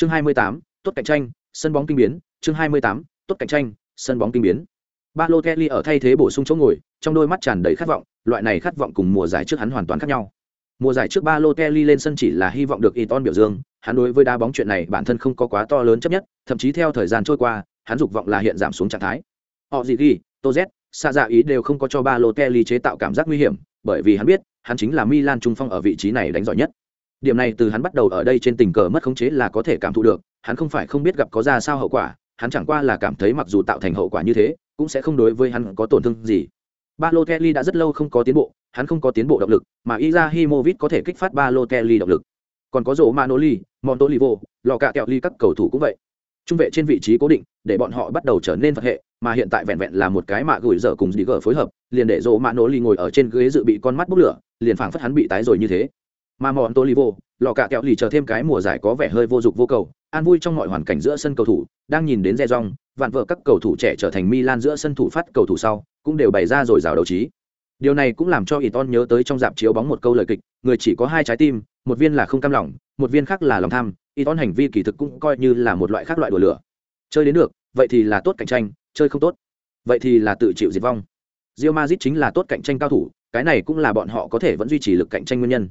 chương 28, tốt cạnh tranh sân bóng kinh biến. Chương 28, tốt cạnh tranh sân bóng kinh biến. Balotelli ở thay thế bổ sung chỗ ngồi trong đôi mắt tràn đầy khát vọng loại này khát vọng cùng mùa giải trước hắn hoàn toàn khác nhau. Mùa giải trước Balotelli lên sân chỉ là hy vọng được Iton biểu dương hắn đối với đá bóng chuyện này bản thân không có quá to lớn chấp nhất thậm chí theo thời gian trôi qua hắn dục vọng là hiện giảm xuống trạng thái. Họ gì ghi Toz xa dạ ý đều không có cho Balotelli chế tạo cảm giác nguy hiểm bởi vì hắn biết hắn chính là Milan trung phong ở vị trí này đánh giỏi nhất điểm này từ hắn bắt đầu ở đây trên tình cờ mất khống chế là có thể cảm thụ được hắn không phải không biết gặp có ra sao hậu quả hắn chẳng qua là cảm thấy mặc dù tạo thành hậu quả như thế cũng sẽ không đối với hắn có tổn thương gì. Balotelli đã rất lâu không có tiến bộ hắn không có tiến bộ động lực mà Izahimovic có thể kích phát Balotelli động lực. Còn có rổ Manoli, Montolivo, lò cạ kẹo ly các cầu thủ cũng vậy. Trung vệ trên vị trí cố định để bọn họ bắt đầu trở nên vật hệ mà hiện tại vẹn vẹn là một cái mạ gửi dở cùng đi gở phối hợp liền để rổ Manoli ngồi ở trên ghế dự bị con mắt bốc lửa liền phảng phất hắn bị tái rồi như thế mà Montolivo, lò cạ kẹo lì chờ thêm cái mùa giải có vẻ hơi vô dụng vô cầu an vui trong mọi hoàn cảnh giữa sân cầu thủ đang nhìn đến re rong vạn vợ các cầu thủ trẻ trở thành milan giữa sân thủ phát cầu thủ sau cũng đều bày ra rồi rào đấu trí. Điều này cũng làm cho Iton nhớ tới trong dạp chiếu bóng một câu lời kịch người chỉ có hai trái tim một viên là không cam lòng một viên khác là lòng tham Iton hành vi kỳ thực cũng coi như là một loại khác loại đùa lửa. Chơi đến được vậy thì là tốt cạnh tranh chơi không tốt vậy thì là tự chịu diệt vong. Real Madrid chính là tốt cạnh tranh cao thủ cái này cũng là bọn họ có thể vẫn duy trì lực cạnh tranh nguyên nhân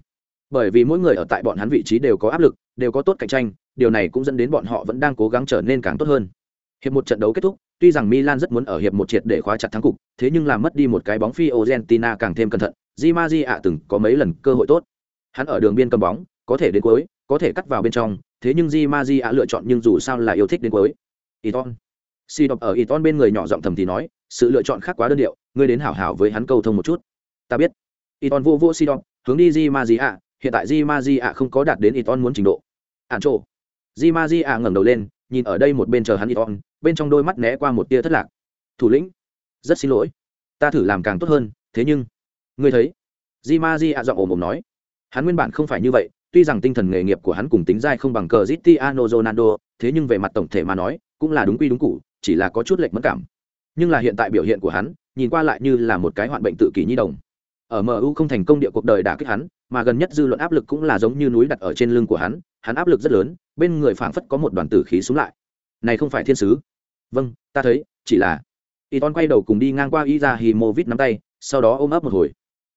bởi vì mỗi người ở tại bọn hắn vị trí đều có áp lực, đều có tốt cạnh tranh, điều này cũng dẫn đến bọn họ vẫn đang cố gắng trở nên càng tốt hơn. Hiệp một trận đấu kết thúc, tuy rằng milan rất muốn ở hiệp một triệt để khóa chặt thắng cục, thế nhưng làm mất đi một cái bóng phi argentina càng thêm cẩn thận, di ma di ạ từng có mấy lần cơ hội tốt. Hắn ở đường biên cầm bóng, có thể đến cuối, có thể cắt vào bên trong, thế nhưng di ma di ạ lựa chọn nhưng dù sao là yêu thích đến cuối. Iton. Si đọc ở iton bên người nhỏ giọng thầm thì nói, sự lựa chọn khác quá đơn điệu, ngươi đến hảo hảo với hắn câu thông một chút. Ta biết. Iton vô vô si đọc hướng đi di ma di ạ hiện tại di ma di ạ không có đạt đến iton muốn trình độ. Ạn trộ. Di ma di ạ ngẩng đầu lên, nhìn ở đây một bên chờ hắn iton bên trong đôi mắt né qua một tia thất lạc. Thủ lĩnh, rất xin lỗi. Ta thử làm càng tốt hơn, thế nhưng, ngươi thấy? Di ma di ạ giọng ồm ồm nói. Hắn nguyên bản không phải như vậy, tuy rằng tinh thần nghề nghiệp của hắn cùng tính dai không bằng cờ zitiano ronaldo, thế nhưng về mặt tổng thể mà nói, cũng là đúng quy đúng cụ chỉ là có chút lệch mất cảm. Nhưng là hiện tại biểu hiện của hắn, nhìn qua lại như là một cái hoạn bệnh tự kỷ nhi đồng. Ở mu không thành công địa cuộc đời đã kích hắn mà gần nhất dư luận áp lực cũng là giống như núi đặt ở trên lưng của hắn hắn áp lực rất lớn bên người phảng phất có một đoàn tử khí xuống lại này không phải thiên sứ vâng ta thấy chỉ là Iton quay đầu cùng đi ngang qua Izahimovic nắm tay, sau đó ôm ấp một hồi.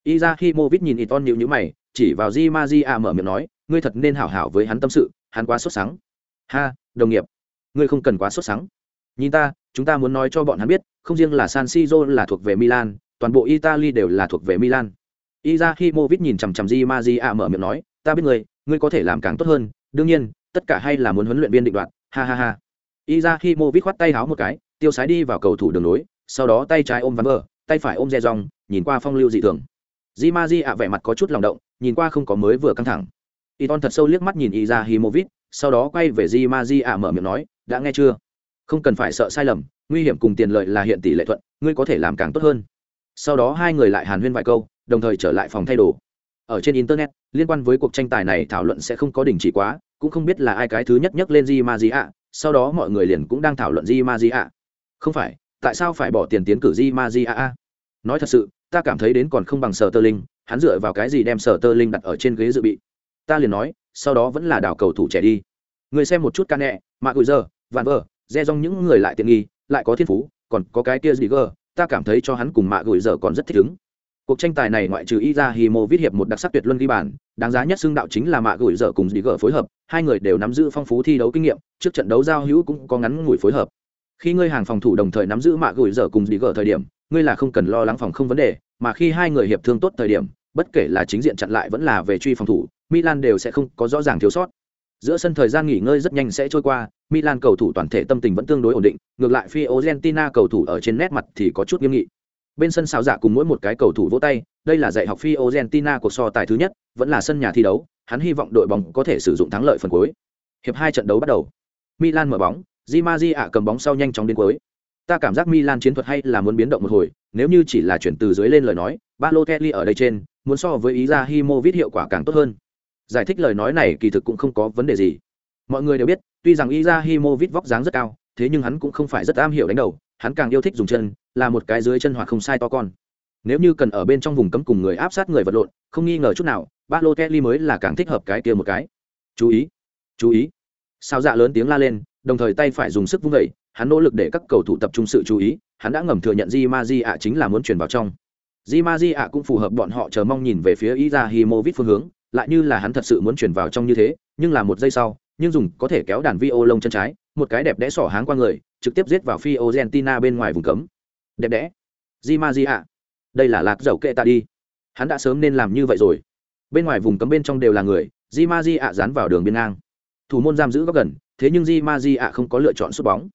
Izahimovic nhìn Iton nhịu nhíu mày, chỉ vào Di Maria mở miệng nói, ngươi thật nên hảo hảo với hắn tâm sự, hắn quá sốt sắng. Ha, đồng nghiệp, ngươi không cần quá sốt sắng. Nhìn ta, chúng ta muốn nói cho bọn hắn biết, không riêng là San Siro là thuộc về Milan, toàn bộ Italy đều là thuộc về Milan. Izahimovic nhìn chằm chằm Di Maria mở miệng nói, ta biết ngươi, ngươi có thể làm càng tốt hơn, đương nhiên, tất cả hay là muốn huấn luyện viên định đoạt, ha ha ha. Izahimovic khoát tay háo một cái, tiêu sái đi vào cầu thủ đường lối, sau đó tay trái ôm Van Ver, tay phải ôm Rejong, nhìn qua phong lưu dị thường. Di ạ vẻ mặt có chút lòng động, nhìn qua không có mới vừa căng thẳng. Iton thật sâu liếc mắt nhìn Izahimovic, sau đó quay về Di ạ mở miệng nói, đã nghe chưa? Không cần phải sợ sai lầm, nguy hiểm cùng tiền lợi là hiện tỷ lệ thuận, ngươi có thể làm càng tốt hơn. Sau đó hai người lại hàn huyên vài câu, đồng thời trở lại phòng thay đồ. Ở trên internet, liên quan với cuộc tranh tài này thảo luận sẽ không có đình chỉ quá, cũng không biết là ai cái thứ nhất nhất lên Di Maji ạ, sau đó mọi người liền cũng đang thảo luận Di Maji ạ. Không phải tại sao phải bỏ tiền tiến cử di ma di nói thật sự ta cảm thấy đến còn không bằng sở tơ linh hắn dựa vào cái gì đem sở tơ linh đặt ở trên ghế dự bị? Ta liền nói sau đó vẫn là đảo cầu thủ trẻ đi. Người xem một chút ca nẹ mạ gửi giờ vạn vờ re rong những người lại tiện nghi lại có thiên phú còn có cái kia gì gờ ta cảm thấy cho hắn cùng mạ gửi giờ còn rất thích ứng cuộc tranh tài này ngoại trừ y ra mô viết hiệp một đặc sắc tuyệt luân ghi bàn, đáng giá nhất xưng đạo chính là mạ gửi dở cùng gì gờ phối hợp hai người đều nắm giữ phong phú thi đấu kinh nghiệm trước trận đấu giao hữu cũng có ngắn ngủi phối hợp. Khi ngươi hàng phòng thủ đồng thời nắm giữ mạ gửi dở cùng đi gỡ thời điểm ngươi là không cần lo lắng phòng không vấn đề mà khi hai người hiệp thương tốt thời điểm bất kể là chính diện chặn lại vẫn là về truy phòng thủ milan đều sẽ không có rõ ràng thiếu sót. Giữa sân thời gian nghỉ ngơi rất nhanh sẽ trôi qua milan cầu thủ toàn thể tâm tình vẫn tương đối ổn định ngược lại phi argentina cầu thủ ở trên nét mặt thì có chút nghiêm nghị bên sân xào dạ cùng mỗi một cái cầu thủ vỗ tay đây là dạy học phi argentina cuộc so tài thứ nhất vẫn là sân nhà thi đấu hắn hy vọng đội bóng có thể sử dụng thắng lợi phần cuối hiệp hai trận đấu bắt đầu milan mở bóng Di Maji ạ cầm bóng sau nhanh chóng đến cuối. Ta cảm giác Milan chiến thuật hay là muốn biến động một hồi, nếu như chỉ là chuyển từ dưới lên lời nói, Balotelli ở đây trên, muốn so với ý ra Himovic hiệu quả càng tốt hơn. Giải thích lời nói này kỳ thực cũng không có vấn đề gì. Mọi người đều biết, tuy rằng Iza Himovic vóc dáng rất cao, thế nhưng hắn cũng không phải rất am hiểu đánh đầu, hắn càng yêu thích dùng chân, là một cái dưới chân hoạt không sai to con. Nếu như cần ở bên trong vùng cấm cùng người áp sát người vật lộn, không nghi ngờ chút nào, ba lô Kelly mới là càng thích hợp cái kia một cái. Chú ý, chú ý. sao dạ lớn tiếng la lên đồng thời tay phải dùng sức vung vẩy hắn nỗ lực để các cầu thủ tập trung sự chú ý hắn đã ngầm thừa nhận di ma di ạ chính là muốn chuyển vào trong di ma di ạ cũng phù hợp bọn họ chờ mong nhìn về phía izahimovic phương hướng lại như là hắn thật sự muốn chuyển vào trong như thế nhưng là một giây sau nhưng dùng có thể kéo đàn vi ô lông chân trái một cái đẹp đẽ sỏ háng qua người trực tiếp giết vào phi argentina bên ngoài vùng cấm đẹp đẽ. Di ma di ạ đây là lạc dầu kệ ta đi. Hắn đã sớm nên làm như vậy rồi. Bên ngoài vùng cấm bên trong đều là người di ma di ạ dán vào đường biên ngang. Thủ môn giam giữ góc gần thế nhưng di ma di ạ không có lựa chọn sút bóng.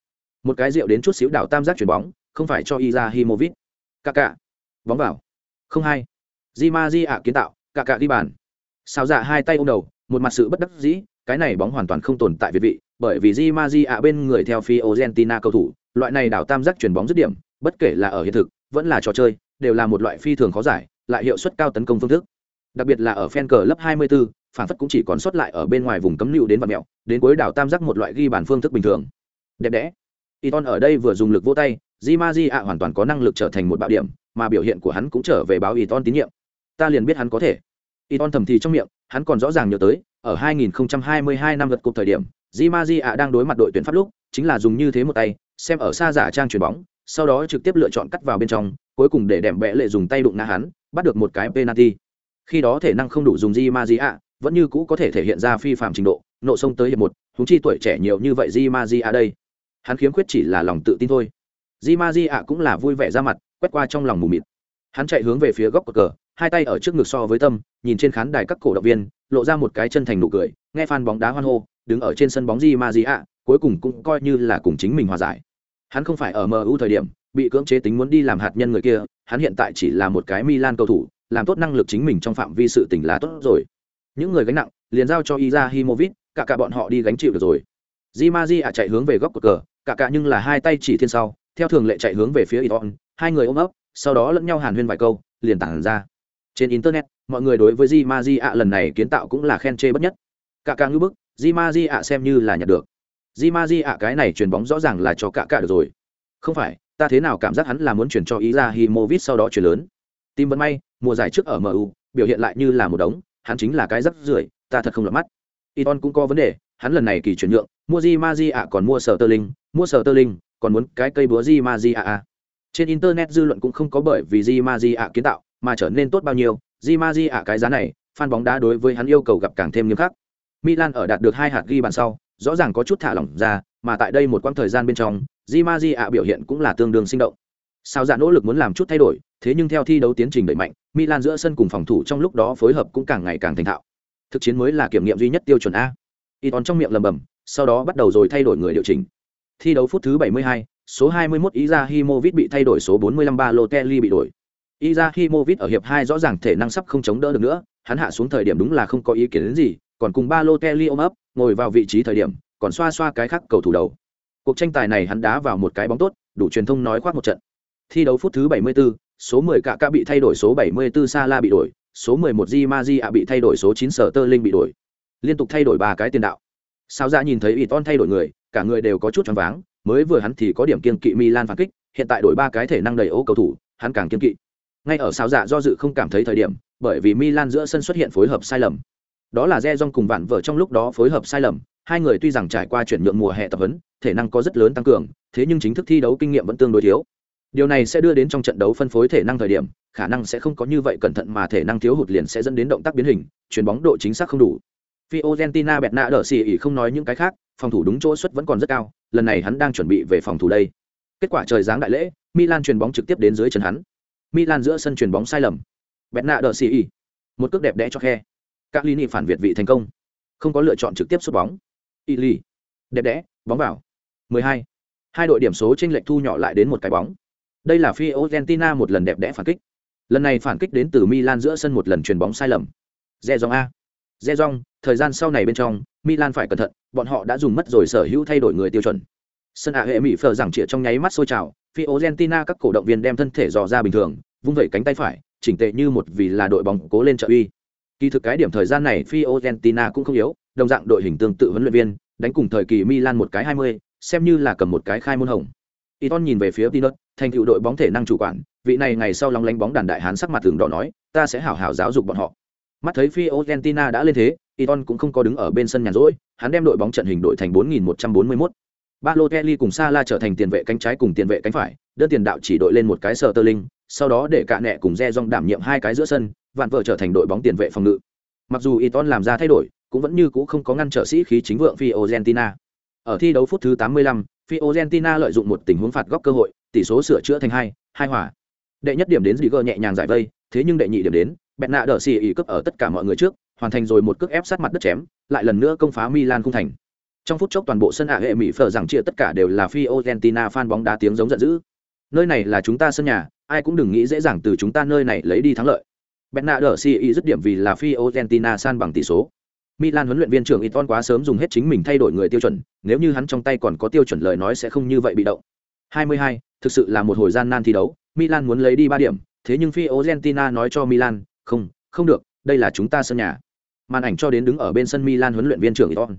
Một cái rượu đến chút xíu đảo tam giác chuyển bóng không phải cho iza himovic Cà cà, bóng vào. Không hai di ma di ạ kiến tạo cà cà đi bàn. Sao dạ hai tay ôm đầu một mặt sự bất đắc dĩ cái này bóng hoàn toàn không tồn tại việt vị bởi vì di ma di ạ bên người theo phi argentina cầu thủ loại này đảo tam giác chuyển bóng dứt điểm bất kể là ở hiện thực vẫn là trò chơi đều là một loại phi thường khó giải lại hiệu suất cao tấn công phương thức. Đặc biệt là ở phen cờ lớp 24, phản phất cũng chỉ còn sót lại ở bên ngoài vùng cấm lưu đến vạn mẹo đến cuối đảo tam giác một loại ghi bàn phương thức bình thường. Đẹp đẽ. Iton ở đây vừa dùng lực vô tay Jimaji ạ hoàn toàn có năng lực trở thành một bạo điểm mà biểu hiện của hắn cũng trở về báo Iton tín nhiệm. Ta liền biết hắn có thể. Iton thầm thì trong miệng hắn còn rõ ràng nhớ tới ở 2022 năm lượt cục thời điểm Jimaji ạ đang đối mặt đội tuyển pháp lúc chính là dùng như thế một tay xem ở xa giả trang chuyển bóng sau đó trực tiếp lựa chọn cắt vào bên trong, cuối cùng để đệm bẽ lệ dùng tay đụng ngã hắn, bắt được một cái penalty. Khi đó thể năng không đủ dùng di ma di ạ vẫn như cũ có thể thể hiện ra phi phạm trình độ, nộ sông tới hiệp một húng chi tuổi trẻ nhiều như vậy di ma di ạ đây. Hắn khiếm khuyết chỉ là lòng tự tin thôi. Di ma di ạ cũng là vui vẻ ra mặt, quét qua trong lòng mù mịt. Hắn chạy hướng về phía góc cờ, hai tay ở trước ngực so với tâm, nhìn trên khán đài các cổ động viên, lộ ra một cái chân thành nụ cười, nghe phan bóng đá hoan hô, đứng ở trên sân bóng di ma di ạ cuối cùng cũng coi như là cùng chính mình hòa giải hắn không phải ở mu thời điểm bị cưỡng chế tính muốn đi làm hạt nhân người kia hắn hiện tại chỉ là một cái milan cầu thủ làm tốt năng lực chính mình trong phạm vi sự tình là tốt rồi những người gánh nặng liền giao cho Izahimovic, cả cả bọn họ đi gánh chịu được rồi. Di à chạy hướng về góc cờ, cả cả nhưng là hai tay chỉ thiên sau, theo thường lệ chạy hướng về phía Iton, hai người ôm ấp, sau đó lẫn nhau hàn huyên vài câu, liền tản ra. Trên internet, mọi người đối với Di Maji lần này kiến tạo cũng là khen chê bất nhất. Cả cả ngư bức, Di Maji xem như là nhặt được. Di Maji cái này truyền bóng rõ ràng là cho cả cả được rồi. Không phải, ta thế nào cảm giác hắn là muốn chuyển cho Iza Himovic sau đó chuyển lớn. Tim vẫn may, mùa giải trước ở MU, biểu hiện lại như là một đống, hắn chính là cái rất rưởi, ta thật không lọt mắt. Iton cũng có vấn đề, hắn lần này kỳ chuyển nhượng, mua Di Maji ạ còn mua sở Sterling, mua sở Sterling, còn muốn cái cây búa Di Maji ạ. À. Trên internet dư luận cũng không có bởi vì Di Maji ạ kiến tạo mà trở nên tốt bao nhiêu, Di Maji ạ cái giá này, fan bóng đá đối với hắn yêu cầu gặp càng thêm nghiêm khắc. Milan ở đạt được hai hạt ghi bàn sau, rõ ràng có chút thả lỏng ra, mà tại đây một quãng thời gian bên trong, Di Maji ạ biểu hiện cũng là tương đương sinh động. Sao dạ nỗ lực muốn làm chút thay đổi, thế nhưng theo thi đấu tiến trình đẩy mạnh, Milan giữa sân cùng phòng thủ trong lúc đó phối hợp cũng càng ngày càng thành thạo. Thực chiến mới là kiểm nghiệm duy nhất tiêu chuẩn a. Iton trong miệng lầm bầm, sau đó bắt đầu rồi thay đổi người điều chỉnh. Thi đấu phút thứ 72, số 21 Izahimovic bị thay đổi số 45 Balotelli bị đổi. Izahimovic ở hiệp 2 rõ ràng thể năng sắp không chống đỡ được nữa, hắn hạ xuống thời điểm đúng là không có ý kiến đến gì, còn cùng Balotelli ôm ấp, ngồi vào vị trí thời điểm, còn xoa xoa cái khác cầu thủ đầu. Cuộc tranh tài này hắn đá vào một cái bóng tốt, đủ truyền thông nói khoác một trận. Thi đấu phút thứ 74, số 10 cả cả bị thay đổi số 74 Sala bị đổi, số 11 Di Maria bị thay đổi số 9 Sở Tơ Linh bị đổi. Liên tục thay đổi ba cái tiền đạo. Sao ra nhìn thấy Iton thay đổi người, cả người đều có chút choáng váng, mới vừa hắn thì có điểm kiên kỵ Milan phản kích, hiện tại đổi ba cái thể năng đầy ố cầu thủ, hắn càng kiên kỵ. Ngay ở sao dạ do dự không cảm thấy thời điểm, bởi vì Milan giữa sân xuất hiện phối hợp sai lầm. Đó là Rejong cùng vạn vợ trong lúc đó phối hợp sai lầm, hai người tuy rằng trải qua chuyển nhượng mùa hè tập huấn, thể năng có rất lớn tăng cường, thế nhưng chính thức thi đấu kinh nghiệm vẫn tương đối thiếu, điều này sẽ đưa đến trong trận đấu phân phối thể năng thời điểm khả năng sẽ không có như vậy cẩn thận mà thể năng thiếu hụt liền sẽ dẫn đến động tác biến hình chuyền bóng độ chính xác không đủ. Fiorentina bẹt nạ đỡ xì ỉ không nói những cái khác phòng thủ đúng chỗ suất vẫn còn rất cao lần này hắn đang chuẩn bị về phòng thủ đây. Kết quả trời giáng đại lễ milan chuyền bóng trực tiếp đến dưới chân hắn. Milan giữa sân chuyền bóng sai lầm. Bẹt nạ đỡ xì ỉ một cước đẹp đẽ cho khe các lini phản việt vị thành công. Không có lựa chọn trực tiếp sút bóng. Y ly đẹp đẽ, bóng vào. 12. hai. Đội điểm số chênh lệch thu nhỏ lại đến một cái bóng. Đây là phi argentina một lần đẹp đẽ phản kích. Lần này phản kích đến từ milan giữa sân một lần chuyền bóng sai lầm. Re dong a. Re dong thời gian sau này bên trong, milan phải cẩn thận, bọn họ đã dùng mất rồi sở hữu thay đổi người tiêu chuẩn. Sân hạ hệ mỹ phờ giảng trịa trong nháy mắt sôi trào phi argentina các cổ động viên đem thân thể dò ra bình thường, vung vẩy cánh tay phải, chỉnh tệ như một vì là đội bóng cố lên trợ uy kỳ thực cái điểm thời gian này Fiorentina cũng không yếu đồng dạng đội hình tương tự huấn luyện viên đánh cùng thời kỳ milan một cái hai mươi xem như là cầm một cái khai môn hồng Iton nhìn về phía Pinot, thành tựu đội bóng thể năng chủ quản, vị này ngày sau lóng lánh bóng đàn đại hán sắc mặt thường đỏ nói, ta sẽ hảo hảo giáo dục bọn họ. Mắt thấy Fiorentina đã lên thế, Iton cũng không có đứng ở bên sân nhàn rỗi, hắn đem đội bóng trận hình đội thành 4141. Balotelli cùng Sala trở thành tiền vệ cánh trái cùng tiền vệ cánh phải, đơn tiền đạo chỉ đội lên một cái Sterling, sau đó để cả nẹ cùng Rejong đảm nhiệm hai cái giữa sân, vạn vợ trở thành đội bóng tiền vệ phòng ngự. Mặc dù Iton làm ra thay đổi, cũng vẫn như cũ không có ngăn trở sĩ khí chính vượng Fiorentina. Ở thi đấu phút thứ 85, Fiorentina lợi dụng một tình huống phạt góc cơ hội, tỷ số sửa chữa thành hai, hai hòa. Đệ nhất điểm đến Ziger nhẹ nhàng giải vây, thế nhưng đệ nhị điểm đến, bẹn nạ đỡ xì ý cướp ở tất cả mọi người trước hoàn thành rồi một cước ép sát mặt đất chém lại lần nữa công phá milan không thành trong phút chốc toàn bộ sân hạ hệ mỹ phở rằng chia tất cả đều là phi fan bóng đá tiếng giống giận dữ nơi này là chúng ta sân nhà ai cũng đừng nghĩ dễ dàng từ chúng ta nơi này lấy đi thắng lợi. Bẹt nạ đỡ ý dứt điểm vì là phi argentina san bằng tỷ số. Milan huấn luyện viên trưởng Iton quá sớm dùng hết chính mình thay đổi người tiêu chuẩn, nếu như hắn trong tay còn có tiêu chuẩn lời nói sẽ không như vậy bị động. 22, thực sự là một hồi gian nan thi đấu, Milan muốn lấy đi 3 điểm, thế nhưng Fiorentina nói cho Milan, không không được đây là chúng ta sân nhà. Màn ảnh cho đến đứng ở bên sân milan huấn luyện viên trưởng iton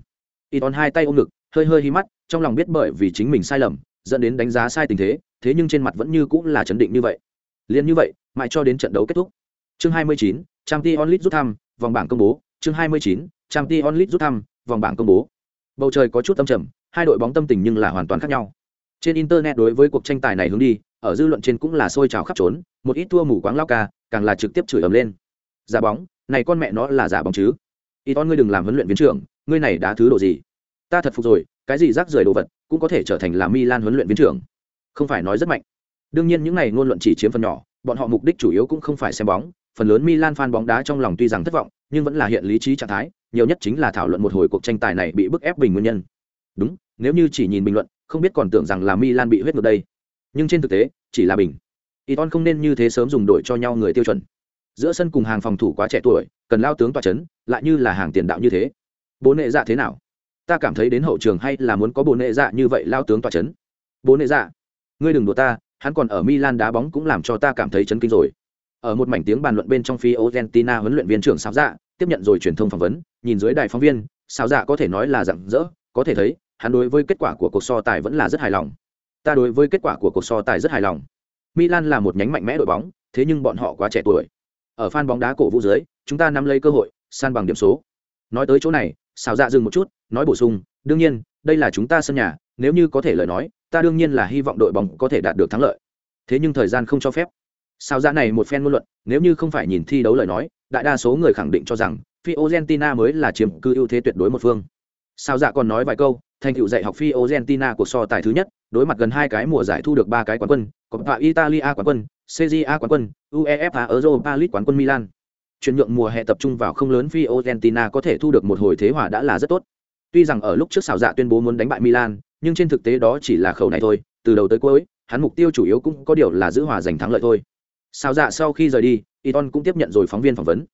iton hai tay ôm ngực hơi hơi hí mắt trong lòng biết bởi vì chính mình sai lầm dẫn đến đánh giá sai tình thế thế nhưng trên mặt vẫn như cũng là chấn định như vậy. Liền như vậy mãi cho đến trận đấu kết thúc. Chương 29, trang t onlit rút thăm vòng bảng công bố. Chương 29, trang t onlit rút thăm vòng bảng công bố. Bầu trời có chút âm trầm hai đội bóng tâm tình nhưng là hoàn toàn khác nhau. Trên internet đối với cuộc tranh tài này hướng đi ở dư luận trên cũng là sôi trào khắp trốn một ít thua mù quáng lao ca càng là trực tiếp chửi ầm lên. Giả bóng này con mẹ nó là giả bóng chứ? Y ton ngươi đừng làm huấn luyện viên trưởng ngươi này đá thứ đồ gì? Ta thật phục rồi cái gì rác rưởi đồ vật cũng có thể trở thành là milan huấn luyện viên trưởng không phải nói rất mạnh đương nhiên những này ngôn luận chỉ chiếm phần nhỏ bọn họ mục đích chủ yếu cũng không phải xem bóng phần lớn milan fan bóng đá trong lòng tuy rằng thất vọng nhưng vẫn là hiện lý trí trạng thái nhiều nhất chính là thảo luận một hồi cuộc tranh tài này bị bức ép bình nguyên nhân đúng nếu như chỉ nhìn bình luận không biết còn tưởng rằng là milan bị huyết ngược đây nhưng trên thực tế chỉ là bình Iton không nên như thế sớm dùng đội cho nhau người tiêu chuẩn. Giữa sân cùng hàng phòng thủ quá trẻ tuổi, cần lao tướng tọa chấn, lại như là hàng tiền đạo như thế. Bố nệ dạ thế nào? Ta cảm thấy đến hậu trường hay là muốn có bố nệ dạ như vậy lao tướng tọa chấn. Bố nệ dạ, ngươi đừng đùa ta, hắn còn ở Milan đá bóng cũng làm cho ta cảm thấy chấn kinh rồi. Ở một mảnh tiếng bàn luận bên trong phía Argentina huấn luyện viên trưởng Sáo Dạ tiếp nhận rồi truyền thông phỏng vấn, nhìn dưới đài phóng viên, Sáo Dạ có thể nói là rạng rỡ, có thể thấy, hắn đối với kết quả của cuộc so tài vẫn là rất hài lòng. Ta đối với kết quả của cuộc so tài rất hài lòng Milan là một nhánh mạnh mẽ đội bóng, thế nhưng bọn họ quá trẻ tuổi. Ở fan bóng đá cổ vũ dưới, chúng ta nắm lấy cơ hội, san bằng điểm số. Nói tới chỗ này, Sào Dạ dừng một chút, nói bổ sung, đương nhiên, đây là chúng ta sân nhà, nếu như có thể lời nói, ta đương nhiên là hy vọng đội bóng có thể đạt được thắng lợi. Thế nhưng thời gian không cho phép. sao ra này một phen ngôn luận, nếu như không phải nhìn thi đấu lời nói, đại đa số người khẳng định cho rằng Fiorentina mới là chiếm cư ưu thế tuyệt đối một phương. Sao Dạ còn nói vài câu, thành tựu dạy học Fiorentina của so tài thứ nhất, đối mặt gần hai cái mùa giải thu được ba cái quán quân, Coppa Italia quán quân, Serie A quán quân, UEFA Europa League quán quân Milan. Chuyển nhượng mùa hè tập trung vào không lớn Fiorentina có thể thu được một hồi thế hòa đã là rất tốt. Tuy rằng ở lúc trước xảo dạ tuyên bố muốn đánh bại Milan, nhưng trên thực tế đó chỉ là khẩu này thôi, từ đầu tới cuối, hắn mục tiêu chủ yếu cũng có điều là giữ hòa giành thắng lợi thôi. Xảo dạ sau khi rời đi, Iton cũng tiếp nhận rồi phóng viên phỏng vấn.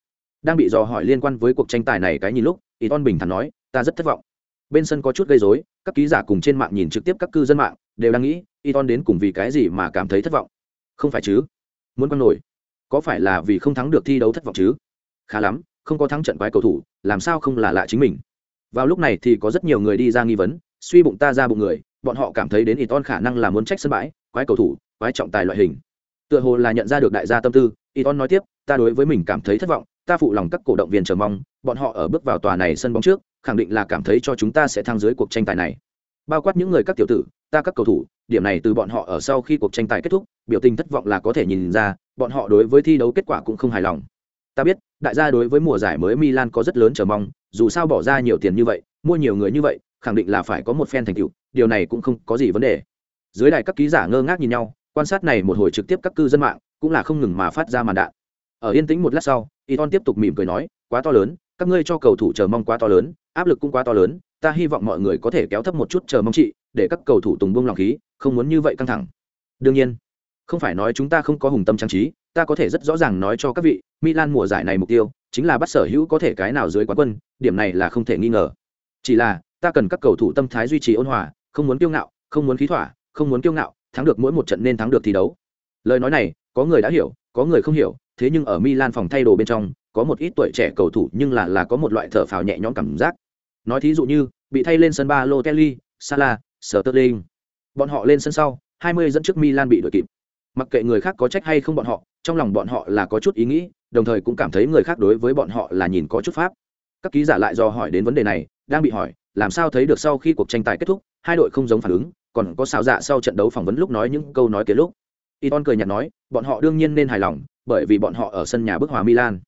Đang bị dò hỏi liên quan với cuộc tranh tài này cái nhìn lúc, Iton bình thản nói, ta rất thất vọng. Bên sân có chút gây rối các ký giả cùng trên mạng nhìn trực tiếp các cư dân mạng đều đang nghĩ y đến cùng vì cái gì mà cảm thấy thất vọng? Không phải chứ? Muốn quan nổi. Có phải là vì không thắng được thi đấu thất vọng chứ? Khá lắm không có thắng trận quái cầu thủ làm sao không là lạ chính mình? Vào lúc này thì có rất nhiều người đi ra nghi vấn, suy bụng ta ra bụng người, bọn họ cảm thấy đến y khả năng là muốn trách sân bãi, quái cầu thủ, quái trọng tài loại hình. Tựa hồ là nhận ra được đại gia tâm tư y nói tiếp, ta đối với mình cảm thấy thất vọng, ta phụ lòng các cổ động viên chờ mong, bọn họ ở bước vào tòa này sân bóng trước, khẳng định là cảm thấy cho chúng ta sẽ thăng dưới cuộc tranh tài này. Bao quát những người các tiểu tử, ta các cầu thủ, điểm này từ bọn họ ở sau khi cuộc tranh tài kết thúc, biểu tình thất vọng là có thể nhìn ra, bọn họ đối với thi đấu kết quả cũng không hài lòng. Ta biết đại gia đối với mùa giải mới milan có rất lớn chờ mong, dù sao bỏ ra nhiều tiền như vậy, mua nhiều người như vậy, khẳng định là phải có một fan thành tựu, điều này cũng không có gì vấn đề. Dưới đài các ký giả ngơ ngác nhìn nhau, quan sát này một hồi trực tiếp các cư dân mạng, cũng là không ngừng mà phát ra màn đạn. Ở yên tĩnh một lát sau Iton tiếp tục mỉm cười nói, quá to lớn, các ngươi cho cầu thủ chờ mong quá to lớn, áp lực cũng quá to lớn, ta hy vọng mọi người có thể kéo thấp một chút chờ mong chị, để các cầu thủ tùng buông lòng khí, không muốn như vậy căng thẳng. Đương nhiên, không phải nói chúng ta không có hùng tâm trang trí ta có thể rất rõ ràng nói cho các vị milan mùa giải này mục tiêu chính là bắt sở hữu có thể cái nào dưới quán quân điểm này là không thể nghi ngờ chỉ là ta cần các cầu thủ tâm thái duy trì ôn hòa không muốn kiêu ngạo không muốn khí thỏa không muốn kiêu ngạo thắng được mỗi một trận nên thắng được thi đấu lời nói này có người đã hiểu có người không hiểu thế nhưng ở milan phòng thay đồ bên trong có một ít tuổi trẻ cầu thủ nhưng là là có một loại thở phào nhẹ nhõm cảm giác nói thí dụ như bị thay lên sân ba Lotelli, Salah, Sterling. Bọn họ lên sân sau, 20 dẫn trước Milan bị đuổi kịp. Mặc kệ người khác có trách hay không bọn họ, trong lòng bọn họ là có chút ý nghĩ, đồng thời cũng cảm thấy người khác đối với bọn họ là nhìn có chút pháp. Các ký giả lại do hỏi đến vấn đề này đang bị hỏi làm sao thấy được sau khi cuộc tranh tài kết thúc hai đội không giống phản ứng còn có xào dạ sau trận đấu phỏng vấn lúc nói những câu nói kia lúc. Iton cười nhạt nói bọn họ đương nhiên nên hài lòng bởi vì bọn họ ở sân nhà bức hòa Milan.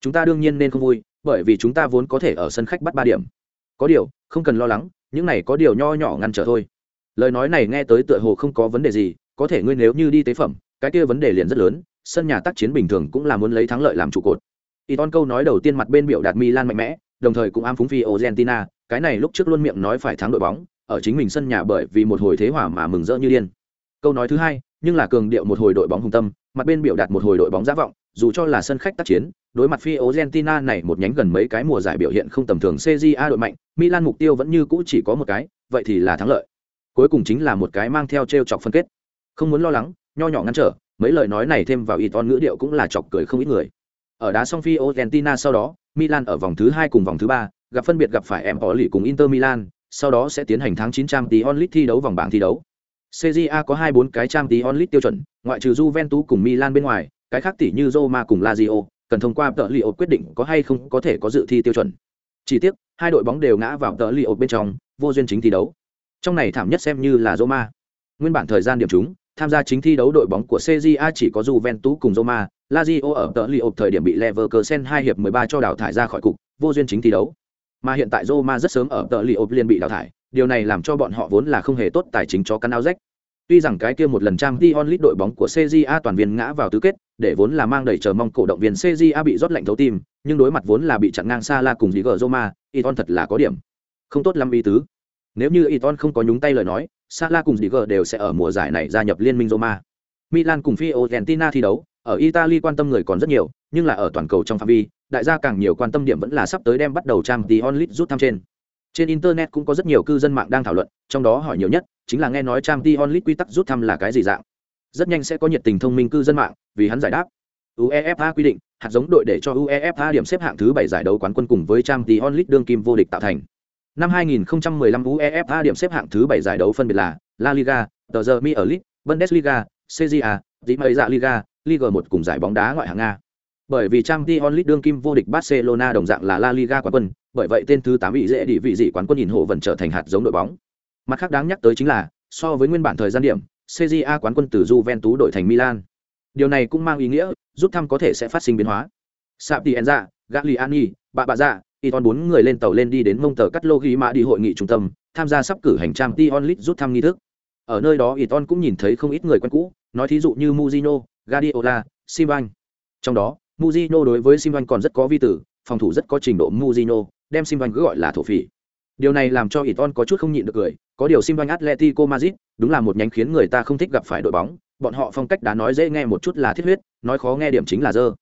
Chúng ta đương nhiên nên không vui bởi vì chúng ta vốn có thể ở sân khách bắt ba điểm. Có điều không cần lo lắng những này có điều nho nhỏ ngăn trở thôi. Lời nói này nghe tới tựa hồ không có vấn đề gì có thể ngươi nếu như đi tế phẩm, cái kia vấn đề liền rất lớn, sân nhà tác chiến bình thường cũng là muốn lấy thắng lợi làm trụ cột. Iton câu nói đầu tiên mặt bên biểu đạt Milan mạnh mẽ, đồng thời cũng am phúng phi Argentina cái này lúc trước luôn miệng nói phải thắng đội bóng, ở chính mình sân nhà bởi vì một hồi thế hỏa mà mừng rỡ như điên. Câu nói thứ hai, nhưng là cường điệu một hồi đội bóng hùng tâm, mặt bên biểu đạt một hồi đội bóng giả vọng, dù cho là sân khách tác chiến, đối mặt phi argentina này một nhánh gần mấy cái mùa giải biểu hiện không tầm thường cja đội mạnh, milan mục tiêu vẫn như cũ chỉ có một cái, vậy thì là thắng lợi. Cuối cùng chính là một cái mang theo t chọc phân kết không muốn lo lắng nho nhỏ ngăn trở mấy lời nói này thêm vào y ngữ điệu cũng là chọc cười không ít người ở đá song phi argentina sau đó milan ở vòng thứ hai cùng vòng thứ ba gặp phân biệt gặp phải em họ lì cùng inter milan sau đó sẽ tiến hành tháng 9 trang tí onlit thi đấu vòng bảng thi đấu CJA có hai bốn cái trang tí onlit tiêu chuẩn, ngoại trừ Juventus cùng Milan bên ngoài, cái khác tỷ như Roma cùng Lazio, cần thông qua tợ liệu quyết định có hay không có thể có dự thi tiêu chuẩn. Chỉ tiếc, hai đội bóng đều ngã vào tợ liệu bên trong, vô duyên chính thi đấu. Trong này thảm nhất xem như là Roma. Nguyên bản thời gian điểm chúng, tham gia chính thi đấu đội bóng của CJA chỉ có Juventus cùng Roma, Lazio ở tợ liệu thời điểm bị Leverkusen hai hiệp 13 cho đào thải ra khỏi cục, vô duyên chính thi đấu. Mà hiện tại Roma rất sớm ở tợ liệu liền bị đào thải, điều này làm cho bọn họ vốn là không hề tốt tài chính cho căn áo rách. Tuy rằng cái kia một lần trang Dion Lee đội bóng của CJA toàn viên ngã vào tứ kết, để vốn là mang đầy chờ mong cổ động viên CJA bị rót lạnh thấu tim, nhưng đối mặt vốn là bị chặn ngang xa la cùng Diego Roma, Iton thật là có điểm. Không tốt lắm ý tứ. Nếu như Iton không có nhúng tay lời nói, Salah cùng Digger đều sẽ ở mùa giải này gia nhập liên minh Roma. Milan cùng Fiorentina thi đấu, ở Italy quan tâm người còn rất nhiều, nhưng là ở toàn cầu trong phạm vi, đại gia càng nhiều quan tâm điểm vẫn là sắp tới đem bắt đầu trang Dion Lit rút thăm trên. Trên internet cũng có rất nhiều cư dân mạng đang thảo luận trong đó hỏi nhiều nhất chính là nghe nói trang t onlit quy tắc rút thăm là cái gì dạng. Rất nhanh sẽ có nhiệt tình thông minh cư dân mạng vì hắn giải đáp. Uefa quy định hạt giống đội để cho uefa điểm xếp hạng thứ bảy giải đấu quán quân cùng với trang t onlit đương kim vô địch tạo thành năm 2015 uefa điểm xếp hạng thứ 7 giải đấu phân biệt là la liga tờ giờ bundesliga cja dĩ dạ liga liga 1 cùng giải bóng đá ngoại hạng nga bởi vì trang League đương kim vô địch barcelona đồng dạng là la liga quán quân bởi vậy tên thứ 8 vị dễ đi vị dị quán quân nhìn hộ vẫn trở thành hạt giống đội bóng. Mặt khác đáng nhắc tới chính là, so với nguyên bản thời gian điểm, CJA quán quân từ Juventus đổi thành Milan. Điều này cũng mang ý nghĩa, rút thăm có thể sẽ phát sinh biến hóa. Sapienza, Gagliani, Bạ Bạ Dạ, Iton bốn người lên tàu lên đi đến mông tờ cắt lô ghi mã đi hội nghị trung tâm, tham gia sắp cử hành trang Tion League rút thăm nghi thức. Ở nơi đó Iton cũng nhìn thấy không ít người quen cũ, nói thí dụ như muzino Guardiola, Simban. Trong đó, muzino đối với Simban còn rất có vi tử, phòng thủ rất có trình độ muzino đem sim cứ gọi là thổ phỉ điều này làm cho Iton có chút không nhịn được cười có điều sim atletico madrid đúng là một nhánh khiến người ta không thích gặp phải đội bóng bọn họ phong cách đá nói dễ nghe một chút là thiết huyết nói khó nghe điểm chính là dơ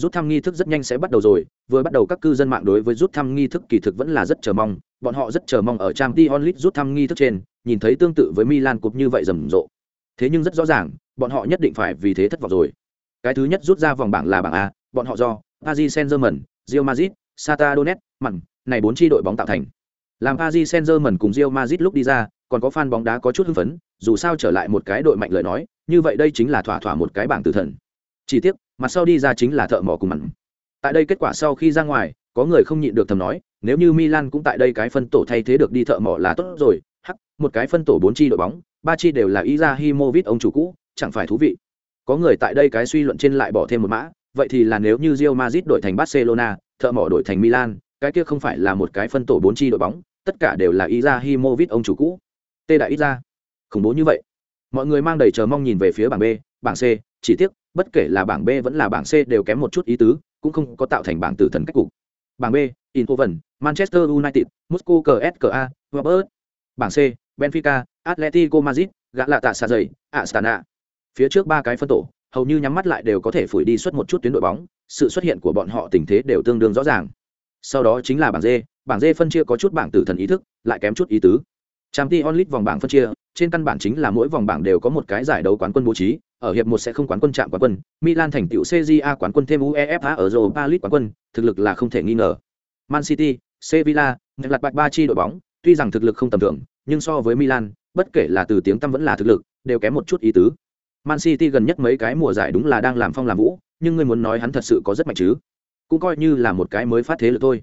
rút thăm nghi thức rất nhanh sẽ bắt đầu rồi vừa bắt đầu các cư dân mạng đối với rút thăm nghi thức kỳ thực vẫn là rất chờ mong bọn họ rất chờ mong ở trang t onlit rút thăm nghi thức trên nhìn thấy tương tự với milan cục như vậy rầm rộ thế nhưng rất rõ ràng bọn họ nhất định phải vì thế thất vọng rồi cái thứ nhất rút ra vòng bảng là bảng a bọn họ do paris saint germain rio mazit sata Donet mặn này bốn tri đội bóng tạo thành. Làm Paris Saint-Germain cùng rio mazit lúc đi ra, còn có fan bóng đá có chút hưng phấn, dù sao trở lại một cái đội mạnh lời nói, như vậy đây chính là thỏa thỏa một cái bảng tử thần. Chỉ tiếc, mặt sau đi ra chính là thợ mỏ cùng mặn. Tại đây kết quả sau khi ra ngoài, có người không nhịn được thầm nói, nếu như Milan cũng tại đây cái phân tổ thay thế được đi thợ mỏ là tốt rồi, hắc, một cái phân tổ bốn chi đội bóng, ba chi đều là Izahimovic ông chủ cũ, chẳng phải thú vị. Có người tại đây cái suy luận trên lại bỏ thêm một mã, vậy thì là nếu như Real Madrid đổi thành Barcelona, thợ mỏ đổi thành Milan, cái kia không phải là một cái phân tổ bốn chi đội bóng tất cả đều là Izahimovic ông chủ cũ tê đại ít ra khủng bố như vậy mọi người mang đầy chờ mong nhìn về phía bảng b bảng c chỉ tiếc bất kể là bảng b vẫn là bảng c đều kém một chút ý tứ, cũng không có tạo thành bảng tử thần cách cục. Bảng b, Eindhoven, Manchester United, Moscow CSKA Robert. Bảng c, Benfica, Atletico Madrid gã lạ tạ xa dày Astana. Phía trước ba cái phân tổ, hầu như nhắm mắt lại đều có thể phủi đi suốt một chút tuyến đội bóng, sự xuất hiện của bọn họ tình thế đều tương đương rõ ràng. Sau đó chính là bảng d bảng d phân chia có chút bảng tử thần ý thức, lại kém chút ý tứ. Champions League vòng bảng phân chia, trên căn bản chính là mỗi vòng bảng đều có một cái giải đấu quán quân bố trí ở hiệp một sẽ không quán quân chạm quán quân, milan thành tựu cja quán quân thêm uefa ở europa league quán quân, thực lực là không thể nghi ngờ. Man city, sevilla lặt bạch ba chi đội bóng, tuy rằng thực lực không tầm thường, nhưng so với milan, bất kể là từ tiếng tăm vẫn là thực lực, đều kém một chút ý tứ. Man city gần nhất mấy cái mùa giải đúng là đang làm phong làm vũ, nhưng ngươi muốn nói hắn thật sự có rất mạnh chứ? Cũng coi như là một cái mới phát thế lực thôi.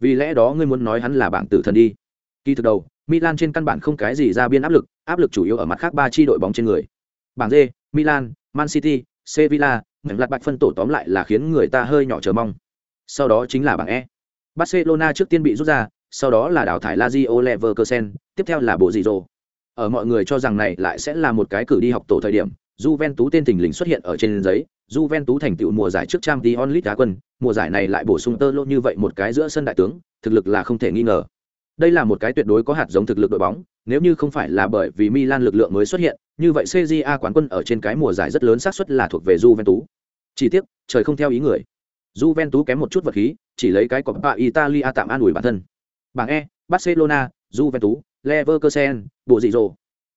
Vì lẽ đó ngươi muốn nói hắn là bảng tử thần đi. Kỳ thực đầu, milan trên căn bản không cái gì ra biên áp lực áp lực chủ yếu ở mặt khác ba chi đội bóng trên người. Bảng d milan man city sevilla những lặt bạch phân tổ tóm lại là khiến người ta hơi nhỏ chờ mong sau đó chính là bảng e barcelona trước tiên bị rút ra sau đó là đào thải lazio leverkusen tiếp theo là bộ gì rồi? ở mọi người cho rằng này lại sẽ là một cái cử đi học tổ thời điểm Juventus tên tình lình xuất hiện ở trên giấy, Juventus thành tựu mùa giải trước Champions League đá quân, mùa giải này lại bổ sung tơ lô như vậy một cái giữa sân đại tướng, thực lực là không thể nghi ngờ. Đây là một cái tuyệt đối có hạt giống thực lực đội bóng, nếu như không phải là bởi vì Milan lực lượng mới xuất hiện, như vậy CJA quán quân ở trên cái mùa giải rất lớn xác suất là thuộc về Juventus. Chỉ tiếc, trời không theo ý người. Juventus kém một chút vật khí, chỉ lấy cái Coppa Italia tạm an ủi bản thân. Bảng E, Barcelona, Juventus, Leverkusen, bộ dị rồ.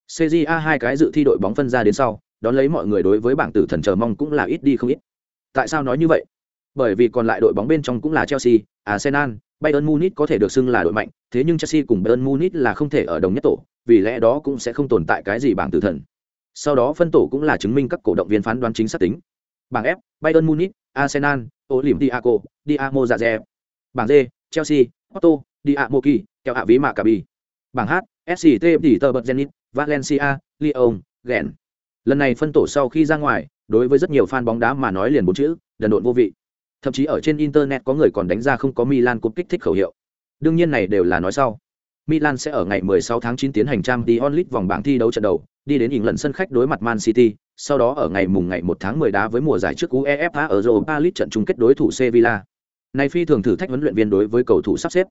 CJA hai cái dự thi đội bóng phân ra đến sau, đón lấy mọi người đối với bảng tử thần chờ mong cũng là ít đi không ít. Tại sao nói như vậy? Bởi vì còn lại đội bóng bên trong cũng là Chelsea, Arsenal, Bayern Munich có thể được xưng là đội mạnh, thế nhưng Chelsea cùng Bayern Munich là không thể ở đồng nhất tổ, vì lẽ đó cũng sẽ không tồn tại cái gì bảng tử thần. Sau đó phân tổ cũng là chứng minh các cổ động viên phán đoán chính xác tính. Bảng F, Bayern Munich, Arsenal, Olympiaco, Dinamo Zagreb. Bảng D, Chelsea, Porto, Dinamo Kiev, Kèo hạ ví Maccabi. Bảng H, SCT tỷ Zenit, Valencia, Lyon, Gen. Lần này phân tổ sau khi ra ngoài, đối với rất nhiều fan bóng đá mà nói liền bốn chữ, đần độn vô vị. Thậm chí ở trên internet có người còn đánh ra không có Milan cúp kích thích khẩu hiệu. Đương nhiên này đều là nói sau. Milan sẽ ở ngày 16 tháng 9 tiến hành trang Champions League vòng bảng thi đấu trận đầu, đi đến ỉn lần sân khách đối mặt Man City, sau đó ở ngày mùng ngày 1 tháng 10 đá với mùa giải trước UEFA ở Europa League trận chung kết đối thủ Sevilla. Này phi thường thử thách huấn luyện viên đối với cầu thủ sắp xếp.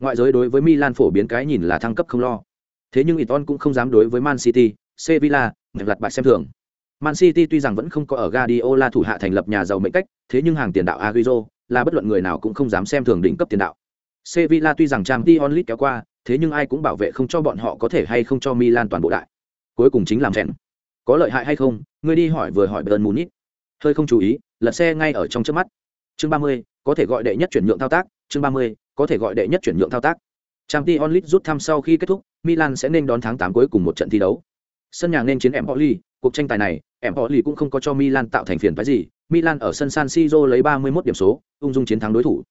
Ngoại giới đối với Milan phổ biến cái nhìn là thăng cấp không lo. Thế nhưng Iton cũng không dám đối với Man City, Sevilla, ngược lật bại xem thường. Man City tuy rằng vẫn không có ở Guardiola thủ hạ thành lập nhà giàu mệnh cách, thế nhưng hàng tiền đạo Agüero là bất luận người nào cũng không dám xem thường đỉnh cấp tiền đạo. Sevilla tuy rằng Champions League kéo qua, thế nhưng ai cũng bảo vệ không cho bọn họ có thể hay không cho Milan toàn bộ đại. Cuối cùng chính làm rèn. Có lợi hại hay không, người đi hỏi vừa hỏi Bayern Munich. Hơi không chú ý, lật xe ngay ở trong trước mắt. Chương 30, có thể gọi đệ nhất chuyển nhượng thao tác, chương 30, có thể gọi đệ nhất chuyển nhượng thao tác. Champions League rút thăm sau khi kết thúc, Milan sẽ nên đón tháng 8 cuối cùng một trận thi đấu. Sân nhà nên chiến Empoli, cuộc tranh tài này, Empoli cũng không có cho Milan tạo thành phiền phái gì, Milan ở sân San Siro lấy 31 điểm số, ung dung chiến thắng đối thủ.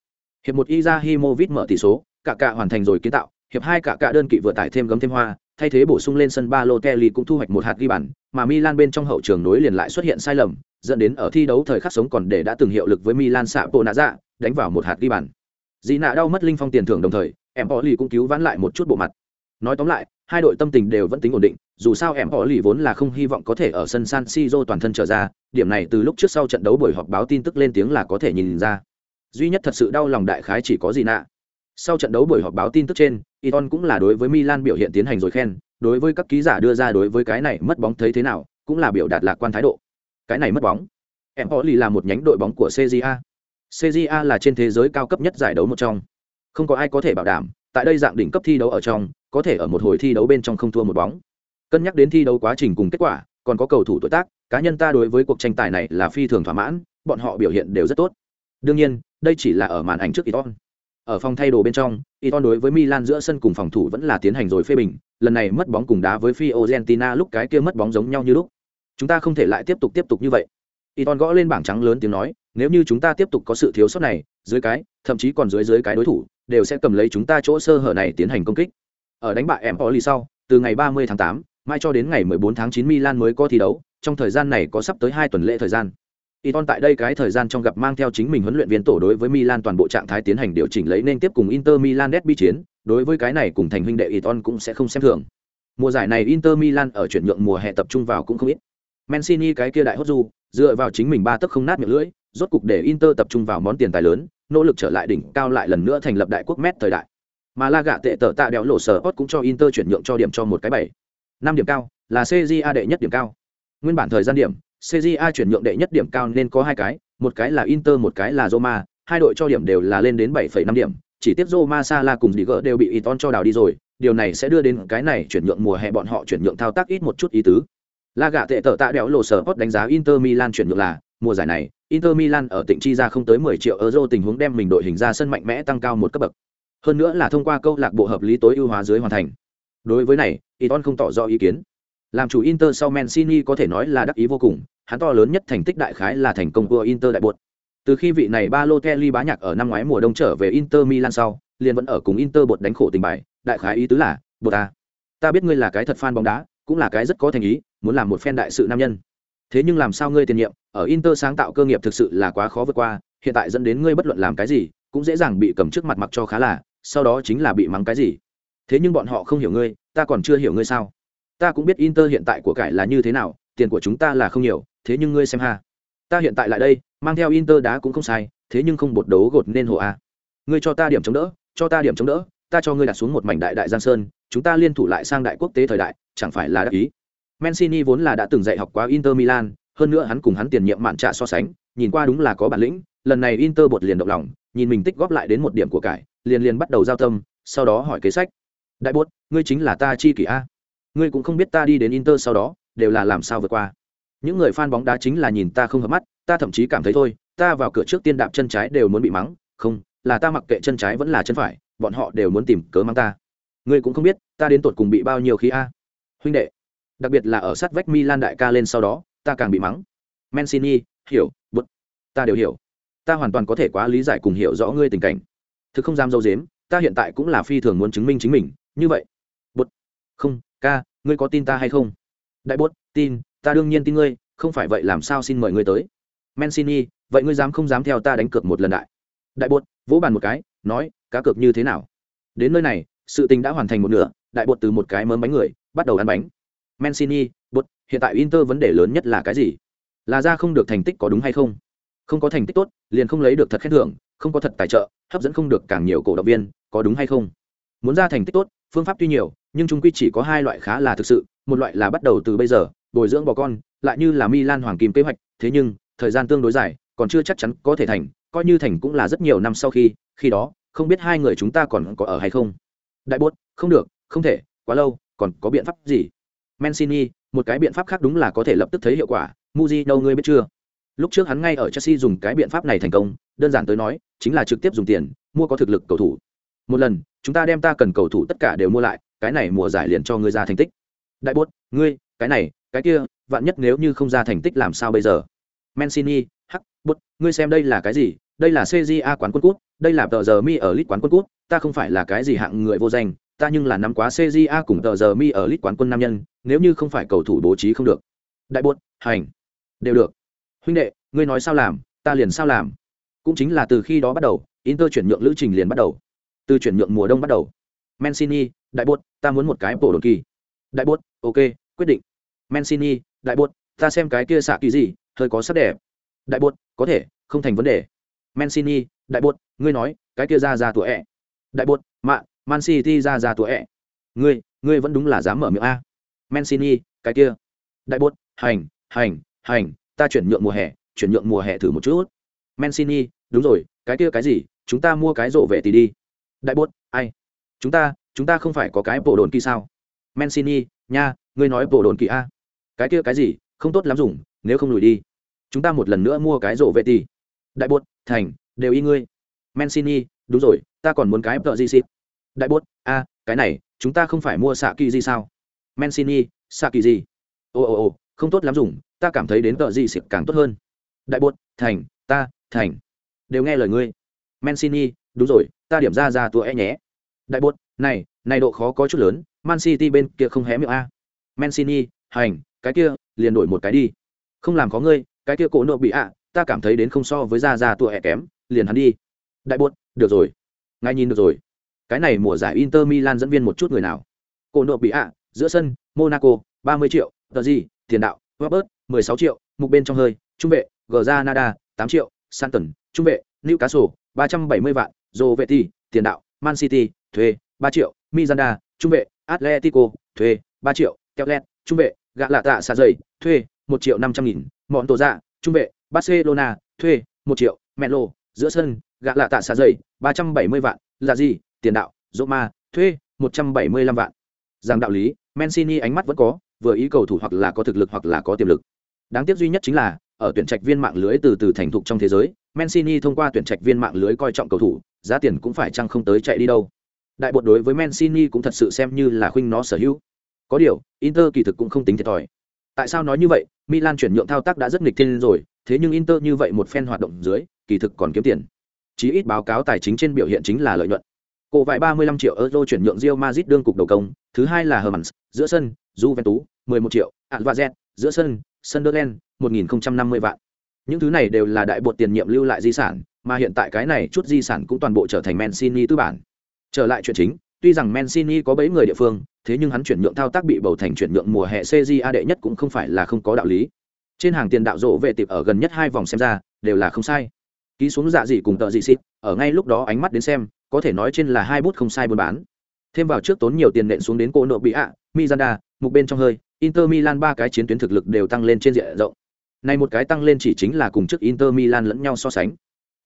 Hiệp một Izahimovic mở tỷ số, cả cả hoàn thành rồi kiến tạo, hiệp hai cả cả đơn kỵ vừa tải thêm gấm thêm hoa, thay thế bổ sung lên sân Balotelli cũng thu hoạch một hạt ghi bàn, mà Milan bên trong hậu trường nối liền lại xuất hiện sai lầm, dẫn đến ở thi đấu thời khắc sống còn để đã từng hiệu lực với Milan xạ bộ nạ dạ, đánh vào một hạt ghi bàn. Dĩ nạ đau mất linh phong tiền thưởng đồng thời, Empoli cũng cứu vãn lại một chút bộ mặt. Nói tóm lại, hai đội tâm tình đều vẫn tính ổn định, dù sao em họ lì vốn là không hy vọng có thể ở sân San Siro toàn thân trở ra, điểm này từ lúc trước sau trận đấu buổi họp báo tin tức lên tiếng là có thể nhìn ra. Duy nhất thật sự đau lòng đại khái chỉ có gì nạ. Sau trận đấu buổi họp báo tin tức trên, Iton cũng là đối với Milan biểu hiện tiến hành rồi khen, đối với các ký giả đưa ra đối với cái này mất bóng thấy thế nào, cũng là biểu đạt lạc quan thái độ. Cái này mất bóng. em họ lì là một nhánh đội bóng của CJA. CJA là trên thế giới cao cấp nhất giải đấu một trong. Không có ai có thể bảo đảm, tại đây dạng đỉnh cấp thi đấu ở trong, có thể ở một hồi thi đấu bên trong không thua một bóng. Cân nhắc đến thi đấu quá trình cùng kết quả, còn có cầu thủ tuổi tác, cá nhân ta đối với cuộc tranh tài này là phi thường thỏa mãn, bọn họ biểu hiện đều rất tốt. Đương nhiên, đây chỉ là ở màn ảnh trước Iton. Ở phòng thay đồ bên trong, Iton đối với Milan giữa sân cùng phòng thủ vẫn là tiến hành rồi phê bình, lần này mất bóng cùng đá với Fiorentina lúc cái kia mất bóng giống nhau như lúc. Chúng ta không thể lại tiếp tục tiếp tục như vậy. Iton gõ lên bảng trắng lớn tiếng nói, nếu như chúng ta tiếp tục có sự thiếu sót này, dưới cái, thậm chí còn dưới dưới cái đối thủ, đều sẽ cầm lấy chúng ta chỗ sơ hở này tiến hành công kích. Ở đánh bại Empoli sau, từ ngày 30 tháng 8, mai cho đến ngày 14 tháng 9 Milan mới có thi đấu, trong thời gian này có sắp tới 2 tuần lễ thời gian. Iton tại đây cái thời gian trong gặp mang theo chính mình huấn luyện viên tổ đối với Milan toàn bộ trạng thái tiến hành điều chỉnh lấy nên tiếp cùng Inter Milan derby chiến, đối với cái này cùng thành huynh đệ Iton cũng sẽ không xem thường. Mùa giải này Inter Milan ở chuyển nhượng mùa hè tập trung vào cũng không ít. Mancini cái kia đại hốt du, dựa vào chính mình ba tấc không nát miệng lưỡi, rốt cục để Inter tập trung vào món tiền tài lớn, nỗ lực trở lại đỉnh cao lại lần nữa thành lập đại quốc mét thời đại. Mà La gạ tệ tở tạ đéo lộ sở cũng cho Inter chuyển nhượng cho điểm cho một cái bảy năm điểm cao, là CJA đệ nhất điểm cao. Nguyên bản thời gian điểm, CJA chuyển nhượng đệ nhất điểm cao nên có hai cái, một cái là Inter một cái là Roma, hai đội cho điểm đều là lên đến 7,5 điểm, chỉ tiếp Roma Sala cùng digger đều bị Iton cho đào đi rồi, điều này sẽ đưa đến cái này chuyển nhượng mùa hè bọn họ chuyển nhượng thao tác ít một chút ý tứ. La gạ tệ tở tạ đéo lộ sở đánh giá Inter Milan chuyển nhượng là mùa giải này, Inter Milan ở tỉnh chi ra không tới 10 triệu euro tình huống đem mình đội hình ra sân mạnh mẽ tăng cao một cấp bậc. Hơn nữa là thông qua câu lạc bộ hợp lý tối ưu hóa dưới hoàn thành. Đối với này, Iton không tỏ rõ ý kiến. Làm chủ Inter sau Mancini có thể nói là đắc ý vô cùng, hắn to lớn nhất thành tích đại khái là thành công của Inter đại buột. Từ khi vị này Balotelli bá nhạc ở năm ngoái mùa đông trở về Inter Milan sau, liền vẫn ở cùng Inter bột đánh khổ tình bài, đại khái ý tứ là, "Bột ta, ta biết ngươi là cái thật fan bóng đá, cũng là cái rất có thành ý, muốn làm một fan đại sự nam nhân. Thế nhưng làm sao ngươi tiền nhiệm, ở Inter sáng tạo cơ nghiệp thực sự là quá khó vượt qua, hiện tại dẫn đến ngươi bất luận làm cái gì, cũng dễ dàng bị cầm trước mặt mặc cho khá là, sau đó chính là bị mắng cái gì. Thế nhưng bọn họ không hiểu ngươi, ta còn chưa hiểu ngươi sao? Ta cũng biết Inter hiện tại của cải là như thế nào, tiền của chúng ta là không nhiều, thế nhưng ngươi xem ha, ta hiện tại lại đây, mang theo Inter đá cũng không sai, thế nhưng không bột đấu gột nên hồ a. Ngươi cho ta điểm chống đỡ, cho ta điểm chống đỡ, ta cho ngươi đặt xuống một mảnh đại đại giang sơn, chúng ta liên thủ lại sang đại quốc tế thời đại, chẳng phải là đắc ý. Mancini vốn là đã từng dạy học qua Inter Milan, hơn nữa hắn cùng hắn tiền nhiệm mạn trả so sánh, nhìn qua đúng là có bản lĩnh, lần này Inter bột liền động lòng, nhìn mình tích góp lại đến một điểm của cải, liền liền bắt đầu giao tâm, sau đó hỏi kế sách. Đại bốt, ngươi chính là ta chi kỷ a. Ngươi cũng không biết ta đi đến Inter sau đó, đều là làm sao vượt qua. Những người fan bóng đá chính là nhìn ta không hợp mắt, ta thậm chí cảm thấy thôi, ta vào cửa trước tiên đạp chân trái đều muốn bị mắng, không, là ta mặc kệ chân trái vẫn là chân phải, bọn họ đều muốn tìm cớ mắng ta. Ngươi cũng không biết, ta đến tột cùng bị bao nhiêu khí a. Huynh đệ, đặc biệt là ở sát vách Milan đại ca lên sau đó, ta càng bị mắng. Mancini, hiểu, bút, ta đều hiểu. Ta hoàn toàn có thể quá lý giải cùng hiểu rõ ngươi tình cảnh. Thực không dám dâu dếm, ta hiện tại cũng là phi thường muốn chứng minh chính mình, như vậy. bột, không, ca, ngươi có tin ta hay không? Đại bốt tin, ta đương nhiên tin ngươi, không phải vậy làm sao xin mời ngươi tới. Mancini, vậy ngươi dám không dám theo ta đánh cược một lần đại? Đại bột, vỗ bàn một cái, nói, cá cược như thế nào? Đến nơi này, sự tình đã hoàn thành một nửa, đại bột từ một cái mớm bánh người, bắt đầu ăn bánh. Mancini, bột, hiện tại Inter vấn đề lớn nhất là cái gì? Là ra không được thành tích có đúng hay không? Không có thành tích tốt, liền không lấy được thật khen thưởng, không có thật tài trợ, hấp dẫn không được càng nhiều cổ động viên, có đúng hay không? Muốn ra thành tích tốt, phương pháp tuy nhiều, nhưng chúng quy chỉ có hai loại khá là thực sự, một loại là bắt đầu từ bây giờ, bồi dưỡng bò con, lại như là Milan hoàng kim kế hoạch, thế nhưng, thời gian tương đối dài, còn chưa chắc chắn có thể thành, coi như thành cũng là rất nhiều năm sau khi, khi đó, không biết hai người chúng ta còn có ở hay không. Đại bốt, không được, không thể, quá lâu, còn có biện pháp gì? Mancini, một cái biện pháp khác đúng là có thể lập tức thấy hiệu quả, Muji đâu ngươi biết chưa? Lúc trước hắn ngay ở Chelsea dùng cái biện pháp này thành công, đơn giản tới nói, chính là trực tiếp dùng tiền mua có thực lực cầu thủ. Một lần, chúng ta đem ta cần cầu thủ tất cả đều mua lại, cái này mùa giải liền cho ngươi ra thành tích. Đại bốt, ngươi, cái này, cái kia, vạn nhất nếu như không ra thành tích làm sao bây giờ? Mancini, hắc, bút, ngươi xem đây là cái gì? Đây là CJA quán quân cút, đây là tờ giờ mi ở lit quán quân cút, ta không phải là cái gì hạng người vô danh, ta nhưng là nắm quá CJA cùng tờ giờ mi ở lit quán quân nam nhân, nếu như không phải cầu thủ bố trí không được. Đại Bút, hành, đều được. Huynh đệ, ngươi nói sao làm, ta liền sao làm. Cũng chính là từ khi đó bắt đầu, Inter chuyển nhượng lữ trình liền bắt đầu. Từ chuyển nhượng mùa đông bắt đầu. Mancini, đại bột, ta muốn một cái bộ đồn kỳ. Đại bột, ok, quyết định. Mancini, đại bột, ta xem cái kia xạ kỳ gì, hơi có sắc đẹp. Đại bột, có thể, không thành vấn đề. Mancini, đại bột, ngươi nói, cái kia ra ra tuổi ẹ. Đại bột, mạ, Man City ra ra tuổi ẹ. Ngươi, ngươi vẫn đúng là dám mở miệng a. Mancini, cái kia. Đại bột, hành, hành, hành, ta chuyển nhượng mùa hè, chuyển nhượng mùa hè thử một chút. Mancini, đúng rồi, cái kia cái gì, chúng ta mua cái rộ vệ thì đi. Đại bốt ai? Chúng ta, chúng ta không phải có cái bộ đồn kỳ sao? Mancini, nha, ngươi nói bộ đồn kỳ a. Cái kia cái gì, không tốt lắm dùng, nếu không lùi đi. Chúng ta một lần nữa mua cái rộ vệ thì. Đại bốt thành, đều y ngươi. Mancini, đúng rồi, ta còn muốn cái tợ gì xịt. Đại bốt a, cái này, chúng ta không phải mua xạ kỳ gì sao? Mancini, xạ kỳ gì? Ồ ồ ồ, không tốt lắm dùng, ta cảm thấy đến tợ gì xịt càng tốt hơn. Đại bốt thành, ta, thành. Đều nghe lời ngươi. Mancini, đúng rồi, ta điểm ra ra tua e nhé. Đại bột, này, này độ khó có chút lớn, Man City bên kia không hé miệng a. Mancini, hành, cái kia, liền đổi một cái đi. Không làm có ngươi, cái kia cổ nộ bị ạ, ta cảm thấy đến không so với ra ra tua e kém, liền hắn đi. Đại bột, được rồi. ngay nhìn được rồi. Cái này mùa giải Inter Milan dẫn viên một chút người nào? Cổ nộ bị ạ, giữa sân, Monaco, 30 triệu, tờ gì, tiền đạo, Robert, 16 triệu, mục bên trong hơi, trung vệ, Granada, 8 triệu, Santon, trung vệ, Newcastle, 370 vạn, Jovetti, tiền đạo, Man City, thuê, 3 triệu, Miranda, trung vệ, Atletico, thuê, 3 triệu, Kellen, trung vệ, gạ lạ tạ xà dày, thuê, 1 triệu 500 nghìn, Mọn tổ dạ, trung vệ, Barcelona, thuê, 1 triệu, Melo, giữa sân, gạ lạ tạ xà dày, 370 vạn, là gì, tiền đạo, Roma, thuê, 175 vạn. Rằng đạo lý, Mancini ánh mắt vẫn có, vừa ý cầu thủ hoặc là có thực lực hoặc là có tiềm lực. Đáng tiếc duy nhất chính là, ở tuyển trạch viên mạng lưới từ từ thành thục trong thế giới, Mancini thông qua tuyển trạch viên mạng lưới coi trọng cầu thủ, giá tiền cũng phải chăng không tới chạy đi đâu. Đại bột đối với Mancini cũng thật sự xem như là khuynh nó sở hữu. có điều inter kỳ thực cũng không tính thiệt thòi. Tại sao nói như vậy? Milan chuyển nhượng thao tác đã rất nghịch thiên rồi thế nhưng inter như vậy một phen hoạt động dưới kỳ thực còn kiếm tiền. Chí ít báo cáo tài chính trên biểu hiện chính là lợi nhuận. Cổ vải 35 triệu euro chuyển nhượng Real Madrid đương cục đầu công thứ hai là Hermans giữa sân Juventus 11 triệu Alvarez giữa sân Sunderland 1050 vạn những thứ này đều là đại bột tiền nhiệm lưu lại di sản, mà hiện tại cái này chút di sản cũng toàn bộ trở thành Mancini tư bản. Trở lại chuyện chính, tuy rằng Mancini có bấy người địa phương, thế nhưng hắn chuyển nhượng thao tác bị bầu thành chuyển nhượng mùa hè CJA đệ nhất cũng không phải là không có đạo lý. Trên hàng tiền đạo rộ về tiệp ở gần nhất hai vòng xem ra, đều là không sai. Ký xuống dạ dị cùng tợ dị xịt, ở ngay lúc đó ánh mắt đến xem, có thể nói trên là hai bút không sai buôn bán. Thêm vào trước tốn nhiều tiền nện xuống đến cô nộ bị ạ, mizanda, mục bên trong hơi, inter milan ba cái chiến tuyến thực lực đều tăng lên trên diện rộng này một cái tăng lên chỉ chính là cùng trước inter milan lẫn nhau so sánh.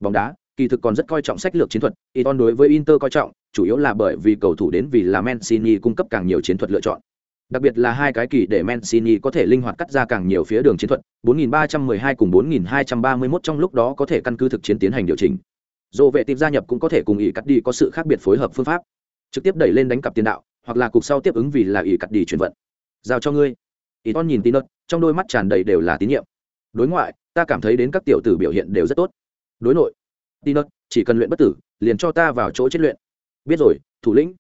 Bóng đá kỳ thực còn rất coi trọng sách lược chiến thuật iton đối với inter coi trọng chủ yếu là bởi vì cầu thủ đến vì là mancini cung cấp càng nhiều chiến thuật lựa chọn. Đặc biệt là hai cái kỳ để Mancini có thể linh hoạt cắt ra càng nhiều phía đường chiến thuật 4312 cùng 4231 trong lúc đó có thể căn cứ thực chiến tiến hành điều chỉnh. Dù vệ tìm gia nhập cũng có thể cùng ý cắt đi có sự khác biệt phối hợp phương pháp. Trực tiếp đẩy lên đánh cặp tiền đạo hoặc là cục sau tiếp ứng vì là ý cắt đi chuyển vận. Giao cho ngươi. Ý nhìn Tinot, trong đôi mắt tràn đầy đều là tín nhiệm đối ngoại, ta cảm thấy đến các tiểu tử biểu hiện đều rất tốt. Đối nội tin chỉ cần luyện bất tử, liền cho ta vào chỗ chết luyện. Biết rồi, thủ lĩnh.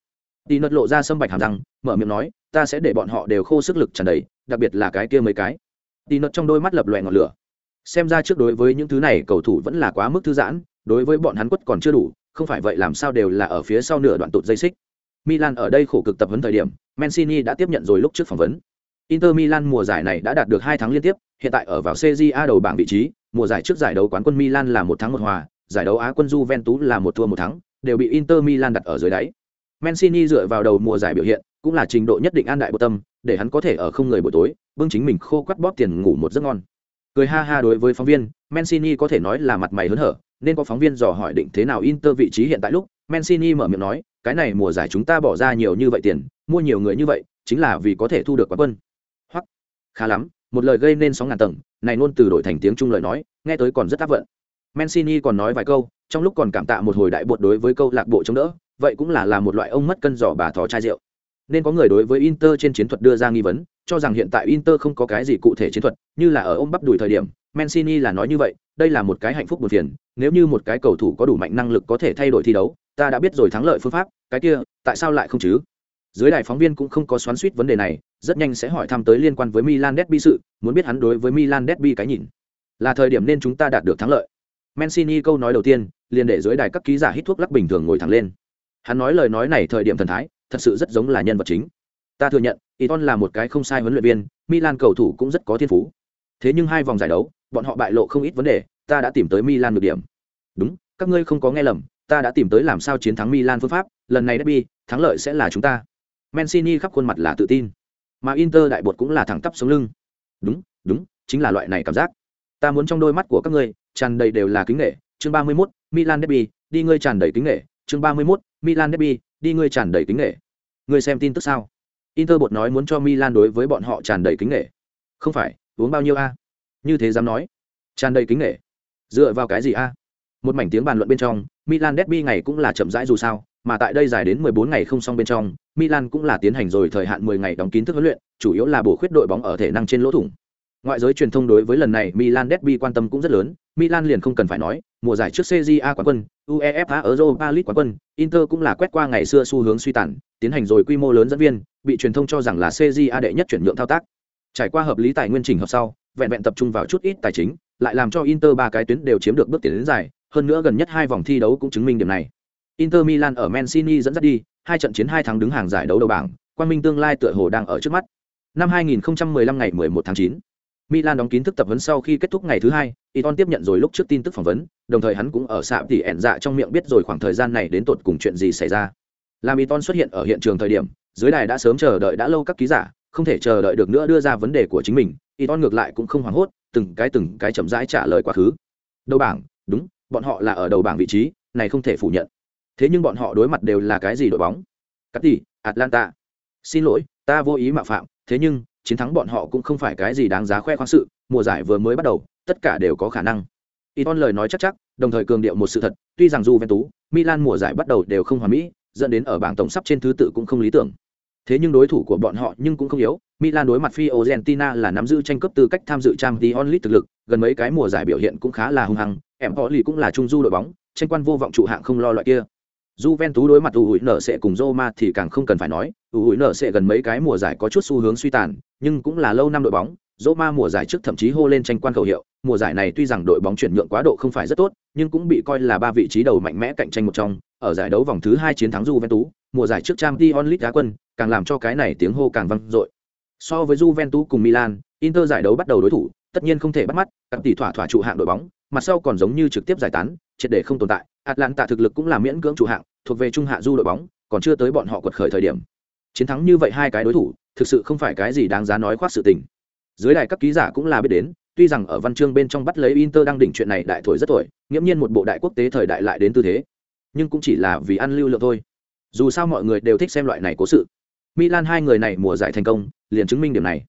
Tin lộ ra sâm bạch hàm răng, mở miệng nói, ta sẽ để bọn họ đều khô sức lực tràn đầy, đặc biệt là cái kia mấy cái. Tin trong đôi mắt lập loè ngọn lửa. Xem ra trước đối với những thứ này, cầu thủ vẫn là quá mức thư giãn, đối với bọn hắn quất còn chưa đủ, không phải vậy làm sao đều là ở phía sau nửa đoạn tụt dây xích. Milan ở đây khổ cực tập huấn thời điểm, mancini đã tiếp nhận rồi lúc trước phỏng vấn inter milan mùa giải này đã đạt được hai tháng liên tiếp hiện tại ở vào cja đầu bảng vị trí mùa giải trước giải đấu quán quân milan là một thắng một hòa giải đấu á quân juventus là một thua một thắng đều bị inter milan đặt ở dưới đáy mancini dựa vào đầu mùa giải biểu hiện cũng là trình độ nhất định an đại bộ tâm để hắn có thể ở không người buổi tối bưng chính mình khô quắt bóp tiền ngủ một giấc ngon cười ha ha đối với phóng viên mancini có thể nói là mặt mày hớn hở nên có phóng viên dò hỏi định thế nào Inter vị trí hiện tại lúc, Mancini mở miệng nói, cái này mùa giải chúng ta bỏ ra nhiều như vậy tiền, mua nhiều người như vậy, chính là vì có thể thu được quán quân. Khá lắm, một lời gây nên sóng ngàn tầng, này luôn từ đổi thành tiếng Trung lời nói, nghe tới còn rất áp vận. Mancini còn nói vài câu, trong lúc còn cảm tạ một hồi đại bột đối với câu lạc bộ chống đỡ, vậy cũng là là một loại ông mất cân giỏ bà thò chai rượu. Nên có người đối với Inter trên chiến thuật đưa ra nghi vấn, cho rằng hiện tại Inter không có cái gì cụ thể chiến thuật, như là ở ông bắp đùi thời điểm, Mancini là nói như vậy, đây là một cái hạnh phúc buồn phiền, nếu như một cái cầu thủ có đủ mạnh năng lực có thể thay đổi thi đấu, ta đã biết rồi thắng lợi phương pháp, cái kia, tại sao lại không chứ? Dưới đài phóng viên cũng không có xoắn xuýt vấn đề này, rất nhanh sẽ hỏi thăm tới liên quan với Milan Derby sự, muốn biết hắn đối với Milan Derby cái nhìn. Là thời điểm nên chúng ta đạt được thắng lợi. Mancini câu nói đầu tiên, liền để dưới đài các ký giả hít thuốc lắc bình thường ngồi thẳng lên. Hắn nói lời nói này thời điểm thần thái, thật sự rất giống là nhân vật chính. Ta thừa nhận, Iton là một cái không sai huấn luyện viên, Milan cầu thủ cũng rất có thiên phú. Thế nhưng hai vòng giải đấu, bọn họ bại lộ không ít vấn đề, ta đã tìm tới Milan được điểm. Đúng, các ngươi không có nghe lầm, ta đã tìm tới làm sao chiến thắng Milan phương pháp, lần này derby, thắng lợi sẽ là chúng ta. Mancini khắp khuôn mặt là tự tin, mà Inter đại bột cũng là thẳng tắp sống lưng. Đúng, đúng, chính là loại này cảm giác. Ta muốn trong đôi mắt của các ngươi tràn đầy đều là kính nể. Chương 31, Milan derby, đi ngươi tràn đầy kính nể. Chương 31, Milan derby, đi ngươi tràn đầy kính nể. Ngươi xem tin tức sao? Inter bột nói muốn cho Milan đối với bọn họ tràn đầy kính nể. Không phải, uống bao nhiêu a? Như thế dám nói? Tràn đầy kính nể. Dựa vào cái gì a? Một mảnh tiếng bàn luận bên trong, Milan derby ngày cũng là chậm rãi dù sao, mà tại đây dài đến 14 ngày không xong bên trong, Milan cũng là tiến hành rồi thời hạn 10 ngày đóng kín thức huấn luyện, chủ yếu là bổ khuyết đội bóng ở thể năng trên lỗ thủng. Ngoại giới truyền thông đối với lần này Milan derby quan tâm cũng rất lớn, Milan liền không cần phải nói, mùa giải trước CJA quán quân, UEFA Europa League quán quân, Inter cũng là quét qua ngày xưa xu hướng suy tàn, tiến hành rồi quy mô lớn dẫn viên, bị truyền thông cho rằng là CJA đệ nhất chuyển nhượng thao tác. Trải qua hợp lý tài nguyên chỉnh hợp sau, vẹn vẹn tập trung vào chút ít tài chính, lại làm cho Inter ba cái tuyến đều chiếm được bước tiến đến dài, hơn nữa gần nhất hai vòng thi đấu cũng chứng minh điểm này. Inter Milan ở Mancini dẫn dắt đi, hai trận chiến hai thắng đứng hàng giải đấu đầu bảng, quan minh tương lai tựa hồ đang ở trước mắt. Năm 2015 ngày 11 tháng 9, Milan đóng kín thức tập huấn sau khi kết thúc ngày thứ hai, Iton tiếp nhận rồi lúc trước tin tức phỏng vấn, đồng thời hắn cũng ở sạm tỉ ẻn dạ trong miệng biết rồi khoảng thời gian này đến tột cùng chuyện gì xảy ra. Làm Iton xuất hiện ở hiện trường thời điểm, dưới đài đã sớm chờ đợi đã lâu các ký giả, không thể chờ đợi được nữa đưa ra vấn đề của chính mình, Iton ngược lại cũng không hoảng hốt, từng cái từng cái chậm rãi trả lời quá khứ. Đầu bảng, đúng, bọn họ là ở đầu bảng vị trí, này không thể phủ nhận. Thế nhưng bọn họ đối mặt đều là cái gì đội bóng? Cắt tỉ Atlanta. Xin lỗi, ta vô ý mạo phạm, thế nhưng chiến thắng bọn họ cũng không phải cái gì đáng giá khoe khoang sự, mùa giải vừa mới bắt đầu, tất cả đều có khả năng. Iton lời nói chắc chắc, đồng thời cường điệu một sự thật, tuy rằng Juventus, Milan mùa giải bắt đầu đều không hoàn mỹ, dẫn đến ở bảng tổng sắp trên thứ tự cũng không lý tưởng. Thế nhưng đối thủ của bọn họ nhưng cũng không yếu, Milan đối mặt Fiorentina là nắm giữ tranh cấp tư cách tham dự Champions League thực lực, gần mấy cái mùa giải biểu hiện cũng khá là hung hăng, Empoli cũng là trung du đội bóng, tranh quan vô vọng trụ hạng không lo loại kia. Juventus đối mặt U nở sẽ cùng Roma thì càng không cần phải nói, U nở sẽ gần mấy cái mùa giải có chút xu hướng suy tàn, nhưng cũng là lâu năm đội bóng, Roma mùa giải trước thậm chí hô lên tranh quan khẩu hiệu, mùa giải này tuy rằng đội bóng chuyển nhượng quá độ không phải rất tốt, nhưng cũng bị coi là ba vị trí đầu mạnh mẽ cạnh tranh một trong, ở giải đấu vòng thứ hai chiến thắng Juventus, mùa giải trước Champions League đá quân, càng làm cho cái này tiếng hô càng vang dội. So với Juventus cùng Milan, Inter giải đấu bắt đầu đối thủ, tất nhiên không thể bắt mắt, các tỷ thỏa thỏa trụ hạng đội bóng, mặt sau còn giống như trực tiếp giải tán, triệt để không tồn tại. Atlanta thực lực cũng là miễn cưỡng chủ hạng, thuộc về trung hạ du đội bóng, còn chưa tới bọn họ quật khởi thời điểm. Chiến thắng như vậy hai cái đối thủ, thực sự không phải cái gì đáng giá nói khoác sự tình. Dưới đài các ký giả cũng là biết đến, tuy rằng ở văn chương bên trong bắt lấy Inter đang đỉnh chuyện này đại thổi rất tuổi, nghiễm nhiên một bộ đại quốc tế thời đại lại đến tư thế, nhưng cũng chỉ là vì ăn lưu lượng thôi. Dù sao mọi người đều thích xem loại này cố sự. Milan hai người này mùa giải thành công, liền chứng minh điểm này.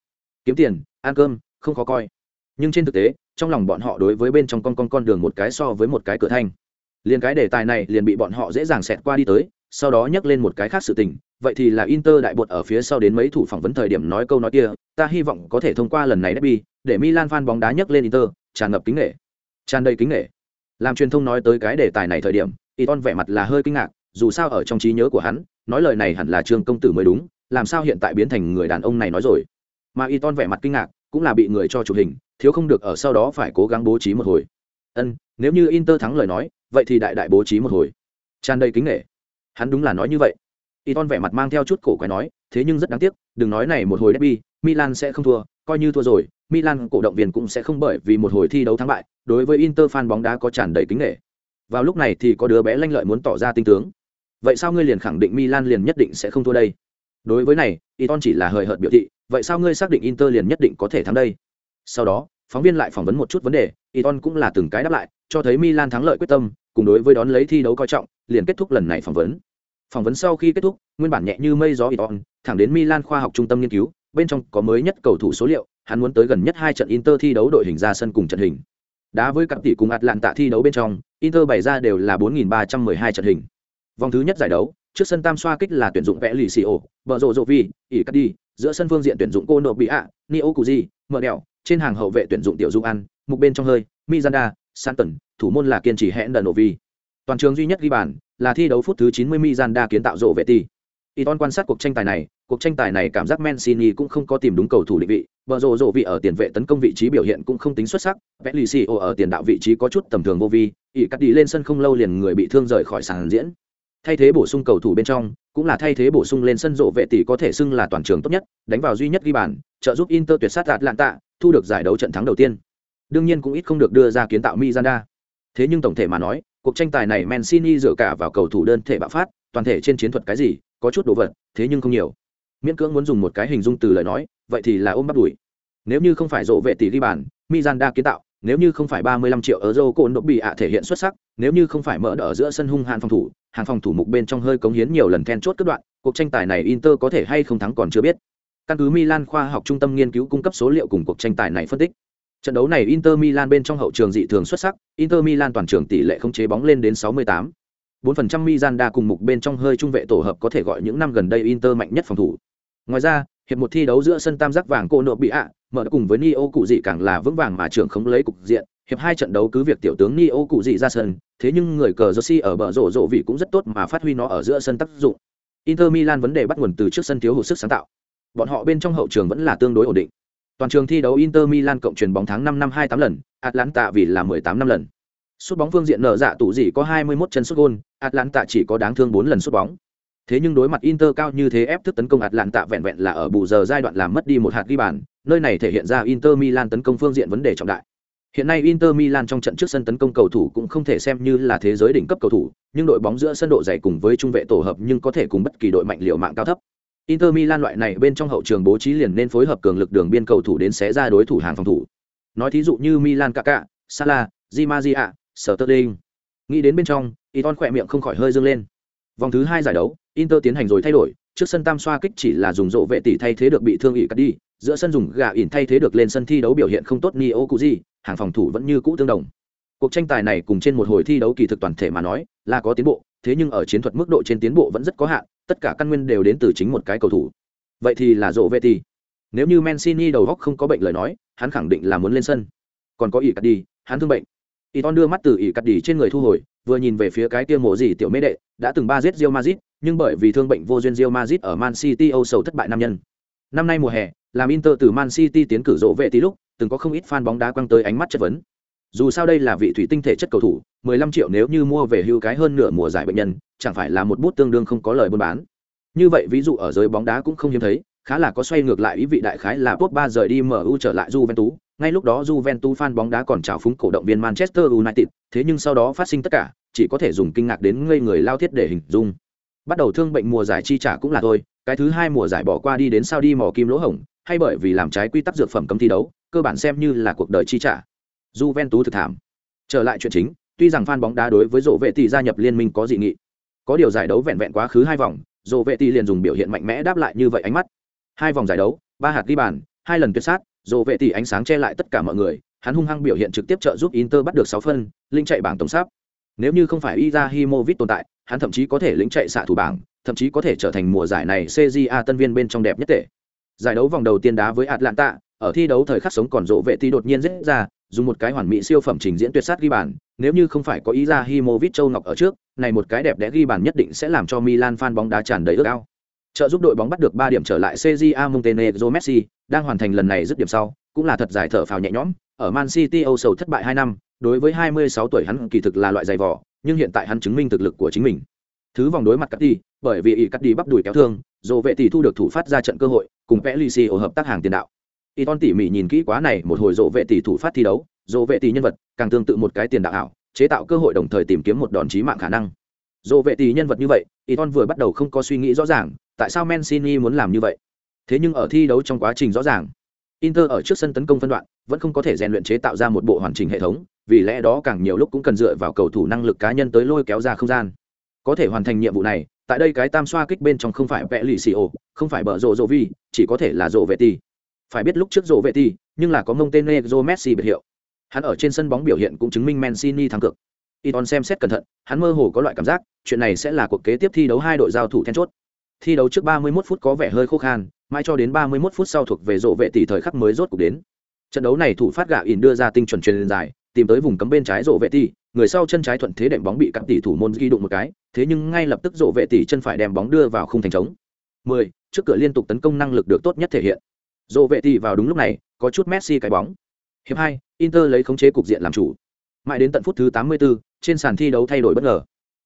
Kiếm tiền, ăn cơm, không khó coi. Nhưng trên thực tế, trong lòng bọn họ đối với bên trong con con con đường một cái so với một cái cửa thành. Liền cái đề tài này liền bị bọn họ dễ dàng xẹt qua đi tới, sau đó nhắc lên một cái khác sự tình, vậy thì là Inter đại bột ở phía sau đến mấy thủ phỏng vấn thời điểm nói câu nói kia, ta hy vọng có thể thông qua lần này derby, để Milan fan bóng đá nhắc lên Inter, tràn ngập kính nể. Tràn đầy kính nể. Làm truyền thông nói tới cái đề tài này thời điểm, Iton vẻ mặt là hơi kinh ngạc, dù sao ở trong trí nhớ của hắn, nói lời này hẳn là Trương công tử mới đúng, làm sao hiện tại biến thành người đàn ông này nói rồi. Mà Iton vẻ mặt kinh ngạc, cũng là bị người cho chụp hình, thiếu không được ở sau đó phải cố gắng bố trí một hồi. Ân, nếu như Inter thắng lời nói, vậy thì đại đại bố trí một hồi. Tràn đầy kính nể. Hắn đúng là nói như vậy. Iton vẻ mặt mang theo chút cổ quái nói, thế nhưng rất đáng tiếc, đừng nói này một hồi derby, Milan sẽ không thua, coi như thua rồi, Milan cổ động viên cũng sẽ không bởi vì một hồi thi đấu thắng bại, đối với Inter fan bóng đá có tràn đầy kính nể. Vào lúc này thì có đứa bé lanh lợi muốn tỏ ra tinh tướng. Vậy sao ngươi liền khẳng định Milan liền nhất định sẽ không thua đây? Đối với này, Iton chỉ là hời hợt biểu thị, vậy sao ngươi xác định Inter liền nhất định có thể thắng đây? Sau đó, phóng viên lại phỏng vấn một chút vấn đề, Iton cũng là từng cái đáp lại, cho thấy Milan thắng lợi quyết tâm, cùng đối với đón lấy thi đấu coi trọng, liền kết thúc lần này phỏng vấn. Phỏng vấn sau khi kết thúc, nguyên bản nhẹ như mây gió Iton, thẳng đến Milan khoa học trung tâm nghiên cứu, bên trong có mới nhất cầu thủ số liệu, hắn muốn tới gần nhất hai trận Inter thi đấu đội hình ra sân cùng trận hình. Đá với cặp tỷ cùng Atlanta thi đấu bên trong, Inter bày ra đều là 4312 trận hình. Vòng thứ nhất giải đấu, trước sân tam xoa kích là tuyển dụng vẽ lì xì ổ, bờ rộ rộ vi, ỉ cắt đi, giữa sân phương diện tuyển dụng cô nộp bị ạ, Nio Kuji, mở đèo, trên hàng hậu vệ tuyển dụng tiểu dung ăn, mục bên trong hơi, Mizanda, Santon, thủ môn là kiên trì hẹn đần Novi. Toàn trường duy nhất ghi bàn là thi đấu phút thứ 90 Mizanda kiến tạo rộ vệ tỷ. Iton quan sát cuộc tranh tài này, cuộc tranh tài này cảm giác Mancini cũng không có tìm đúng cầu thủ định vị, bờ rồ rộ vị ở tiền vệ tấn công vị trí biểu hiện cũng không tính xuất sắc, Pelisio ở tiền đạo vị trí có chút tầm thường vô vi, ỷ cắt đi lên sân không lâu liền người bị thương rời khỏi sàn diễn. Thay thế bổ sung cầu thủ bên trong, cũng là thay thế bổ sung lên sân rộ vệ tỷ có thể xưng là toàn trường tốt nhất, đánh vào duy nhất ghi bàn, trợ giúp Inter tuyệt sát Atlanta, thu được giải đấu trận thắng đầu tiên. Đương nhiên cũng ít không được đưa ra kiến tạo Miranda. Thế nhưng tổng thể mà nói, cuộc tranh tài này Mancini dựa cả vào cầu thủ đơn thể bạo phát, toàn thể trên chiến thuật cái gì, có chút đồ vật, thế nhưng không nhiều miễn cưỡng muốn dùng một cái hình dung từ lời nói vậy thì là ôm bắt đuổi. nếu như không phải rộ vệ tỷ ghi bàn Miranda kiến tạo nếu như không phải ba mươi lăm triệu euro cồn độ bị ạ thể hiện xuất sắc nếu như không phải mở đỡ giữa sân hung hàn phòng thủ hàng phòng thủ mục bên trong hơi cống hiến nhiều lần then chốt cất đoạn cuộc tranh tài này inter có thể hay không thắng còn chưa biết căn cứ milan khoa học trung tâm nghiên cứu cung cấp số liệu cùng cuộc tranh tài này phân tích trận đấu này inter milan bên trong hậu trường dị thường xuất sắc inter milan toàn trường tỷ lệ không chế bóng lên đến 68. 4% Miranda cùng mục bên trong hơi trung vệ tổ hợp có thể gọi những năm gần đây Inter mạnh nhất phòng thủ. Ngoài ra, hiệp một thi đấu giữa sân tam giác vàng cô nộ bị ạ, mở cùng với Nio cụ dị càng là vững vàng mà trưởng không lấy cục diện. Hiệp hai trận đấu cứ việc tiểu tướng Nio cụ dị ra sân, thế nhưng người cờ Josi ở bờ rổ rổ vị cũng rất tốt mà phát huy nó ở giữa sân tác dụng. Inter Milan vấn đề bắt nguồn từ trước sân thiếu hụt sức sáng tạo. Bọn họ bên trong hậu trường vẫn là tương đối ổn định. Toàn trường thi đấu Inter Milan cộng truyền bóng thắng 5 năm 28 lần, Atlanta vì là 18 năm lần. Sút bóng phương diện nở dạ tủ gì có 21 chân sút gôn, Atlanta chỉ có đáng thương 4 lần sút bóng. Thế nhưng đối mặt Inter cao như thế ép thức tấn công Atlanta vẹn vẹn là ở bù giờ giai đoạn làm mất đi một hạt ghi bàn, nơi này thể hiện ra Inter Milan tấn công phương diện vấn đề trọng đại. Hiện nay Inter Milan trong trận trước sân tấn công cầu thủ cũng không thể xem như là thế giới đỉnh cấp cầu thủ, nhưng đội bóng giữa sân độ dày cùng với trung vệ tổ hợp nhưng có thể cùng bất kỳ đội mạnh liệu mạng cao thấp. Inter Milan loại này bên trong hậu trường bố trí liền nên phối hợp cường lực đường biên cầu thủ đến xé ra đối thủ hàng phòng thủ. Nói thí dụ như Milan Kaká, Salah, Di Maria, Sterling. Nghĩ đến bên trong, Iton khỏe miệng không khỏi hơi dương lên. Vòng thứ hai giải đấu, Inter tiến hành rồi thay đổi, trước sân tam xoa kích chỉ là dùng rộ vệ tỷ thay thế được bị thương ỉ cắt đi, giữa sân dùng gà ỉn thay thế được lên sân thi đấu biểu hiện không tốt Nio Kuji, hàng phòng thủ vẫn như cũ tương đồng. Cuộc tranh tài này cùng trên một hồi thi đấu kỳ thực toàn thể mà nói, là có tiến bộ, thế nhưng ở chiến thuật mức độ trên tiến bộ vẫn rất có hạn, tất cả căn nguyên đều đến từ chính một cái cầu thủ. vậy thì là rộ vệ thì nếu như Mancini đầu góc không có bệnh lời nói, hắn khẳng định là muốn lên sân. Còn có ỷ cắt đi hắn thương bệnh. Y ton đưa mắt từ ỷ cắt đi trên người thu hồi, vừa nhìn về phía cái kia mộ gì tiểu mê đệ, đã từng ba giết Real Madrid, nhưng bởi vì thương bệnh vô duyên Real Madrid ở Man City Âu sầu thất bại năm nhân. Năm nay mùa hè, làm Inter từ Man City tiến cử rộ vệ tí lúc, từng có không ít fan bóng đá quăng tới ánh mắt chất vấn dù sao đây là vị thủy tinh thể chất cầu thủ 15 triệu nếu như mua về hưu cái hơn nửa mùa giải bệnh nhân chẳng phải là một bút tương đương không có lời buôn bán như vậy ví dụ ở giới bóng đá cũng không hiếm thấy khá là có xoay ngược lại ý vị đại khái là Pogba rời đi MU trở lại Juventus, ngay lúc đó Juventus fan bóng đá còn chào phúng cổ động viên Manchester United, thế nhưng sau đó phát sinh tất cả, chỉ có thể dùng kinh ngạc đến ngây người lao thiết để hình dung. Bắt đầu thương bệnh mùa giải chi trả cũng là thôi, cái thứ hai mùa giải bỏ qua đi đến sao đi mò kim lỗ hổng, hay bởi vì làm trái quy tắc dược phẩm cấm thi đấu, cơ bản xem như là cuộc đời chi trả. Juventus thực thảm. Trở lại chuyện chính, tuy rằng fan bóng đá đối với rộ vệ tỷ gia nhập liên minh có dị nghị, có điều giải đấu vẹn vẹn quá khứ hai vòng, rộ vệ tỷ liền dùng biểu hiện mạnh mẽ đáp lại như vậy ánh mắt. Hai vòng giải đấu ba hạt ghi bàn hai lần tuyệt sát rộ vệ tỷ ánh sáng che lại tất cả mọi người hắn hung hăng biểu hiện trực tiếp trợ giúp inter bắt được sáu phân linh chạy bảng tổng sắp. Nếu như không phải Izahimovic tồn tại hắn thậm chí có thể lĩnh chạy xạ thủ bảng thậm chí có thể trở thành mùa giải này cja tân viên bên trong đẹp nhất tệ. Giải đấu vòng đầu tiên đá với atlanta ở thi đấu thời khắc sống còn rộ vệ tỷ đột nhiên rết ra dùng một cái hoàn mỹ siêu phẩm trình diễn tuyệt sát ghi bàn nếu như không phải có ý ra Izahimovic châu ngọc ở trước này một cái đẹp đẽ ghi bàn nhất định sẽ làm cho milan fan bóng đá tràn đầy ước ao trợ giúp đội bóng bắt được ba điểm trở lại CJA Montenegro Messi, đang hoàn thành lần này dứt điểm sau, cũng là thật giải thở phào nhẹ nhõm, ở Man City Âu sầu thất bại hai năm, đối với 26 tuổi hắn kỳ thực là loại dày vỏ, nhưng hiện tại hắn chứng minh thực lực của chính mình. Thứ vòng đối mặt cắt đi, bởi vì ý cắt đi bắp đùi kéo thương, dù vệ tỷ thu được thủ phát ra trận cơ hội, cùng Pelicio hợp tác hàng tiền đạo. Iton tỉ mỉ nhìn kỹ quá này một hồi rộ vệ tỷ thủ phát thi đấu, rộ vệ tỷ nhân vật, càng tương tự một cái tiền đạo ảo, chế tạo cơ hội đồng thời tìm kiếm một đòn chí mạng khả năng. Rộ vệ tỷ nhân vật như vậy, Iton vừa bắt đầu không có suy nghĩ rõ ràng, tại sao Mancini muốn làm như vậy? Thế nhưng ở thi đấu trong quá trình rõ ràng, Inter ở trước sân tấn công phân đoạn vẫn không có thể rèn luyện chế tạo ra một bộ hoàn chỉnh hệ thống, vì lẽ đó càng nhiều lúc cũng cần dựa vào cầu thủ năng lực cá nhân tới lôi kéo ra không gian. Có thể hoàn thành nhiệm vụ này, tại đây cái tam xoa kích bên trong không phải vẽ lì xì ổ, không phải bờ rộ rộ vi, chỉ có thể là rộ vệ tỷ. Phải biết lúc trước rộ vệ thì, nhưng là có Montenegro Messi biệt hiệu. Hắn ở trên sân bóng biểu hiện cũng chứng minh Mancini thắng cực. Iton xem xét cẩn thận, hắn mơ hồ có loại cảm giác, chuyện này sẽ là cuộc kế tiếp thi đấu hai đội giao thủ then chốt. Thi đấu trước 31 phút có vẻ hơi khô khan, mãi cho đến 31 phút sau thuộc về rộ vệ tỷ thời khắc mới rốt cuộc đến. Trận đấu này thủ phát gạ ỉn đưa ra tinh chuẩn truyền dài, tìm tới vùng cấm bên trái rộ vệ tỷ, người sau chân trái thuận thế đệm bóng bị cặp tỷ thủ môn ghi đụng một cái, thế nhưng ngay lập tức rộ vệ tỷ chân phải đem bóng đưa vào khung thành trống. 10, trước cửa liên tục tấn công năng lực được tốt nhất thể hiện. Rộ vệ tỷ vào đúng lúc này, có chút Messi cái bóng. Hiệp 2, Inter lấy khống chế cục diện làm chủ. Mãi đến tận phút thứ 84, trên sàn thi đấu thay đổi bất ngờ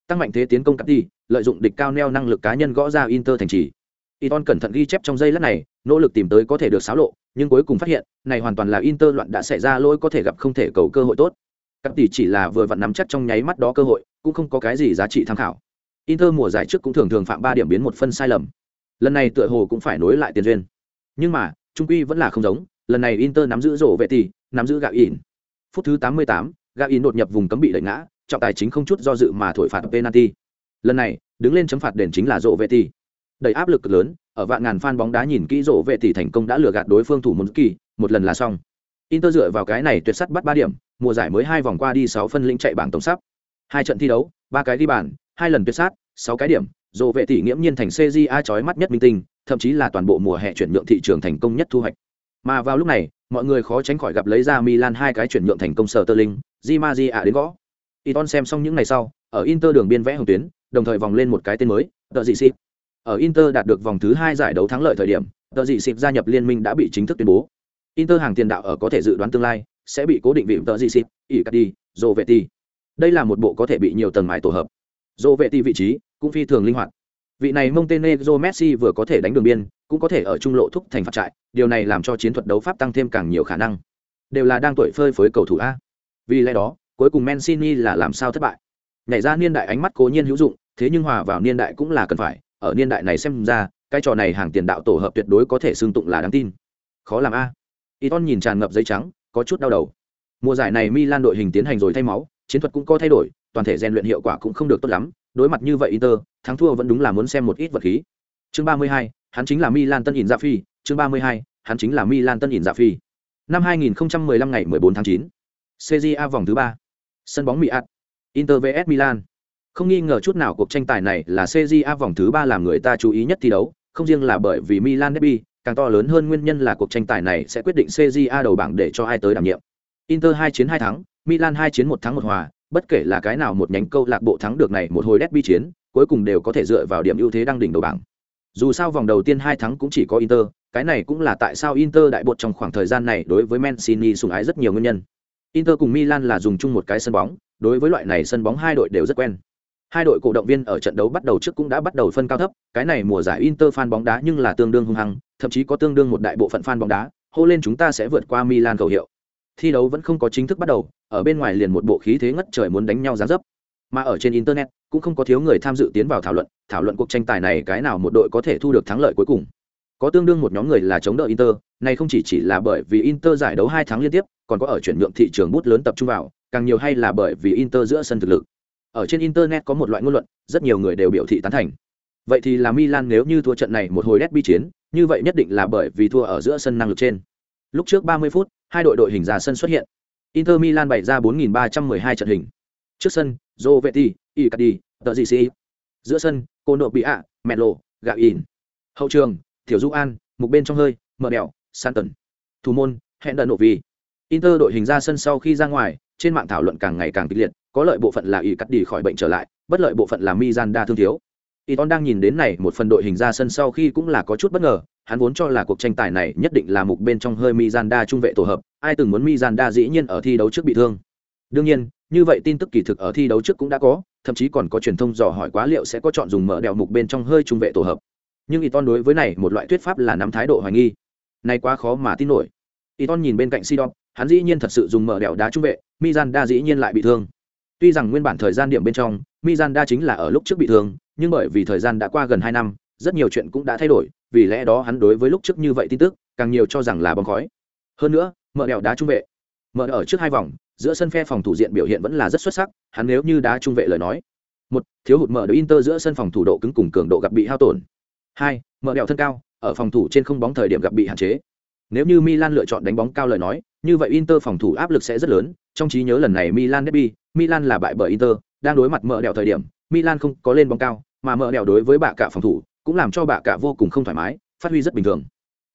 tăng mạnh thế tiến công cắt đi lợi dụng địch cao neo năng lực cá nhân gõ ra inter thành trì Iton cẩn thận ghi chép trong giây lát này, nỗ lực tìm tới có thể được xáo lộ, nhưng cuối cùng phát hiện, này hoàn toàn là Inter loạn đã xảy ra lỗi có thể gặp không thể cầu cơ hội tốt. Cắt tỷ chỉ là vừa vặn nắm chắc trong nháy mắt đó cơ hội, cũng không có cái gì giá trị tham khảo. Inter mùa giải trước cũng thường thường phạm ba điểm biến một phân sai lầm. Lần này tựa hồ cũng phải nối lại tiền duyên. Nhưng mà, trung quy vẫn là không giống, lần này Inter nắm giữ rổ vệ tỷ, nắm giữ gạo ỉn. Phút thứ 88, gạo ỉn đột nhập vùng cấm bị đẩy ngã, trọng tài chính không chút do dự mà thổi phạt penalty. Lần này, đứng lên chấm phạt đền chính là rổ vệ tỷ. Đầy áp lực lớn, ở vạn ngàn fan bóng đá nhìn kỹ rổ vệ tỷ thành công đã lừa gạt đối phương thủ một kỳ, một lần là xong. Inter dựa vào cái này tuyệt sắt bắt ba điểm, mùa giải mới hai vòng qua đi sáu phân lĩnh chạy bảng tổng sắp. Hai trận thi đấu, ba cái ghi bàn, hai lần tuyệt sát, sáu cái điểm, dồ vệ tỷ nghiễm nhiên thành CJA chói mắt nhất minh tinh, thậm chí là toàn bộ mùa hè chuyển nhượng thị trường thành công nhất thu hoạch. Mà vào lúc này, mọi người khó tránh khỏi gặp lấy ra Milan hai cái chuyển nhượng thành công sở Sterling, Di Maria à đến gõ. Iton xem xong những ngày sau, ở Inter đường biên vẽ hồng tuyến, đồng thời vòng lên một cái tên mới, tờ dị xịp. Ở Inter đạt được vòng thứ hai giải đấu thắng lợi thời điểm, tờ dị xịp gia nhập liên minh đã bị chính thức tuyên bố. Inter hàng tiền đạo ở có thể dự đoán tương lai sẽ bị cố định vị tờ dị xịp, Icardi, Zovetti. Đây là một bộ có thể bị nhiều tầng mái tổ hợp. Zovetti vị trí cũng phi thường linh hoạt. Vị này Montenegro Messi vừa có thể đánh đường biên, cũng có thể ở trung lộ thúc thành phạt trại, điều này làm cho chiến thuật đấu pháp tăng thêm càng nhiều khả năng. Đều là đang tuổi phơi phới cầu thủ a. Vì lẽ đó, cuối cùng Mancini là làm sao thất bại. Nhảy ra niên đại ánh mắt cố nhiên hữu dụng, thế nhưng hòa vào niên đại cũng là cần phải, ở niên đại này xem ra, cái trò này hàng tiền đạo tổ hợp tuyệt đối có thể xương tụng là đáng tin. Khó làm a. Iton nhìn tràn ngập giấy trắng, có chút đau đầu. Mùa giải này Milan đội hình tiến hành rồi thay máu, chiến thuật cũng có thay đổi, toàn thể rèn luyện hiệu quả cũng không được tốt lắm, đối mặt như vậy Inter, thắng thua vẫn đúng là muốn xem một ít vật khí. Chương 32, hắn chính là Milan Tân Ỉn Dạ Phi, chương 32, hắn chính là Milan Tân Ỉn Dạ Phi. Năm 2015 ngày 14 tháng 9. CJA vòng thứ 3. Sân bóng Mỹ Ad, Inter vs Milan. Không nghi ngờ chút nào cuộc tranh tài này là CJA vòng thứ 3 làm người ta chú ý nhất thi đấu, không riêng là bởi vì Milan derby, càng to lớn hơn nguyên nhân là cuộc tranh tài này sẽ quyết định CJA đầu bảng để cho ai tới đảm nhiệm. Inter hai chiến hai thắng, Milan hai chiến một thắng một hòa, bất kể là cái nào một nhánh câu lạc bộ thắng được này một hồi derby chiến, cuối cùng đều có thể dựa vào điểm ưu thế đang đỉnh đầu bảng. Dù sao vòng đầu tiên hai thắng cũng chỉ có Inter, cái này cũng là tại sao Inter đại bột trong khoảng thời gian này đối với Mancini sủng ái rất nhiều nguyên nhân. Inter cùng Milan là dùng chung một cái sân bóng, đối với loại này sân bóng hai đội đều rất quen. Hai đội cổ động viên ở trận đấu bắt đầu trước cũng đã bắt đầu phân cao thấp, cái này mùa giải Inter fan bóng đá nhưng là tương đương hung hăng, thậm chí có tương đương một đại bộ phận fan bóng đá, hô lên chúng ta sẽ vượt qua Milan cầu hiệu. Thi đấu vẫn không có chính thức bắt đầu, ở bên ngoài liền một bộ khí thế ngất trời muốn đánh nhau giá dấp. Mà ở trên internet cũng không có thiếu người tham dự tiến vào thảo luận, thảo luận cuộc tranh tài này cái nào một đội có thể thu được thắng lợi cuối cùng. Có tương đương một nhóm người là chống đỡ Inter, này không chỉ chỉ là bởi vì Inter giải đấu hai tháng liên tiếp, còn có ở chuyển nhượng thị trường bút lớn tập trung vào, càng nhiều hay là bởi vì Inter giữa sân thực lực. Ở trên internet có một loại ngôn luận, rất nhiều người đều biểu thị tán thành. Vậy thì là Milan nếu như thua trận này một hồi derby chiến, như vậy nhất định là bởi vì thua ở giữa sân năng lực trên. Lúc trước 30 phút, hai đội đội hình ra sân xuất hiện. Inter Milan bày ra 4312 trận hình. Trước sân, Jovetti, Icardi, Tazisi. Giữa sân, Konobia, Melo, Gain. Hậu trường, Tiểu Du An, mục bên trong hơi, mở đèo, Santon. Thủ môn, hẹn đợn nổ vì. Inter đội hình ra sân sau khi ra ngoài, trên mạng thảo luận càng ngày càng kịch liệt, có lợi bộ phận là Icardi khỏi bệnh trở lại, bất lợi bộ phận là Mizanda thương thiếu. Iton đang nhìn đến này một phần đội hình ra sân sau khi cũng là có chút bất ngờ, hắn vốn cho là cuộc tranh tài này nhất định là mục bên trong hơi Mizanda trung vệ tổ hợp, ai từng muốn Mizanda dĩ nhiên ở thi đấu trước bị thương. Đương nhiên, như vậy tin tức kỳ thực ở thi đấu trước cũng đã có, thậm chí còn có truyền thông dò hỏi quá liệu sẽ có chọn dùng mở đèo mục bên trong hơi trung vệ tổ hợp. Nhưng Iton đối với này một loại thuyết pháp là nắm thái độ hoài nghi. Này quá khó mà tin nổi. Iton nhìn bên cạnh Sidon, hắn dĩ nhiên thật sự dùng mở đèo đá trung vệ, Mizanda dĩ nhiên lại bị thương. Tuy rằng nguyên bản thời gian điểm bên trong, Mizanda chính là ở lúc trước bị thương, nhưng bởi vì thời gian đã qua gần hai năm, rất nhiều chuyện cũng đã thay đổi, vì lẽ đó hắn đối với lúc trước như vậy tin tức, càng nhiều cho rằng là bóng khói. Hơn nữa, mở đèo đá trung vệ. Mở ở trước hai vòng, giữa sân phe phòng thủ diện biểu hiện vẫn là rất xuất sắc, hắn nếu như đá trung vệ lời nói. Một, thiếu hụt mở đội Inter giữa sân phòng thủ độ cứng cùng cường độ gặp bị hao tổn. Hai, mở đèo thân cao, ở phòng thủ trên không bóng thời điểm gặp bị hạn chế. Nếu như Milan lựa chọn đánh bóng cao lời nói, như vậy Inter phòng thủ áp lực sẽ rất lớn, trong trí nhớ lần này Milan derby, Milan là bại bởi Inter, đang đối mặt mở đèo thời điểm, Milan không có lên bóng cao, mà mở đèo đối với bạ cả phòng thủ, cũng làm cho bạ cả vô cùng không thoải mái, phát huy rất bình thường.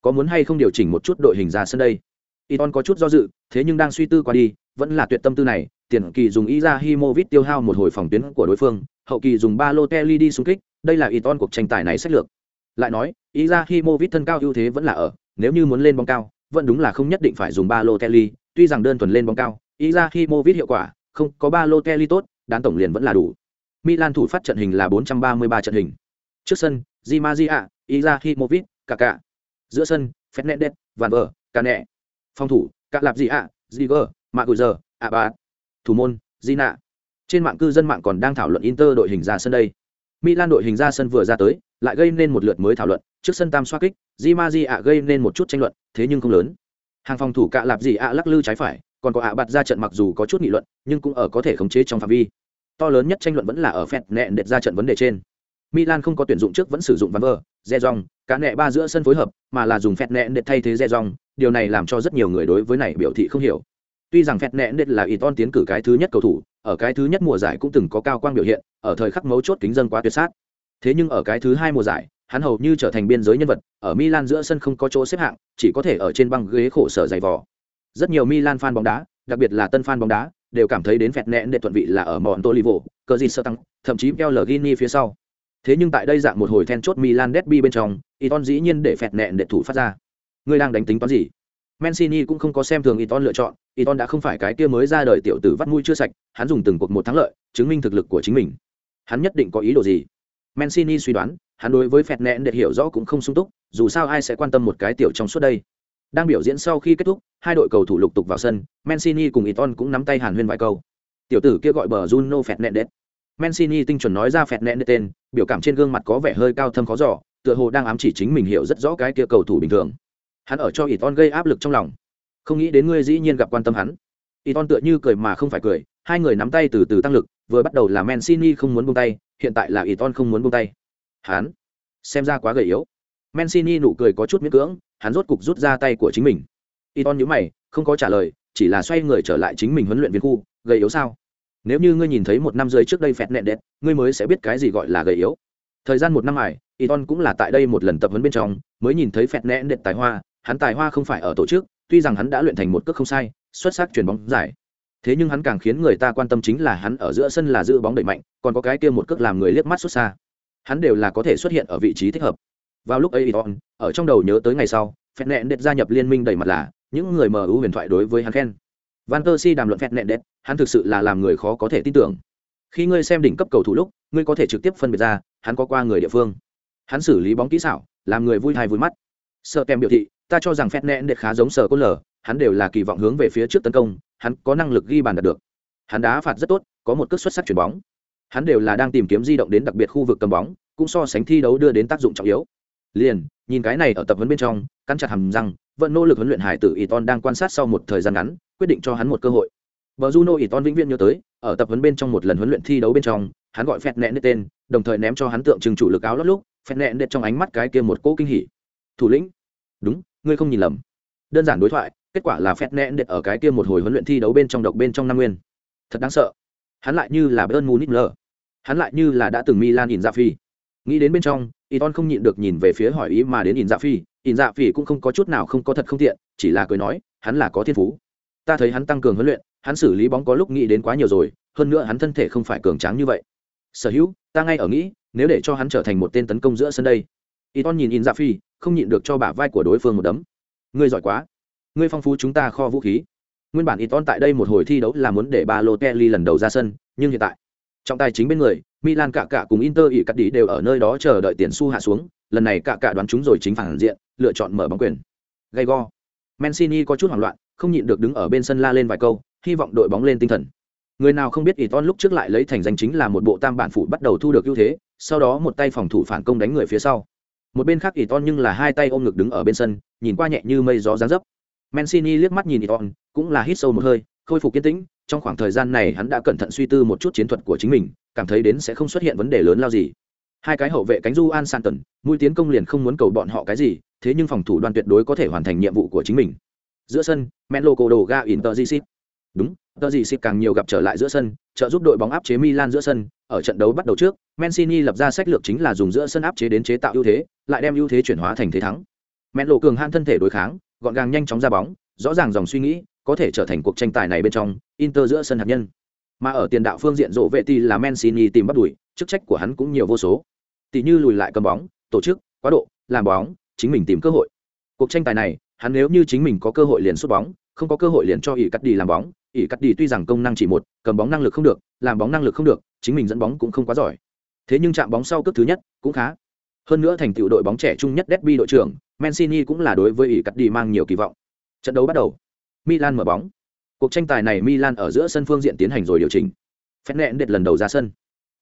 Có muốn hay không điều chỉnh một chút đội hình ra sân đây? Iton có chút do dự, thế nhưng đang suy tư qua đi, vẫn là tuyệt tâm tư này, tiền kỳ dùng Izahimovic tiêu hao một hồi phòng tuyến của đối phương, hậu kỳ dùng Balotelli đi xung kích, đây là Iton cuộc tranh tài này sách lược. Lại nói, Izahimovic thân cao ưu thế vẫn là ở, nếu như muốn lên bóng cao, vẫn đúng là không nhất định phải dùng Balotelli, tuy rằng đơn thuần lên bóng cao, Izahimovic hiệu quả không có Balotelli tốt, đán tổng liền vẫn là đủ. Milan thủ phát trận hình là 433 trận hình. Trước sân, Di Maria, Izahimovic, Kaká. Giữa sân, Fernandes, Van Ver, Cane. Phòng thủ, Cả Lạp Gì ạ, Ziger, Maguire, Abad. Thủ môn, Zina. Trên mạng cư dân mạng còn đang thảo luận Inter đội hình ra sân đây. Milan đội hình ra sân vừa ra tới, lại gây nên một lượt mới thảo luận, trước sân tam xoá kích, Di Maria gây nên một chút tranh luận, thế nhưng không lớn. Hàng phòng thủ cạ Lạp Gì ạ lắc lư trái phải, còn có ạ bạt ra trận mặc dù có chút nghị luận, nhưng cũng ở có thể khống chế trong phạm vi. To lớn nhất tranh luận vẫn là ở phẹt nẹn đệt ra trận vấn đề trên. Milan không có tuyển dụng trước vẫn sử dụng van vơ re dong cá nẹ ba giữa sân phối hợp mà là dùng phẹt nẹn đệt thay thế re dong điều này làm cho rất nhiều người đối với này biểu thị không hiểu. Tuy rằng phẹt nẹn đệt là iton tiến cử cái thứ nhất cầu thủ ở cái thứ nhất mùa giải cũng từng có cao quang biểu hiện ở thời khắc mấu chốt kính dân quá tuyệt sát. Thế nhưng ở cái thứ hai mùa giải hắn hầu như trở thành biên giới nhân vật ở milan giữa sân không có chỗ xếp hạng chỉ có thể ở trên băng ghế khổ sở dày vò rất nhiều milan fan bóng đá đặc biệt là tân fan bóng đá đều cảm thấy đến phẹt nẹn để thuận vị là ở Montolivo, cờ gì sơ tăng thậm chí keo gini phía sau thế nhưng tại đây dạng một hồi then chốt milan derby bên trong iton dĩ nhiên để phẹt nẹn để thủ phát ra ngươi đang đánh tính toán gì Mancini cũng không có xem thường Iton lựa chọn, Iton đã không phải cái kia mới ra đời tiểu tử vắt mũi chưa sạch, hắn dùng từng cuộc một thắng lợi, chứng minh thực lực của chính mình. Hắn nhất định có ý đồ gì? Mancini suy đoán, hắn đối với phẹt nẹn để hiểu rõ cũng không sung túc, dù sao ai sẽ quan tâm một cái tiểu trong suốt đây. Đang biểu diễn sau khi kết thúc, hai đội cầu thủ lục tục vào sân, Mancini cùng Iton cũng nắm tay Hàn Huyên vài câu. Tiểu tử kia gọi bờ Juno Fernandes. Mancini tinh chuẩn nói ra Fernandes tên, biểu cảm trên gương mặt có vẻ hơi cao thâm khó dò, tựa hồ đang ám chỉ chính mình hiểu rất rõ cái kia cầu thủ bình thường. Hắn ở cho Iton gây áp lực trong lòng. Không nghĩ đến ngươi dĩ nhiên gặp quan tâm hắn. Iton tựa như cười mà không phải cười, hai người nắm tay từ từ tăng lực, vừa bắt đầu là Mancini không muốn buông tay, hiện tại là Iton không muốn buông tay. Hắn xem ra quá gầy yếu. Mancini nụ cười có chút miễn cưỡng, hắn rốt cục rút ra tay của chính mình. Iton nhíu mày, không có trả lời, chỉ là xoay người trở lại chính mình huấn luyện viên khu, gầy yếu sao? Nếu như ngươi nhìn thấy một năm rưỡi trước đây phẹt nẹn đẹp, ngươi mới sẽ biết cái gì gọi là gầy yếu. Thời gian một năm ải, Iton cũng là tại đây một lần tập huấn bên trong mới nhìn thấy phẹt nẹn đệt tài hoa hắn tài hoa không phải ở tổ chức tuy rằng hắn đã luyện thành một cước không sai xuất sắc chuyền bóng giải thế nhưng hắn càng khiến người ta quan tâm chính là hắn ở giữa sân là giữ bóng đẩy mạnh còn có cái kia một cước làm người liếc mắt xuất xa hắn đều là có thể xuất hiện ở vị trí thích hợp vào lúc ấy Iton ở trong đầu nhớ tới ngày sau phẹn nẹn đệt gia nhập liên minh đầy mặt là, những người mờ ưu huyền thoại đối với hắn khen. Van tơ si đàm luận phẹn nẹn đệt, hắn thực sự là làm người khó có thể tin tưởng. Khi ngươi xem đỉnh cấp cầu thủ lúc, ngươi có thể trực tiếp phân biệt ra, hắn có qua người địa phương. Hắn xử lý bóng kỹ xảo, làm người vui thai vui mắt. Sợ kèm biểu thị, ta cho rằng phẹn nẹn đệt khá giống sở côn lờ hắn đều là kỳ vọng hướng về phía trước tấn công, hắn có năng lực ghi bàn đạt được. Hắn đá phạt rất tốt, có một cước xuất sắc chuyển bóng. Hắn đều là đang tìm kiếm di động đến đặc biệt khu vực cầm bóng, cũng so sánh thi đấu đưa đến tác dụng trọng yếu liền nhìn cái này ở tập huấn bên trong cắn chặt hầm răng vẫn nỗ lực huấn luyện hải tử y ton đang quan sát sau một thời gian ngắn quyết định cho hắn một cơ hội Bờ Juno ỷ ton vĩnh viễn nhớ tới, ở tập huấn bên trong một lần huấn luyện thi đấu bên trong, hắn gọi phẹt nẹn tên, đồng thời ném cho hắn tượng trưng chủ lực áo lót lúc, phẹt nẹn đệt trong ánh mắt cái kia một cỗ kinh hỉ. Thủ lĩnh, đúng, ngươi không nhìn lầm. Đơn giản đối thoại, kết quả là phẹt nẹn đệt ở cái kia một hồi huấn luyện thi đấu bên trong độc bên trong năm nguyên. Thật đáng sợ. Hắn lại như là Bayern Munich lờ. Hắn lại như là đã từng Milan in ra phi. Nghĩ đến bên trong, Iton không nhịn được nhìn về phía hỏi ý mà đến ỉn dạ phi, ỉn dạ phi cũng không có chút nào không có thật không tiện, chỉ là cười nói, hắn là có thiên phú. Ta thấy hắn tăng cường huấn luyện, hắn xử lý bóng có lúc nghĩ đến quá nhiều rồi hơn nữa hắn thân thể không phải cường tráng như vậy. Sở hữu ta ngay ở nghĩ nếu để cho hắn trở thành một tên tấn công giữa sân đây. Y ton nhìn in dạ phi không nhịn được cho bả vai của đối phương một đấm. Ngươi giỏi quá. Ngươi phong phú chúng ta kho vũ khí. Nguyên bản y ton tại đây một hồi thi đấu là muốn để ba lô kelly lần đầu ra sân nhưng hiện tại trọng tài chính bên người milan cả cả cùng inter ỉ cắt đi đều ở nơi đó chờ đợi tiền su hạ xuống. Lần này cả cả đoán chúng rồi chính phản diện, lựa chọn mở bóng quyền. Gay go mancini có chút hoảng loạn, không nhịn được đứng ở bên sân la lên vài câu, hy vọng đội bóng lên tinh thần. Người nào không biết Iton lúc trước lại lấy thành danh chính là một bộ tam bản phủ bắt đầu thu được ưu thế, sau đó một tay phòng thủ phản công đánh người phía sau. Một bên khác Iton nhưng là hai tay ôm ngực đứng ở bên sân, nhìn qua nhẹ như mây gió dáng dấp. Mancini liếc mắt nhìn Iton cũng là hít sâu một hơi, khôi phục kiên tĩnh, trong khoảng thời gian này hắn đã cẩn thận suy tư một chút chiến thuật của chính mình cảm thấy đến sẽ không xuất hiện vấn đề lớn lao gì hai cái hậu vệ cánh du an santon mũi tiến công liền không muốn cầu bọn họ cái gì thế nhưng phòng thủ đoàn tuyệt đối có thể hoàn thành nhiệm vụ của chính mình giữa sân menlo cổ đồ ga inter Đúng, tờ gì càng nhiều gặp trở lại giữa sân, trợ giúp đội bóng áp chế Milan giữa sân, ở trận đấu bắt đầu trước, Mancini lập ra sách lược chính là dùng giữa sân áp chế đến chế tạo ưu thế, lại đem ưu thế chuyển hóa thành thế thắng. Menlo cường han thân thể đối kháng, gọn gàng nhanh chóng ra bóng, rõ ràng dòng suy nghĩ, có thể trở thành cuộc tranh tài này bên trong, Inter giữa sân hạt nhân. Mà ở tiền đạo phương diện rộ vệ thì là Mancini tìm bắt đuổi, chức trách của hắn cũng nhiều vô số. Tỷ như lùi lại cầm bóng, tổ chức, quá độ, làm bóng, chính mình tìm cơ hội. Cuộc tranh tài này, hắn nếu như chính mình có cơ hội liền sút bóng, không có cơ hội liền cho ỷ cắt đi làm bóng, ỷ cắt đi tuy rằng công năng chỉ một cầm bóng năng lực không được làm bóng năng lực không được chính mình dẫn bóng cũng không quá giỏi. Thế nhưng chạm bóng sau cướp thứ nhất cũng khá. Hơn nữa thành tựu đội bóng trẻ trung nhất Derby đội trưởng Mancini cũng là đối với ỷ cắt đi mang nhiều kỳ vọng. Trận đấu bắt đầu. Milan mở bóng cuộc tranh tài này Milan ở giữa sân phương diện tiến hành rồi điều chỉnh. Phép nẹn đệt lần đầu ra sân.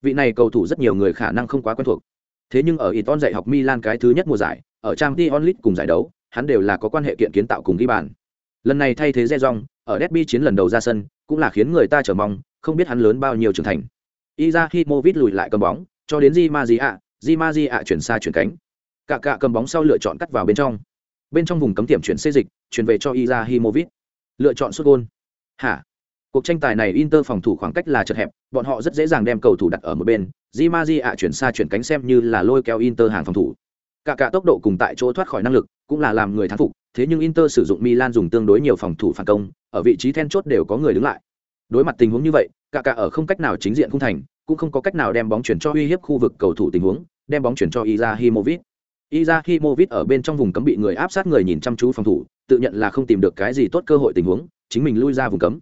Vị này cầu thủ rất nhiều người khả năng không quá quen thuộc. Thế nhưng ở Iton dạy học Milan cái thứ nhất mùa giải, ở Champions League cùng giải đấu, hắn đều là có quan hệ kiện kiến tạo cùng ghi bàn. Lần này thay thế Rejong ở derby chiến lần đầu ra sân, cũng là khiến người ta chờ mong, không biết hắn lớn bao nhiêu trưởng thành. Izahimovic lùi lại cầm bóng, cho đến Di Maria Di Maria chuyển xa chuyển cánh. Cả cả cầm bóng sau lựa chọn cắt vào bên trong. Bên trong vùng cấm tiệm chuyển xê dịch, chuyển về cho Izahimovic lựa chọn sút gôn hả cuộc tranh tài này Inter phòng thủ khoảng cách là chật hẹp bọn họ rất dễ dàng đem cầu thủ đặt ở một bên Di Maria chuyển xa chuyển cánh xem như là lôi kéo Inter hàng phòng thủ cả cả tốc độ cùng tại chỗ thoát khỏi năng lực cũng là làm người thắng phục thế nhưng Inter sử dụng Milan dùng tương đối nhiều phòng thủ phản công, ở vị trí then chốt đều có người đứng lại. Đối mặt tình huống như vậy, cả cả ở không cách nào chính diện khung thành, cũng không có cách nào đem bóng chuyển cho uy hiếp khu vực cầu thủ tình huống, đem bóng chuyển cho Izahimovic. Izahimovic ở bên trong vùng cấm bị người áp sát người nhìn chăm chú phòng thủ, tự nhận là không tìm được cái gì tốt cơ hội tình huống, chính mình lui ra vùng cấm.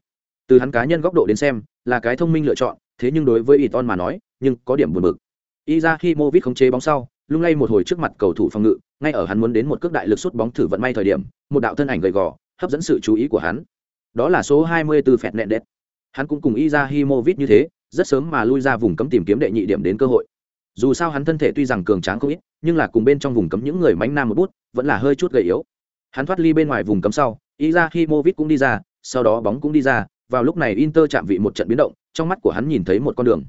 Từ hắn cá nhân góc độ đến xem, là cái thông minh lựa chọn, thế nhưng đối với Iton mà nói, nhưng có điểm buồn bực. Izahimovic khống chế bóng sau, lung lay một hồi trước mặt cầu thủ phòng ngự, ngay ở hắn muốn đến một cước đại lực sút bóng thử vận may thời điểm, một đạo thân ảnh gầy gò, hấp dẫn sự chú ý của hắn. Đó là số 24 Phẹt Nện đẹp Hắn cũng cùng Izahimovic như thế, rất sớm mà lui ra vùng cấm tìm kiếm đệ nhị điểm đến cơ hội. Dù sao hắn thân thể tuy rằng cường tráng không ít, nhưng là cùng bên trong vùng cấm những người mánh nam một bút, vẫn là hơi chút gầy yếu. Hắn thoát ly bên ngoài vùng cấm sau, Izahimovic cũng đi ra, sau đó bóng cũng đi ra, vào lúc này Inter chạm vị một trận biến động, trong mắt của hắn nhìn thấy một con đường,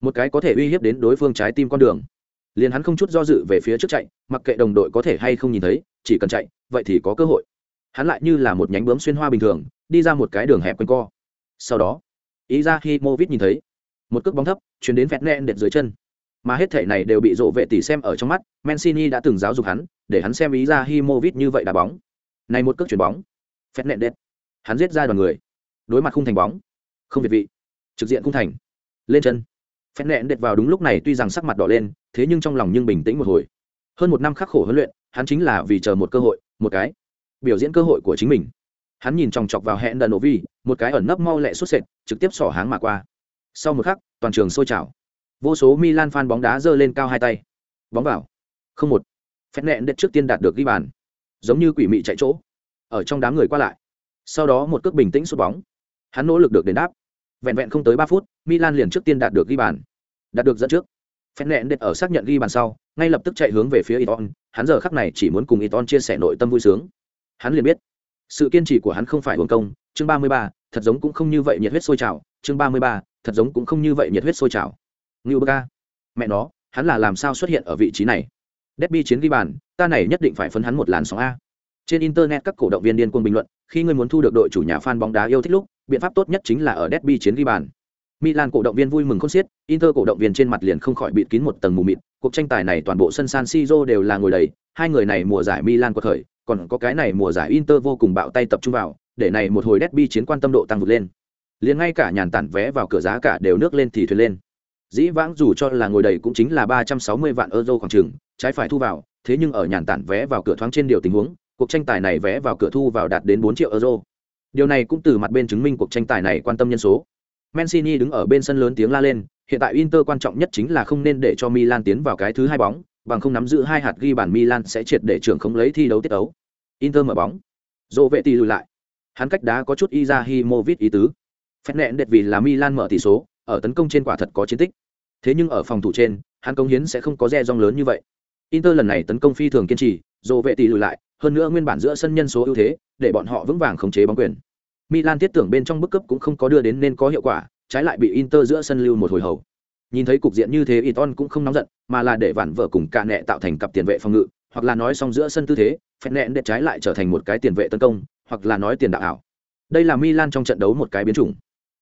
một cái có thể uy hiếp đến đối phương trái tim con đường. Liền hắn không chút do dự về phía trước chạy mặc kệ đồng đội có thể hay không nhìn thấy chỉ cần chạy vậy thì có cơ hội. Hắn lại như là một nhánh bướm xuyên hoa bình thường đi ra một cái đường hẹp quanh co. Sau đó ý ra khi nhìn thấy một cước bóng thấp chuyển đến vẹt nẹn đệt dưới chân. Mà hết thể này đều bị rộ vệ tỷ xem ở trong mắt, Mancini đã từng giáo dục hắn, để hắn xem ý ra Himovic như vậy đá bóng. Này một cước chuyển bóng, phét nện đệt. Hắn giết ra đoàn người, đối mặt khung thành bóng, không việt vị, trực diện khung thành, lên chân. Phét nện đệt vào đúng lúc này tuy rằng sắc mặt đỏ lên, thế nhưng trong lòng nhưng bình tĩnh một hồi. Hơn một năm khắc khổ huấn luyện, hắn chính là vì chờ một cơ hội, một cái biểu diễn cơ hội của chính mình. Hắn nhìn chòng chọc vào hẹn đần Novi, một cái ẩn nấp mau lẹ xuất sệt, trực tiếp xỏ háng mà qua. Sau một khắc, toàn trường sôi trào vô số milan fan bóng đá giơ lên cao hai tay bóng vào không một phép nẹn đệt trước tiên đạt được ghi bàn giống như quỷ mị chạy chỗ, ở trong đám người qua lại. Sau đó một cước bình tĩnh sút bóng. Hắn nỗ lực được đền đáp. Vẹn vẹn không tới ba phút, milan liền trước tiên đạt được ghi bàn. Đạt được dẫn trước. Phen nẹn đệt ở xác nhận ghi bàn sau, ngay lập tức chạy hướng về phía iton. Hắn giờ khắc này chỉ muốn cùng iton chia sẻ nội tâm vui sướng. Hắn liền biết, sự kiên trì của hắn không phải hưởng công. Chương ba mươi ba, thật giống cũng không như vậy nhiệt huyết sôi trào. Chương ba mươi ba, thật giống cũng không như vậy nhiệt huyết sôi trào. Ngưu bơ mẹ nó, hắn là làm sao xuất hiện ở vị trí này? Derby chiến ghi bàn, ta này nhất định phải phấn hắn một làn sóng a. Trên internet các cổ động viên điên cuồng bình luận, khi ngươi muốn thu được đội chủ nhà fan bóng đá yêu thích lúc, biện pháp tốt nhất chính là ở Derby chiến ghi bàn. Milan cổ động viên vui mừng khôn xiết, Inter cổ động viên trên mặt liền không khỏi bịt kín một tầng mù mịt, cuộc tranh tài này toàn bộ sân San Siro đều là ngồi đầy, hai người này mùa giải Milan có thời, còn có cái này mùa giải Inter vô cùng bạo tay tập trung vào, để này một hồi Derby chiến quan tâm độ tăng vượt lên. Liền ngay cả nhàn tản vé vào cửa giá cả đều nước lên thì thuyền lên dĩ vãng dù cho là ngồi đầy cũng chính là ba trăm sáu mươi vạn euro khoảng chừng, trái phải thu vào, thế nhưng ở nhàn tản vé vào cửa thoáng trên điều tình huống, cuộc tranh tài này vé vào cửa thu vào đạt đến bốn triệu euro. Điều này cũng từ mặt bên chứng minh cuộc tranh tài này quan tâm nhân số. Mancini đứng ở bên sân lớn tiếng la lên, hiện tại Inter quan trọng nhất chính là không nên để cho Milan tiến vào cái thứ hai bóng, bằng không nắm giữ hai hạt ghi bàn Milan sẽ triệt để trưởng không lấy thi đấu tiết đấu Inter mở bóng. Dỗ vệ tỷ lùi lại. Hắn cách đá có chút Izahimovic ý tứ. Phép nẹn đệt vì là Milan mở tỷ số ở tấn công trên quả thật có chiến tích. Thế nhưng ở phòng thủ trên, hắn công hiến sẽ không có re rong lớn như vậy. Inter lần này tấn công phi thường kiên trì dồ vệ tỷ lùi lại, hơn nữa nguyên bản giữa sân nhân số ưu thế, để bọn họ vững vàng khống chế bóng quyền. Milan thiết tưởng bên trong bức cấp cũng không có đưa đến nên có hiệu quả, trái lại bị inter giữa sân lưu một hồi hầu. Nhìn thấy cục diện như thế, iton cũng không nóng giận, mà là để vản vợ cùng cả nẹ tạo thành cặp tiền vệ phòng ngự, hoặc là nói xong giữa sân tư thế phép nẹn để trái lại trở thành một cái tiền vệ tấn công, hoặc là nói tiền đạo ảo đây là milan trong trận đấu một cái biến chủng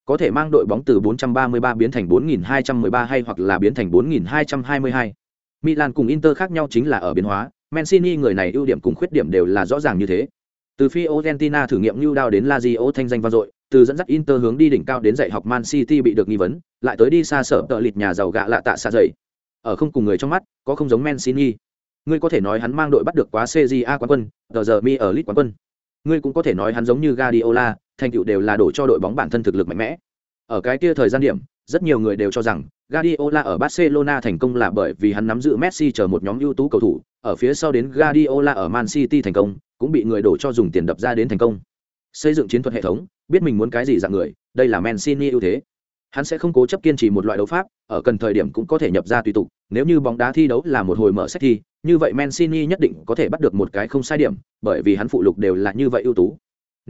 có thể mang đội bóng từ 433 biến thành 4213 hay hoặc là biến thành 4222. Milan cùng Inter khác nhau chính là ở biến hóa, Mancini người này ưu điểm cùng khuyết điểm đều là rõ ràng như thế. Từ Fiorentina thử nghiệm lưu đao đến Lazio thanh danh vang dội, từ dẫn dắt Inter hướng đi đỉnh cao đến dạy học Man City bị được nghi vấn, lại tới đi xa sở tợ lịt nhà giàu gạ lạ tạ xa dậy. Ở không cùng người trong mắt, có không giống Mancini. Ngươi có thể nói hắn mang đội bắt được quá CJA quán quân, giờ giờ mi ở League quán quân. Ngươi cũng có thể nói hắn giống như Guardiola, thành tựu đều là đổ cho đội bóng bản thân thực lực mạnh mẽ. Ở cái kia thời gian điểm, rất nhiều người đều cho rằng Guardiola ở Barcelona thành công là bởi vì hắn nắm giữ Messi chờ một nhóm ưu tú cầu thủ, ở phía sau đến Guardiola ở Man City thành công, cũng bị người đổ cho dùng tiền đập ra đến thành công. Xây dựng chiến thuật hệ thống, biết mình muốn cái gì dạng người, đây là Mancini ưu thế. Hắn sẽ không cố chấp kiên trì một loại đấu pháp, ở cần thời điểm cũng có thể nhập ra tùy tục, nếu như bóng đá thi đấu là một hồi mở sách thi, như vậy Mancini nhất định có thể bắt được một cái không sai điểm, bởi vì hắn phụ lục đều là như vậy ưu tú.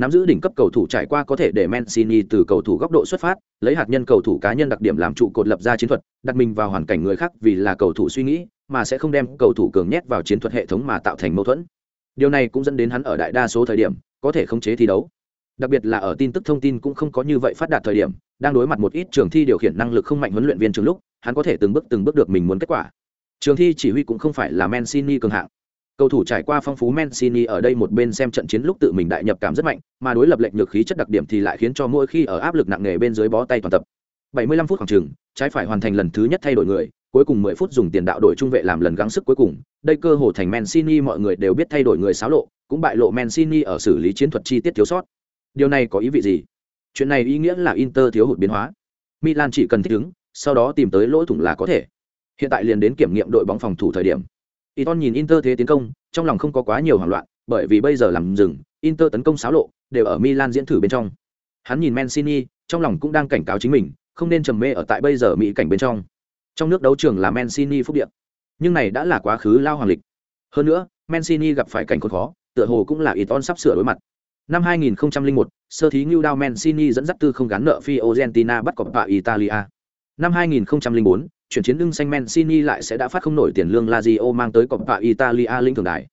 Nắm giữ đỉnh cấp cầu thủ trải qua có thể để Mancini từ cầu thủ góc độ xuất phát, lấy hạt nhân cầu thủ cá nhân đặc điểm làm trụ cột lập ra chiến thuật, đặt mình vào hoàn cảnh người khác vì là cầu thủ suy nghĩ, mà sẽ không đem cầu thủ cường nhét vào chiến thuật hệ thống mà tạo thành mâu thuẫn. Điều này cũng dẫn đến hắn ở đại đa số thời điểm có thể khống chế thi đấu. Đặc biệt là ở tin tức thông tin cũng không có như vậy phát đạt thời điểm, đang đối mặt một ít trường thi điều khiển năng lực không mạnh huấn luyện viên trường lúc, hắn có thể từng bước từng bước được mình muốn kết quả. Trường thi chỉ huy cũng không phải là Mancini cường hạng, Cầu thủ trải qua phong phú Mancini ở đây một bên xem trận chiến lúc tự mình đại nhập cảm rất mạnh, mà đối lập lệnh nhược khí chất đặc điểm thì lại khiến cho mỗi khi ở áp lực nặng nề bên dưới bó tay toàn tập. 75 phút khoảng chừng, trái phải hoàn thành lần thứ nhất thay đổi người, cuối cùng 10 phút dùng tiền đạo đổi trung vệ làm lần gắng sức cuối cùng, đây cơ hồ thành Mancini mọi người đều biết thay đổi người xáo lộ, cũng bại lộ Mancini ở xử lý chiến thuật chi tiết thiếu sót. Điều này có ý vị gì? Chuyện này ý nghĩa là Inter thiếu hụt biến hóa. Milan chỉ cần thích ứng, sau đó tìm tới lỗ thủng là có thể. Hiện tại liền đến kiểm nghiệm đội bóng phòng thủ thời điểm. Iton nhìn Inter thế tiến công, trong lòng không có quá nhiều hoảng loạn, bởi vì bây giờ làm dừng, Inter tấn công xáo lộ, đều ở Milan diễn thử bên trong. Hắn nhìn Mancini, trong lòng cũng đang cảnh cáo chính mình, không nên trầm mê ở tại bây giờ mỹ cảnh bên trong. Trong nước đấu trường là Mancini phúc điện, nhưng này đã là quá khứ lao hoàng lịch. Hơn nữa, Mancini gặp phải cảnh khốn khó, tựa hồ cũng là Iton sắp sửa đối mặt. Năm 2001, sơ thí New Down Mancini dẫn dắt tư không gắn nợ Fiorentina bắt cọp tại Italia. Năm 2004, chuyển chiến lưng xanh Mancini lại sẽ đã phát không nổi tiền lương Lazio mang tới Coppa Italia linh thường đài.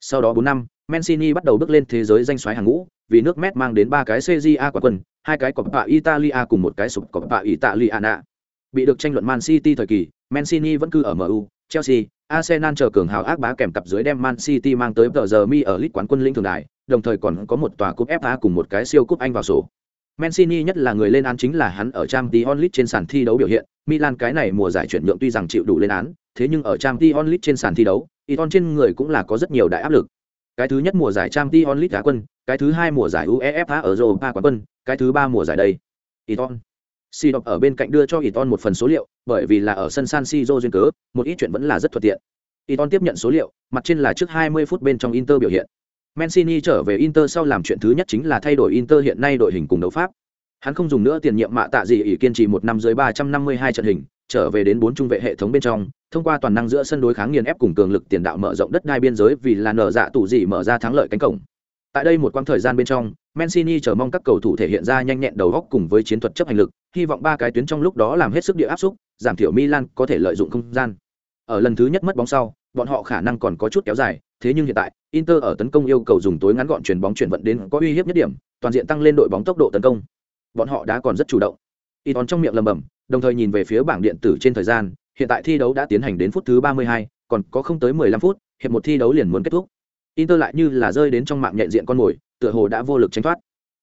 Sau đó 4 năm, Mancini bắt đầu bước lên thế giới danh xoáy hàng ngũ, vì nước Met mang đến ba cái CJA quả quân, hai cái Coppa Italia cùng một cái sụp Coppa Italiana. Bị được tranh luận Man City thời kỳ, Mancini vẫn cứ ở MU, Chelsea, Arsenal chờ cường hào ác bá kèm cặp dưới đem Man City mang tới tờ giờ mi ở lít quán quân linh thường đại, đồng thời còn có một tòa cúp FA cùng một cái siêu cúp Anh vào sổ. Mancini nhất là người lên án chính là hắn ở Champions League trên sàn thi đấu biểu hiện, Milan cái này mùa giải chuyển nhượng tuy rằng chịu đủ lên án, thế nhưng ở Champions League trên sàn thi đấu, Iton trên người cũng là có rất nhiều đại áp lực. Cái thứ nhất mùa giải Champions League đá quân, cái thứ hai mùa giải UEFA ở Europa quán quân, cái thứ ba mùa giải đây. Iton. Si đọc ở bên cạnh đưa cho Iton một phần số liệu, bởi vì là ở sân San Siro duyên cớ, một ít chuyện vẫn là rất thuận tiện. Iton tiếp nhận số liệu, mặt trên là trước 20 phút bên trong Inter biểu hiện. Mancini trở về Inter sau làm chuyện thứ nhất chính là thay đổi Inter hiện nay đội hình cùng đấu pháp. Hắn không dùng nữa tiền nhiệm mạ tạ gì ỷ kiên trì một năm dưới 352 trận hình, trở về đến bốn trung vệ hệ thống bên trong, thông qua toàn năng giữa sân đối kháng nghiền ép cùng cường lực tiền đạo mở rộng đất đai biên giới vì là nở dạ tủ gì mở ra thắng lợi cánh cổng. Tại đây một quãng thời gian bên trong, Mancini chờ mong các cầu thủ thể hiện ra nhanh nhẹn đầu góc cùng với chiến thuật chấp hành lực, hy vọng ba cái tuyến trong lúc đó làm hết sức địa áp xúc, giảm thiểu Milan có thể lợi dụng không gian. Ở lần thứ nhất mất bóng sau, bọn họ khả năng còn có chút kéo dài, thế nhưng hiện tại, Inter ở tấn công yêu cầu dùng tối ngắn gọn chuyển bóng chuyển vận đến có uy hiếp nhất điểm, toàn diện tăng lên đội bóng tốc độ tấn công. Bọn họ đã còn rất chủ động. Iton trong miệng lầm bầm, đồng thời nhìn về phía bảng điện tử trên thời gian, hiện tại thi đấu đã tiến hành đến phút thứ 32, còn có không tới 15 phút, hiệp một thi đấu liền muốn kết thúc. Inter lại như là rơi đến trong mạng nhện diện con mồi, tựa hồ đã vô lực tránh thoát.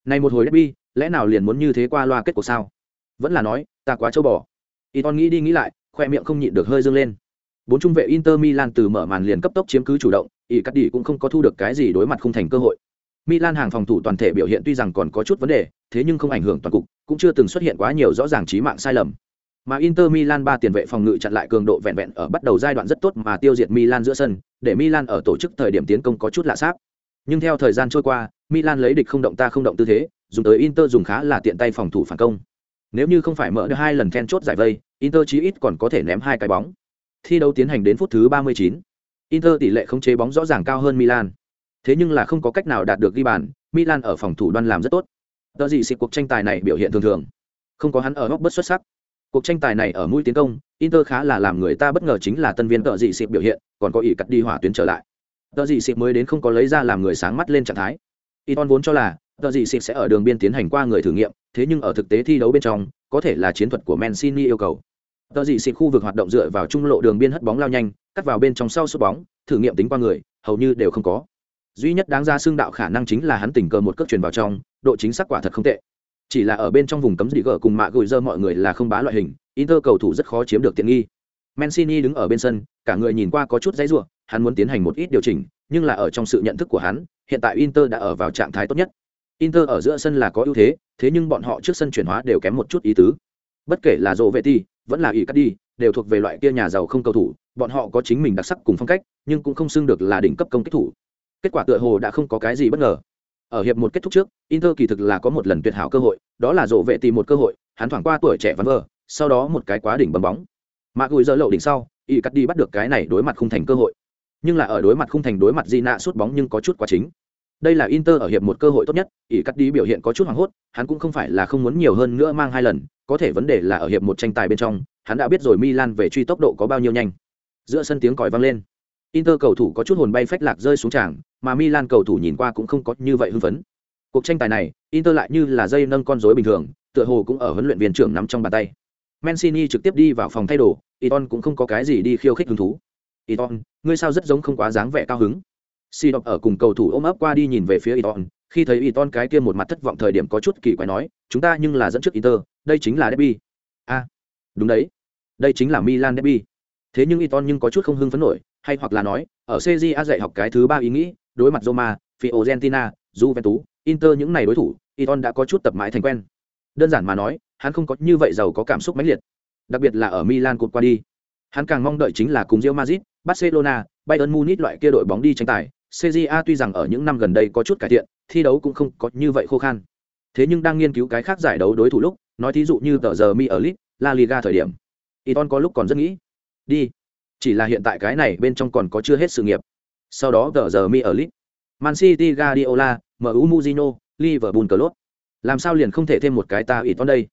Này một hồi derby, lẽ nào liền muốn như thế qua loa kết cuộc sao? Vẫn là nói, ta quá châu bò. Iton nghĩ đi nghĩ lại, khoe miệng không nhịn được hơi dương lên. Bốn trung vệ Inter Milan từ mở màn liền cấp tốc chiếm cứ chủ động, ý cắt đi cũng không có thu được cái gì đối mặt không thành cơ hội. Milan hàng phòng thủ toàn thể biểu hiện tuy rằng còn có chút vấn đề, thế nhưng không ảnh hưởng toàn cục, cũng chưa từng xuất hiện quá nhiều rõ ràng chí mạng sai lầm. Mà Inter Milan ba tiền vệ phòng ngự chặn lại cường độ vẹn vẹn ở bắt đầu giai đoạn rất tốt mà tiêu diệt Milan giữa sân, để Milan ở tổ chức thời điểm tiến công có chút lạ sáp. Nhưng theo thời gian trôi qua, Milan lấy địch không động ta không động tư thế, dùng tới Inter dùng khá là tiện tay phòng thủ phản công. Nếu như không phải mở được hai lần then chốt giải vây, Inter chí ít còn có thể ném hai cái bóng. Thi đấu tiến hành đến phút thứ 39. Inter tỷ lệ khống chế bóng rõ ràng cao hơn Milan. Thế nhưng là không có cách nào đạt được ghi bàn, Milan ở phòng thủ đoan làm rất tốt. Đó gì xịt cuộc tranh tài này biểu hiện thường thường. Không có hắn ở góc bất xuất sắc. Cuộc tranh tài này ở mũi tiến công, Inter khá là làm người ta bất ngờ chính là tân viên tợ dị xịt biểu hiện, còn có ý cắt đi hỏa tuyến trở lại. Tợ dị xịt mới đến không có lấy ra làm người sáng mắt lên trạng thái. Iton vốn cho là tợ dị xịt sẽ ở đường biên tiến hành qua người thử nghiệm, thế nhưng ở thực tế thi đấu bên trong, có thể là chiến thuật của Mancini yêu cầu. Tợ dị xịt khu vực hoạt động dựa vào trung lộ đường biên hất bóng lao nhanh, cắt vào bên trong sau sút bóng, thử nghiệm tính qua người, hầu như đều không có. Duy nhất đáng ra xương đạo khả năng chính là hắn tình cờ một cước truyền vào trong, độ chính xác quả thật không tệ. Chỉ là ở bên trong vùng cấm dị gở cùng mạ gửi dơ mọi người là không bá loại hình, Inter cầu thủ rất khó chiếm được tiện nghi. Mancini đứng ở bên sân, cả người nhìn qua có chút dãy rủa, hắn muốn tiến hành một ít điều chỉnh, nhưng là ở trong sự nhận thức của hắn, hiện tại Inter đã ở vào trạng thái tốt nhất. Inter ở giữa sân là có ưu thế, thế nhưng bọn họ trước sân chuyển hóa đều kém một chút ý tứ. Bất kể là Rồ Vệ Ti, vẫn là Icardi, đều thuộc về loại kia nhà giàu không cầu thủ, bọn họ có chính mình đặc sắc cùng phong cách, nhưng cũng không xưng được là đỉnh cấp công kích thủ. Kết quả tựa hồ đã không có cái gì bất ngờ. Ở hiệp một kết thúc trước, Inter kỳ thực là có một lần tuyệt hảo cơ hội, đó là rộ Vệ tìm một cơ hội, hắn thoảng qua tuổi trẻ vắn vờ, sau đó một cái quá đỉnh bấm bóng. Mạ gùi dơ lậu đỉnh sau, Ý cắt đi bắt được cái này đối mặt không thành cơ hội. Nhưng là ở đối mặt không thành đối mặt Gina sút bóng nhưng có chút quá chính. Đây là Inter ở hiệp một cơ hội tốt nhất, Ý cắt đi biểu hiện có chút hoảng hốt, hắn cũng không phải là không muốn nhiều hơn nữa mang hai lần, có thể vấn đề là ở hiệp một tranh tài bên trong, hắn đã biết rồi Milan về truy tốc độ có bao nhiêu nhanh. Giữa sân tiếng còi vang lên. Inter cầu thủ có chút hồn bay phách lạc rơi xuống tràng, mà Milan cầu thủ nhìn qua cũng không có như vậy hưng phấn. Cuộc tranh tài này, Inter lại như là dây nâng con rối bình thường, tựa hồ cũng ở huấn luyện viên trưởng nắm trong bàn tay. Mancini trực tiếp đi vào phòng thay đồ, Iton cũng không có cái gì đi khiêu khích hứng thú. Iton, ngươi sao rất giống không quá dáng vẻ cao hứng. Si đọc ở cùng cầu thủ ôm ấp qua đi nhìn về phía Iton, khi thấy Iton cái kia một mặt thất vọng thời điểm có chút kỳ quái nói, chúng ta nhưng là dẫn trước Inter, đây chính là derby. A, đúng đấy, đây chính là Milan derby. Thế nhưng Iton nhưng có chút không hưng phấn nổi, hay hoặc là nói, ở CJA dạy học cái thứ ba ý nghĩ, đối mặt Roma, Fiorentina, Juventus, Inter những này đối thủ, Iton đã có chút tập mãi thành quen. Đơn giản mà nói, hắn không có như vậy giàu có cảm xúc mãnh liệt. Đặc biệt là ở Milan cột qua đi. Hắn càng mong đợi chính là cùng Real Madrid, Barcelona, Bayern Munich loại kia đội bóng đi tranh tài. CJA tuy rằng ở những năm gần đây có chút cải thiện, thi đấu cũng không có như vậy khô khan. Thế nhưng đang nghiên cứu cái khác giải đấu đối thủ lúc, nói thí dụ như tờ giờ Mi ở Lit La Liga thời điểm. Iton có lúc còn rất nghĩ, đi. Chỉ là hiện tại cái này bên trong còn có chưa hết sự nghiệp. Sau đó tờ giờ Mi ở lit Man City Guardiola, MU muzino Liverpool club Làm sao liền không thể thêm một cái ta Iton đây?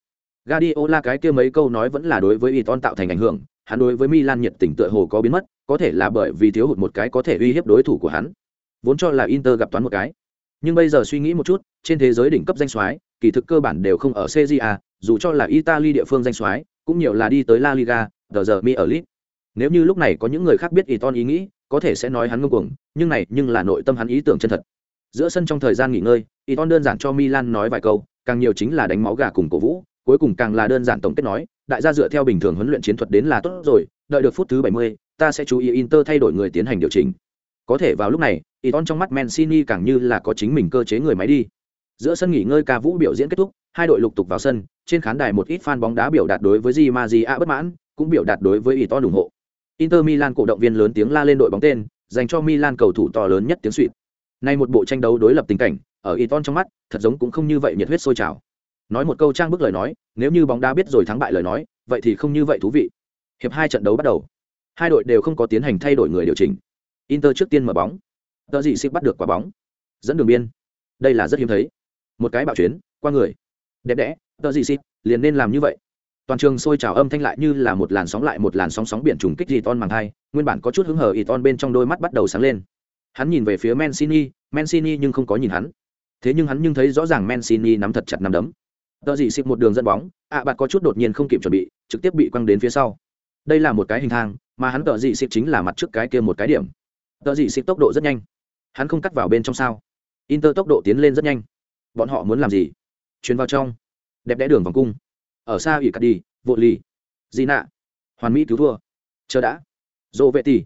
Guardiola cái kia mấy câu nói vẫn là đối với Iton tạo thành ảnh hưởng, hắn đối với Milan nhiệt tình tựa hồ có biến mất, có thể là bởi vì thiếu hụt một cái có thể uy hiếp đối thủ của hắn. Vốn cho là Inter gặp toán một cái, nhưng bây giờ suy nghĩ một chút, trên thế giới đỉnh cấp danh soái, kỳ thực cơ bản đều không ở CJA, dù cho là Italy địa phương danh soái, cũng nhiều là đi tới La Liga, tờ giờ mi ở lit nếu như lúc này có những người khác biết Iton ý nghĩ có thể sẽ nói hắn ngông cuồng nhưng này nhưng là nội tâm hắn ý tưởng chân thật. Giữa sân trong thời gian nghỉ ngơi Iton đơn giản cho Milan nói vài câu càng nhiều chính là đánh máu gà cùng cổ vũ cuối cùng càng là đơn giản tổng kết nói đại gia dựa theo bình thường huấn luyện chiến thuật đến là tốt rồi đợi được phút thứ 70, ta sẽ chú ý Inter thay đổi người tiến hành điều chỉnh. Có thể vào lúc này Iton trong mắt Mancini càng như là có chính mình cơ chế người máy đi. Giữa sân nghỉ ngơi ca vũ biểu diễn kết thúc hai đội lục tục vào sân trên khán đài một ít fan bóng đá biểu đạt đối với Di Maria bất mãn cũng biểu đạt đối với Iton ủng hộ. Inter Milan cổ động viên lớn tiếng la lên đội bóng tên, dành cho Milan cầu thủ to lớn nhất tiếng suýt nay một bộ tranh đấu đối lập tình cảnh, ở Iton trong mắt, thật giống cũng không như vậy nhiệt huyết sôi trào. Nói một câu trang bức lời nói, nếu như bóng đá biết rồi thắng bại lời nói, vậy thì không như vậy thú vị. Hiệp hai trận đấu bắt đầu. Hai đội đều không có tiến hành thay đổi người điều chỉnh. Inter trước tiên mở bóng. Tờ gì xịp bắt được quả bóng. Dẫn đường biên. Đây là rất hiếm thấy. Một cái bạo chuyến qua người. Đẹp đẽ, tờ gì xịp liền nên làm như vậy toàn trường sôi trào âm thanh lại như là một làn sóng lại một làn sóng sóng biển trùng kích gì ton màng thai nguyên bản có chút hứng hờ ỉ ton bên trong đôi mắt bắt đầu sáng lên. Hắn nhìn về phía mancini mancini nhưng không có nhìn hắn. Thế nhưng hắn nhưng thấy rõ ràng mancini nắm thật chặt nắm đấm. Tờ dị xịp một đường dẫn bóng ạ à, bạn có chút đột nhiên không kịp chuẩn bị trực tiếp bị quăng đến phía sau. Đây là một cái hình thang mà hắn tờ dị xịp chính là mặt trước cái kia một cái điểm. Tờ dị xịp tốc độ rất nhanh. Hắn không cắt vào bên trong sao? Inter tốc độ tiến lên rất nhanh. Bọn họ muốn làm gì? Chuyến vào trong. Đẹp đẽ đường vòng cung ở xa ủy cắt đi, vô ly di nạ. Hoàn mỹ cứu thua. Chờ đã. Dô vệ tỷ.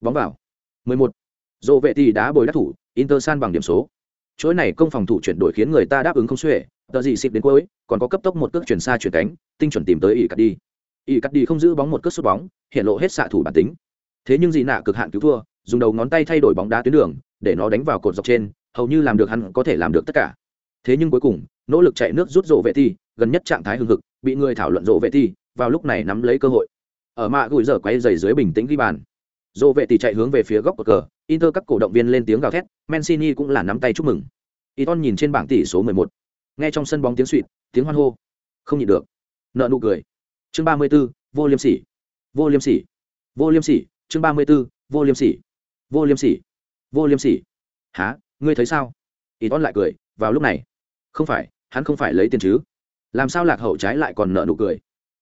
Bóng vào. 11. dô vệ tỷ đá bồi đắc thủ, inter san bằng điểm số. Chuỗi này công phòng thủ chuyển đổi khiến người ta đáp ứng không xuể. Tờ gì xịp đến cuối, còn có cấp tốc một cước chuyển xa chuyển cánh, tinh chuẩn tìm tới ủy cắt đi. Ủy cắt đi không giữ bóng một cước sút bóng, hiện lộ hết xạ thủ bản tính. Thế nhưng dị nạ cực hạn cứu thua, dùng đầu ngón tay thay đổi bóng đá tuyến đường, để nó đánh vào cột dọc trên, hầu như làm được hắn có thể làm được tất cả. Thế nhưng cuối cùng, nỗ lực chạy nước rút rộ vệ thi gần nhất trạng thái hưng hực bị người thảo luận rộ vệ thi vào lúc này nắm lấy cơ hội. Ở mạ gùi giờ quay dày dưới bình tĩnh ghi bàn. Rộ vệ thì chạy hướng về phía góc cột cờ inter các cổ động viên lên tiếng gào thét mancini cũng là nắm tay chúc mừng. Iton nhìn trên bảng tỷ số 11. nghe trong sân bóng tiếng suỵt tiếng hoan hô. Không nhịn được. Nợ nụ cười. Chương 34, vô liêm sỉ. Vô liêm sỉ. Vô liêm sỉ chương 34, vô liêm sỉ. Vô liêm sỉ. Vô liêm sỉ. Há ngươi thấy sao? Iton lại cười vào lúc này. Không phải hắn không phải lấy tiền chứ? Làm sao lạc hậu trái lại còn nợ nụ cười?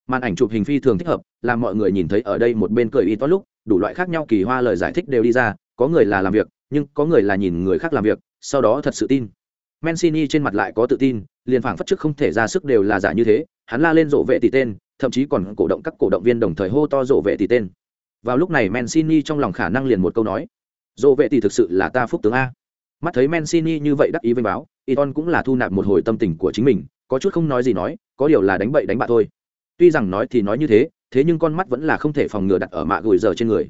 Màn ảnh chụp hình phi thường thích hợp, làm mọi người nhìn thấy ở đây một bên cười y to lúc, đủ loại khác nhau kỳ hoa lời giải thích đều đi ra, có người là làm việc, nhưng có người là nhìn người khác làm việc, sau đó thật sự tin. Mancini trên mặt lại có tự tin, liền phảng phất trước không thể ra sức đều là giả như thế, hắn la lên rộ vệ tỷ tên, thậm chí còn cổ động các cổ động viên đồng thời hô to rộ vệ tỷ tên. Vào lúc này Mancini trong lòng khả năng liền một câu nói, rộ vệ tỷ thực sự là ta phúc tướng a. Mắt thấy Mancini như vậy đắc ý vênh báo Iton cũng là thu nạp một hồi tâm tình của chính mình, có chút không nói gì nói, có điều là đánh bậy đánh bạ thôi. Tuy rằng nói thì nói như thế thế nhưng con mắt vẫn là không thể phòng ngừa đặt ở mạ gùi giờ trên người.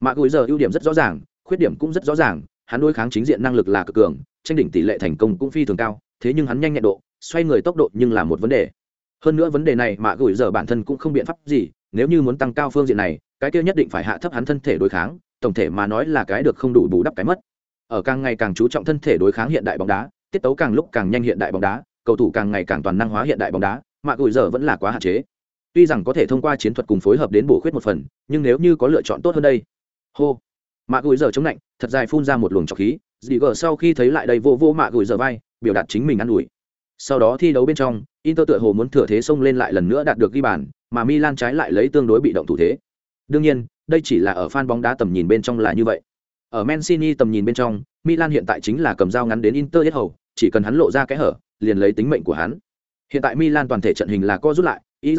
Mạ gùi giờ ưu điểm rất rõ ràng, khuyết điểm cũng rất rõ ràng, hắn đối kháng chính diện năng lực là cực cường, tranh đỉnh tỷ lệ thành công cũng phi thường cao, thế nhưng hắn nhanh nhẹn độ, xoay người tốc độ nhưng là một vấn đề. Hơn nữa vấn đề này mạ gùi giờ bản thân cũng không biện pháp gì, nếu như muốn tăng cao phương diện này, cái kia nhất định phải hạ thấp hắn thân thể đối kháng, tổng thể mà nói là cái được không đủ bù đắp cái mất. Ở càng ngày càng chú trọng thân thể đối kháng hiện đại bóng đá tiết tấu càng lúc càng nhanh hiện đại bóng đá, cầu thủ càng ngày càng toàn năng hóa hiện đại bóng đá mạ gửi giờ vẫn là quá hạn chế. Tuy rằng có thể thông qua chiến thuật cùng phối hợp đến bổ khuyết một phần, nhưng nếu như có lựa chọn tốt hơn đây. Hô. Mạ gùi giờ chống lạnh, thật dài phun ra một luồng trọc khí, dì gờ sau khi thấy lại đây vô vô mạ gùi giờ vai, biểu đạt chính mình ă n ủi. Sau đó thi đấu bên trong, inter tựa hồ muốn thừa thế xông lên lại lần nữa đạt được ghi bàn, mà milan trái lại lấy tương đối bị động thủ thế. Đương nhiên, đây chỉ là ở fan bóng đá tầm nhìn bên trong là như vậy. Ở mancini tầm nhìn bên trong, milan hiện tại chính là cầm dao ngắn đến inter yết hầu chỉ cần hắn lộ ra cái hở liền lấy tính mệnh của hắn hiện tại milan toàn thể trận hình là co rút lại ý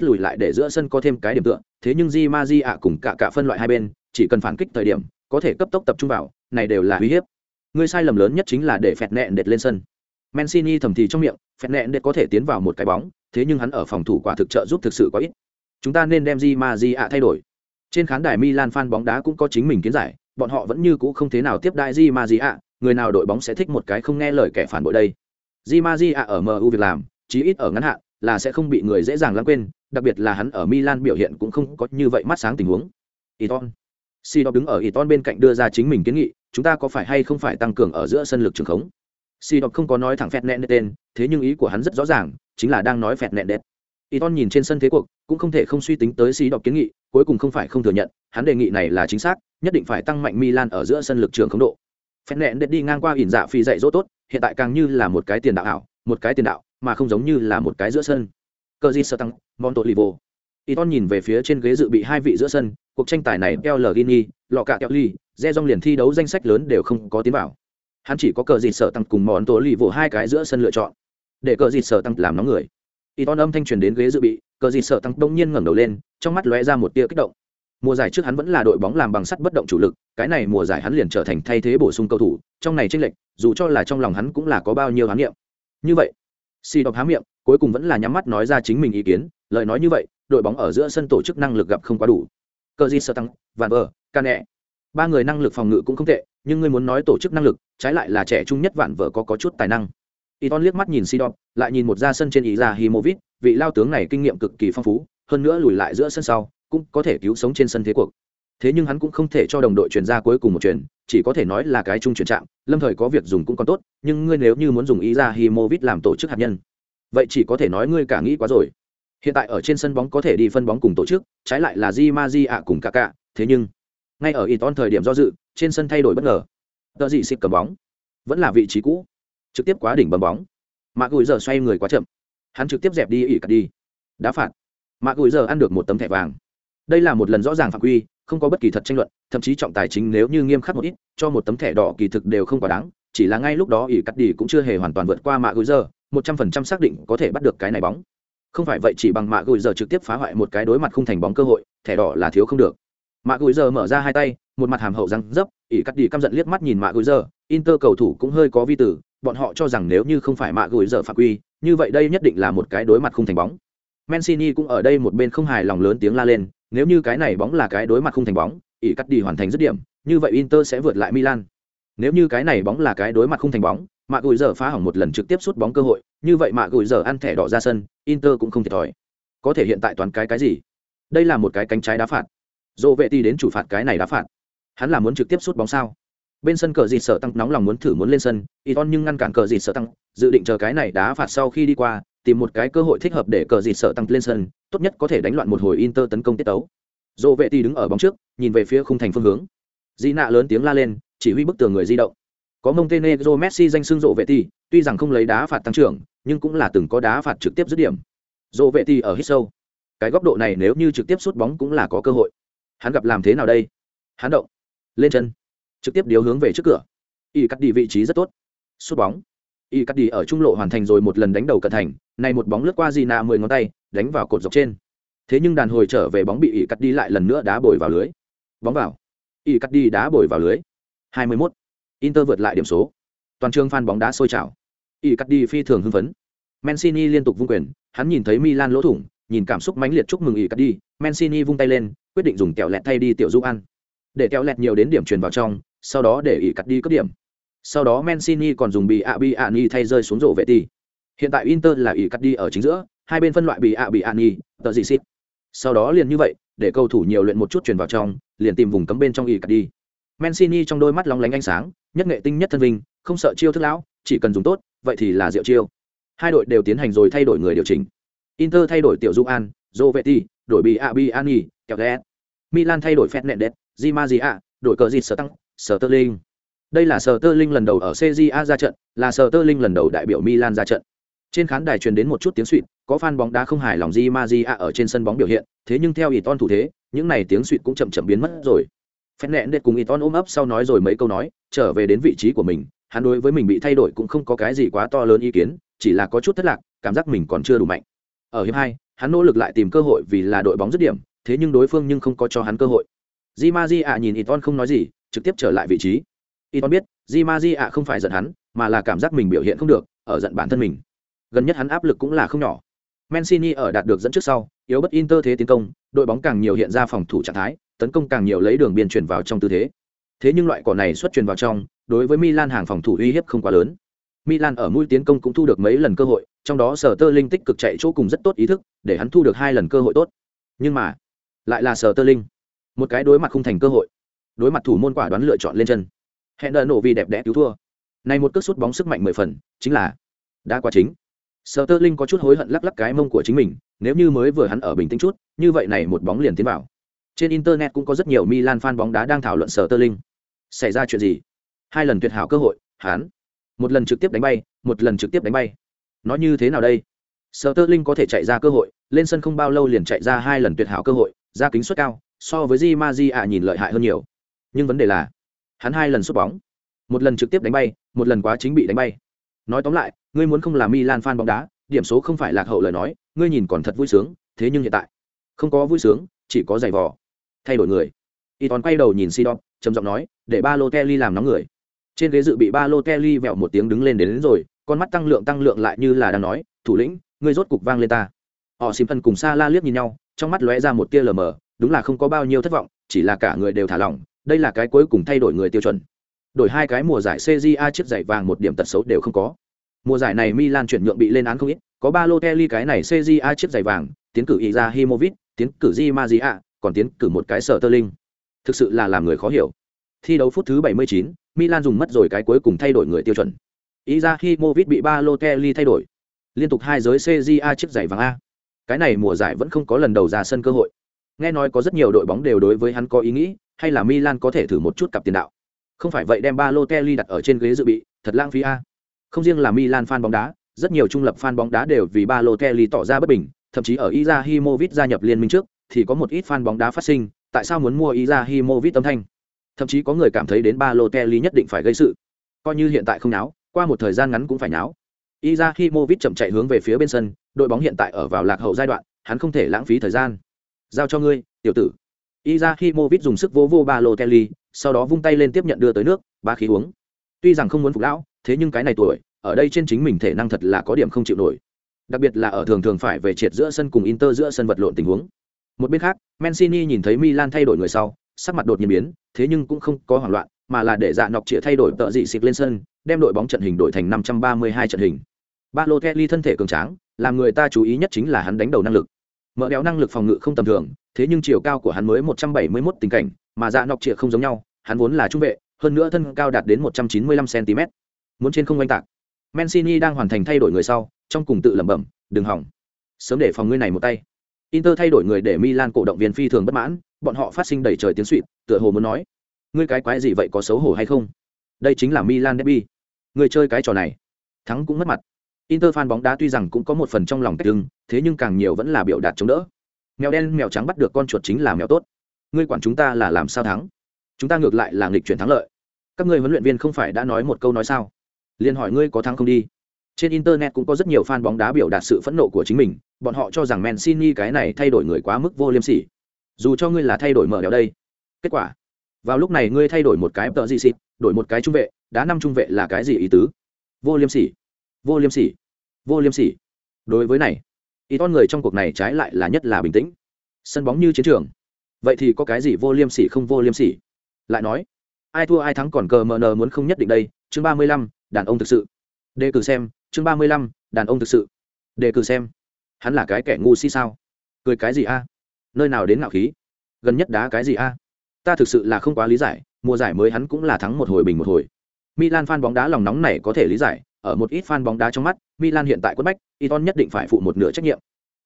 lùi lại để giữa sân có thêm cái điểm tựa, thế nhưng Di Maji ạ cùng cả cả phân loại hai bên, chỉ cần phản kích thời điểm, có thể cấp tốc tập trung vào, này đều là uy hiếp. Người sai lầm lớn nhất chính là để phẹt nẹn đệt lên sân. Mancini thầm thì trong miệng, phẹt nẹn đệt có thể tiến vào một cái bóng, thế nhưng hắn ở phòng thủ quả thực trợ giúp thực sự quá ít. Chúng ta nên đem Di Maji ạ thay đổi. Trên khán đài Milan fan bóng đá cũng có chính mình kiến giải, bọn họ vẫn như cũ không thế nào tiếp đại Di Maji ạ, người nào đội bóng sẽ thích một cái không nghe lời kẻ phản bội đây. Di Maji ạ à, ở MU việc làm, chí ít ở ngắn hạn, là sẽ không bị người dễ dàng lãng quên, đặc biệt là hắn ở Milan biểu hiện cũng không có như vậy mắt sáng tình huống. Iton. Si đứng ở Iton bên cạnh đưa ra chính mình kiến nghị, chúng ta có phải hay không phải tăng cường ở giữa sân lực trường khống. Si không có nói thẳng phẹt nẹn tên, thế nhưng ý của hắn rất rõ ràng, chính là đang nói phẹt nẹn đẹp Iton nhìn trên sân thế cuộc, cũng không thể không suy tính tới Si kiến nghị, cuối cùng không phải không thừa nhận, hắn đề nghị này là chính xác, nhất định phải tăng mạnh Milan ở giữa sân lực trường khống độ phen nẹn đệt đi ngang qua ỉn dạ phi dạy dỗ tốt, hiện tại càng như là một cái tiền đạo ảo, một cái tiền đạo, mà không giống như là một cái giữa sân cờ di sơ tăng monto livo Iton nhìn về phía trên ghế dự bị hai vị giữa sân, cuộc tranh tài này El Gini, lọ cả Kelly, Rejong liền thi đấu danh sách lớn đều không có tiến vào. Hắn chỉ có cờ dịt sở tăng cùng món tố lì vỗ hai cái giữa sân lựa chọn. Để cờ dịt sở tăng làm nóng người. Iton âm thanh truyền đến ghế dự bị, cờ dịt sở tăng đông nhiên ngẩng đầu lên, trong mắt lóe ra một tia kích động. Mùa giải trước hắn vẫn là đội bóng làm bằng sắt bất động chủ lực, cái này mùa giải hắn liền trở thành thay thế bổ sung cầu thủ, trong này chênh lệch, dù cho là trong lòng hắn cũng là có bao nhiêu hán niệm. Như vậy, Si đọc há miệng, cuối cùng vẫn là nhắm mắt nói ra chính mình ý kiến, lời nói như vậy, đội bóng ở giữa sân tổ chức năng lực gặp không quá đủ. Cờ gì sợ tăng, Van Ver, Cane. Ba người năng lực phòng ngự cũng không tệ, nhưng ngươi muốn nói tổ chức năng lực, trái lại là trẻ trung nhất vạn vợ có có chút tài năng. Iton liếc mắt nhìn Sidon, lại nhìn một ra sân trên ý ra Himovic, vị lao tướng này kinh nghiệm cực kỳ phong phú, hơn nữa lùi lại giữa sân sau, cũng có thể cứu sống trên sân thế cuộc. Thế nhưng hắn cũng không thể cho đồng đội chuyển ra cuối cùng một chuyển, chỉ có thể nói là cái chung chuyển trạng, lâm thời có việc dùng cũng còn tốt, nhưng ngươi nếu như muốn dùng ý ra Himovic làm tổ chức hạt nhân, vậy chỉ có thể nói ngươi cả nghĩ quá rồi. Hiện tại ở trên sân bóng có thể đi phân bóng cùng tổ chức, trái lại là Di Maji ạ cùng cả. thế nhưng ngay ở Iton thời điểm do dự, trên sân thay đổi bất ngờ. Tờ gì xịt cầm bóng, vẫn là vị trí cũ, trực tiếp quá đỉnh bấm bóng. mạ Gùi giờ xoay người quá chậm, hắn trực tiếp dẹp đi ỉ cắt đi, đá phạt. mạ Gùi giờ ăn được một tấm thẻ vàng. Đây là một lần rõ ràng phạm quy, không có bất kỳ thật tranh luận, thậm chí trọng tài chính nếu như nghiêm khắc một ít, cho một tấm thẻ đỏ kỳ thực đều không quá đáng, chỉ là ngay lúc đó ỷ cắt đi cũng chưa hề hoàn toàn vượt qua mạ gối giờ, một trăm phần trăm xác định có thể bắt được cái này bóng. Không phải vậy chỉ bằng mạ gối giờ trực tiếp phá hoại một cái đối mặt không thành bóng cơ hội, thẻ đỏ là thiếu không được mạ gối giờ mở ra hai tay một mặt hàm hậu răng dấp ỷ cắt đi căm giận liếc mắt nhìn mạ gối giờ inter cầu thủ cũng hơi có vi tử bọn họ cho rằng nếu như không phải mạ gối giờ phạm quy như vậy đây nhất định là một cái đối mặt không thành bóng mancini cũng ở đây một bên không hài lòng lớn tiếng la lên, nếu như cái này bóng là cái đối mặt không thành bóng, ỷ cắt đi hoàn thành dứt điểm, như vậy inter sẽ vượt lại milan. Nếu như cái này bóng là cái đối mặt không thành bóng mạ gùi giờ phá hỏng một lần trực tiếp sút bóng cơ hội, như vậy mạ gùi giờ ăn thẻ đỏ ra sân, inter cũng không thiệt thòi. Có thể hiện tại toàn cái cái gì? Đây là một cái cánh trái đá phạt. Dỗ vệ ti đến chủ phạt cái này đá phạt. Hắn là muốn trực tiếp sút bóng sao? Bên sân cờ gì sợ tăng nóng lòng muốn thử muốn lên sân Iton nhưng ngăn cản cờ gì sợ tăng, dự định chờ cái này đá phạt sau khi đi qua tìm một cái cơ hội thích hợp để cờ dịt sợ tăng lên sân, tốt nhất có thể đánh loạn một hồi inter tấn công tiết tấu. Dỗ vệ ti đứng ở bóng trước, nhìn về phía khung thành phương hướng. Di nạ lớn tiếng la lên, chỉ huy bức tường người di động. Có montenegro messi danh xưng rộ vệ ti, tuy rằng không lấy đá phạt tăng trưởng, nhưng cũng là từng có đá phạt trực tiếp dứt điểm. Rộ vệ ti ở hít sâu. Cái góc độ này nếu như trực tiếp sút bóng cũng là có cơ hội. Hắn gặp làm thế nào đây? Hắn động. Lên chân. Trực tiếp điều hướng về trước cửa. Y cắt đi vị trí rất tốt. Sút bóng y cắt đi ở trung lộ hoàn thành rồi một lần đánh đầu cận thành, này một bóng lướt qua di nạ mười ngón tay, đánh vào cột dọc trên. Thế nhưng đàn hồi trở về bóng bị y cắt đi lại lần nữa đá bồi vào lưới. Bóng vào. Y cắt đi đá bồi vào lưới. 21. inter vượt lại điểm số. Toàn trường phan bóng đá sôi trào. Y cắt đi phi thường hưng phấn. Mancini liên tục vung quyền, hắn nhìn thấy milan lỗ thủng, nhìn cảm xúc mãnh liệt chúc mừng y cắt đi mancini vung tay lên, quyết định dùng kẹo lẹt thay đi tiểu du ăn để kẹo lẹt nhiều đến điểm truyền vào trong, sau đó để y cắt đi cướp điểm sau đó mancini còn dùng bị ạ bị ạ ni thay rơi xuống rổ vệ Tỷ. hiện tại inter là ỉ cắt đi ở chính giữa hai bên phân loại bị ạ bị ạ ni tờ gì xít sau đó liền như vậy để cầu thủ nhiều luyện một chút truyền vào trong liền tìm vùng cấm bên trong ỉ cắt đi mancini trong đôi mắt lóng lánh ánh sáng nhất nghệ tinh nhất thân vinh không sợ chiêu thức lão chỉ cần dùng tốt vậy thì là diệu chiêu hai đội đều tiến hành rồi thay đổi người điều chỉnh inter thay đổi tiểu du an Jovetti, đổi bị Abiani, kẹo ghé. Milan thay đổi phép nện đẹp, Di Maria, đổi cờ gì sở tăng, sở tơ linh. Đây là sở tơ linh lần đầu ở CJA ra trận, là sở tơ linh lần đầu đại biểu Milan ra trận. Trên khán đài truyền đến một chút tiếng suýt, có fan bóng đá không hài lòng Di Maria ở trên sân bóng biểu hiện, thế nhưng theo Iton thủ thế, những này tiếng suýt cũng chậm chậm biến mất rồi. Phép nện đẹp cùng Iton ôm ấp sau nói rồi mấy câu nói, trở về đến vị trí của mình, hắn đối với mình bị thay đổi cũng không có cái gì quá to lớn ý kiến, chỉ là có chút thất lạc, cảm giác mình còn chưa đủ mạnh. Ở hiệp hai, hắn nỗ lực lại tìm cơ hội vì là đội bóng dứt điểm, thế nhưng đối phương nhưng không có cho hắn cơ hội. Di Maji nhìn Iton không nói gì, trực tiếp trở lại vị trí. Y Iton biết, Di Maji ạ không phải giận hắn, mà là cảm giác mình biểu hiện không được, ở giận bản thân mình. Gần nhất hắn áp lực cũng là không nhỏ. Mancini ở đạt được dẫn trước sau, yếu bất Inter thế tiến công, đội bóng càng nhiều hiện ra phòng thủ trạng thái, tấn công càng nhiều lấy đường biên chuyển vào trong tư thế. Thế nhưng loại cỏ này xuất truyền vào trong, đối với Milan hàng phòng thủ uy hiếp không quá lớn. Milan ở mũi tiến công cũng thu được mấy lần cơ hội, trong đó Sở Tơ Linh tích cực chạy chỗ cùng rất tốt ý thức, để hắn thu được hai lần cơ hội tốt. Nhưng mà, lại là Sở Tơ Linh, một cái đối mặt không thành cơ hội. Đối mặt thủ môn quả đoán lựa chọn lên chân. Hẹn đỡ nổ vì đẹp đẽ cứu thua. Này một cước sút bóng sức mạnh mười phần, chính là đã quá chính. Sở Tơ Linh có chút hối hận lắc lắc cái mông của chính mình, nếu như mới vừa hắn ở bình tĩnh chút, như vậy này một bóng liền tiến vào. Trên internet cũng có rất nhiều Milan fan bóng đá đang thảo luận Sở Tơ Linh. Xảy ra chuyện gì? Hai lần tuyệt hảo cơ hội, hắn một lần trực tiếp đánh bay một lần trực tiếp đánh bay nó như thế nào đây sờ tơ linh có thể chạy ra cơ hội lên sân không bao lâu liền chạy ra hai lần tuyệt hảo cơ hội ra kính suất cao so với di ma di ạ nhìn lợi hại hơn nhiều nhưng vấn đề là hắn hai lần sút bóng một lần trực tiếp đánh bay một lần quá chính bị đánh bay. Nói tóm lại ngươi muốn không là milan fan bóng đá điểm số không phải lạc hậu lời nói ngươi nhìn còn thật vui sướng thế nhưng hiện tại không có vui sướng chỉ có giày vò. Thay đổi người. Y tòn quay đầu nhìn sidon trầm giọng nói để ba lô kelly làm nóng người. Trên ghế dự bị ba lô kelly vẹo một tiếng đứng lên đến, đến rồi con mắt tăng lượng tăng lượng lại như là đang nói thủ lĩnh ngươi rốt cục vang lên ta. Họ xìm thân cùng xa la liếc nhìn nhau trong mắt lóe ra một tia lờ mờ đúng là không có bao nhiêu thất vọng chỉ là cả người đều thả lỏng đây là cái cuối cùng thay đổi người tiêu chuẩn. Đổi hai cái mùa giải cja chiếc giày vàng một điểm tật xấu đều không có. Mùa giải này milan chuyển nhượng bị lên án không ít có ba lô kelly cái này cja chiếc giày vàng tiến cử Izahimovic tiến cử di Maria, còn tiến cử một cái sở tơ linh thực sự là làm người khó hiểu. Thi đấu phút thứ 79, milan dùng mất rồi cái cuối cùng thay đổi người tiêu chuẩn. Izahimovic bị ba lô kelly thay đổi. Liên tục hai giới cja chiếc giày vàng a. Cái này mùa giải vẫn không có lần đầu ra sân cơ hội nghe nói có rất nhiều đội bóng đều đối với hắn có ý nghĩ, hay là milan có thể thử một chút cặp tiền đạo. Không phải vậy đem ba lô đặt ở trên ghế dự bị, thật lãng phí a. Không riêng là milan fan bóng đá, rất nhiều trung lập fan bóng đá đều vì ba lô tỏ ra bất bình, thậm chí ở Izahimovic gia nhập liên minh trước, thì có một ít fan bóng đá phát sinh, tại sao muốn mua Izahimovic âm thanh? Thậm chí có người cảm thấy đến ba lô nhất định phải gây sự. Coi như hiện tại không náo, qua một thời gian ngắn cũng phải náo. Izahimovic chậm chạy hướng về phía bên sân, đội bóng hiện tại ở vào lạc hậu giai đoạn, hắn không thể lãng phí thời gian giao cho ngươi, tiểu tử. Izahimovic dùng sức vô vô ba lô kelly sau đó vung tay lên tiếp nhận đưa tới nước, ba khí uống. Tuy rằng không muốn phục lão, thế nhưng cái này tuổi, ở đây trên chính mình thể năng thật là có điểm không chịu nổi. Đặc biệt là ở thường thường phải về triệt giữa sân cùng inter giữa sân vật lộn tình huống. Một bên khác, mancini nhìn thấy milan thay đổi người sau, sắc mặt đột nhiên biến, thế nhưng cũng không có hoảng loạn, mà là để dạ nọc chĩa thay đổi tợ dị xịt lên sân, đem đội bóng trận hình đổi thành 532 trận hình. Ba lô Kelly thân thể cường tráng, làm người ta chú ý nhất chính là hắn đánh đầu năng lực mỡ béo năng lực phòng ngự không tầm thường, thế nhưng chiều cao của hắn mới 171 tình cảnh, mà dạ nọc trịa không giống nhau, hắn vốn là trung vệ, hơn nữa thân cao đạt đến 195 cm muốn trên không oanh tạc, Mancini đang hoàn thành thay đổi người sau, trong cùng tự lẩm bẩm, đừng hỏng. Sớm để phòng ngươi này một tay. Inter thay đổi người để Milan cổ động viên phi thường bất mãn, bọn họ phát sinh đầy trời tiếng suỵt, tựa hồ muốn nói, ngươi cái quái gì vậy, có xấu hổ hay không? Đây chính là Milan derby. Người chơi cái trò này, thắng cũng mất mặt. Inter fan bóng đá tuy rằng cũng có một phần trong lòng cách lưng thế nhưng càng nhiều vẫn là biểu đạt chống đỡ. Mèo đen, mèo trắng bắt được con chuột chính là mèo tốt. Ngươi quản chúng ta là làm sao thắng? Chúng ta ngược lại là nghịch chuyển thắng lợi. Các ngươi huấn luyện viên không phải đã nói một câu nói sao? Liên hỏi ngươi có thắng không đi. Trên internet cũng có rất nhiều fan bóng đá biểu đạt sự phẫn nộ của chính mình, bọn họ cho rằng mancini cái này thay đổi người quá mức vô liêm sỉ. Dù cho ngươi là thay đổi mở đéo đây, kết quả? Vào lúc này ngươi thay đổi một cái tợ gì xịt, đổi một cái trung vệ, đá năm trung vệ là cái gì ý tứ? Vô liêm sỉ vô liêm sỉ. Vô liêm sỉ. Đối với này, ý con người trong cuộc này trái lại là nhất là bình tĩnh, sân bóng như chiến trường. Vậy thì có cái gì vô liêm sỉ không vô liêm sỉ? Lại nói, ai thua ai thắng còn cờ mờ nờ muốn không nhất định đây, chương ba mươi lăm, đàn ông thực sự. Đề cử xem, chương ba mươi lăm, đàn ông thực sự. Đề cử xem, hắn là cái kẻ ngu si sao? Cười cái gì a? Nơi nào đến ngạo khí? Gần nhất đá cái gì a? Ta thực sự là không quá lý giải, mùa giải mới hắn cũng là thắng một hồi bình một hồi. Milan fan bóng đá lòng nóng này có thể lý giải ở một ít fan bóng đá trong mắt, milan hiện tại quất bách iton nhất định phải phụ một nửa trách nhiệm.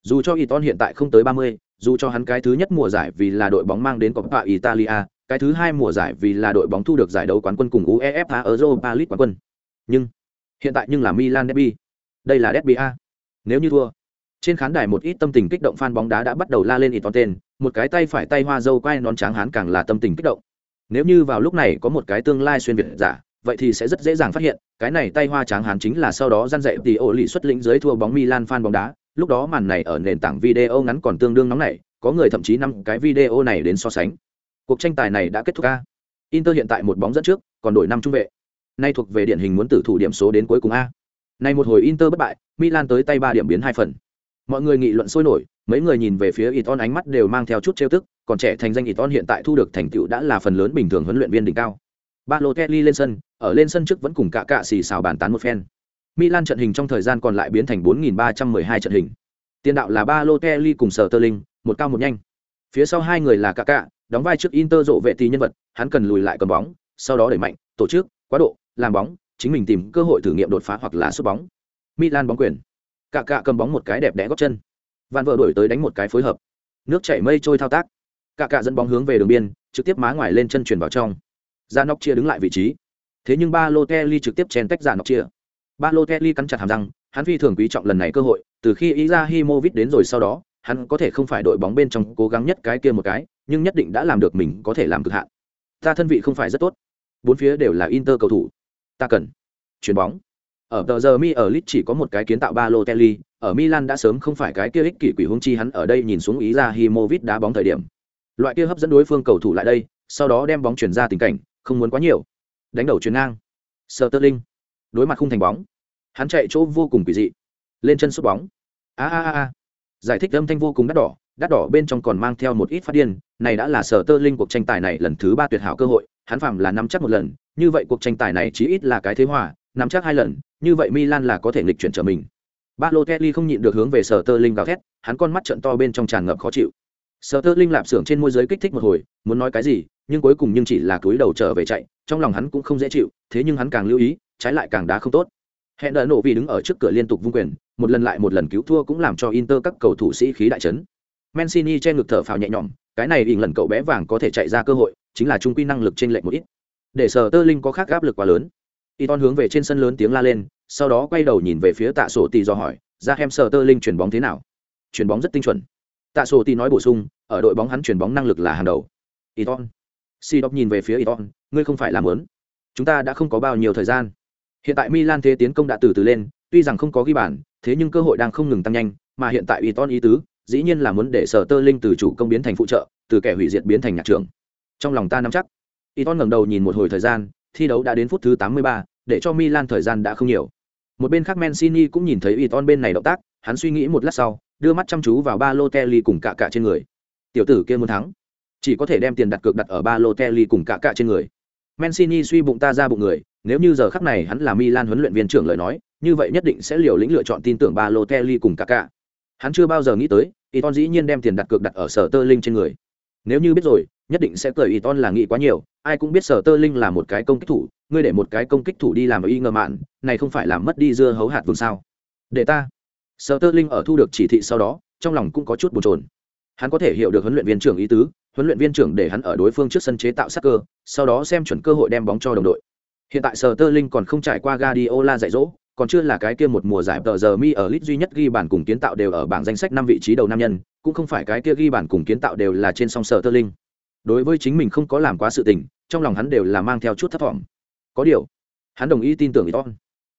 Dù cho iton hiện tại không tới ba mươi, dù cho hắn cái thứ nhất mùa giải vì là đội bóng mang đến coppa italia, cái thứ hai mùa giải vì là đội bóng thu được giải đấu quán quân cùng uefa europa league quán quân. Nhưng, hiện tại nhưng là milan derby. Đây là derby a. Nếu như thua, trên khán đài một ít tâm tình kích động fan bóng đá đã bắt đầu la lên iton tên, một cái tay phải tay hoa dâu quay nón trắng hán càng là tâm tình kích động. Nếu như vào lúc này có một cái tương lai xuyên việt giả vậy thì sẽ rất dễ dàng phát hiện cái này tay hoa trắng hán chính là sau đó gian dạy thì ổ lì xuất lĩnh dưới thua bóng milan fan bóng đá lúc đó màn này ở nền tảng video ngắn còn tương đương nóng này có người thậm chí năm cái video này đến so sánh. Cuộc tranh tài này đã kết thúc a. Inter hiện tại một bóng dẫn trước còn đổi năm trung vệ. Nay thuộc về điển hình muốn tử thủ điểm số đến cuối cùng a. Nay một hồi inter bất bại milan tới tay ba điểm biến hai phần. Mọi người nghị luận sôi nổi mấy người nhìn về phía Iton ánh mắt đều mang theo chút trêu tức, còn trẻ thành danh Iton hiện tại thu được thành tựu đã là phần lớn bình thường huấn luyện viên đỉnh cao. Balotelli lên sân, ở lên sân trước vẫn cùng cả cạ xì xào bàn tán một phen. Milan trận hình trong thời gian còn lại biến thành 4312 trận hình. Tiền đạo là Balotelli cùng Sterling, một cao một nhanh. Phía sau hai người là cả cạ, đóng vai trước Inter rộ vệ tí nhân vật, hắn cần lùi lại cầm bóng, sau đó đẩy mạnh, tổ chức, quá độ, làm bóng, chính mình tìm cơ hội thử nghiệm đột phá hoặc là sút bóng. Milan bóng quyền. Cả cạ cầm bóng một cái đẹp đẽ gót chân. Van vợ đổi tới đánh một cái phối hợp. Nước chảy mây trôi thao tác. Cả cạ dẫn bóng hướng về đường biên, trực tiếp má ngoài lên chân chuyển vào trong. Ra nóc chia đứng lại vị trí. Thế nhưng Balotelli trực tiếp chen tách ra nọc chia. Balotelli cắn chặt hàm răng, hắn phi thường quý trọng lần này cơ hội, từ khi Izahimovic đến rồi sau đó, hắn có thể không phải đội bóng bên trong cố gắng nhất cái kia một cái nhưng nhất định đã làm được mình có thể làm cực hạn. Ta thân vị không phải rất tốt. Bốn phía đều là inter cầu thủ. Ta cần chuyền bóng. Ở tờ giờ mi ở lit chỉ có một cái kiến tạo ba lô telly ở milan đã sớm không phải cái kia ích kỷ quỷ hung chi hắn ở đây nhìn xuống ý ra himovic đá bóng thời điểm. Loại kia hấp dẫn đối phương cầu thủ lại đây sau đó đem bóng chuyển ra tình cảnh không muốn quá nhiều đánh đầu chuyền ngang. Sterling đối mặt khung thành bóng. Hắn chạy chỗ vô cùng quỷ dị, lên chân sút bóng. A a a giải thích âm thanh vô cùng đắt đỏ đắt đỏ bên trong còn mang theo một ít phát điên. Này đã là sở tơ linh cuộc tranh tài này lần thứ ba tuyệt hảo cơ hội, hắn phạm là nắm chắc một lần, như vậy cuộc tranh tài này chí ít là cái thế hòa, nắm chắc hai lần, như vậy milan là có thể nghịch chuyển trở mình. Balotelli không nhịn được hướng về sở tơ linh gào thét, hắn con mắt trận to bên trong tràn ngập khó chịu. Sở tơ linh lạp xưởng trên môi giới kích thích một hồi, muốn nói cái gì nhưng cuối cùng nhưng chỉ là cúi đầu trở về chạy trong lòng hắn cũng không dễ chịu thế nhưng hắn càng lưu ý trái lại càng đá không tốt hẹn đợi nổ vì đứng ở trước cửa liên tục vung quyền một lần lại một lần cứu thua cũng làm cho inter các cầu thủ sĩ khí đại trấn mancini che ngực thở phào nhẹ nhõm cái này ỉn lần cậu bé vàng có thể chạy ra cơ hội chính là trung quy năng lực trên lệch một ít để sở tơ linh có khác áp lực quá lớn Iton hướng về trên sân lớn tiếng la lên, sau đó quay đầu nhìn về phía Tạ Sổ tì do hỏi, "Ra hem sở tơ linh chuyển bóng thế nào?" Chuyển bóng rất tinh chuẩn. Tạ Sổ tì nói bổ sung, ở đội bóng hắn chuyển bóng năng lực là hàng đầu. Iton. Si đọc nhìn về phía Iton, ngươi không phải làm lớn Chúng ta đã không có bao nhiêu thời gian. Hiện tại Milan thế tiến công đã từ từ lên, tuy rằng không có ghi bàn, thế nhưng cơ hội đang không ngừng tăng nhanh, mà hiện tại Iton ý tứ, dĩ nhiên là muốn để sở tơ linh từ chủ công biến thành phụ trợ, từ kẻ hủy diệt biến thành nhạc trưởng. Trong lòng ta nắm chắc. Iton ngẩng đầu nhìn một hồi thời gian, thi đấu đã đến phút thứ 83, để cho Milan thời gian đã không nhiều. Một bên khác Mancini cũng nhìn thấy Iton bên này động tác, hắn suy nghĩ một lát sau, đưa mắt chăm chú vào Balotelli cùng cả cả trên người. Tiểu tử kia muốn thắng, chỉ có thể đem tiền đặt cược đặt ở ba lô Kelly cùng cả cả trên người. Mancini suy bụng ta ra bụng người, nếu như giờ khắc này hắn là Milan huấn luyện viên trưởng lời nói, như vậy nhất định sẽ liều lĩnh lựa chọn tin tưởng ba lô Kelly cùng cả cả. Hắn chưa bao giờ nghĩ tới, Iton dĩ nhiên đem tiền đặt cược đặt ở sở tơ linh trên người. Nếu như biết rồi, nhất định sẽ cười Iton là nghĩ quá nhiều, ai cũng biết sở tơ linh là một cái công kích thủ, ngươi để một cái công kích thủ đi làm ở y ngờ mạn này không phải làm mất đi dưa hấu hạt vườn sao để ta Sở tơ linh ở thu được chỉ thị sau đó trong lòng cũng có chút buồn chồn hắn có thể hiểu được huấn luyện viên trưởng ý tứ huấn luyện viên trưởng để hắn ở đối phương trước sân chế tạo sắc cơ, sau đó xem chuẩn cơ hội đem bóng cho đồng đội. Hiện tại Sterling tơ linh còn không trải qua Guardiola dạy dỗ, còn chưa là cái kia một mùa giải tờ giờ mi ở lit duy nhất ghi bàn cùng kiến tạo đều ở bảng danh sách năm vị trí đầu nam nhân, cũng không phải cái kia ghi bàn cùng kiến tạo đều là trên song Sterling. tơ linh đối với chính mình không có làm quá sự tình, trong lòng hắn đều là mang theo chút thất vọng. Có điều, hắn đồng ý tin tưởng iton.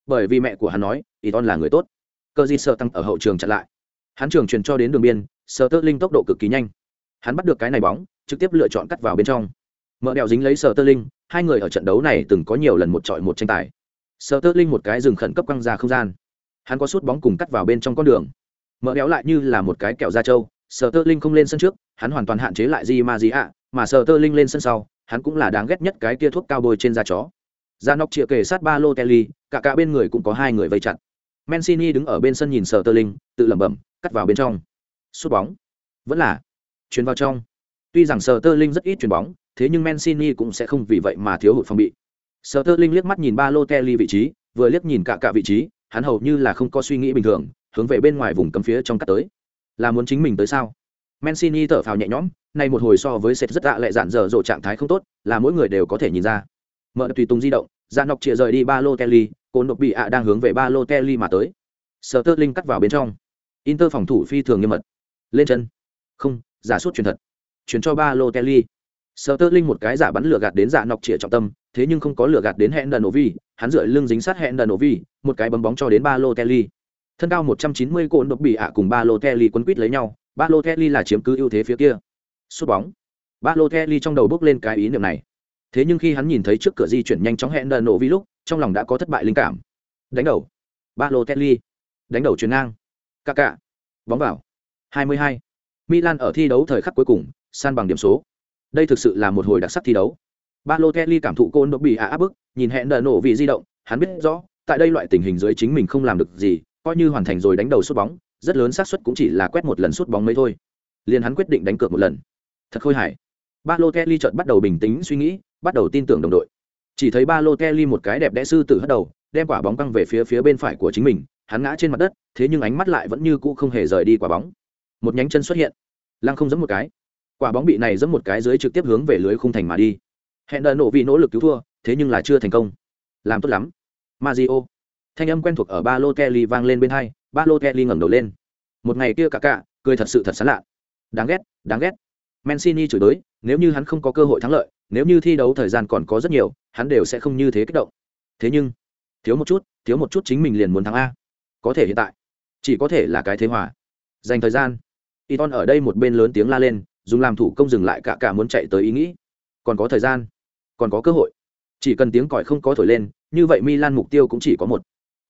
Bởi vì mẹ của hắn nói, iton là người tốt. Cơ di sợ tăng ở hậu trường chặn lại. Hắn trường truyền cho đến đường biên Sterling tơ linh tốc độ cực kỳ nhanh hắn bắt được cái này bóng, trực tiếp lựa chọn cắt vào bên trong. Mở đèo dính lấy sơ tơ linh, hai người ở trận đấu này từng có nhiều lần một trọi một tranh tài. Sơ tơ linh một cái dừng khẩn cấp quăng ra không gian. Hắn có sút bóng cùng cắt vào bên trong con đường. Mở đéo lại như là một cái kẹo da trâu sơ tơ linh không lên sân trước, hắn hoàn toàn hạn chế lại gì mà gì ạ mà sơ tơ linh lên sân sau, hắn cũng là đáng ghét nhất cái kia thuốc cao bôi trên da chó. Da nóc chĩa kề sát ba lô telly cả cả bên người cũng có hai người vây chặt. Mancini đứng ở bên sân nhìn sờ tơ linh, tự lẩm bẩm, cắt vào bên trong. Sút bóng. Vẫn là chuyền vào trong. Tuy rằng sờ tơ linh rất ít chuyền bóng, thế nhưng mancini cũng sẽ không vì vậy mà thiếu hụt phòng bị. Sờ tơ linh liếc mắt nhìn ba lô telly vị trí, vừa liếc nhìn cả cả vị trí, hắn hầu như là không có suy nghĩ bình thường, hướng về bên ngoài vùng cấm phía trong cắt tới. Là muốn chính mình tới sao? Mancini thở phào nhẹ nhõm, nay một hồi so với sệt rất dạ lệ dạn dở dộ trạng thái không tốt, là mỗi người đều có thể nhìn ra. Mở tùy tùng di động ra nọc chĩa rời đi ba lô cô nộp bị ạ đang hướng về ba lô mà tới. Sterling tơ linh cắt vào bên trong. Inter phòng thủ phi thường nghiêm mật. Lên chân. Không giả suốt truyền thật. Chuyển cho ba lô kelly sở tơ linh một cái giả bắn lửa gạt đến giả nọc chĩa trọng tâm, thế nhưng không có lửa gạt đến hẹn đần novi hắn dựa lưng dính sát hẹn đần novi một cái bấm bóng cho đến ba lô kelly thân cao một trăm chín mươi cồn độc bị ạ cùng ba lô kelly quấn quýt lấy nhau, ba lô kelly là chiếm cứ ưu thế phía kia. Sút bóng. Ba lô kelly trong đầu bước lên cái ý niệm này. Thế nhưng khi hắn nhìn thấy trước cửa di chuyển nhanh chóng hẹn đần ổ vi lúc, trong lòng đã có thất bại linh cảm. Đánh đầu. Ba lô kelly đánh đầu chuyền ngang. Ca cạ bóng vào. 22 milan ở thi đấu thời khắc cuối cùng, san bằng điểm số. Đây thực sự là một hồi đặc sắc thi đấu. Balotelli cảm thụ côn đột bị áp bức, nhìn hẹn đờ nổ vì di động, hắn biết rõ, tại đây loại tình hình dưới chính mình không làm được gì, coi như hoàn thành rồi đánh đầu sút bóng, rất lớn xác suất cũng chỉ là quét một lần sút bóng mấy thôi. Liền hắn quyết định đánh cược một lần. Thật khôi hài. Balotelli chợt bắt đầu bình tĩnh suy nghĩ, bắt đầu tin tưởng đồng đội. Chỉ thấy Balotelli một cái đẹp đẽ sư tử hất đầu, đem quả bóng căng về phía phía bên phải của chính mình, hắn ngã trên mặt đất, thế nhưng ánh mắt lại vẫn như cũ không hề rời đi quả bóng một nhánh chân xuất hiện. Lăng không giẫm một cái. Quả bóng bị này giẫm một cái dưới trực tiếp hướng về lưới khung thành mà đi. Hẹn đợi nổ vì nỗ lực cứu thua, thế nhưng là chưa thành công. Làm tốt lắm. Mazio. thanh âm quen thuộc ở ba lô kelly vang lên bên hai ba lô kelly ngẩng đầu lên. Một ngày kia cả cả, cười thật sự thật sán lạ. Đáng ghét đáng ghét. Mancini chửi tới nếu như hắn không có cơ hội thắng lợi, nếu như thi đấu thời gian còn có rất nhiều, hắn đều sẽ không như thế kích động. Thế nhưng, thiếu một chút, thiếu một chút chính mình liền muốn thắng a. Có thể hiện tại, chỉ có thể là cái thế hòa. Dành thời gian y ở đây một bên lớn tiếng la lên dùng làm thủ công dừng lại cả cả muốn chạy tới ý nghĩ. Còn có thời gian còn có cơ hội. Chỉ cần tiếng còi không có thổi lên như vậy milan mục tiêu cũng chỉ có một.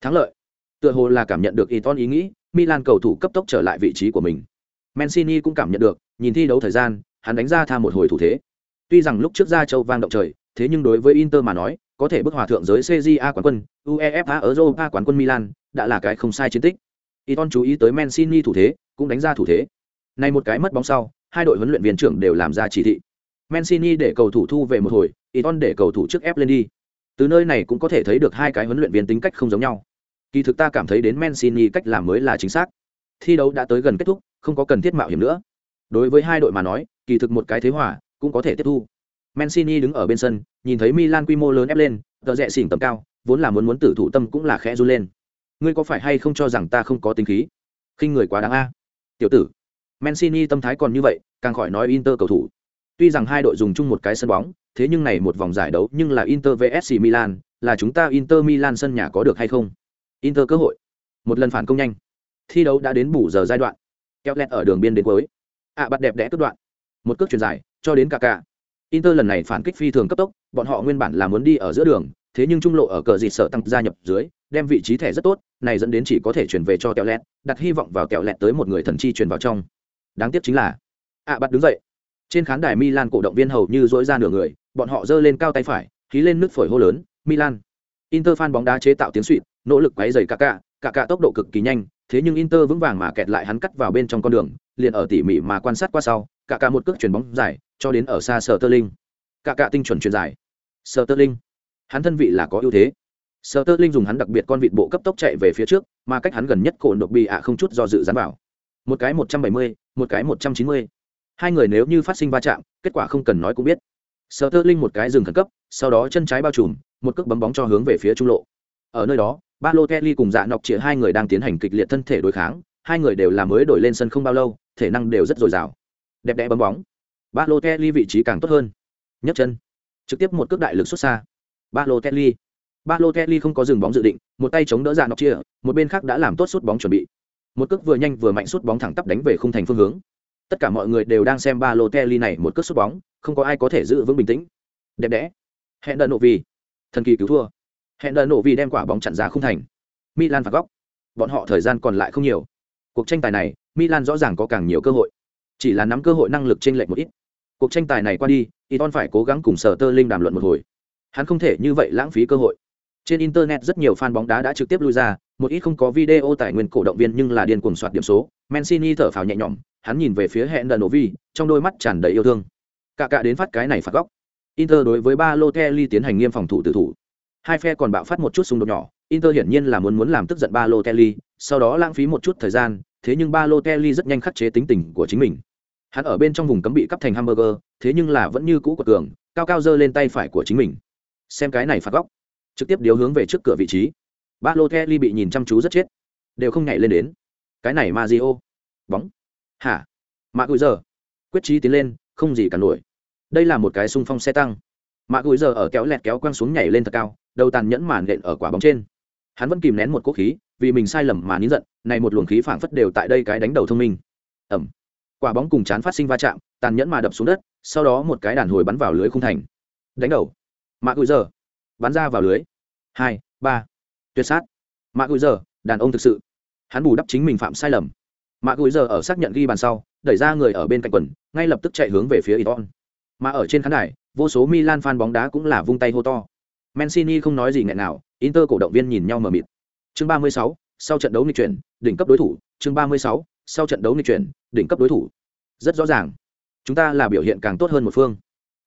Thắng lợi. Tựa hồ là cảm nhận được y ý nghĩ milan cầu thủ cấp tốc trở lại vị trí của mình. Mancini cũng cảm nhận được nhìn thi đấu thời gian hắn đánh ra tha một hồi thủ thế. Tuy rằng lúc trước ra châu vang động trời thế nhưng đối với inter mà nói có thể bước hòa thượng giới cja quán quân uefa europa quán quân milan đã là cái không sai chiến tích. Iton chú ý tới Mancini thủ thế, cũng đánh ra thủ thế. Này một cái mất bóng sau, hai đội huấn luyện viên trưởng đều làm ra chỉ thị. Mancini để cầu thủ thu về một hồi, Iton để cầu thủ trước ép lên đi. Từ nơi này cũng có thể thấy được hai cái huấn luyện viên tính cách không giống nhau. Kỳ thực ta cảm thấy đến Mancini cách làm mới là chính xác. Thi đấu đã tới gần kết thúc, không có cần thiết mạo hiểm nữa. Đối với hai đội mà nói, kỳ thực một cái thế hòa cũng có thể tiếp thu. Mancini đứng ở bên sân, nhìn thấy Milan quy mô lớn ép lên, tờ rẹ xỉn tầm cao, vốn là muốn muốn tử thủ tâm cũng là khẽ run lên ngươi có phải hay không cho rằng ta không có tính khí khinh người quá đáng a tiểu tử mancini tâm thái còn như vậy càng khỏi nói inter cầu thủ. Tuy rằng hai đội dùng chung một cái sân bóng thế nhưng này một vòng giải đấu nhưng là inter vs milan là chúng ta inter milan sân nhà có được hay không? Inter cơ hội. Một lần phản công nhanh. Thi đấu đã đến bù giờ giai đoạn. Kéo lẹt ở đường biên đến cuối. Ạ à, bắt đẹp đẽ cất đoạn. Một cước chuyển dài cho đến cả cả. Inter lần này phản kích phi thường cấp tốc bọn họ nguyên bản là muốn đi ở giữa đường thế nhưng trung lộ ở cờ dịt sợ tăng gia nhập dưới đem vị trí thẻ rất tốt này dẫn đến chỉ có thể chuyển về cho kẹo lẹt đặt hy vọng vào kẹo lẹt tới một người thần chi truyền vào trong đáng tiếc chính là ạ bắt đứng dậy. Trên khán đài milan cổ động viên hầu như dỗi ra nửa người bọn họ giơ lên cao tay phải khí lên nước phổi hô lớn milan. Inter fan bóng đá chế tạo tiếng suỵt nỗ lực quấy dày cả cả cả cả tốc độ cực kỳ nhanh thế nhưng inter vững vàng mà kẹt lại hắn cắt vào bên trong con đường liền ở tỉ mỉ mà quan sát qua sau cả cả một cước chuyền bóng dài cho đến ở xa sở tơ linh cả cả tinh chuẩn chuyền dài. Sở tơ linh hắn thân vị là có ưu thế. Sở Tơ Linh dùng hắn đặc biệt con vịt bộ cấp tốc chạy về phía trước, mà cách hắn gần nhất cổ đột bị ạ không chút do dự dán vào. Một cái một trăm bảy mươi, một cái một trăm chín mươi. Hai người nếu như phát sinh va chạm, kết quả không cần nói cũng biết. Sở Tơ Linh một cái dừng khẩn cấp, sau đó chân trái bao trùm, một cước bấm bóng cho hướng về phía trung lộ. Ở nơi đó, Balotelli cùng Dạ Nọc Chĩa hai người đang tiến hành kịch liệt thân thể đối kháng, hai người đều là mới đổi lên sân không bao lâu, thể năng đều rất dồi dào. Đẹp đẽ bấm bóng. Balotelli vị trí càng tốt hơn. nhấc chân, trực tiếp một cước đại lực xuất xa. Balotelli Balotelli không có dừng bóng dự định, một tay chống đỡ dạ nọc chia, một bên khác đã làm tốt sút bóng chuẩn bị. Một cước vừa nhanh vừa mạnh sút bóng thẳng tắp đánh về khung thành phương hướng. Tất cả mọi người đều đang xem ba lô Balotelli này một cước sút bóng, không có ai có thể giữ vững bình tĩnh. Đẹp đẽ. Hẹn đợi nổ vì. Thần kỳ cứu thua. Hẹn đợi nổ vì đem quả bóng chặn ra khung thành. Milan phạt góc. Bọn họ thời gian còn lại không nhiều. Cuộc tranh tài này, Milan rõ ràng có càng nhiều cơ hội. Chỉ là nắm cơ hội năng lực chênh lệch một ít. Cuộc tranh tài này qua đi, Iton phải cố gắng cùng Sở Tơ Linh đàm luận một hồi. Hắn không thể như vậy lãng phí cơ hội trên internet rất nhiều fan bóng đá đã trực tiếp lui ra một ít không có video tài nguyên cổ động viên nhưng là điên cuồng soạt điểm số. Mancini thở phào nhẹ nhõm, hắn nhìn về phía hẹn đần novi trong đôi mắt tràn đầy yêu thương. Cả cả đến phát cái này phạt góc. Inter đối với ba Balotelli tiến hành nghiêm phòng thủ tự thủ. Hai phe còn bạo phát một chút xung đột nhỏ. Inter hiển nhiên là muốn muốn làm tức giận ba Balotelli, sau đó lãng phí một chút thời gian, thế nhưng ba Balotelli rất nhanh khắc chế tính tình của chính mình. Hắn ở bên trong vùng cấm bị cắp thành hamburger, thế nhưng là vẫn như cũ của cường, cao cao giơ lên tay phải của chính mình. Xem cái này phạt góc. Trực tiếp điếu hướng về trước cửa vị trí. Balotelli bị nhìn chăm chú rất chết. Đều không nhảy lên đến. Cái này Mazio, bóng. Hả? Mạ gùi giờ. Quyết chí tiến lên không gì cả nổi. Đây là một cái xung phong xe tăng. Mạ gùi giờ ở kéo lẹt kéo quăng xuống nhảy lên thật cao đầu tàn nhẫn màn đện ở quả bóng trên. Hắn vẫn kìm nén một cỗ khí vì mình sai lầm mà nín giận này một luồng khí phảng phất đều tại đây cái đánh đầu thông minh. Ẩm quả bóng cùng chán phát sinh va chạm tàn nhẫn mà đập xuống đất sau đó một cái đàn hồi bắn vào lưới khung thành. Đánh đầu. Mạ gùi giờ. Bắn ra vào lưới. Hai ba tuyệt sát. Mạ gùi giờ đàn ông thực sự. Hắn bù đắp chính mình phạm sai lầm. Mạ gùi giờ ở xác nhận ghi bàn sau đẩy ra người ở bên cạnh quần ngay lập tức chạy hướng về phía iton mà ở trên khán đài vô số milan fan bóng đá cũng là vung tay hô to. Mancini không nói gì nghẹn nào inter cổ động viên nhìn nhau mờ mịt. Chương 36, sau trận đấu nghịch chuyển đỉnh cấp đối thủ. Chương 36, sau trận đấu nghịch chuyển đỉnh cấp đối thủ. Rất rõ ràng. Chúng ta là biểu hiện càng tốt hơn một phương.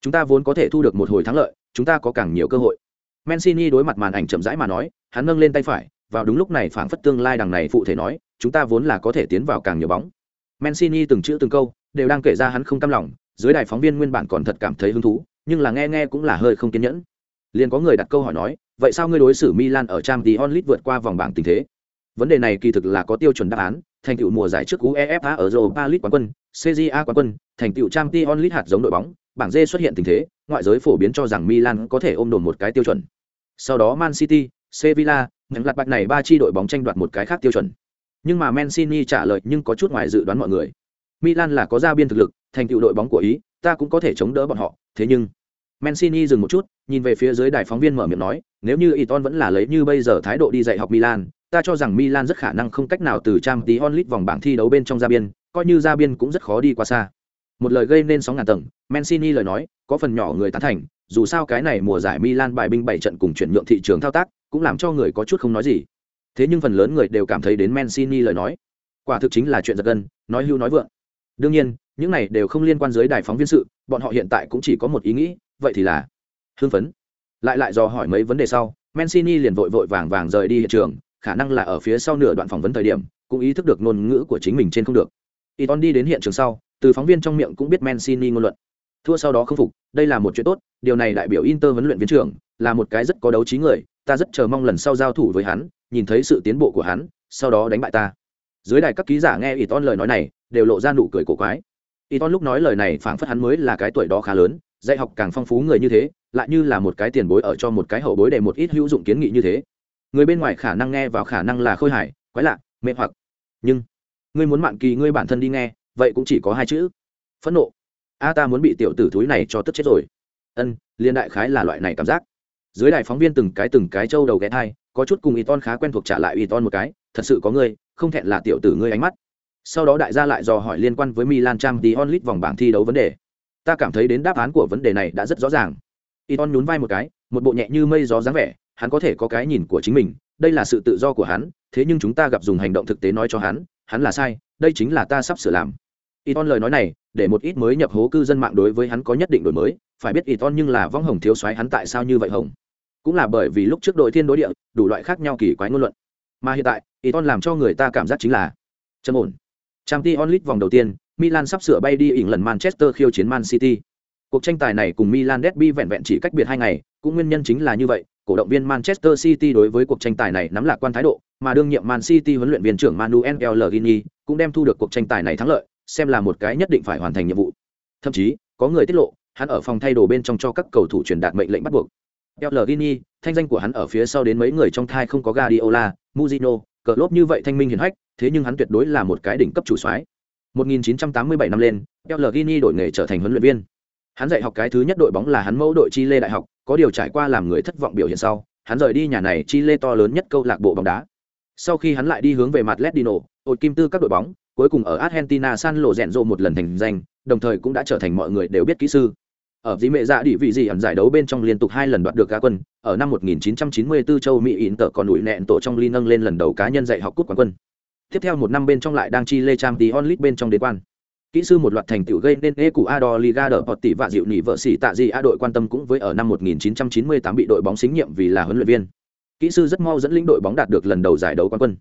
Chúng ta vốn có thể thu được một hồi thắng lợi chúng ta có càng nhiều cơ hội. Mancini đối mặt màn ảnh chậm rãi mà nói, hắn nâng lên tay phải, vào đúng lúc này phảng phất tương lai đằng này phụ thể nói, chúng ta vốn là có thể tiến vào càng nhiều bóng. Mancini từng chữ từng câu đều đang kể ra hắn không cam lòng, dưới đài phóng viên nguyên bản còn thật cảm thấy hứng thú, nhưng là nghe nghe cũng là hơi không kiên nhẫn. Liền có người đặt câu hỏi nói, vậy sao ngươi đối xử Milan ở Champions League vượt qua vòng bảng tình thế? Vấn đề này kỳ thực là có tiêu chuẩn đáp án, thành tựu mùa giải trước UEFA ở Europa League quán quân, CJA quán quân, thành tựu Champions League hạt giống đội bóng, bảng D xuất hiện tình thế, ngoại giới phổ biến cho rằng Milan có thể ôm đồn một cái tiêu chuẩn. Sau đó Man City, Sevilla, những lạt bạch này ba chi đội bóng tranh đoạt một cái khác tiêu chuẩn. Nhưng mà Mancini trả lời nhưng có chút ngoài dự đoán mọi người. Milan là có ra biên thực lực, thành tựu đội bóng của Ý, ta cũng có thể chống đỡ bọn họ, thế nhưng Mancini dừng một chút, nhìn về phía dưới đài phóng viên mở miệng nói, nếu như Iton vẫn là lấy như bây giờ thái độ đi dạy học Milan, ta cho rằng Milan rất khả năng không cách nào từ trang tí onlit vòng bảng thi đấu bên trong ra biên, coi như ra biên cũng rất khó đi qua xa. Một lời gây nên sóng ngàn tầng, Mancini lời nói, có phần nhỏ người tán thành, dù sao cái này mùa giải Milan bài binh bảy trận cùng chuyển nhượng thị trường thao tác, cũng làm cho người có chút không nói gì. Thế nhưng phần lớn người đều cảm thấy đến Mancini lời nói, quả thực chính là chuyện giật gân, nói hưu nói vượng. Đương nhiên, những này đều không liên quan dưới đài phóng viên sự, bọn họ hiện tại cũng chỉ có một ý nghĩ, vậy thì là hưng phấn. Lại lại dò hỏi mấy vấn đề sau, Mancini liền vội vội vàng vàng rời đi hiện trường, khả năng là ở phía sau nửa đoạn phỏng vấn thời điểm, cũng ý thức được ngôn ngữ của chính mình trên không được. Iton đi đến hiện trường sau, từ phóng viên trong miệng cũng biết Mancini ngôn luận. Thua sau đó không phục, đây là một chuyện tốt, điều này đại biểu Inter huấn luyện viên trưởng, là một cái rất có đấu trí người, ta rất chờ mong lần sau giao thủ với hắn, nhìn thấy sự tiến bộ của hắn, sau đó đánh bại ta. Dưới đài các ký giả nghe Iton lời nói này, đều lộ ra nụ cười cổ quái. Iton lúc nói lời này phảng phất hắn mới là cái tuổi đó khá lớn, dạy học càng phong phú người như thế, lại như là một cái tiền bối ở cho một cái hậu bối để một ít hữu dụng kiến nghị như thế. Người bên ngoài khả năng nghe vào khả năng là khôi hài, quái lạ, mê hoặc. Nhưng, ngươi muốn mạn kỳ ngươi bản thân đi nghe, vậy cũng chỉ có hai chữ phẫn nộ a ta muốn bị tiểu tử thúi này cho tức chết rồi ân liên đại khái là loại này cảm giác dưới đài phóng viên từng cái từng cái trâu đầu ghé thai có chút cùng y ton khá quen thuộc trả lại y ton một cái thật sự có ngươi không thẹn là tiểu tử ngươi ánh mắt. Sau đó đại gia lại dò hỏi liên quan với milan trang tí onlit vòng bảng thi đấu vấn đề. Ta cảm thấy đến đáp án của vấn đề này đã rất rõ ràng. Y ton nhún vai một cái một bộ nhẹ như mây gió dáng vẻ hắn có thể có cái nhìn của chính mình đây là sự tự do của hắn thế nhưng chúng ta gặp dùng hành động thực tế nói cho hắn hắn là sai đây chính là ta sắp sửa làm. Iton lời nói này, để một ít mới nhập hố cư dân mạng đối với hắn có nhất định đổi mới, phải biết Iton nhưng là vong hồng thiếu soái hắn tại sao như vậy hồng? Cũng là bởi vì lúc trước đội thiên đối địa, đủ loại khác nhau kỳ quái ngôn luận. Mà hiện tại, Iton làm cho người ta cảm giác chính là trầm ổn. Champions League vòng đầu tiên, Milan sắp sửa bay đi ỉn lần Manchester khiêu chiến Man City. Cuộc tranh tài này cùng Milan derby vẹn vẹn chỉ cách biệt hai ngày, cũng nguyên nhân chính là như vậy, cổ động viên Manchester City đối với cuộc tranh tài này nắm lạc quan thái độ, mà đương nhiệm Man City huấn luyện viên trưởng Manuel Pellegrini cũng đem thu được cuộc tranh tài này thắng lợi, xem là một cái nhất định phải hoàn thành nhiệm vụ thậm chí có người tiết lộ hắn ở phòng thay đồ bên trong cho các cầu thủ truyền đạt mệnh lệnh bắt buộc Pellegrini, thanh danh của hắn ở phía sau đến mấy người trong thai không có Guardiola, Mourinho, cờ lốp như vậy thanh minh hiển hách, thế nhưng hắn tuyệt đối là một cái đỉnh cấp chủ soái. 1987 năm lên, Pellegrini đổi nghề trở thành huấn luyện viên. Hắn dạy học cái thứ nhất đội bóng là hắn mẫu đội Chile đại học, có điều trải qua làm người thất vọng biểu hiện sau, hắn rời đi nhà này Chile to lớn nhất câu lạc bộ bóng đá. Sau khi hắn lại đi hướng về mặt Ledino, ôi kim tư các đội bóng, cuối cùng ở Argentina San lộ rèn rộ một lần thành danh, đồng thời cũng đã trở thành mọi người đều biết kỹ sư. Ở dĩ mẹ dạ đi vị gì ẩn giải đấu bên trong liên tục hai lần đoạt được cá quân, ở năm 1994 châu Mỹ Inter còn đuổi nẹn tổ trong ly nâng lên lần đầu cá nhân dạy học cút quán quân. Tiếp theo một năm bên trong lại đang chi lê trang tí onlit bên trong đế quan. Kỹ sư một loạt thành tựu gây nên e cụ Ador Liga đỡ bọt tỷ và dịu nỉ vợ xỉ tạ gì A đội quan tâm cũng với ở năm 1998 bị đội bóng xính nhiệm vì là huấn luyện viên. Kỹ sư rất mau dẫn lĩnh đội bóng đạt được lần đầu giải đấu quán quân.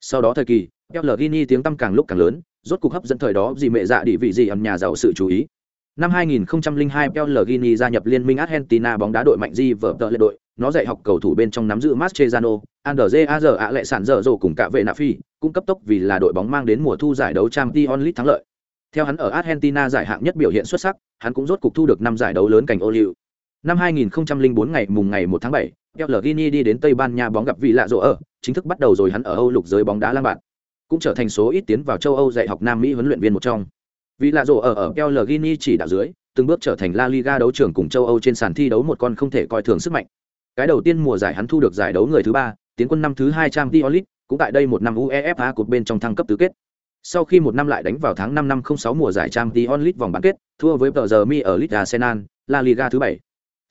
Sau đó thời kỳ, Pellegrini tiếng tăm càng lúc càng lớn, rốt cuộc hấp dẫn thời đó gì mẹ dạ địa vị gì ẩn nhà giàu sự chú ý. Năm 2002 Pellegrini gia nhập liên minh Argentina bóng đá đội mạnh di vở tợ lệ đội, nó dạy học cầu thủ bên trong nắm giữ Mascherano, Andrzej A. ạ lệ sản dở dồ cùng cả vệ nạ phi, cũng cấp tốc vì là đội bóng mang đến mùa thu giải đấu Champions League thắng lợi. Theo hắn ở Argentina giải hạng nhất biểu hiện xuất sắc, hắn cũng rốt cục thu được năm giải đấu lớn cảnh ô liu. Năm 2004 ngày mùng ngày 1 tháng 7, Pellegrini đi đến Tây Ban Nha bóng gặp vị lạ rộ ở, chính thức bắt đầu rồi hắn ở Âu lục giới bóng đá lang bạn cũng trở thành số ít tiến vào châu Âu dạy học Nam Mỹ huấn luyện viên một trong. Vì lạ rổ ở ở Pellegrini chỉ đạo dưới, từng bước trở thành La Liga đấu trưởng cùng châu Âu trên sàn thi đấu một con không thể coi thường sức mạnh. Cái đầu tiên mùa giải hắn thu được giải đấu người thứ ba, tiến quân năm thứ hai Champions League, cũng tại đây một năm UEFA cột bên trong thăng cấp tứ kết. Sau khi một năm lại đánh vào tháng 5 năm 06 mùa giải Champions League vòng bán kết, thua với tờ Mi ở League Arsenal, La Liga thứ bảy.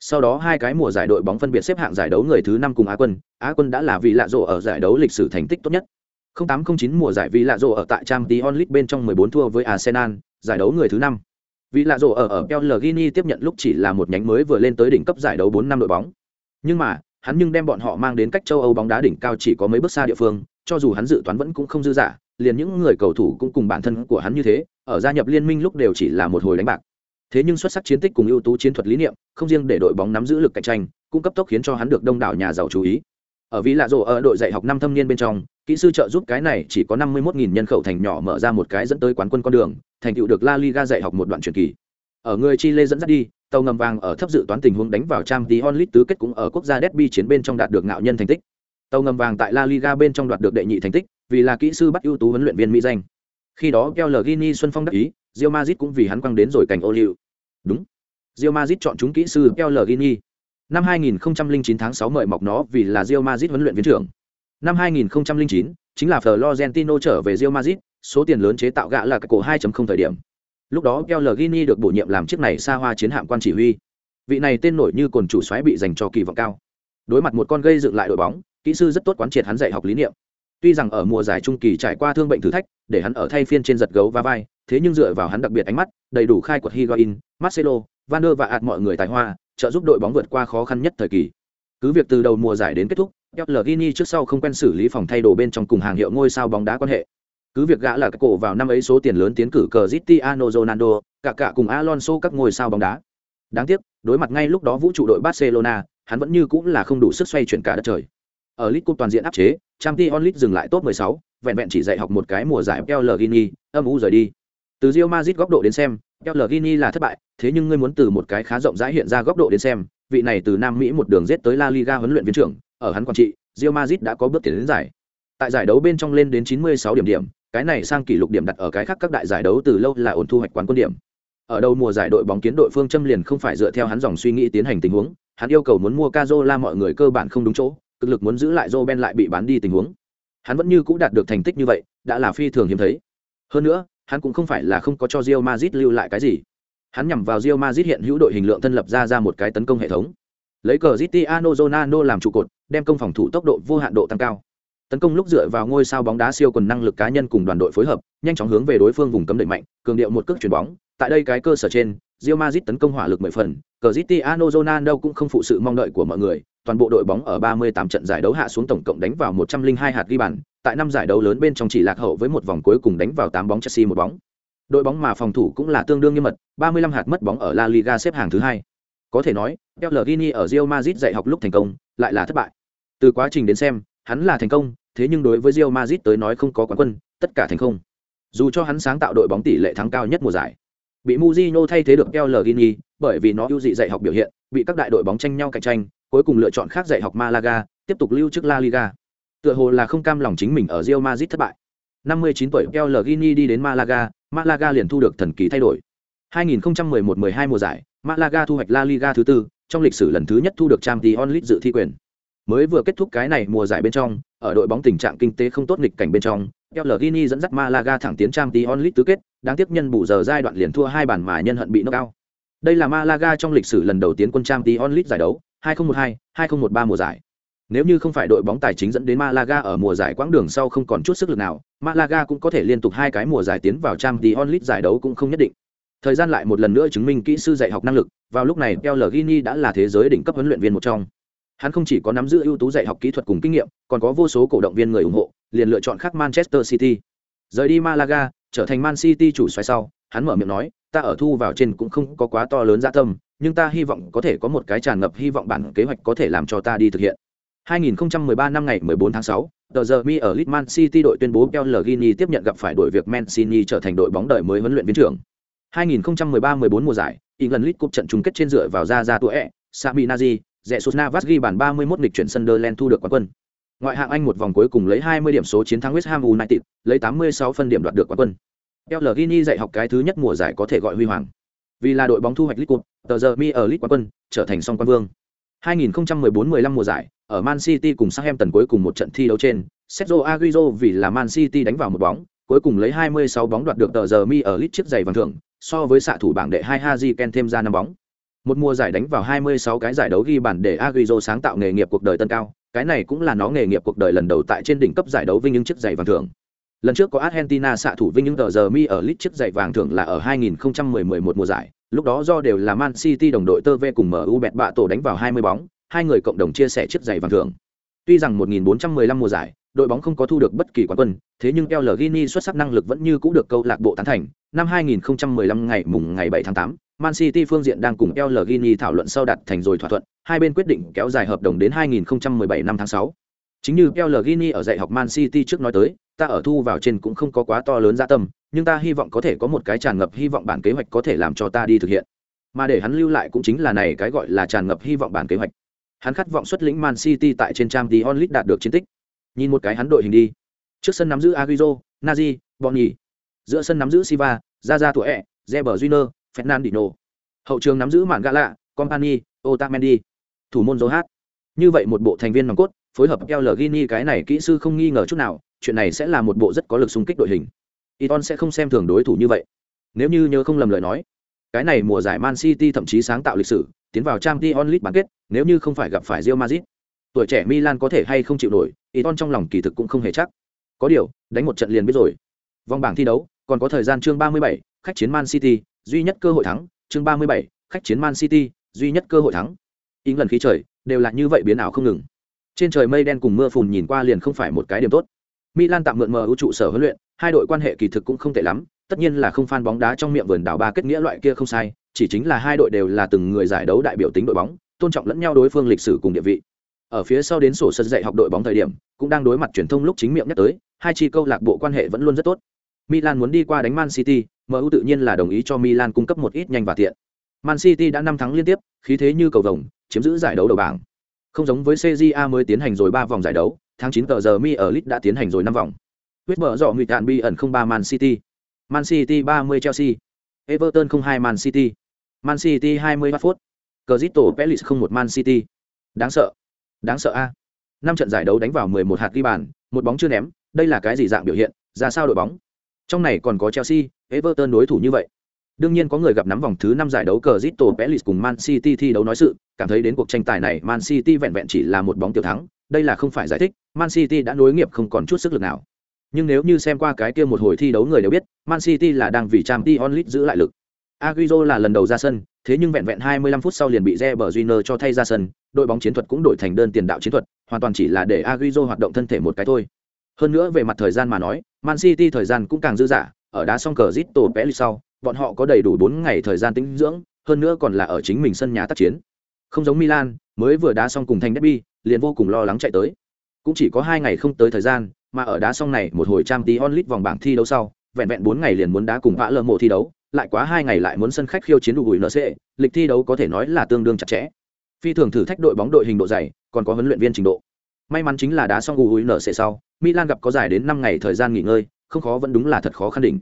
Sau đó hai cái mùa giải đội bóng phân biệt xếp hạng giải đấu người thứ năm cùng Á quân, Á quân đã là vị lạ rộ ở giải đấu lịch sử thành tích tốt nhất. 0809 mùa giải vị lạ rộ ở tại Champions League bên trong 14 thua với Arsenal, giải đấu người thứ năm. Vị lạ rồ ở ở Pellegrini tiếp nhận lúc chỉ là một nhánh mới vừa lên tới đỉnh cấp giải đấu 4 năm đội bóng. Nhưng mà, hắn nhưng đem bọn họ mang đến cách châu Âu bóng đá đỉnh cao chỉ có mấy bước xa địa phương, cho dù hắn dự toán vẫn cũng không dư giả, liền những người cầu thủ cũng cùng bản thân của hắn như thế, ở gia nhập liên minh lúc đều chỉ là một hồi đánh bạc. Thế nhưng xuất sắc chiến tích cùng ưu tú chiến thuật lý niệm, không riêng để đội bóng nắm giữ lực cạnh tranh, cũng cấp tốc khiến cho hắn được đông đảo nhà giàu chú ý. ở vì lạ rồ ở đội dạy học năm thâm niên bên trong kỹ sư trợ giúp cái này chỉ có năm mươi 51.000 nhân khẩu thành nhỏ mở ra một cái dẫn tới quán quân con đường, thành tựu được la liga dạy học một đoạn truyền kỳ. Ở người chile dẫn dắt đi, tàu ngầm vàng ở thấp dự toán tình huống đánh vào trang tí onlit tứ kết cũng ở quốc gia derby chiến bên trong đạt được ngạo nhân thành tích. Tàu ngầm vàng tại la liga bên trong đoạt được đệ nhị thành tích, vì là kỹ sư bắt ưu tú huấn luyện viên mỹ danh. Khi đó keo xuân phong đắc ý, Real Madrid cũng vì hắn quăng đến rồi cảnh ô liu. Đúng. Real Madrid chọn chúng kỹ sư keo năm 2009 tháng 6 mời mọc nó vì là Real Madrid huấn luyện viên trưởng năm 2009 chính là florentino trở về Real Madrid, số tiền lớn chế tạo gã là cái cổ 2.0 thời điểm. Lúc đó keo lgini được bổ nhiệm làm chiếc này xa hoa chiến hạm quan chỉ huy. Vị này tên nổi như cồn chủ xoáy bị dành cho kỳ vọng cao. Đối mặt một con gây dựng lại đội bóng kỹ sư rất tốt quán triệt hắn dạy học lý niệm. Tuy rằng ở mùa giải trung kỳ trải qua thương bệnh thử thách để hắn ở thay phiên trên giật gấu và vai thế nhưng dựa vào hắn đặc biệt ánh mắt đầy đủ khai quật higuain marcelo van der và ạt mọi người tài hoa trợ giúp đội bóng vượt qua khó khăn nhất thời kỳ. Cứ việc từ đầu mùa giải đến kết thúc Pellegrini trước sau không quen xử lý phòng thay đồ bên trong cùng hàng hiệu ngôi sao bóng đá quan hệ. Cứ việc gã là cái cổ vào năm ấy số tiền lớn tiến cử cờ Cristiano Ronaldo, cả cả cùng Alonso các ngôi sao bóng đá. Đáng tiếc, đối mặt ngay lúc đó vũ trụ đội Barcelona, hắn vẫn như cũng là không đủ sức xoay chuyển cả đất trời. Ở League Cup toàn diện áp chế, Champions League dừng lại top 16 vẹn vẹn chỉ dạy học một cái mùa giải Pellegrini âm u rời đi. Từ Real Madrid góc độ đến xem Pellegrini là thất bại, thế nhưng ngươi muốn từ một cái khá rộng rãi hiện ra góc độ đến xem, vị này từ Nam Mỹ một đường giết tới La Liga huấn luyện viên trưởng ở hắn quản trị, Real Madrid đã có bước tiến đến giải. Tại giải đấu bên trong lên đến 96 điểm điểm, cái này sang kỷ lục điểm đặt ở cái khác các đại giải đấu từ lâu là ổn thu hoạch quán quân điểm. Ở đầu mùa giải đội bóng kiến đội phương châm liền không phải dựa theo hắn dòng suy nghĩ tiến hành tình huống, hắn yêu cầu muốn mua Cazola mọi người cơ bản không đúng chỗ, cực lực muốn giữ lại Roben lại bị bán đi tình huống. Hắn vẫn như cũ đạt được thành tích như vậy, đã là phi thường hiếm thấy. Hơn nữa, hắn cũng không phải là không có cho Real Madrid lưu lại cái gì. Hắn nhằm vào Real Madrid hiện hữu đội hình lượng thân lập ra ra một cái tấn công hệ thống lấy cờ Cristiano Ronaldo làm trụ cột, đem công phòng thủ tốc độ vô hạn độ tăng cao. Tấn công lúc dựa vào ngôi sao bóng đá siêu quần năng lực cá nhân cùng đoàn đội phối hợp, nhanh chóng hướng về đối phương vùng cấm đẩy mạnh, cường điệu một cước chuyển bóng. Tại đây cái cơ sở trên, Real Madrid tấn công hỏa lực mười phần. Cristiano Ronaldo cũng không phụ sự mong đợi của mọi người, toàn bộ đội bóng ở 38 trận giải đấu hạ xuống tổng cộng đánh vào 102 hạt ghi bàn, tại năm giải đấu lớn bên trong chỉ lạc hậu với một vòng cuối cùng đánh vào 8 bóng Chelsea một bóng. Đội bóng mà phòng thủ cũng là tương đương nghiêm mật 35 hạt mất bóng ở La Liga xếp hạng thứ hai có thể nói Pellegrini ở Real Madrid dạy học lúc thành công lại là thất bại từ quá trình đến xem hắn là thành công thế nhưng đối với Real Madrid tới nói không có quán quân, tất cả thành không. Dù cho hắn sáng tạo đội bóng tỷ lệ thắng cao nhất mùa giải, bị Mourinho thay thế được Pellegrini, bởi vì nó ưu dị dạy học biểu hiện, bị các đại đội bóng tranh nhau cạnh tranh, cuối cùng lựa chọn khác dạy học Malaga, tiếp tục lưu chức La Liga. Tựa hồ là không cam lòng chính mình ở Real Madrid thất bại. 59 tuổi Pellegrini đi đến Malaga, Malaga liền thu được thần kỳ thay đổi. 2011-12 mùa giải, Malaga thu hoạch La Liga thứ tư, trong lịch sử lần thứ nhất thu được Champions League dự thi quyền. Mới vừa kết thúc cái này mùa giải bên trong, ở đội bóng tình trạng kinh tế không tốt nghịch cảnh bên trong, Pellegrini dẫn dắt Malaga thẳng tiến Champions League tứ kết, đáng tiếc nhân bù giờ giai đoạn liền thua hai bàn mà nhân hận bị knock out. Đây là Malaga trong lịch sử lần đầu tiến quân Champions League giải đấu, 2012, 2013 mùa giải. Nếu như không phải đội bóng tài chính dẫn đến Malaga ở mùa giải quãng đường sau không còn chút sức lực nào, Malaga cũng có thể liên tục hai cái mùa giải tiến vào Champions League giải đấu cũng không nhất định. Thời gian lại một lần nữa chứng minh kỹ sư dạy học năng lực, vào lúc này Pellegrini đã là thế giới đỉnh cấp huấn luyện viên một trong. Hắn không chỉ có nắm giữ ưu tú dạy học kỹ thuật cùng kinh nghiệm còn có vô số cổ động viên người ủng hộ liền lựa chọn khác manchester city. Rời đi malaga trở thành man city chủ xoay sau hắn mở miệng nói ta ở thu vào trên cũng không có quá to lớn gia tâm nhưng ta hy vọng có thể có một cái tràn ngập hy vọng bản kế hoạch có thể làm cho ta đi thực hiện. 2013 năm ngày 14 tháng 6, tờ giờ mi ở Litman City đội tuyên bố Pellegrini tiếp nhận gặp phải đội việc Mancini trở thành đội bóng đời mới huấn luyện viên trưởng. 2013-14 mùa giải, England League Cup trận chung kết trên dựa vào ra ra tuổi Sami Nazi, Jesus Navas ghi bàn 31 nghịch chuyển Sunderland thu được quán quân. Ngoại hạng Anh một vòng cuối cùng lấy 20 điểm số chiến thắng West Ham United, lấy 86 phân điểm đoạt được quán quân. El Gini dạy học cái thứ nhất mùa giải có thể gọi huy hoàng. Vì là đội bóng thu hoạch League Cup, tờ giờ mi ở League quán quân, trở thành song quan vương. 2014-15 mùa giải, ở Man City cùng Southampton cuối cùng một trận thi đấu trên, Sergio Aguero vì là Man City đánh vào một bóng, cuối cùng lấy 26 bóng đoạt được tờ giờ mi ở League chiếc giày vàng thưởng, so với xạ thủ bảng đệ 2 Haji Ken thêm ra năm bóng. Một mùa giải đánh vào 26 cái giải đấu ghi bàn để Agüero sáng tạo nghề nghiệp cuộc đời tân cao, cái này cũng là nó nghề nghiệp cuộc đời lần đầu tại trên đỉnh cấp giải đấu vinh những chiếc giày vàng thưởng. Lần trước có Argentina xạ thủ vinh những tờ giờ mi ở lit chiếc giày vàng thưởng là ở 2010-11 mùa giải, lúc đó do đều là Man City đồng đội tơ ve cùng MU bẹt bạ tổ đánh vào 20 bóng, hai người cộng đồng chia sẻ chiếc giày vàng thưởng. Tuy rằng 1415 mùa giải, đội bóng không có thu được bất kỳ quán quân, thế nhưng Pellegrini xuất sắc năng lực vẫn như cũ được câu lạc bộ tán thành. Năm 2015 ngày mùng ngày 7 tháng 8, Man City phương diện đang cùng El Gini thảo luận sau đặt thành rồi thỏa thuận, hai bên quyết định kéo dài hợp đồng đến 2017 năm tháng 6. Chính như Pellegrini ở dạy học Man City trước nói tới, ta ở thu vào trên cũng không có quá to lớn dạ tâm, nhưng ta hy vọng có thể có một cái tràn ngập hy vọng bản kế hoạch có thể làm cho ta đi thực hiện. Mà để hắn lưu lại cũng chính là này cái gọi là tràn ngập hy vọng bản kế hoạch. Hắn khát vọng xuất lĩnh Man City tại trên Champions League đạt được chiến tích. Nhìn một cái hắn đội hình đi. Trước sân nắm giữ Agüero, Nazi, Boni. Giữa sân nắm giữ Silva, Zaza tuổi ẹ, Reber Júnior, Fernandinho. Hậu trường nắm giữ Mạn Gala, Company, Otamendi. Thủ môn Zohat. Như vậy một bộ thành viên nòng cốt, phối hợp El Gini cái này kỹ sư không nghi ngờ chút nào, chuyện này sẽ là một bộ rất có lực xung kích đội hình. Iton sẽ không xem thường đối thủ như vậy. Nếu như nhớ không lầm lời nói, cái này mùa giải Man City thậm chí sáng tạo lịch sử, tiến vào Champions League bán kết, nếu như không phải gặp phải Real Madrid, tuổi trẻ Milan có thể hay không chịu nổi, Iton trong lòng kỳ thực cũng không hề chắc. Có điều, đánh một trận liền biết rồi. Vòng bảng thi đấu, còn có thời gian chương 37, khách chiến Man City, duy nhất cơ hội thắng, chương 37, khách chiến Man City, duy nhất cơ hội thắng. Ính lần khí trời, đều là như vậy biến ảo không ngừng. Trên trời mây đen cùng mưa phùn nhìn qua liền không phải một cái điểm tốt. Milan tạm mượn mờ ưu trụ sở huấn luyện, hai đội quan hệ kỳ thực cũng không tệ lắm, tất nhiên là không fan bóng đá trong miệng vườn đảo ba kết nghĩa loại kia không sai, chỉ chính là hai đội đều là từng người giải đấu đại biểu tính đội bóng, tôn trọng lẫn nhau đối phương lịch sử cùng địa vị. Ở phía sau đến sổ sân dạy học đội bóng thời điểm, cũng đang đối mặt truyền thông lúc chính miệng nhắc tới, hai chi câu lạc bộ quan hệ vẫn luôn rất tốt. Milan muốn đi qua đánh Man City, MU tự nhiên là đồng ý cho Milan cung cấp một ít nhanh và tiện. Man City đã năm thắng liên tiếp, khí thế như cầu vồng, chiếm giữ giải đấu đầu bảng. Không giống với CJA mới tiến hành rồi ba vòng giải đấu, tháng 9 tờ giờ Mi ở League đã tiến hành rồi năm vòng. Huyết mở rõ nguy tạn bi ẩn 03 Man City. Man City 30 Chelsea. Everton 02 Man City. Man City 20 Watford. Crystal Palace 01 Man City. Đáng sợ. Đáng sợ a. Năm trận giải đấu đánh vào 11 hạt ghi bàn, một bóng chưa ném, đây là cái gì dạng biểu hiện, ra sao đội bóng? Trong này còn có Chelsea, Everton đối thủ như vậy. Đương nhiên có người gặp nắm vòng thứ 5 giải đấu cờ Zito Pelis cùng Man City thi đấu nói sự, cảm thấy đến cuộc tranh tài này Man City vẹn vẹn chỉ là một bóng tiểu thắng, đây là không phải giải thích, Man City đã nối nghiệp không còn chút sức lực nào. Nhưng nếu như xem qua cái kia một hồi thi đấu người đều biết, Man City là đang vì Champions League giữ lại lực. Agüero là lần đầu ra sân, thế nhưng vẹn vẹn 25 phút sau liền bị Reber Júnior cho thay ra sân, đội bóng chiến thuật cũng đổi thành đơn tiền đạo chiến thuật, hoàn toàn chỉ là để Agüero hoạt động thân thể một cái thôi. Hơn nữa về mặt thời gian mà nói, Man City thời gian cũng càng dư dả, ở đá xong cờ Zito Pelli sau, bọn họ có đầy đủ 4 ngày thời gian tĩnh dưỡng, hơn nữa còn là ở chính mình sân nhà tác chiến. Không giống Milan, mới vừa đá xong cùng thành derby, liền vô cùng lo lắng chạy tới. Cũng chỉ có 2 ngày không tới thời gian, mà ở đá xong này một hồi Champions League vòng bảng thi đấu sau, vẹn vẹn 4 ngày liền muốn đá cùng vã lơ mộ thi đấu, lại quá 2 ngày lại muốn sân khách khiêu chiến đủ gùi NC, lịch thi đấu có thể nói là tương đương chặt chẽ. Phi thường thử thách đội bóng đội hình độ dày, còn có huấn luyện viên trình độ. May mắn chính là đá xong gùi sẽ sau, Milan gặp có dài đến 5 ngày thời gian nghỉ ngơi, không khó vẫn đúng là thật khó khăn đỉnh.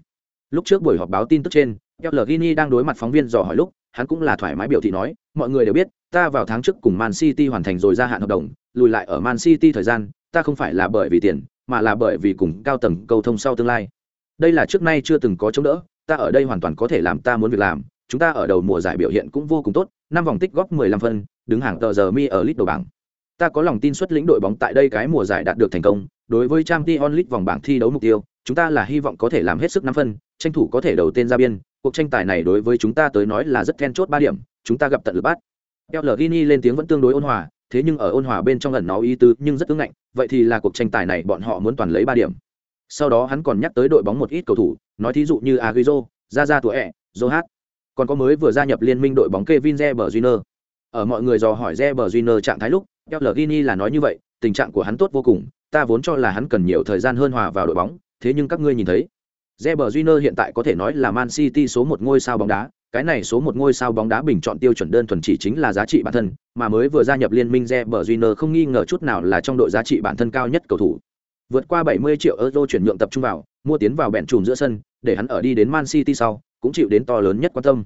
Lúc trước buổi họp báo tin tức trên, Pellegrini đang đối mặt phóng viên dò hỏi lúc, hắn cũng là thoải mái biểu thị nói, mọi người đều biết, ta vào tháng trước cùng Man City hoàn thành rồi gia hạn hợp đồng, lùi lại ở Man City thời gian, ta không phải là bởi vì tiền, mà là bởi vì cùng cao tầng cầu thông sau tương lai. Đây là trước nay chưa từng có chống đỡ, ta ở đây hoàn toàn có thể làm ta muốn việc làm, chúng ta ở đầu mùa giải biểu hiện cũng vô cùng tốt, năm vòng tích góp 15 phân, đứng hàng tờ giờ mi ở list đầu bảng. Ta có lòng tin xuất lĩnh đội bóng tại đây cái mùa giải đạt được thành công, đối với Champions League vòng bảng thi đấu mục tiêu, chúng ta là hy vọng có thể làm hết sức năm phân, tranh thủ có thể đầu tên ra biên, cuộc tranh tài này đối với chúng ta tới nói là rất then chốt ba điểm, chúng ta gặp tận lực bắt. Pellegrini lên tiếng vẫn tương đối ôn hòa, thế nhưng ở ôn hòa bên trong ẩn nó ý tứ nhưng rất cứng ngạnh, vậy thì là cuộc tranh tài này bọn họ muốn toàn lấy ba điểm. Sau đó hắn còn nhắc tới đội bóng một ít cầu thủ, nói thí dụ như Agüero, Zaza tuổi ẻ, Zohat. Còn có mới vừa gia nhập liên minh đội bóng Kevin Reber Júnior. Ở mọi người dò hỏi Reber Júnior trạng thái lúc, Pellegrini là nói như vậy, tình trạng của hắn tốt vô cùng, ta vốn cho là hắn cần nhiều thời gian hơn hòa vào đội bóng, thế nhưng các ngươi nhìn thấy, Reber Júnior hiện tại có thể nói là Man City số một ngôi sao bóng đá, cái này số một ngôi sao bóng đá bình chọn tiêu chuẩn đơn thuần chỉ chính là giá trị bản thân, mà mới vừa gia nhập liên minh Reber Júnior không nghi ngờ chút nào là trong đội giá trị bản thân cao nhất cầu thủ. Vượt qua 70 triệu euro chuyển nhượng tập trung vào, mua tiến vào bèn trùm giữa sân, để hắn ở đi đến Man City sau, cũng chịu đến to lớn nhất quan tâm.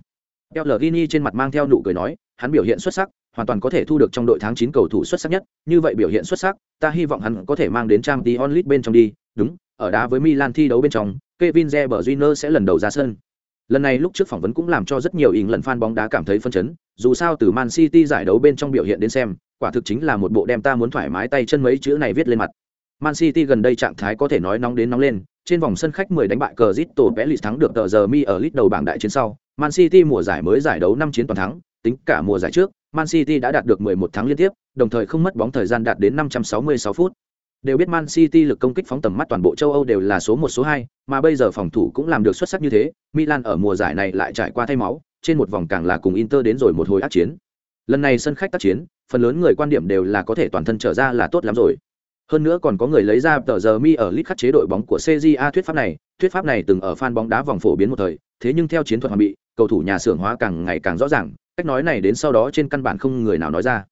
Pellegrini trên mặt mang theo nụ cười nói, hắn biểu hiện xuất sắc, hoàn toàn có thể thu được trong đội tháng 9 cầu thủ xuất sắc nhất, như vậy biểu hiện xuất sắc, ta hy vọng hắn có thể mang đến trang Champions League bên trong đi, đúng, ở đá với Milan thi đấu bên trong, Kevin De Bruyne sẽ lần đầu ra sân. Lần này lúc trước phỏng vấn cũng làm cho rất nhiều ỉn lần fan bóng đá cảm thấy phân chấn, dù sao từ Man City giải đấu bên trong biểu hiện đến xem, quả thực chính là một bộ đem ta muốn thoải mái tay chân mấy chữ này viết lên mặt. Man City gần đây trạng thái có thể nói nóng đến nóng lên, trên vòng sân khách 10 đánh bại cờ Zito thắng được tờ giờ mi ở list đầu bảng đại chiến sau, Man City mùa giải mới giải đấu 5 chiến toàn thắng, tính cả mùa giải trước, Man City đã đạt được 11 tháng liên tiếp, đồng thời không mất bóng thời gian đạt đến 566 phút. Đều biết Man City lực công kích phóng tầm mắt toàn bộ châu Âu đều là số 1 số 2, mà bây giờ phòng thủ cũng làm được xuất sắc như thế, Milan ở mùa giải này lại trải qua thay máu, trên một vòng càng là cùng Inter đến rồi một hồi ác chiến. Lần này sân khách tác chiến, phần lớn người quan điểm đều là có thể toàn thân trở ra là tốt lắm rồi. hơn nữa còn có người lấy ra tờ giờ mi ở lit khắc chế đội bóng của cja thuyết pháp này thuyết pháp này từng ở fan bóng đá vòng phổ biến một thời thế nhưng theo chiến thuật hoàn bị cầu thủ nhà xưởng hóa càng ngày càng rõ ràng cách nói này đến sau đó trên căn bản không người nào nói ra.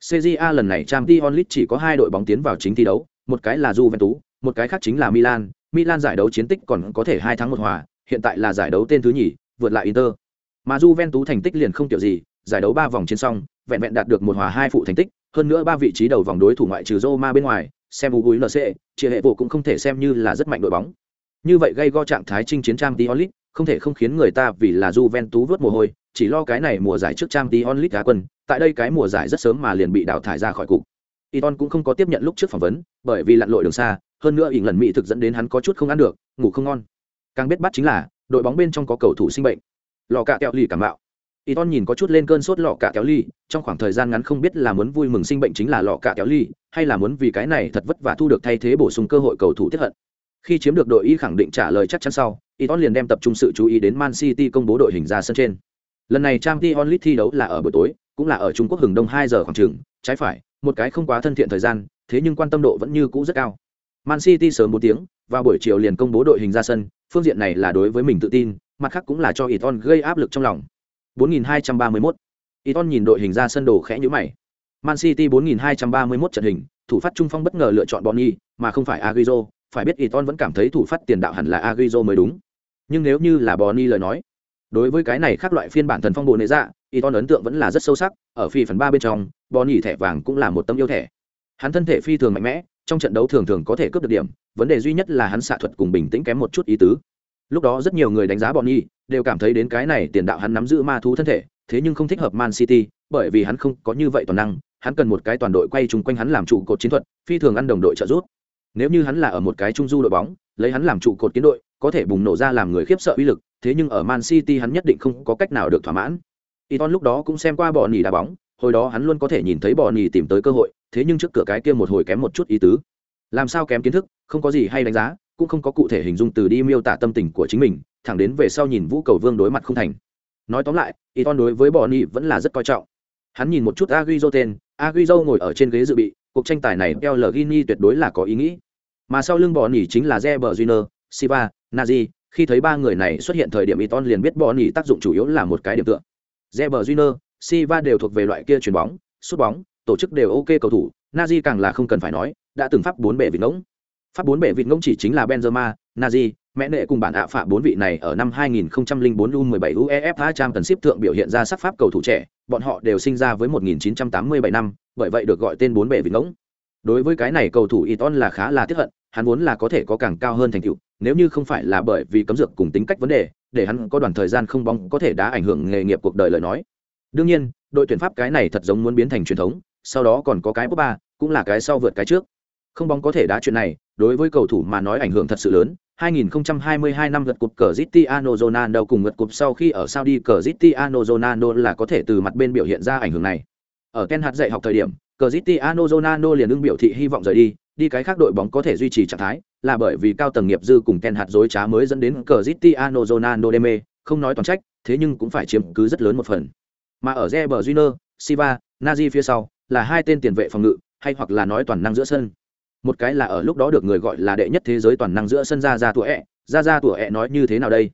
Cja lần này Champions League chỉ có hai đội bóng tiến vào chính thi đấu một cái là juventus một cái khác chính là milan. Milan giải đấu chiến tích còn có thể hai thắng một hòa hiện tại là giải đấu tên thứ nhì vượt lại inter. Mà juventus thành tích liền không tiểu gì giải đấu ba vòng trên xong vẹn vẹn đạt được một hòa hai phụ thành tích hơn nữa ba vị trí đầu vòng đối thủ ngoại trừ Roma bên ngoài xem u LC, chia hệ vụ cũng không thể xem như là rất mạnh đội bóng. Như vậy gây go trạng thái chinh chiến Champions League, không thể không khiến người ta vì là Juventus vớt mồ hôi, chỉ lo cái này mùa giải trước trang Diolit đá quân, tại đây cái mùa giải rất sớm mà liền bị đào thải ra khỏi cục. Iton cũng không có tiếp nhận lúc trước phỏng vấn, bởi vì lặn lội đường xa, hơn nữa ỉn lần mỹ thực dẫn đến hắn có chút không ăn được, ngủ không ngon. Càng biết bắt chính là, đội bóng bên trong có cầu thủ sinh bệnh. Lò cạ kẹo lì cảm bạo. Iton nhìn có chút lên cơn sốt lọ cạ kéo ly, trong khoảng thời gian ngắn không biết là muốn vui mừng sinh bệnh chính là lọ cạ kéo ly, hay là muốn vì cái này thật vất vả thu được thay thế bổ sung cơ hội cầu thủ tiếp hận. Khi chiếm được đội y khẳng định trả lời chắc chắn sau, Iton liền đem tập trung sự chú ý đến Man City công bố đội hình ra sân trên. Lần này Champions onlit thi đấu là ở buổi tối, cũng là ở Trung Quốc hừng đông hai giờ khoảng trường trái phải, một cái không quá thân thiện thời gian, thế nhưng quan tâm độ vẫn như cũ rất cao. Man City sớm bốn tiếng, và buổi chiều liền công bố đội hình ra sân, phương diện này là đối với mình tự tin, mặt khác cũng là cho Iton gây áp lực trong lòng. 4231. Iton nhìn đội hình ra sân đồ khẽ nhíu mày. Man City 4231 trận hình, thủ phát trung phong bất ngờ lựa chọn Bonny, mà không phải Agüero, phải biết Iton vẫn cảm thấy thủ phát tiền đạo hẳn là Agüero mới đúng. Nhưng nếu như là Bonny lời nói, đối với cái này khác loại phiên bản thần phong bộ nệ dạ, Iton ấn tượng vẫn là rất sâu sắc, ở phi phần ba bên trong, Bonny thẻ vàng cũng là một tấm yêu thẻ. Hắn thân thể phi thường mạnh mẽ, trong trận đấu thường thường có thể cướp được điểm, vấn đề duy nhất là hắn xạ thuật cùng bình tĩnh kém một chút ý tứ. Lúc đó rất nhiều người đánh giá Bonny, đều cảm thấy đến cái này tiền đạo hắn nắm giữ ma thú thân thể, thế nhưng không thích hợp Man City, bởi vì hắn không có như vậy toàn năng, hắn cần một cái toàn đội quay chung quanh hắn làm trụ cột chiến thuật, phi thường ăn đồng đội trợ giúp. Nếu như hắn là ở một cái trung du đội bóng, lấy hắn làm trụ cột kiến đội, có thể bùng nổ ra làm người khiếp sợ uy lực, thế nhưng ở Man City hắn nhất định không có cách nào được thỏa mãn. Iton lúc đó cũng xem qua bọn nhỉ đá bóng, hồi đó hắn luôn có thể nhìn thấy bọn nhỉ tìm tới cơ hội, thế nhưng trước cửa cái kia một hồi kém một chút ý tứ. Làm sao kém kiến thức, không có gì hay đánh giá, cũng không có cụ thể hình dung từ đi miêu tả tâm tình của chính mình, thẳng đến về sau nhìn Vũ Cầu Vương đối mặt không thành. Nói tóm lại, Iton đối với bọn nhỉ vẫn là rất coi trọng. Hắn nhìn một chút Agüero tên, Agüero ngồi ở trên ghế dự bị, cuộc tranh tài này El Gini tuyệt đối là có ý nghĩ. Mà sau lưng bọn nhỉ chính là Reber Siva, Nazi, khi thấy ba người này xuất hiện thời điểm Iton liền biết bỏ nhỉ tác dụng chủ yếu là một cái điểm tựa. Reber Júnior, Silva đều thuộc về loại kia chuyền bóng, sút bóng, tổ chức đều ok cầu thủ, Nazi càng là không cần phải nói, đã từng pháp bốn bể vịt ngỗng. Pháp bốn bể vịt ngỗng chỉ chính là Benzema, Nazi, mẹ nệ cùng bản ạ phạ bốn vị này ở năm 2004 U17 UEFA Champions League thượng biểu hiện ra sắc pháp cầu thủ trẻ, bọn họ đều sinh ra với 1987 năm, bởi vậy được gọi tên bốn bể vịt ngỗng. Đối với cái này cầu thủ Iton là khá là tiếc hận, hắn vốn là có thể có càng cao hơn thành tựu, nếu như không phải là bởi vì cấm dược cùng tính cách vấn đề, để hắn có đoạn thời gian không bóng có thể đã ảnh hưởng nghề nghiệp cuộc đời lời nói. Đương nhiên, đội tuyển Pháp cái này thật giống muốn biến thành truyền thống, sau đó còn có cái ba, cũng là cái sau vượt cái trước. Không bóng có thể đá chuyện này, đối với cầu thủ mà nói ảnh hưởng thật sự lớn. 2022 năm lượt cục Cristiano Ronaldo cùng lượt cục sau khi ở Saudi Cristiano Ronaldo là có thể từ mặt bên biểu hiện ra ảnh hưởng này. Ở Ken hạt dạy học thời điểm, Cristiano Ronaldo liền ưng biểu thị hy vọng rời đi, đi cái khác đội bóng có thể duy trì trạng thái, là bởi vì cao tầng nghiệp dư cùng ken hạt dối trá mới dẫn đến Cristiano Ronaldo đê không nói toàn trách, thế nhưng cũng phải chiếm cứ rất lớn một phần. Mà ở Reber Júnior, Silva, Nazi phía sau, là hai tên tiền vệ phòng ngự, hay hoặc là nói toàn năng giữa sân. Một cái là ở lúc đó được người gọi là đệ nhất thế giới toàn năng giữa sân ra ra tuổi ẹ ra ra tuổi ẹ nói như thế nào đây?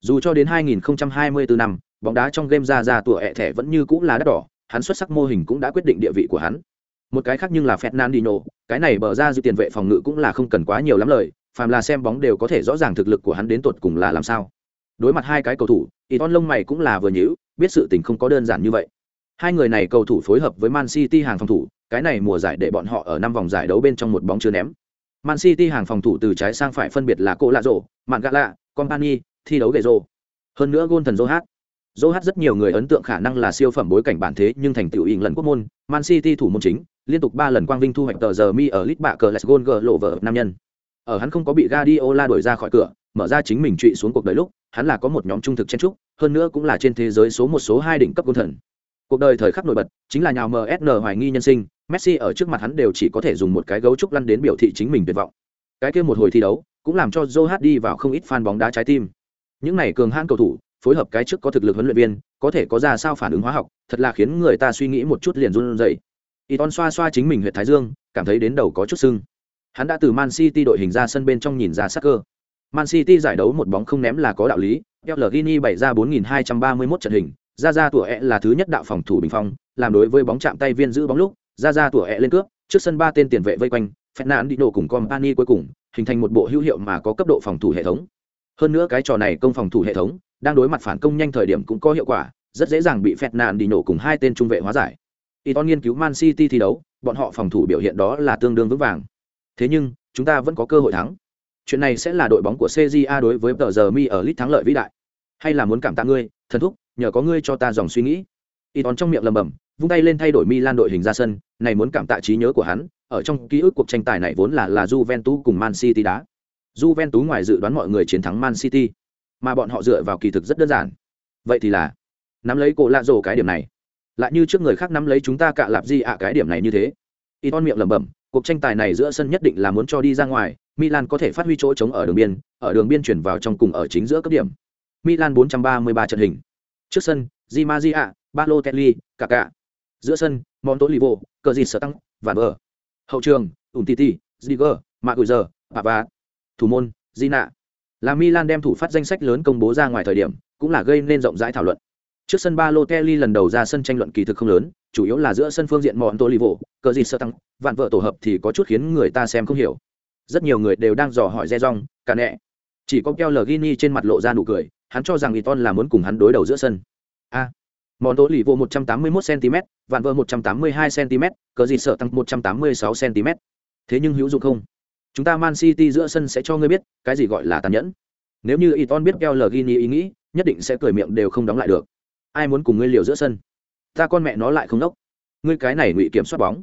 Dù cho đến 2024 năm bóng đá trong game ra ra tuổi ẹ thẻ vẫn như cũng là đắt đỏ hắn xuất sắc mô hình cũng đã quyết định địa vị của hắn một cái khác nhưng là Fernandinho, cái này bờ ra dư tiền vệ phòng ngự cũng là không cần quá nhiều lắm lời, phàm là xem bóng đều có thể rõ ràng thực lực của hắn đến tột cùng là làm sao. Đối mặt hai cái cầu thủ, Iton lông mày cũng là vừa nhíu, biết sự tình không có đơn giản như vậy. Hai người này cầu thủ phối hợp với Man City hàng phòng thủ, cái này mùa giải để bọn họ ở năm vòng giải đấu bên trong một bóng chưa ném. Man City hàng phòng thủ từ trái sang phải phân biệt là Cô Lạ Rổ, Mạn Gala, Company, thi đấu gậy rổ. Hơn nữa gôn thần Zohat. Zohat rất nhiều người ấn tượng khả năng là siêu phẩm bối cảnh bản thế nhưng thành tựu ỉn lần quốc môn, Man City thủ môn chính, liên tục 3 lần quang vinh thu hoạch tờ giờ mi ở lit bạ cờ Let's Goal lộ vợ nam nhân. Ở hắn không có bị Guardiola đuổi ra khỏi cửa, mở ra chính mình trụy xuống cuộc đời lúc, hắn là có một nhóm trung thực chen trúc, hơn nữa cũng là trên thế giới số một số hai đỉnh cấp quân thần. Cuộc đời thời khắc nổi bật, chính là nhào MSN hoài nghi nhân sinh, Messi ở trước mặt hắn đều chỉ có thể dùng một cái gấu trúc lăn đến biểu thị chính mình tuyệt vọng. Cái kia một hồi thi đấu, cũng làm cho Joe đi vào không ít fan bóng đá trái tim. Những này cường hãn cầu thủ, phối hợp cái trước có thực lực huấn luyện viên, có thể có ra sao phản ứng hóa học, thật là khiến người ta suy nghĩ một chút liền run rẩy. Iton xoa xoa chính mình huyệt thái dương, cảm thấy đến đầu có chút sưng. Hắn đã từ Man City đội hình ra sân bên trong nhìn ra sắc cơ. Man City giải đấu một bóng không ném là có đạo lý, l Gini bày ra 4231 trận hình, ra ra tủa ẹ e là thứ nhất đạo phòng thủ bình phong, làm đối với bóng chạm tay viên giữ bóng lúc, ra ra tủa ẹ e lên cướp, trước sân ba tên tiền vệ vây quanh, fernand đi nổ cùng Company cuối cùng, hình thành một bộ hữu hiệu mà có cấp độ phòng thủ hệ thống. Hơn nữa cái trò này công phòng thủ hệ thống, đang đối mặt phản công nhanh thời điểm cũng có hiệu quả, rất dễ dàng bị Fernandinho cùng hai tên trung vệ hóa giải. Iton nghiên cứu Man City thi đấu, bọn họ phòng thủ biểu hiện đó là tương đương vững vàng. Thế nhưng, chúng ta vẫn có cơ hội thắng. Chuyện này sẽ là đội bóng của CJA đối với tờ giờ mi ở lit thắng lợi vĩ đại. Hay là muốn cảm tạ ngươi, thần thúc, nhờ có ngươi cho ta dòng suy nghĩ. Iton trong miệng lầm bầm, vung tay lên thay đổi Milan đội hình ra sân, này muốn cảm tạ trí nhớ của hắn, ở trong ký ức cuộc tranh tài này vốn là là Juventus cùng Man City đá. Juventus ngoài dự đoán mọi người chiến thắng Man City, mà bọn họ dựa vào kỳ thực rất đơn giản. Vậy thì là nắm lấy cổ lạ rổ cái điểm này lại như trước người khác nắm lấy chúng ta cạ lạp gì ạ cái điểm này như thế. Y ton miệng lẩm bẩm, cuộc tranh tài này giữa sân nhất định là muốn cho đi ra ngoài, milan có thể phát huy chỗ trống ở đường biên, ở đường biên chuyển vào trong cùng ở chính giữa cấp điểm. Milan 433 trận hình. Trước sân, di mazia balotelli cà giữa sân, montolivo cờ gì sở tăng và bờ hậu trường, umtiti ziger maguire và thủ môn di nạ là milan đem thủ phát danh sách lớn công bố ra ngoài thời điểm, cũng là gây nên rộng rãi thảo luận. Trước sân Balotelli lần đầu ra sân tranh luận kỳ thực không lớn, chủ yếu là giữa sân phương diện mọn Tolivo, cờ gì sơ tăng, vạn vợ tổ hợp thì có chút khiến người ta xem không hiểu. Rất nhiều người đều đang dò hỏi Rejong, cả nẹ. Chỉ có Kel Gini trên mặt lộ ra nụ cười, hắn cho rằng Iton là muốn cùng hắn đối đầu giữa sân. A. À, mọn Tolivo 181 cm, vạn vợ 182 cm, cờ gì Sơ tăng 186 cm. Thế nhưng hữu dụng không? Chúng ta Man City giữa sân sẽ cho ngươi biết, cái gì gọi là tàn nhẫn. Nếu như Iton biết Kel Gini ý nghĩ, nhất định sẽ cười miệng đều không đóng lại được ai muốn cùng ngươi liều giữa sân? Ta con mẹ nó lại không đốc. Ngươi cái này ngụy kiểm soát bóng.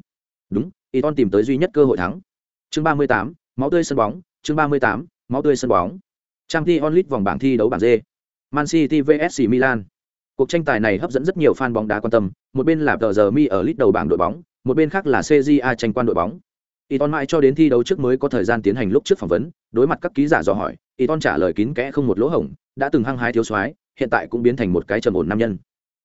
Đúng y ton tìm tới duy nhất cơ hội thắng. Chương ba mươi tám máu tươi sân bóng. Chương ba mươi tám máu tươi sân bóng. Trang t onlit vòng bảng thi đấu bảng d. Man city vs milan. Cuộc tranh tài này hấp dẫn rất nhiều fan bóng đá quan tâm. Một bên là tờ giờ mi ở lít đầu bảng đội bóng một bên khác là cja tranh quan đội bóng. Iton mãi cho đến thi đấu trước mới có thời gian tiến hành lúc trước phỏng vấn, đối mặt các ký giả dò hỏi, Iton trả lời kín kẽ không một lỗ hổng, đã từng hăng hái thiếu soái, hiện tại cũng biến thành một cái trầm ổn nam nhân.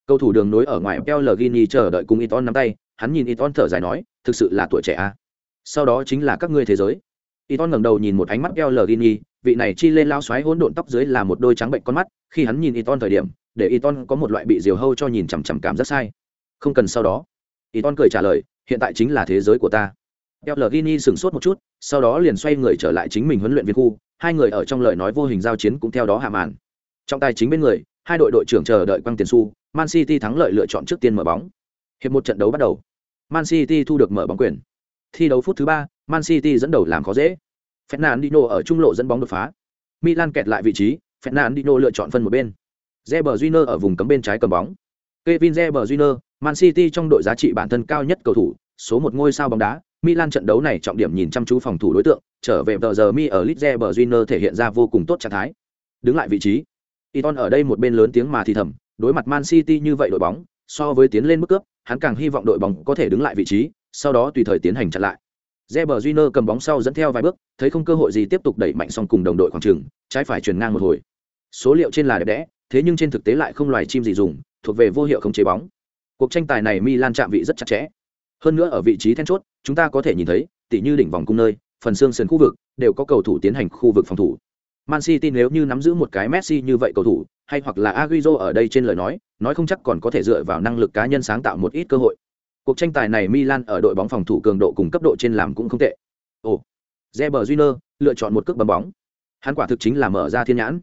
Cầu thủ đường nối ở ngoài Pel chờ đợi cùng Iton nắm tay, hắn nhìn Iton thở dài nói, thực sự là tuổi trẻ a à? sau đó chính là các ngươi thế giới. Iton ngẩng đầu nhìn một ánh mắt Pel vị này chi lên lao xoáy hỗn độn tóc dưới là một đôi trắng bệnh con mắt, khi hắn nhìn Iton thời điểm, để Iton có một loại bị diều hâu cho nhìn chằm chằm cảm rất sai. Không cần sau đó. Iton cười trả lời, hiện tại chính là thế giới của ta. Pel sững sốt một chút, sau đó liền xoay người trở lại chính mình huấn luyện viên khu, hai người ở trong lời nói vô hình giao chiến cũng theo đó hạ màn trong tài chính bên người hai đội đội trưởng chờ đợi quăng tiền xu. man city thắng lợi lựa chọn trước tiên mở bóng. Hiệp một trận đấu bắt đầu. Man city thu được mở bóng quyền. Thi đấu phút thứ ba man city dẫn đầu làm khó dễ. Fernandinho ở trung lộ dẫn bóng đột phá. Milan kẹt lại vị trí fernandinho lựa chọn phân một bên. Reber Júnior ở vùng cấm bên trái cầm bóng. Kevin Reber Júnior, Man City trong đội giá trị bản thân cao nhất cầu thủ, số một ngôi sao bóng đá, Milan trận đấu này trọng điểm nhìn chăm chú phòng thủ đối tượng, trở về tờ giờ mi ở Leeds Reber Júnior thể hiện ra vô cùng tốt trạng thái. Đứng lại vị trí, Iton ở đây một bên lớn tiếng mà thì thầm, đối mặt Man City như vậy đội bóng, so với tiến lên mức cướp, hắn càng hy vọng đội bóng có thể đứng lại vị trí, sau đó tùy thời tiến hành chặn lại. Reber Júnior cầm bóng sau dẫn theo vài bước, thấy không cơ hội gì tiếp tục đẩy mạnh xong cùng đồng đội khoảng trường, trái phải chuyển ngang một hồi. Số liệu trên là đẹp đẽ, thế nhưng trên thực tế lại không loài chim gì dùng, thuộc về vô hiệu không chế bóng. Cuộc tranh tài này Milan chạm vị rất chặt chẽ. Hơn nữa ở vị trí then chốt, chúng ta có thể nhìn thấy, tỉ như đỉnh vòng cung nơi, phần xương sườn khu vực đều có cầu thủ tiến hành khu vực phòng thủ. Man City nếu như nắm giữ một cái Messi như vậy cầu thủ, hay hoặc là Agüero ở đây trên lời nói, nói không chắc còn có thể dựa vào năng lực cá nhân sáng tạo một ít cơ hội. Cuộc tranh tài này Milan ở đội bóng phòng thủ cường độ cùng cấp độ trên làm cũng không tệ. Ồ, Reber Júnior lựa chọn một cước bấm bóng. Hắn quả thực chính là mở ra thiên nhãn.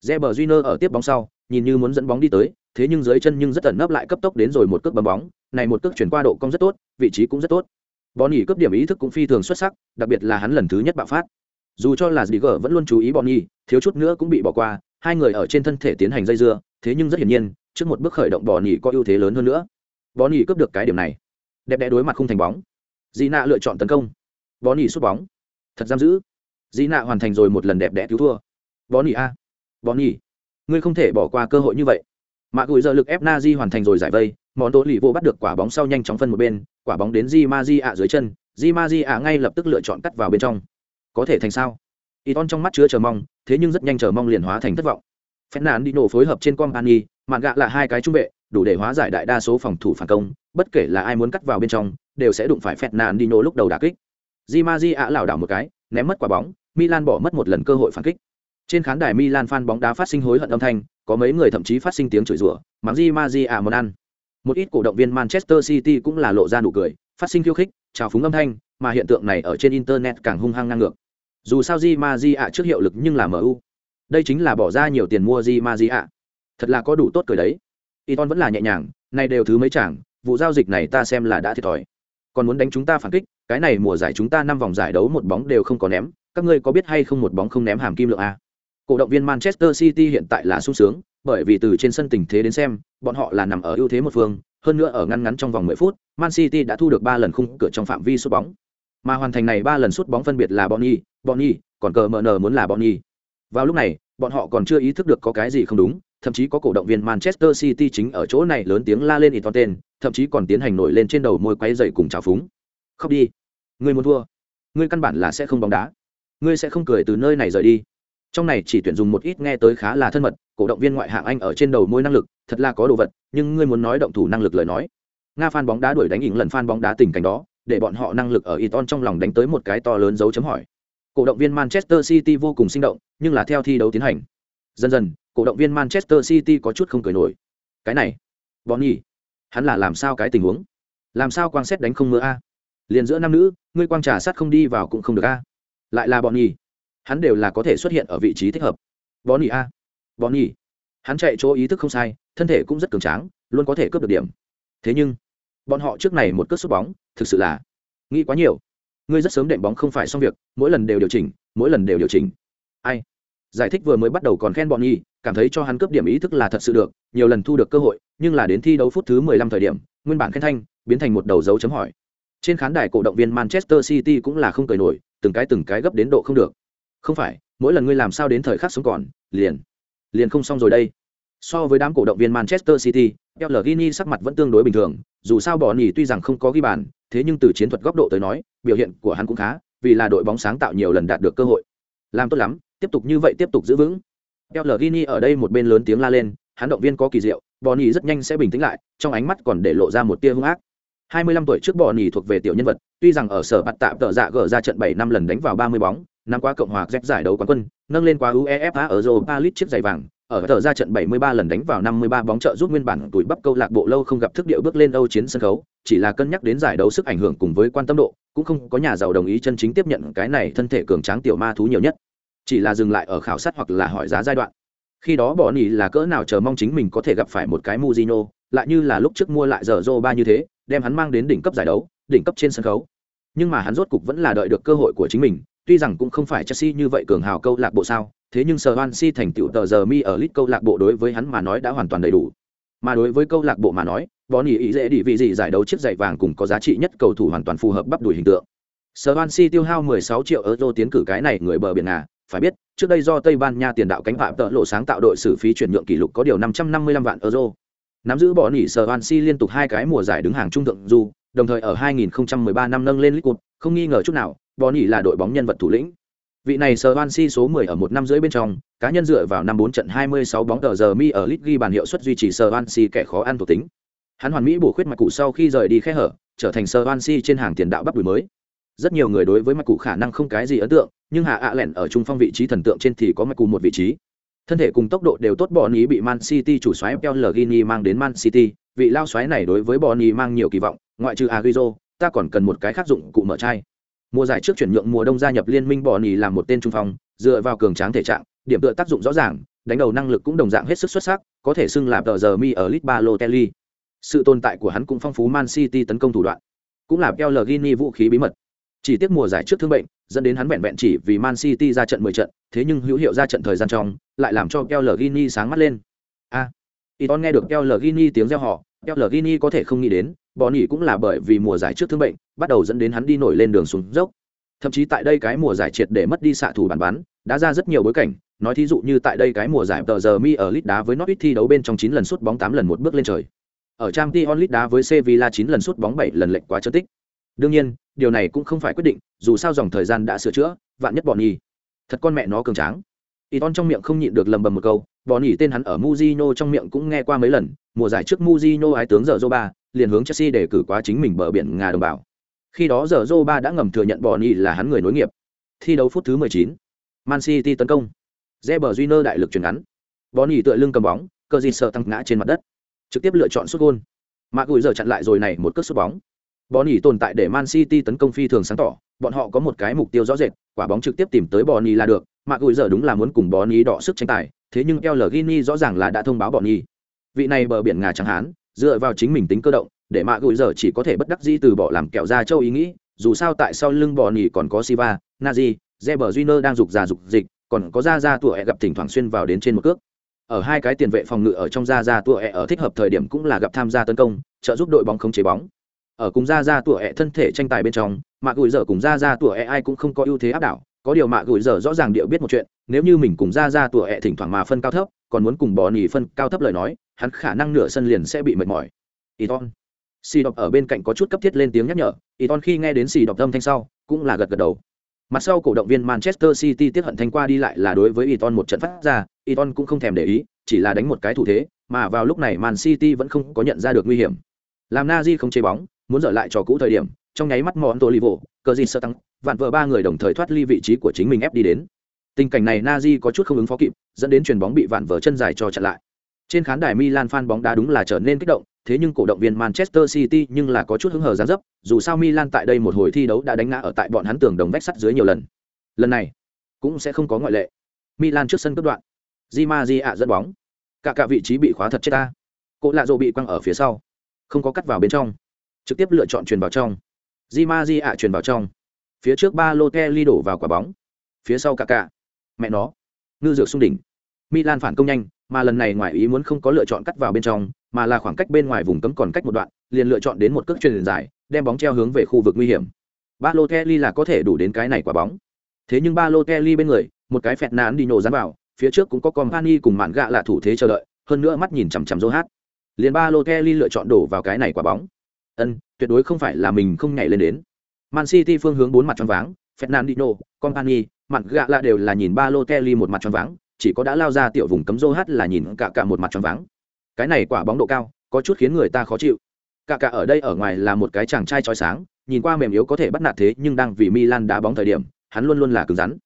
Reber Júnior ở tiếp bóng sau, nhìn như muốn dẫn bóng đi tới, thế nhưng dưới chân nhưng rất ẩn nấp lại cấp tốc đến rồi một cước bấm bóng, này một cước chuyển qua độ cong rất tốt, vị trí cũng rất tốt. Bonny cấp điểm ý thức cũng phi thường xuất sắc, đặc biệt là hắn lần thứ nhất bạo phát dù cho là Ziger vẫn luôn chú ý bọn nhi thiếu chút nữa cũng bị bỏ qua, hai người ở trên thân thể tiến hành dây dưa, thế nhưng rất hiển nhiên, trước một bước khởi động bỏ nhì có ưu thế lớn hơn nữa. Bó nhì cướp được cái điểm này. Đẹp đẽ đối mặt không thành bóng. Dị nạ lựa chọn tấn công. Bó nhì sút bóng. Thật giam giữ. Dị nạ hoàn thành rồi một lần đẹp đẽ cứu thua. Bó nhì a. Bó nhì ngươi không thể bỏ qua cơ hội như vậy. Mạ gùi giờ lực ép na di hoàn thành rồi giải vây món tố lì vô bắt được quả bóng sau nhanh chóng phân một bên, quả bóng đến di ma di ạ dưới chân. Di ma di ạ ngay lập tức lựa chọn cắt vào bên trong có thể thành sao y ton trong mắt chứa chờ mong thế nhưng rất nhanh chờ mong liền hóa thành thất vọng phép nán đi nổ phối hợp trên company mạn gạ là hai cái trung vệ đủ để hóa giải đại đa số phòng thủ phản công bất kể là ai muốn cắt vào bên trong đều sẽ đụng phải phép nán đi nổ lúc đầu đà kích Di Maji ạ lảo đảo một cái, ném mất quả bóng, Milan bỏ mất một lần cơ hội phản kích. Trên khán đài Milan fan bóng đá phát sinh hối hận âm thanh, có mấy người thậm chí phát sinh tiếng chửi rủa, mắng Di Maji ạ món ăn. Một ít cổ động viên Manchester City cũng là lộ ra nụ cười, phát sinh khiêu khích, chào phúng âm thanh, mà hiện tượng này ở trên internet càng hung hăng ngang ngược. Dù sao Di Maji ạ trước hiệu lực nhưng là MU. Đây chính là bỏ ra nhiều tiền mua Di Maji ạ. Thật là có đủ tốt cười đấy. Iton vẫn là nhẹ nhàng, này đều thứ mấy chẳng, vụ giao dịch này ta xem là đã thiệt thòi. Còn muốn đánh chúng ta phản kích, cái này mùa giải chúng ta năm vòng giải đấu một bóng đều không có ném, các ngươi có biết hay không một bóng không ném hàm kim lượng a? Cổ động viên Manchester City hiện tại là sung sướng, bởi vì từ trên sân tình thế đến xem, bọn họ là nằm ở ưu thế một phương, hơn nữa ở ngăn ngắn trong vòng 10 phút, Man City đã thu được 3 lần khung cửa trong phạm vi sút bóng. Mà hoàn thành này ba lần sút bóng phân biệt là Bonny, Bonny, còn cờ MN muốn là Bonny. Vào lúc này, bọn họ còn chưa ý thức được có cái gì không đúng, thậm chí có cổ động viên Manchester City chính ở chỗ này lớn tiếng la lên Iton tên, thậm chí còn tiến hành nổi lên trên đầu môi quay dậy cùng trào phúng. Khóc đi, ngươi muốn thua, ngươi căn bản là sẽ không bóng đá, ngươi sẽ không cười từ nơi này rời đi. Trong này chỉ tuyển dùng một ít nghe tới khá là thân mật, cổ động viên ngoại hạng Anh ở trên đầu môi năng lực, thật là có đồ vật, nhưng ngươi muốn nói động thủ năng lực lời nói. Nga phan bóng đá đuổi đánh ỉng lần phan bóng đá tình cảnh đó, để bọn họ năng lực ở Eton trong lòng đánh tới một cái to lớn dấu chấm hỏi. Cổ động viên Manchester City vô cùng sinh động, nhưng là theo thi đấu tiến hành. Dần dần, cổ động viên Manchester City có chút không cười nổi. Cái này, Bonnie, hắn là làm sao cái tình huống? Làm sao quang xét đánh không mưa a? Liền giữa nam nữ, ngươi quang trả sát không đi vào cũng không được a. Lại là Bonnie. Hắn đều là có thể xuất hiện ở vị trí thích hợp. Bonnie a. Bonnie. Hắn chạy chỗ ý thức không sai, thân thể cũng rất cường tráng, luôn có thể cướp được điểm. Thế nhưng, bọn họ trước này một cước sút bóng, thực sự là nghĩ quá nhiều. Ngươi rất sớm đệm bóng không phải xong việc, mỗi lần đều điều chỉnh, mỗi lần đều điều chỉnh. Ai? Giải thích vừa mới bắt đầu còn khen bọn nhi, cảm thấy cho hắn cướp điểm ý thức là thật sự được, nhiều lần thu được cơ hội, nhưng là đến thi đấu phút thứ 15 thời điểm, nguyên bản khen thanh biến thành một đầu dấu chấm hỏi. Trên khán đài cổ động viên Manchester City cũng là không cười nổi, từng cái từng cái gấp đến độ không được. Không phải, mỗi lần ngươi làm sao đến thời khắc sống còn, liền liền không xong rồi đây. So với đám cổ động viên Manchester City, El Gini sắc mặt vẫn tương đối bình thường, dù sao bỏ nhỉ tuy rằng không có ghi bàn, thế nhưng từ chiến thuật góc độ tới nói, biểu hiện của hắn cũng khá, vì là đội bóng sáng tạo nhiều lần đạt được cơ hội. Làm tốt lắm, tiếp tục như vậy tiếp tục giữ vững. El Gini ở đây một bên lớn tiếng la lên, hắn động viên có kỳ diệu, Bonny rất nhanh sẽ bình tĩnh lại, trong ánh mắt còn để lộ ra một tia hung ác. 25 tuổi trước Bonny thuộc về tiểu nhân vật, tuy rằng ở sở bạt tạm tợ dạ gỡ ra trận 7 năm lần đánh vào 30 bóng, năm qua cộng hòa Z giải đấu quán quân, nâng lên qua UEFA ở Europa League chiếc giày vàng, ở tờ ra trận 73 lần đánh vào 53 bóng trợ giúp nguyên bản tuổi bắp câu lạc bộ lâu không gặp thức điệu bước lên Âu chiến sân khấu, chỉ là cân nhắc đến giải đấu sức ảnh hưởng cùng với quan tâm độ, cũng không có nhà giàu đồng ý chân chính tiếp nhận cái này thân thể cường tráng tiểu ma thú nhiều nhất. Chỉ là dừng lại ở khảo sát hoặc là hỏi giá giai đoạn. Khi đó bỏ nỉ là cỡ nào chờ mong chính mình có thể gặp phải một cái Mujino, lại như là lúc trước mua lại giờ Zoba như thế, đem hắn mang đến đỉnh cấp giải đấu, đỉnh cấp trên sân khấu. Nhưng mà hắn rốt cục vẫn là đợi được cơ hội của chính mình, tuy rằng cũng không phải Chelsea như vậy cường hào câu lạc bộ sao, thế nhưng Swansea thành tựu tờ giờ mi ở lit câu lạc bộ đối với hắn mà nói đã hoàn toàn đầy đủ. Mà đối với câu lạc bộ mà nói, bọn ý ý dễ đi vị gì giải đấu chiếc giày vàng cùng có giá trị nhất cầu thủ hoàn toàn phù hợp bắp đùi hình tượng. Swansea tiêu hao 16 triệu euro tiến cử cái này người bờ biển à, phải biết, trước đây do Tây Ban Nha tiền đạo cánh phạm tợ lộ sáng tạo đội xử phí chuyển nhượng kỷ lục có điều 555 vạn euro. Nắm giữ bỏ nỉ si liên tục hai cái mùa giải đứng hàng trung thượng dù, đồng thời ở 2013 năm nâng lên League Cup, không nghi ngờ chút nào, bỏ nỉ là đội bóng nhân vật thủ lĩnh. Vị này Swansea số 10 ở một năm rưỡi bên trong, cá nhân dựa vào năm 4 trận 26 bóng tờ giờ mi ở lit ghi bàn hiệu suất duy trì Swansea kẻ khó ăn thuộc tính. Hắn hoàn mỹ bổ khuyết mạch cụ sau khi rời đi khe hở, trở thành Swansea trên hàng tiền đạo bắp đùi mới. Rất nhiều người đối với mạch cụ khả năng không cái gì ấn tượng, nhưng hạ ạ lẹn ở trung phong vị trí thần tượng trên thì có mạch cụ một vị trí. Thân thể cùng tốc độ đều tốt bọn ý bị Man City chủ soái Pellegrini mang đến Man City, vị lao soái này đối với bọn ý mang nhiều kỳ vọng, ngoại trừ Agüero, ta còn cần một cái khác dụng cụ mở chai. Mùa giải trước chuyển nhượng mùa đông gia nhập liên minh bọn nỉ làm một tên trung phong, dựa vào cường tráng thể trạng, điểm tựa tác dụng rõ ràng, đánh đầu năng lực cũng đồng dạng hết sức xuất sắc, có thể xưng là tờ giờ mi ở Lit Balotelli. Sự tồn tại của hắn cũng phong phú Man City tấn công thủ đoạn, cũng là Pellegrini vũ khí bí mật. Chỉ tiếc mùa giải trước thương bệnh, dẫn đến hắn vẹn vẹn chỉ vì Man City ra trận 10 trận, thế nhưng hữu hiệu ra trận thời gian trong, lại làm cho Pellegrini sáng mắt lên. A. À, Iton nghe được Pellegrini tiếng reo họ. Pellegrini có thể không nghĩ đến, bỏ nghỉ cũng là bởi vì mùa giải trước thương bệnh, bắt đầu dẫn đến hắn đi nổi lên đường xuống dốc. Thậm chí tại đây cái mùa giải triệt để mất đi xạ thủ bản bán, đã ra rất nhiều bối cảnh, nói thí dụ như tại đây cái mùa giải tờ giờ mi ở lit đá với Norwich thi đấu bên trong 9 lần sút bóng 8 lần một bước lên trời. Ở Champions League đá với Sevilla 9 lần sút bóng 7 lần lệch quá chân tích. Đương nhiên, điều này cũng không phải quyết định, dù sao dòng thời gian đã sửa chữa, vạn nhất bọn nhì. Thật con mẹ nó cường tráng. Iton trong miệng không nhịn được lầm bầm một câu, bọn nhì tên hắn ở Mujino trong miệng cũng nghe qua mấy lần, mùa giải trước Mujino ái tướng giờ ba liền hướng Chelsea để cử quá chính mình bờ biển Nga đồng bào. Khi đó giờ ba đã ngầm thừa nhận Bonny là hắn người nối nghiệp. Thi đấu phút thứ 19. Man City tấn công. Reber Júnior đại lực chuyển ngắn. Bonny tựa lưng cầm bóng, cờ gì sợ tăng ngã trên mặt đất. Trực tiếp lựa chọn sút gol. Mạc Gùi giờ chặn lại rồi này một cước sút bóng. Bonny tồn tại để Man City tấn công phi thường sáng tỏ, bọn họ có một cái mục tiêu rõ rệt, quả bóng trực tiếp tìm tới Bonny là được. Mạc Gùi giờ đúng là muốn cùng Bonny đọ sức tranh tài, thế nhưng El Gini rõ ràng là đã thông báo Bonny. Vị này bờ biển ngà trắng hán, dựa vào chính mình tính cơ động, để mạ Gùi giờ chỉ có thể bất đắc dĩ từ bỏ làm kẹo ra châu ý nghĩ, dù sao tại sau lưng bò nỉ còn có Siva, Nazi, Reber Júnior đang rục già rục dịch, còn có ra ra tuổi gặp thỉnh thoảng xuyên vào đến trên một cước. Ở hai cái tiền vệ phòng ngự ở trong ra ra tuổi ở thích hợp thời điểm cũng là gặp tham gia tấn công trợ giúp đội bóng không chế bóng. Ở cùng ra ra tuổi thân thể tranh tài bên trong mạ gửi giờ cùng ra ra tuổi ai cũng không có ưu thế áp đảo có điều mạ gửi giờ rõ ràng điệu biết một chuyện nếu như mình cùng ra ra tuổi thỉnh thoảng mà phân cao thấp còn muốn cùng bò nỉ phân cao thấp lời nói hắn khả năng nửa sân liền sẽ bị mệt mỏi Iton. Xì đọc ở bên cạnh có chút cấp thiết lên tiếng nhắc nhở, Iton khi nghe đến xì đọc âm thanh sau, cũng là gật gật đầu. Mặt sau cổ động viên Manchester City tiếp hận thanh qua đi lại là đối với Iton một trận phát ra, Iton cũng không thèm để ý, chỉ là đánh một cái thủ thế, mà vào lúc này Man City vẫn không có nhận ra được nguy hiểm. Làm na di không chế bóng, muốn dở lại trò cũ thời điểm, trong nháy mắt món Tolivo, cờ gì sơ tăng, vạn vợ ba người đồng thời thoát ly vị trí của chính mình ép đi đến. Tình cảnh này na di có chút không ứng phó kịp, dẫn đến chuyền bóng bị vạn vợ chân dài cho chặn lại. Trên khán đài Milan fan bóng đá đúng là trở nên kích động, thế nhưng cổ động viên Manchester City nhưng là có chút hứng hờ giáng dấp, dù sao Milan tại đây một hồi thi đấu đã đánh ngã ở tại bọn hắn tường đồng vách sắt dưới nhiều lần. Lần này cũng sẽ không có ngoại lệ. Milan trước sân cướp đoạn. Di ma di ạ dẫn bóng. Cả cả vị trí bị khóa thật chết ta. Cỗ lạ rộ bị quăng ở phía sau. Không có cắt vào bên trong. Trực tiếp lựa chọn truyền vào trong. Di ma di ạ truyền vào trong. Phía trước ba lô ly đổ vào quả bóng. Phía sau cả cả mẹ nó. Ngư dược xung đỉnh. Milan phản công nhanh mà lần này ngoài ý muốn không có lựa chọn cắt vào bên trong, mà là khoảng cách bên ngoài vùng cấm còn cách một đoạn, liền lựa chọn đến một cước truyền dài đem bóng treo hướng về khu vực nguy hiểm. Ba lô kelly là có thể đủ đến cái này quả bóng. Thế nhưng ba lô kelly bên người, một cái phẹt nán đi nổ dán vào, phía trước cũng có company cùng mạn gạ là thủ thế chờ đợi, hơn nữa mắt nhìn chằm chằm dô hát liền ba lô kelly lựa chọn đổ vào cái này quả bóng. Ân, tuyệt đối không phải là mình không nhảy lên đến. Man city phương hướng bốn mặt tròn váng fernandino company mạn gạ là đều là nhìn ba lô kelly một mặt tròn váng chỉ có đã lao ra tiểu vùng cấm rô hát là nhìn cả cả một mặt tròn váng. Cái này quả bóng độ cao, có chút khiến người ta khó chịu. Cả cả ở đây ở ngoài là một cái chàng trai trói sáng, nhìn qua mềm yếu có thể bắt nạt thế, nhưng đang vì milan đá bóng thời điểm, hắn luôn luôn là cứng rắn.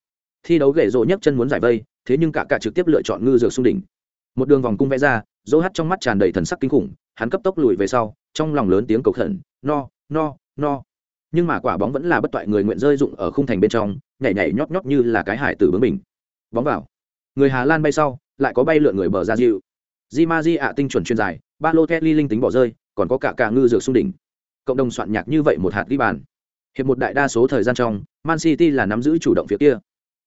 Thi đấu gậy rộ nhấc chân muốn giải vây, thế nhưng cả cả trực tiếp lựa chọn ngư dược xung đỉnh. Một đường vòng cung vẽ ra dỗ hát trong mắt tràn đầy thần sắc kinh khủng, hắn cấp tốc lùi về sau, trong lòng lớn tiếng cầu khẩn, no no no. Nhưng mà quả bóng vẫn là bất toại người nguyện rơi dụng ở khung thành bên trong, nhảy nhảy nhót nhót như là cái hải tử bướng mình bóng vào người hà lan bay sau lại có bay lượn người bờ ra dịu di ma di ạ tinh chuẩn chuyên dài ba lô kelly linh tính bỏ rơi còn có cả cả ngư dược xung đỉnh cộng đồng soạn nhạc như vậy một hạt ghi bàn Hiệp một đại đa số thời gian trong, Man City là nắm giữ chủ động phía kia.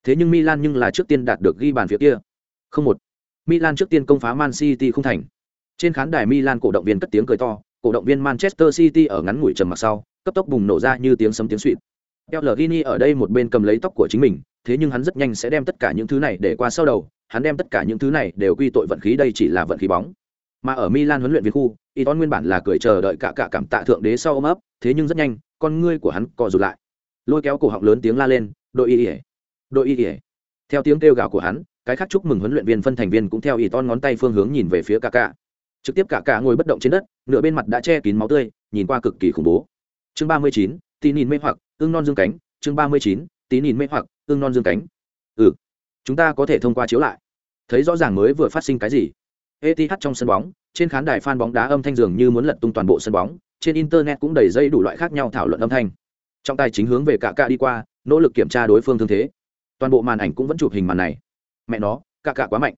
Thế nhưng Milan nhưng là trước tiên đạt được ghi bàn phía kia. Không một. Milan trước tiên công phá Man City không thành. Trên khán đài Milan cổ động viên cất tiếng cười to, cổ động viên Manchester City ở ngắn ngủi trầm mặc sau, cấp tốc bùng nổ ra như tiếng sấm tiếng suỵt Pellegrini ở đây một bên cầm lấy tóc của chính mình, thế nhưng hắn rất nhanh sẽ đem tất cả những thứ này để qua sau đầu, hắn đem tất cả những thứ này đều quy tội vận khí đây chỉ là vận khí bóng. Mà ở Milan huấn luyện viên khu, Iton nguyên bản là cười chờ đợi cả cả cảm tạ thượng đế sau ôm ấp, thế nhưng rất nhanh, con ngươi của hắn co rụt lại. Lôi kéo cổ họng lớn tiếng la lên đội y đội y theo tiếng kêu gào của hắn cái khác chúc mừng huấn luyện viên phân thành viên cũng theo Iton ngón tay phương hướng nhìn về phía cả cả trực tiếp cả cả ngồi bất động trên đất nửa bên mặt đã che kín máu tươi nhìn qua cực kỳ khủng bố. Chương ba mươi chín nhìn mê hoặc ương non dương cánh chương ba mươi chín tí nhìn mê hoặc ương non dương cánh. Ừ chúng ta có thể thông qua chiếu lại. Thấy rõ ràng mới vừa phát sinh cái gì? Etihad trong sân bóng, trên khán đài fan bóng đá âm thanh dường như muốn lật tung toàn bộ sân bóng, trên internet cũng đầy dây đủ loại khác nhau thảo luận âm thanh. Trong tay chính hướng về cả cả đi qua nỗ lực kiểm tra đối phương thương thế. Toàn bộ màn ảnh cũng vẫn chụp hình màn này. Mẹ nó cả cả quá mạnh.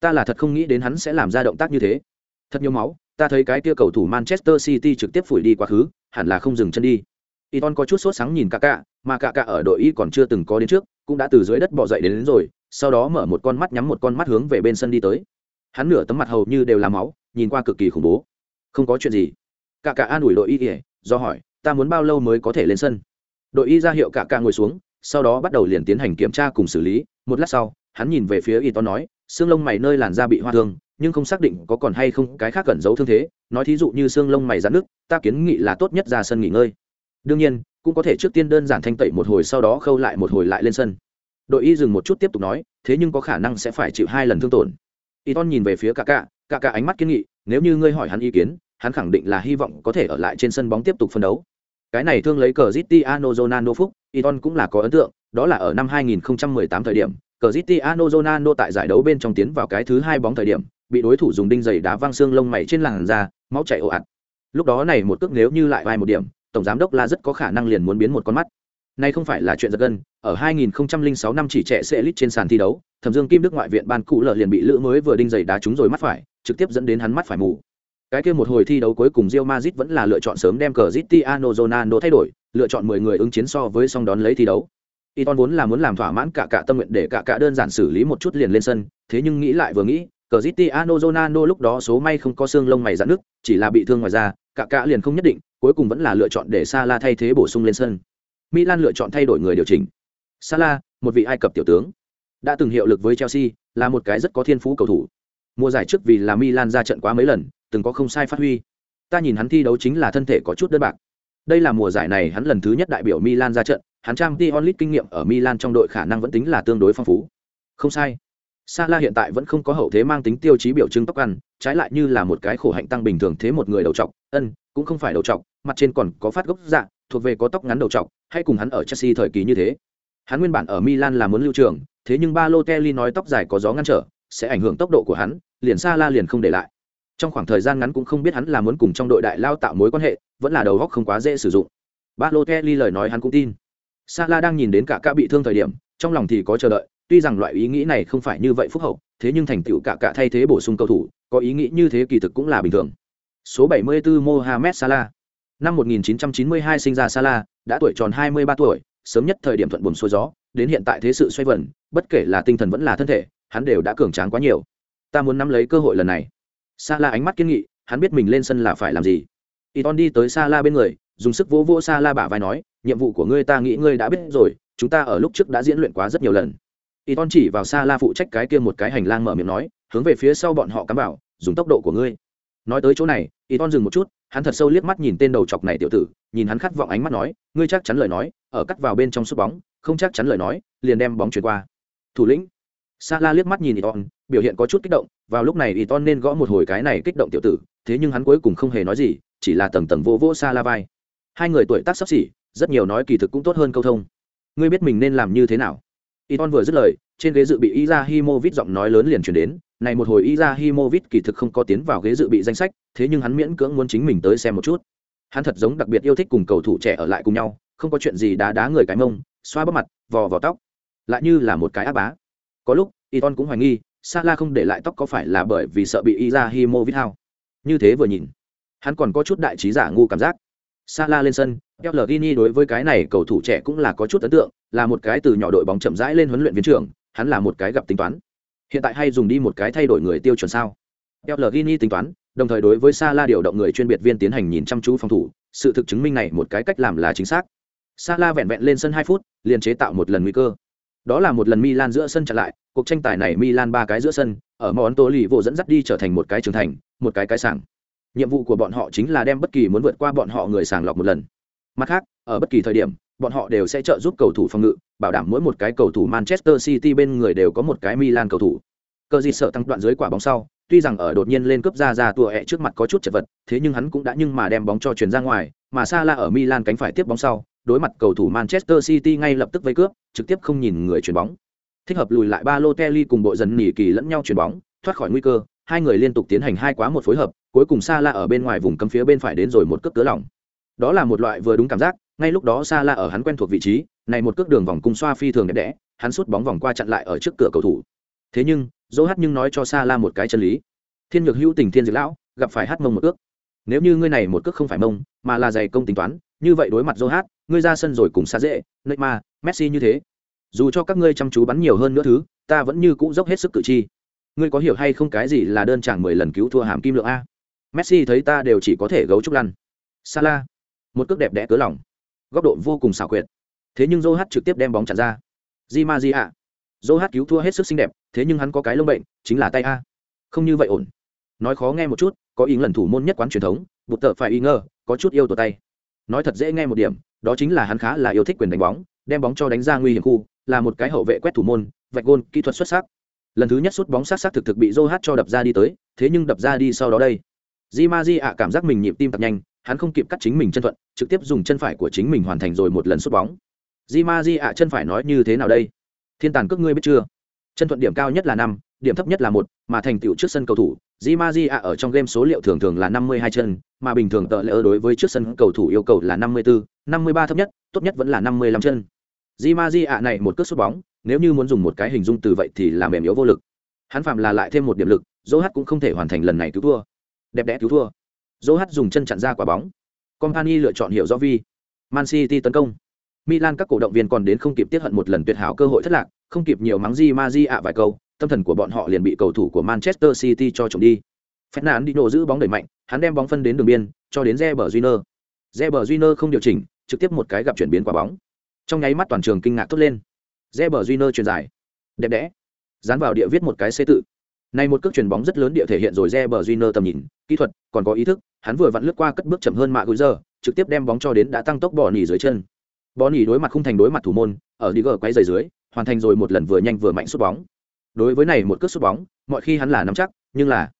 Ta là thật không nghĩ đến hắn sẽ làm ra động tác như thế. Thật nhiều máu ta thấy cái kia cầu thủ manchester city trực tiếp phủi đi quá khứ hẳn là không dừng chân đi y ton có chút sốt sáng nhìn cả cả, mà cả cả ở đội y còn chưa từng có đến trước, cũng đã từ dưới đất bò dậy đến, đến rồi, sau đó mở một con mắt nhắm một con mắt hướng về bên sân đi tới. Hắn nửa tấm mặt hầu như đều là máu, nhìn qua cực kỳ khủng bố. Không có chuyện gì. Cả cả an ủi đội y ỉa do hỏi ta muốn bao lâu mới có thể lên sân? Đội y ra hiệu cả cả ngồi xuống sau đó bắt đầu liền tiến hành kiểm tra cùng xử lý. Một lát sau hắn nhìn về phía y to nói xương lông mày nơi làn da bị hoa thương nhưng không xác định có còn hay không cái khác cẩn giấu thương thế. Nói thí dụ như xương lông mày giãn nước ta kiến nghị là tốt nhất ra sân nghỉ ngơi đương nhiên cũng có thể trước tiên đơn giản thanh tẩy một hồi sau đó khâu lại một hồi lại lên sân. Đội y dừng một chút tiếp tục nói thế nhưng có khả năng sẽ phải chịu hai lần thương tổn. Y ton nhìn về phía cả cả cả cả ánh mắt kiến nghị nếu như ngươi hỏi hắn ý kiến hắn khẳng định là hy vọng có thể ở lại trên sân bóng tiếp tục phân đấu. Cái này thương lấy cờ Cristiano Ronaldo phúc, Iton cũng là có ấn tượng, đó là ở năm 2018 thời điểm, cờ Cristiano Ronaldo tại giải đấu bên trong tiến vào cái thứ hai bóng thời điểm, bị đối thủ dùng đinh giày đá văng xương lông mày trên làn da, máu chảy ồ ạt. Lúc đó này một cước nếu như lại vai một điểm, tổng giám đốc là rất có khả năng liền muốn biến một con mắt. Nay không phải là chuyện giật gân, ở 2006 năm chỉ trẻ sẽ lít trên sàn thi đấu, Thẩm Dương Kim Đức ngoại viện ban cụ lợ liền bị lữ mới vừa đinh giày đá trúng rồi mắt phải, trực tiếp dẫn đến hắn mắt phải mù. Cái kia một hồi thi đấu cuối cùng Real Madrid vẫn là lựa chọn sớm đem Cristiano Ronaldo thay đổi, lựa chọn 10 người ứng chiến so với song đón lấy thi đấu. Iton vốn là muốn làm thỏa mãn cả cả tâm nguyện để cả cả đơn giản xử lý một chút liền lên sân, thế nhưng nghĩ lại vừa nghĩ, Cristiano Ronaldo lúc đó số may không có xương lông mày giãn nước, chỉ là bị thương ngoài da, cả cả liền không nhất định, cuối cùng vẫn là lựa chọn để Salah thay thế bổ sung lên sân. Milan lựa chọn thay đổi người điều chỉnh. Salah, một vị Ai Cập tiểu tướng, đã từng hiệu lực với Chelsea, là một cái rất có thiên phú cầu thủ. Mùa giải trước vì là Milan ra trận quá mấy lần, từng có không sai phát huy. Ta nhìn hắn thi đấu chính là thân thể có chút đơn bạc. Đây là mùa giải này hắn lần thứ nhất đại biểu Milan ra trận, hắn trang Dion Lit kinh nghiệm ở Milan trong đội khả năng vẫn tính là tương đối phong phú. Không sai. Salah hiện tại vẫn không có hậu thế mang tính tiêu chí biểu trưng tóc ăn, trái lại như là một cái khổ hạnh tăng bình thường thế một người đầu trọc, ân, cũng không phải đầu trọc, mặt trên còn có phát gốc dạ, thuộc về có tóc ngắn đầu trọc, hay cùng hắn ở Chelsea thời kỳ như thế. Hắn nguyên bản ở Milan là muốn lưu trường, thế nhưng Balotelli nói tóc dài có gió ngăn trở, sẽ ảnh hưởng tốc độ của hắn, liền Salah liền không để lại. Trong khoảng thời gian ngắn cũng không biết hắn là muốn cùng trong đội đại lao tạo mối quan hệ, vẫn là đầu góc không quá dễ sử dụng. Balotelli lời nói hắn cũng tin. Salah đang nhìn đến cả cả bị thương thời điểm, trong lòng thì có chờ đợi, tuy rằng loại ý nghĩ này không phải như vậy phúc hậu, thế nhưng thành tựu cả cả thay thế bổ sung cầu thủ, có ý nghĩ như thế kỳ thực cũng là bình thường. Số 74 Mohamed Salah. Năm 1992 sinh ra Salah, đã tuổi tròn 23 tuổi, sớm nhất thời điểm thuận buồm xuôi gió, đến hiện tại thế sự xoay vần, bất kể là tinh thần vẫn là thân thể, hắn đều đã cường tráng quá nhiều. Ta muốn nắm lấy cơ hội lần này. Salah ánh mắt kiên nghị, hắn biết mình lên sân là phải làm gì. Iton đi tới Salah bên người, dùng sức vỗ vỗ Salah bả vai nói, nhiệm vụ của ngươi ta nghĩ ngươi đã biết rồi, chúng ta ở lúc trước đã diễn luyện quá rất nhiều lần. Iton chỉ vào Salah phụ trách cái kia một cái hành lang mở miệng nói, hướng về phía sau bọn họ cắm bảo, dùng tốc độ của ngươi. Nói tới chỗ này, Iton dừng một chút, hắn thật sâu liếc mắt nhìn tên đầu chọc này tiểu tử, nhìn hắn khát vọng ánh mắt nói, ngươi chắc chắn lời nói, ở cắt vào bên trong sút bóng, không chắc chắn lời nói, liền đem bóng chuyển qua. Thủ lĩnh. Salah liếc mắt nhìn Iton, biểu hiện có chút kích động, vào lúc này Iton nên gõ một hồi cái này kích động tiểu tử, thế nhưng hắn cuối cùng không hề nói gì, chỉ là tầng tầng vô vô sa la vai. Hai người tuổi tác sắp xỉ, rất nhiều nói kỳ thực cũng tốt hơn câu thông. Ngươi biết mình nên làm như thế nào? Iton vừa dứt lời, trên ghế dự bị Izahimovic giọng nói lớn liền truyền đến, này một hồi Izahimovic kỳ thực không có tiến vào ghế dự bị danh sách, thế nhưng hắn miễn cưỡng muốn chính mình tới xem một chút. Hắn thật giống đặc biệt yêu thích cùng cầu thủ trẻ ở lại cùng nhau, không có chuyện gì đá đá người cái mông, xoa bóp mặt, vò vò tóc, lại như là một cái ác bá. Có lúc, Iton cũng hoài nghi, Salah không để lại tóc có phải là bởi vì sợ bị Izahimovic hao. Như thế vừa nhìn, hắn còn có chút đại trí giả ngu cảm giác. Salah lên sân, Pellegrini đối với cái này cầu thủ trẻ cũng là có chút ấn tượng, là một cái từ nhỏ đội bóng chậm rãi lên huấn luyện viên trưởng, hắn là một cái gặp tính toán. Hiện tại hay dùng đi một cái thay đổi người tiêu chuẩn sao? Pellegrini tính toán, đồng thời đối với Salah điều động người chuyên biệt viên tiến hành nhìn chăm chú phòng thủ, sự thực chứng minh này một cái cách làm là chính xác. Salah vẹn vẹn lên sân 2 phút, liền chế tạo một lần nguy cơ. Đó là một lần Milan giữa sân chặn lại, cuộc tranh tài này Milan ba cái giữa sân, ở món tố lì vụ dẫn dắt đi trở thành một cái trưởng thành, một cái cái sảng. Nhiệm vụ của bọn họ chính là đem bất kỳ muốn vượt qua bọn họ người sàng lọc một lần. Mặt khác, ở bất kỳ thời điểm, bọn họ đều sẽ trợ giúp cầu thủ phòng ngự, bảo đảm mỗi một cái cầu thủ Manchester City bên người đều có một cái Milan cầu thủ. Cờ gì sợ tăng đoạn dưới quả bóng sau, tuy rằng ở đột nhiên lên cướp ra ra tua ẹ trước mặt có chút chật vật, thế nhưng hắn cũng đã nhưng mà đem bóng cho chuyển ra ngoài, mà Salah ở Milan cánh phải tiếp bóng sau, đối mặt cầu thủ Manchester City ngay lập tức vây cướp, trực tiếp không nhìn người chuyển bóng. Thích hợp lùi lại Balotelli cùng bộ dần nỉ kỳ lẫn nhau chuyển bóng, thoát khỏi nguy cơ, hai người liên tục tiến hành hai quá một phối hợp, cuối cùng Salah ở bên ngoài vùng cấm phía bên phải đến rồi một cước cửa lỏng. Đó là một loại vừa đúng cảm giác, ngay lúc đó Salah ở hắn quen thuộc vị trí, này một cước đường vòng cung xoa phi thường đẹp đẽ, hắn sút bóng vòng qua chặn lại ở trước cửa cầu thủ. Thế nhưng, Dỗ Hát nhưng nói cho Salah một cái chân lý. Thiên nhược hữu tình thiên diệt lão, gặp phải hát mông một cước. Nếu như ngươi này một cước không phải mông, mà là giày công tính toán, như vậy đối mặt Dỗ Hát, ngươi ra sân rồi cùng xa dễ, Neymar, Messi như thế. Dù cho các ngươi chăm chú bắn nhiều hơn nữa thứ, ta vẫn như cũ dốc hết sức cử chi. Ngươi có hiểu hay không cái gì là đơn chàng mười lần cứu thua hàm kim lượng a? Messi thấy ta đều chỉ có thể gấu trúc lăn. sala một cước đẹp đẽ cớ lòng, góc độ vô cùng xảo quyệt. Thế nhưng Joe trực tiếp đem bóng chặn ra. Di Maria, Joe cứu thua hết sức xinh đẹp, thế nhưng hắn có cái lông bệnh, chính là tay a. Không như vậy ổn. Nói khó nghe một chút, có ý lần thủ môn nhất quán truyền thống, bụt tợ phải y ngờ, có chút yêu tổ tay. Nói thật dễ nghe một điểm, đó chính là hắn khá là yêu thích quyền đánh bóng, đem bóng cho đánh ra nguy hiểm khu, là một cái hậu vệ quét thủ môn, vạch gôn, kỹ thuật xuất sắc. Lần thứ nhất sút bóng sát sát thực thực bị Joe cho đập ra đi tới, thế nhưng đập ra đi sau đó đây. Di Ma Di ạ cảm giác mình nhịp tim tập nhanh, hắn không kịp cắt chính mình chân thuận, trực tiếp dùng chân phải của chính mình hoàn thành rồi một lần sút bóng. Di ma di ạ, chân phải nói như thế nào đây? Thiên tàn cước ngươi biết chưa? Chân thuận điểm cao nhất là năm, điểm thấp nhất là một, mà thành tựu trước sân cầu thủ, di ma di ạ ở trong game số liệu thường thường là năm mươi hai chân, mà bình thường tợ lỡ đối với trước sân cầu thủ yêu cầu là năm mươi bốn năm mươi ba thấp nhất, tốt nhất vẫn là năm mươi lăm chân. Di ma di ạ này một cước sút bóng, nếu như muốn dùng một cái hình dung từ vậy thì là mềm yếu vô lực. Hắn phạm là lại thêm một điểm lực dỗ hát cũng không thể hoàn thành lần này cứu thua. Đẹp đẽ cứu thua dỗ hát dùng chân chặn ra quả bóng company lựa chọn hiệu rõ vi man city tấn công milan các cổ động viên còn đến không kịp tiếp hận một lần tuyệt hảo cơ hội thất lạc không kịp nhiều mắng di ma di ạ vài câu tâm thần của bọn họ liền bị cầu thủ của manchester city cho trộm đi Fernand đi nổ giữ bóng đẩy mạnh, hắn đem bóng phân đến đường biên, cho đến Reber Júnior. Reber Júnior không điều chỉnh, trực tiếp một cái gặp chuyển biến quả bóng. Trong nháy mắt toàn trường kinh ngạc thốt lên. Reber Júnior truyền dài. Đẹp đẽ. Dán vào địa viết một cái xê tự. Này một cước chuyền bóng rất lớn địa thể hiện rồi Reber Júnior tầm nhìn, kỹ thuật, còn có ý thức, hắn vừa vặn lướt qua cất bước chậm hơn Mạ giờ, trực tiếp đem bóng cho đến đã tăng tốc bỏ nỉ dưới chân. Bỏ nỉ đối mặt không thành đối mặt thủ môn, ở đi quay giày dưới, hoàn thành rồi một lần vừa nhanh vừa mạnh sút bóng. Đối với này một cước sút bóng, mọi khi hắn là nắm chắc, nhưng là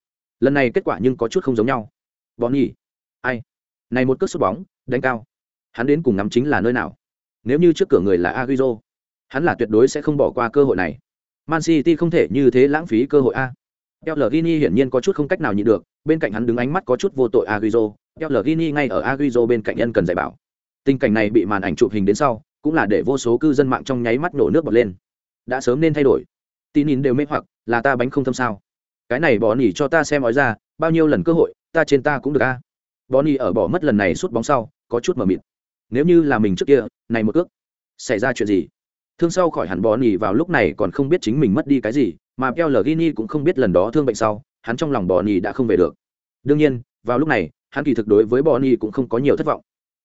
lần này kết quả nhưng có chút không giống nhau. Bỏ nỉ, ai? Này một cước sút bóng, đánh cao. Hắn đến cùng nắm chính là nơi nào? Nếu như trước cửa người là Agüero, hắn là tuyệt đối sẽ không bỏ qua cơ hội này. Man City không thể như thế lãng phí cơ hội a. Pellegrini hiển nhiên có chút không cách nào nhịn được, bên cạnh hắn đứng ánh mắt có chút vô tội Agüero, Pellegrini ngay ở Agüero bên cạnh nhân cần dạy bảo. Tình cảnh này bị màn ảnh chụp hình đến sau, cũng là để vô số cư dân mạng trong nháy mắt nổ nước bọt lên. Đã sớm nên thay đổi. Tin nhìn đều mê hoặc, là ta bánh không thâm sao? Cái này bỏ nỉ cho ta xem nói ra, bao nhiêu lần cơ hội, ta trên ta cũng được a. Bỏ nỉ ở bỏ mất lần này suốt bóng sau, có chút mờ mịt. Nếu như là mình trước kia, này một cước, xảy ra chuyện gì? Thương sau khỏi hẳn bỏ nỉ vào lúc này còn không biết chính mình mất đi cái gì, mà Pellegrini cũng không biết lần đó thương bệnh sau, hắn trong lòng Bonnie đã không về được. Đương nhiên, vào lúc này, hắn kỳ thực đối với Bonnie cũng không có nhiều thất vọng.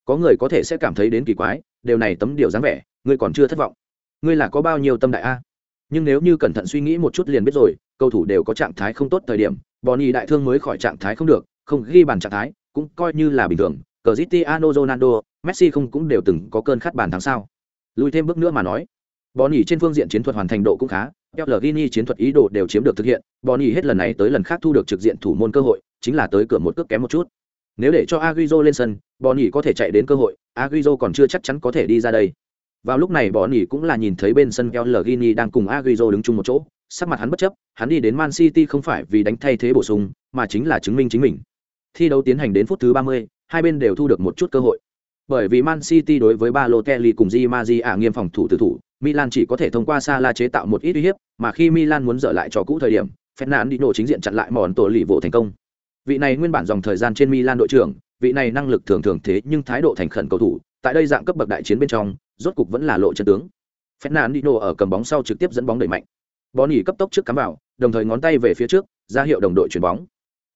Có người có thể sẽ cảm thấy đến kỳ quái, điều này tấm điều dáng vẻ, ngươi còn chưa thất vọng. Ngươi là có bao nhiêu tâm đại a? Nhưng nếu như cẩn thận suy nghĩ một chút liền biết rồi, cầu thủ đều có trạng thái không tốt thời điểm, Bonnie đại thương mới khỏi trạng thái không được, không ghi bàn trạng thái, cũng coi như là bình thường. Cristiano Ronaldo, Messi không cũng đều từng có cơn khát bàn thắng sao? Lùi thêm bước nữa mà nói, Bonnie trên phương diện chiến thuật hoàn thành độ cũng khá, Pellegrini chiến thuật ý đồ đều chiếm được thực hiện, Bonnie hết lần này tới lần khác thu được trực diện thủ môn cơ hội, chính là tới cửa một cước kém một chút. Nếu để cho Agüero lên sân, Bonnie có thể chạy đến cơ hội, Agüero còn chưa chắc chắn có thể đi ra đây. Vào lúc này Bonnie cũng là nhìn thấy bên sân Pellegrini đang cùng Agüero đứng chung một chỗ, sắc mặt hắn bất chấp, hắn đi đến Man City không phải vì đánh thay thế bổ sung, mà chính là chứng minh chính mình. Thi đấu tiến hành đến phút thứ 30, hai bên đều thu được một chút cơ hội. Bởi vì Man City đối với Balotelli cùng Di Maria à nghiêm phòng thủ tử thủ, Milan chỉ có thể thông qua Salah chế tạo một ít uy hiếp, mà khi Milan muốn dở lại cho cũ thời điểm, Fernandinho chính diện chặn lại mòn tổ lì vụ thành công. Vị này nguyên bản dòng thời gian trên Milan đội trưởng, vị này năng lực thường thường thế nhưng thái độ thành khẩn cầu thủ, tại đây dạng cấp bậc đại chiến bên trong, rốt cục vẫn là lộ chân tướng. Fernandinho ở cầm bóng sau trực tiếp dẫn bóng đẩy mạnh. Bonny cấp tốc trước cắm vào, đồng thời ngón tay về phía trước, ra hiệu đồng đội chuyển bóng.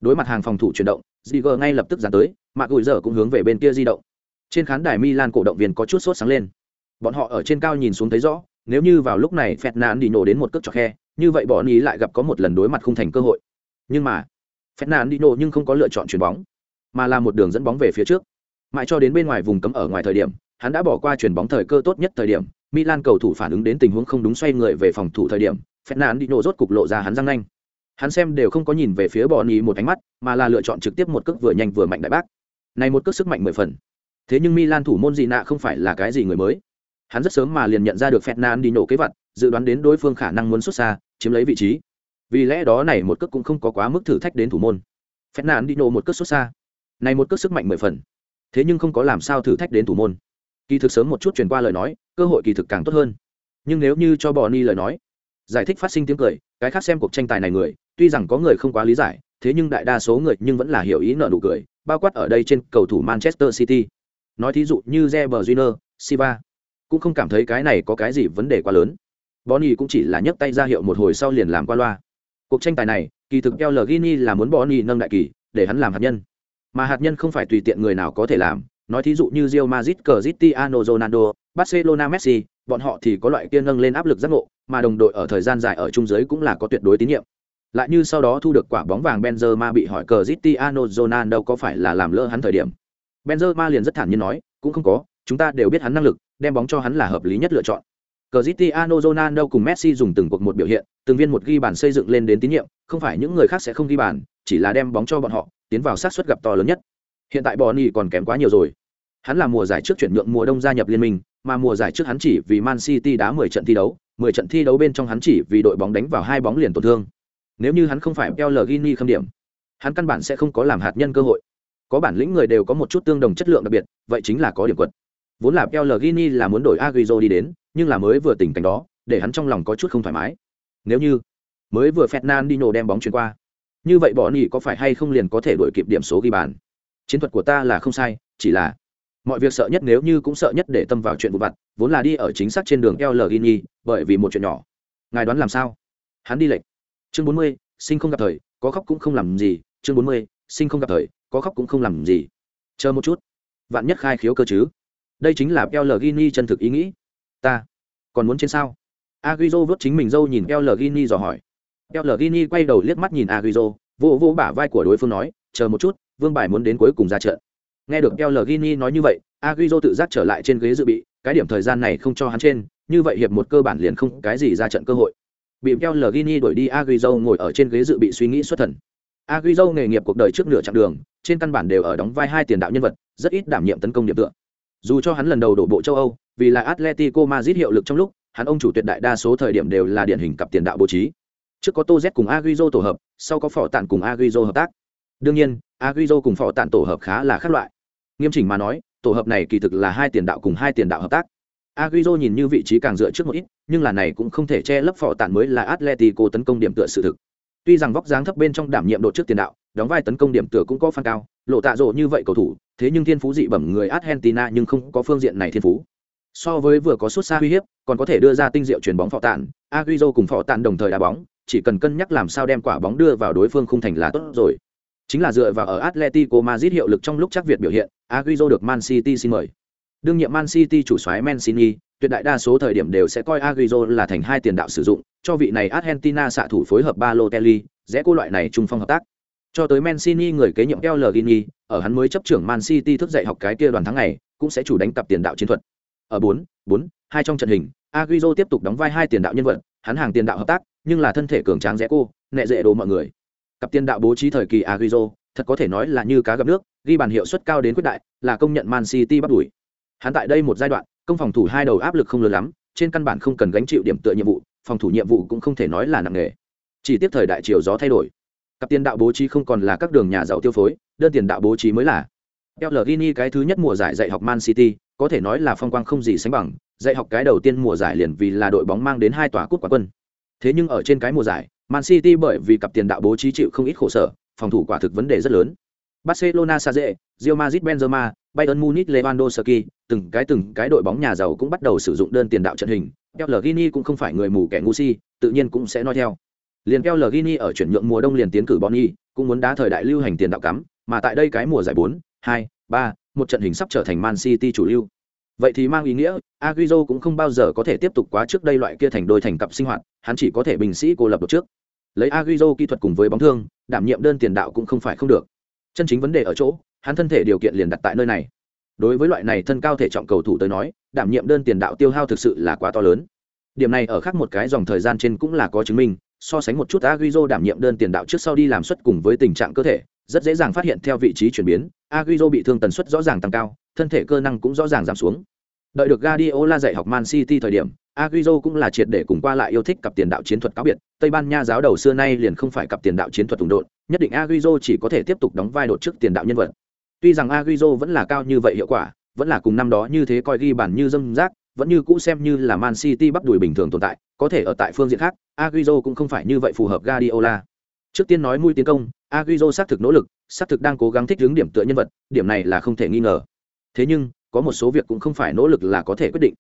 Đối mặt hàng phòng thủ chuyển động, Ziger ngay lập tức dán tới, Mạc Gùi giờ cũng hướng về bên kia di động. Trên khán đài Milan cổ động viên có chút sốt sáng lên. Bọn họ ở trên cao nhìn xuống thấy rõ, nếu như vào lúc này phẹt nạn đi nổ đến một cước cho khe, như vậy bọn ý lại gặp có một lần đối mặt không thành cơ hội. Nhưng mà phẹt nạn đi nổ nhưng không có lựa chọn chuyền bóng, mà là một đường dẫn bóng về phía trước. Mãi cho đến bên ngoài vùng cấm ở ngoài thời điểm, hắn đã bỏ qua chuyền bóng thời cơ tốt nhất thời điểm, milan cầu thủ phản ứng đến tình huống không đúng xoay người về phòng thủ thời điểm phẹt nạn đi nổ rốt cục lộ ra hắn răng nanh. Hắn xem đều không có nhìn về phía bọn ý một ánh mắt, mà là lựa chọn trực tiếp một cước vừa nhanh vừa mạnh đại bác. Này một cước sức mạnh mười phần thế nhưng milan thủ môn gì nạ không phải là cái gì người mới hắn rất sớm mà liền nhận ra được Fernand đi nổ kế vật, dự đoán đến đối phương khả năng muốn xuất xa, chiếm lấy vị trí. Vì lẽ đó này một cước cũng không có quá mức thử thách đến thủ môn. Fernand đi nổ một cước xuất xa. Này một cước sức mạnh mười phần. Thế nhưng không có làm sao thử thách đến thủ môn. Kỳ thực sớm một chút truyền qua lời nói, cơ hội kỳ thực càng tốt hơn. Nhưng nếu như cho Bonnie lời nói, giải thích phát sinh tiếng cười, cái khác xem cuộc tranh tài này người, tuy rằng có người không quá lý giải, thế nhưng đại đa số người nhưng vẫn là hiểu ý nợ nụ cười, bao quát ở đây trên cầu thủ Manchester City. Nói thí dụ như Reber Júnior, Silva cũng không cảm thấy cái này có cái gì vấn đề quá lớn bonnie cũng chỉ là nhấc tay ra hiệu một hồi sau liền làm qua loa cuộc tranh tài này kỳ thực eo lgini là muốn bonnie nâng đại kỳ để hắn làm hạt nhân mà hạt nhân không phải tùy tiện người nào có thể làm nói thí dụ như Real Madrid, Cristiano Ronaldo, Barcelona Messi, bọn họ thì có loại kia nâng lên áp lực giác ngộ, mà đồng đội ở thời gian dài ở trung giới cũng là có tuyệt đối tín nhiệm. Lại như sau đó thu được quả bóng vàng Benzema bị hỏi Cristiano Ronaldo có phải là làm lỡ hắn thời điểm. Benzema liền rất thản nhiên nói, cũng không có, chúng ta đều biết hắn năng lực, đem bóng cho hắn là hợp lý nhất lựa chọn. Cristiano Ronaldo cùng Messi dùng từng cuộc một biểu hiện, từng viên một ghi bàn xây dựng lên đến tín nhiệm, không phải những người khác sẽ không ghi bàn, chỉ là đem bóng cho bọn họ, tiến vào sát suất gặp to lớn nhất. Hiện tại Bonny còn kém quá nhiều rồi. Hắn là mùa giải trước chuyển nhượng mùa đông gia nhập liên minh, mà mùa giải trước hắn chỉ vì Man City đá 10 trận thi đấu, 10 trận thi đấu bên trong hắn chỉ vì đội bóng đánh vào hai bóng liền tổn thương. Nếu như hắn không phải Pellegrini khâm điểm, hắn căn bản sẽ không có làm hạt nhân cơ hội. Có bản lĩnh người đều có một chút tương đồng chất lượng đặc biệt, vậy chính là có điểm quật. Vốn là Pellegrini là muốn đổi Agüero đi đến, nhưng là mới vừa tỉnh cảnh đó, để hắn trong lòng có chút không thoải mái. Nếu như mới vừa Fernandinho đem bóng chuyển qua, như vậy bọn nhỉ có phải hay không liền có thể đuổi kịp điểm số ghi bàn. Chiến thuật của ta là không sai, chỉ là mọi việc sợ nhất nếu như cũng sợ nhất để tâm vào chuyện vụ vặt vốn là đi ở chính xác trên đường l gini bởi vì một chuyện nhỏ ngài đoán làm sao hắn đi lệch chương bốn mươi sinh không gặp thời có khóc cũng không làm gì chương bốn mươi sinh không gặp thời có khóc cũng không làm gì. Chờ một chút. Vạn nhất khai khiếu cơ chứ? Đây chính là eo gini chân thực ý nghĩ. Ta còn muốn trên sao? Aguizo vớt chính mình dâu nhìn eo gini dò hỏi. Eo gini quay đầu liếc mắt nhìn aguizo vô vô bả vai của đối phương nói chờ một chút vương bài muốn đến cuối cùng ra trận. Nghe được El Gini nói như vậy, aguizo tự giác trở lại trên ghế dự bị, cái điểm thời gian này không cho hắn trên, như vậy hiệp một cơ bản liền không cái gì ra trận cơ hội. Bị El Gini đuổi đi aguizo ngồi ở trên ghế dự bị suy nghĩ xuất thần. Agüero nghề nghiệp cuộc đời trước nửa chặng đường, trên căn bản đều ở đóng vai hai tiền đạo nhân vật, rất ít đảm nhiệm tấn công điểm tựa. Dù cho hắn lần đầu đổ bộ châu Âu, vì là Atletico Madrid hiệu lực trong lúc, hắn ông chủ tuyệt đại đa số thời điểm đều là điển hình cặp tiền đạo bố trí. Trước có Tô Z cùng Agüero tổ hợp, sau có Phỏ Tạn cùng Agüero hợp tác. Đương nhiên, Agüero cùng Phỏ Tạn tổ hợp khá là khác loại nghiêm chỉnh mà nói tổ hợp này kỳ thực là hai tiền đạo cùng hai tiền đạo hợp tác Agüero nhìn như vị trí càng dựa trước một ít, nhưng là này cũng không thể che lấp phò tản mới là Atletico tấn công điểm tựa sự thực. Tuy rằng vóc dáng thấp bên trong đảm nhiệm độ trước tiền đạo, đóng vai tấn công điểm tựa cũng có phan cao, lộ tạ rộ như vậy cầu thủ, thế nhưng thiên phú dị bẩm người Argentina nhưng không có phương diện này thiên phú. So với vừa có xuất xa uy hiếp, còn có thể đưa ra tinh diệu chuyển bóng phò tạn, Agüero cùng phò tạn đồng thời đá bóng, chỉ cần cân nhắc làm sao đem quả bóng đưa vào đối phương khung thành là tốt rồi. Chính là dựa vào ở Atletico Madrid hiệu lực trong lúc chắc Việt biểu hiện, Agüero được Man City xin mời. Đương nhiệm Man City chủ soái Mancini, tuyệt đại đa số thời điểm đều sẽ coi Agüero là thành hai tiền đạo sử dụng, cho vị này Argentina xạ thủ phối hợp Balotelli, rẽ cô loại này trung phong hợp tác. Cho tới Mancini người kế nhiệm Pellegrini, ở hắn mới chấp trưởng Man City thức dậy học cái kia đoàn thắng này, cũng sẽ chủ đánh tập tiền đạo chiến thuật. Ở 4, 4, hai trong trận hình, Agüero tiếp tục đóng vai hai tiền đạo nhân vật, hắn hàng tiền đạo hợp tác, nhưng là thân thể cường tráng rẽ cô, nệ dễ đồ mọi người. Cặp tiền đạo bố trí thời kỳ Agüero, thật có thể nói là như cá gặp nước, ghi bàn hiệu suất cao đến quyết đại, là công nhận Man City bắt đuổi. Hắn tại đây một giai đoạn, công phòng thủ hai đầu áp lực không lớn lắm, trên căn bản không cần gánh chịu điểm tựa nhiệm vụ, phòng thủ nhiệm vụ cũng không thể nói là nặng nghề. Chỉ tiếp thời đại chiều gió thay đổi. Cặp tiền đạo bố trí không còn là các đường nhà giàu tiêu phối, đơn tiền đạo bố trí mới là. Pellegrini cái thứ nhất mùa giải dạy học Man City, có thể nói là phong quang không gì sánh bằng, dạy học cái đầu tiên mùa giải liền vì là đội bóng mang đến hai tòa cúp quả quân. Thế nhưng ở trên cái mùa giải, Man City bởi vì cặp tiền đạo bố trí chịu không ít khổ sở, phòng thủ quả thực vấn đề rất lớn. Barcelona sa dễ rio mazit Benzema, Bayern Munich Lewandowski, từng cái từng cái đội bóng nhà giàu cũng bắt đầu sử dụng đơn tiền đạo trận hình. Pellegrini cũng không phải người mù kẻ ngu si, tự nhiên cũng sẽ nói theo. Liền Pellegrini ở chuyển nhượng mùa đông liền tiến cử Boni, cũng muốn đá thời đại lưu hành tiền đạo cắm, mà tại đây cái mùa giải 4, 2, 3, một trận hình sắp trở thành Man City chủ lưu. Vậy thì mang ý nghĩa, Agüero cũng không bao giờ có thể tiếp tục quá trước đây loại kia thành đôi thành cặp sinh hoạt, hắn chỉ có thể bình sĩ cô lập được trước. Lấy Agüero kỹ thuật cùng với bóng thương, đảm nhiệm đơn tiền đạo cũng không phải không được chân chính vấn đề ở chỗ hắn thân thể điều kiện liền đặt tại nơi này đối với loại này thân cao thể trọng cầu thủ tới nói đảm nhiệm đơn tiền đạo tiêu hao thực sự là quá to lớn điểm này ở khác một cái dòng thời gian trên cũng là có chứng minh so sánh một chút Agüero đảm nhiệm đơn tiền đạo trước sau đi làm suất cùng với tình trạng cơ thể rất dễ dàng phát hiện theo vị trí chuyển biến Agüero bị thương tần suất rõ ràng tăng cao thân thể cơ năng cũng rõ ràng giảm xuống đợi được Guardiola dạy học Man City thời điểm Agüero cũng là triệt để cùng qua lại yêu thích cặp tiền đạo chiến thuật cáo biệt, Tây Ban Nha giáo đầu xưa nay liền không phải cặp tiền đạo chiến thuật tùng độn, nhất định Agüero chỉ có thể tiếp tục đóng vai đột trước tiền đạo nhân vật. Tuy rằng Agüero vẫn là cao như vậy hiệu quả, vẫn là cùng năm đó như thế coi ghi bản như dâm rác, vẫn như cũ xem như là Man City bắt đuổi bình thường tồn tại, có thể ở tại phương diện khác, Agüero cũng không phải như vậy phù hợp Guardiola. Trước tiên nói mũi tiến công, Agüero xác thực nỗ lực, xác thực đang cố gắng thích ứng điểm tựa nhân vật, điểm này là không thể nghi ngờ. Thế nhưng, có một số việc cũng không phải nỗ lực là có thể quyết định.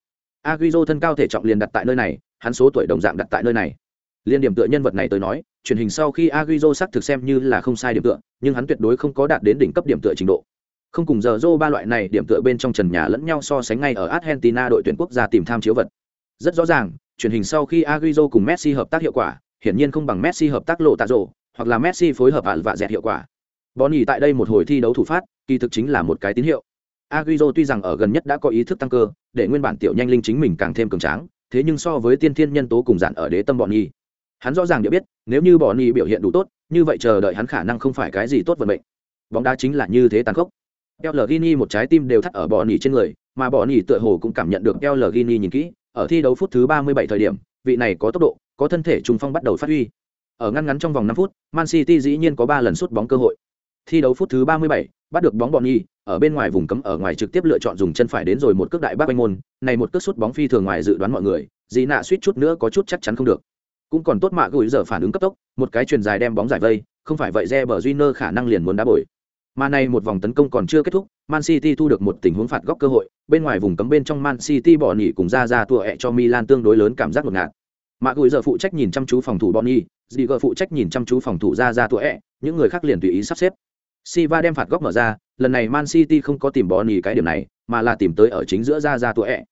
Agüero thân cao thể trọng liền đặt tại nơi này, hắn số tuổi đồng dạng đặt tại nơi này. Liên điểm tựa nhân vật này tới nói, truyền hình sau khi Agüero sắc thực xem như là không sai điểm tựa, nhưng hắn tuyệt đối không có đạt đến đỉnh cấp điểm tựa trình độ. Không cùng giờ ba loại này điểm tựa bên trong trần nhà lẫn nhau so sánh ngay ở Argentina đội tuyển quốc gia tìm tham chiếu vật. Rất rõ ràng, truyền hình sau khi Agüero cùng Messi hợp tác hiệu quả, hiển nhiên không bằng Messi hợp tác lộ tạ rồ, hoặc là Messi phối hợp ạn vạ dẹt hiệu quả. Bonnie tại đây một hồi thi đấu thủ phát, kỳ thực chính là một cái tín hiệu. Agüero tuy rằng ở gần nhất đã có ý thức tăng cơ, để nguyên bản tiểu nhanh linh chính mình càng thêm cường tráng, thế nhưng so với tiên thiên nhân tố cùng dạn ở đế tâm bọn nhi, hắn rõ ràng địa biết, nếu như Bỏ nhi biểu hiện đủ tốt, như vậy chờ đợi hắn khả năng không phải cái gì tốt vận mệnh. Bóng đá chính là như thế tàn khốc. Pellegrini một trái tim đều thắt ở Bỏ nỉ trên người, mà Bỏ nỉ tựa hồ cũng cảm nhận được Pellegrini nhìn kỹ, ở thi đấu phút thứ 37 thời điểm, vị này có tốc độ, có thân thể trung phong bắt đầu phát huy. Ở ngăn ngắn trong vòng 5 phút, Man City dĩ nhiên có 3 lần sút bóng cơ hội. Thi đấu phút thứ 37, bắt được bóng Bỏ Nhi, ở bên ngoài vùng cấm ở ngoài trực tiếp lựa chọn dùng chân phải đến rồi một cước đại bác anh môn, này một cước sút bóng phi thường ngoài dự đoán mọi người, dĩ nạ suýt chút nữa có chút chắc chắn không được. Cũng còn tốt mạ gửi giờ phản ứng cấp tốc, một cái truyền dài đem bóng giải vây, không phải vậy re bờ duy nơ khả năng liền muốn đá bồi. Mà này một vòng tấn công còn chưa kết thúc, Man City thu được một tình huống phạt góc cơ hội, bên ngoài vùng cấm bên trong Man City bỏ nỉ cùng ra ra tua ẹ cho Milan tương đối lớn cảm giác ngột ngạt. Mạ Gùi giờ phụ trách nhìn chăm chú phòng thủ Bonny, Ziger phụ trách nhìn chăm chú phòng thủ ra ra tua ẹ, những người khác liền tùy ý sắp xếp. Siva đem phạt góc mở ra, lần này Man City không có tìm bỏ nỉ cái điểm này, mà là tìm tới ở chính giữa ra ra tua ẹ.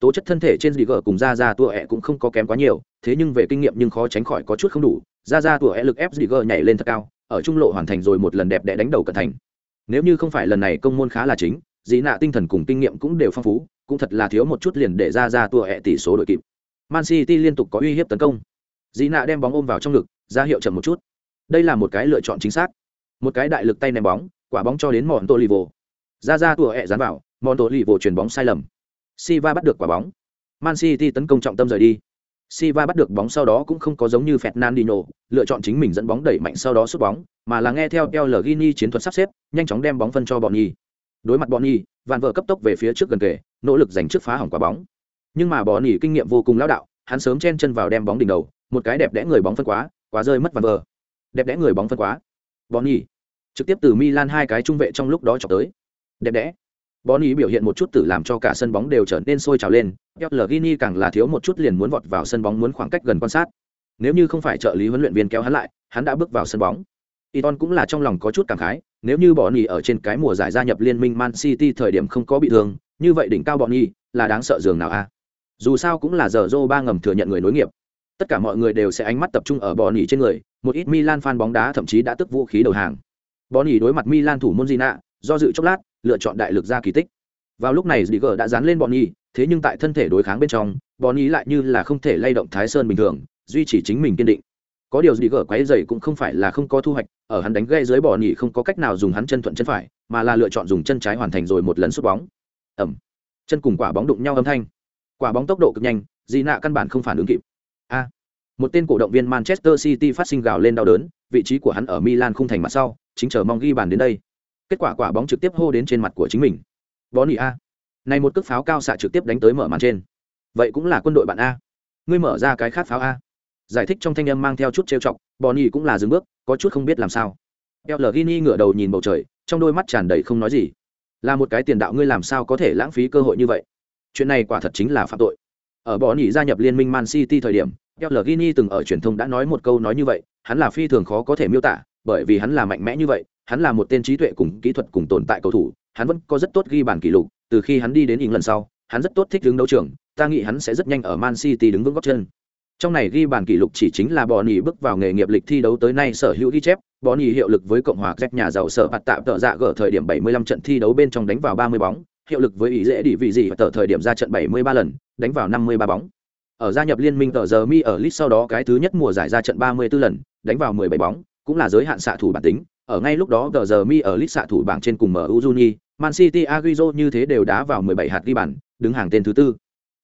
Tố chất thân thể trên Ziger cùng ra ra tua ẹ cũng không có kém quá nhiều, thế nhưng về kinh nghiệm nhưng khó tránh khỏi có chút không đủ, ra ra tua ẹ lực ép Ziger nhảy lên thật cao, ở trung lộ hoàn thành rồi một lần đẹp đẽ đánh đầu cận thành. Nếu như không phải lần này công môn khá là chính dĩ nạ tinh thần cùng kinh nghiệm cũng đều phong phú cũng thật là thiếu một chút liền để ra ra tua ẹ tỷ số đội kịp. Man city liên tục có uy hiếp tấn công. Dĩ nạ đem bóng ôm vào trong ngực ra hiệu chậm một chút. Đây là một cái lựa chọn chính xác. Một cái đại lực tay ném bóng quả bóng cho đến mòn tô livo ra ra tua ẹ dán vào mòn tô livo chuyền bóng sai lầm siva bắt được quả bóng man city tấn công trọng tâm rời đi Siva bắt được bóng sau đó cũng không có giống như Fernandinho, lựa chọn chính mình dẫn bóng đẩy mạnh sau đó sút bóng, mà là nghe theo Pellegrini chiến thuật sắp xếp, nhanh chóng đem bóng phân cho Bonny. Đối mặt Bonny, Van vợ cấp tốc về phía trước gần kề, nỗ lực giành trước phá hỏng quả bóng. Nhưng mà Bonny kinh nghiệm vô cùng lão đạo, hắn sớm chen chân vào đem bóng đỉnh đầu, một cái đẹp đẽ người bóng phân quá, quá rơi mất Van vợ. Đẹp đẽ người bóng phân quá. Bonny trực tiếp từ Milan hai cái trung vệ trong lúc đó chọc tới. Đẹp đẽ. Bonny biểu hiện một chút tử làm cho cả sân bóng đều trở nên sôi trào lên, Pellegrini càng là thiếu một chút liền muốn vọt vào sân bóng muốn khoảng cách gần quan sát. Nếu như không phải trợ lý huấn luyện viên kéo hắn lại, hắn đã bước vào sân bóng. Iton cũng là trong lòng có chút cảm khái, nếu như Bonny ở trên cái mùa giải gia nhập liên minh Man City thời điểm không có bị thương, như vậy đỉnh cao Bonny là đáng sợ giường nào a. Dù sao cũng là giờ ba ngầm thừa nhận người nối nghiệp. Tất cả mọi người đều sẽ ánh mắt tập trung ở Bonny trên người, một ít Milan fan bóng đá thậm chí đã tức vũ khí đầu hàng. Bonny đối mặt Milan thủ môn Gina, do dự chốc lát, lựa chọn đại lực ra kỳ tích. Vào lúc này Ziger đã dán lên Bonny, thế nhưng tại thân thể đối kháng bên trong, Bonny lại như là không thể lay động Thái Sơn bình thường, duy trì chính mình kiên định. Có điều Ziger quấy dày cũng không phải là không có thu hoạch, ở hắn đánh gây dưới Bonny không có cách nào dùng hắn chân thuận chân phải, mà là lựa chọn dùng chân trái hoàn thành rồi một lần sút bóng. Ầm. Chân cùng quả bóng đụng nhau âm thanh. Quả bóng tốc độ cực nhanh, Gina căn bản không phản ứng kịp. A. một tên cổ động viên Manchester City phát sinh gào lên đau đớn, vị trí của hắn ở Milan không thành mặt sau, chính chờ mong ghi bàn đến đây. Kết quả quả bóng trực tiếp hô đến trên mặt của chính mình. Bó nỉ a. Này một cước pháo cao xạ trực tiếp đánh tới mở màn trên. Vậy cũng là quân đội bạn a. Ngươi mở ra cái khác pháo a. Giải thích trong thanh âm mang theo chút trêu chọc bò nỉ cũng là dừng bước, có chút không biết làm sao. Eo lờ gini ngửa đầu nhìn bầu trời, trong đôi mắt tràn đầy không nói gì. Là một cái tiền đạo ngươi làm sao có thể lãng phí cơ hội như vậy? Chuyện này quả thật chính là phạm tội. Ở bò nỉ gia nhập liên minh man city thời điểm eo lờ gini từng ở truyền thông đã nói một câu nói như vậy, hắn là phi thường khó có thể miêu tả bởi vì hắn là mạnh mẽ như vậy hắn là một tên trí tuệ cùng kỹ thuật cùng tồn tại cầu thủ hắn vẫn có rất tốt ghi bàn kỷ lục, từ khi hắn đi đến England sau, hắn rất tốt thích đứng đấu trường, ta nghĩ hắn sẽ rất nhanh ở Man City đứng vững góc chân. Trong này ghi bàn kỷ lục chỉ chính là Bonny bước vào nghề nghiệp lịch thi đấu tới nay sở hữu ghi chép, Bonny hiệu lực với Cộng hòa Czech nhà giàu sở bạt tạm tợ dạ gở thời điểm 75 trận thi đấu bên trong đánh vào 30 bóng, hiệu lực với ý dễ đi vị gì tờ thời điểm ra trận 73 lần, đánh vào 53 bóng. Ở gia nhập liên minh tờ giờ mi ở Lit sau đó cái thứ nhất mùa giải ra trận 34 lần, đánh vào 17 bóng, cũng là giới hạn xạ thủ bản tính, ở ngay lúc đó tờ giờ mi ở list xạ thủ bảng trên cùng MU Juni, Man City Agüero như thế đều đá vào 17 hạt ghi bàn, đứng hàng tên thứ tư.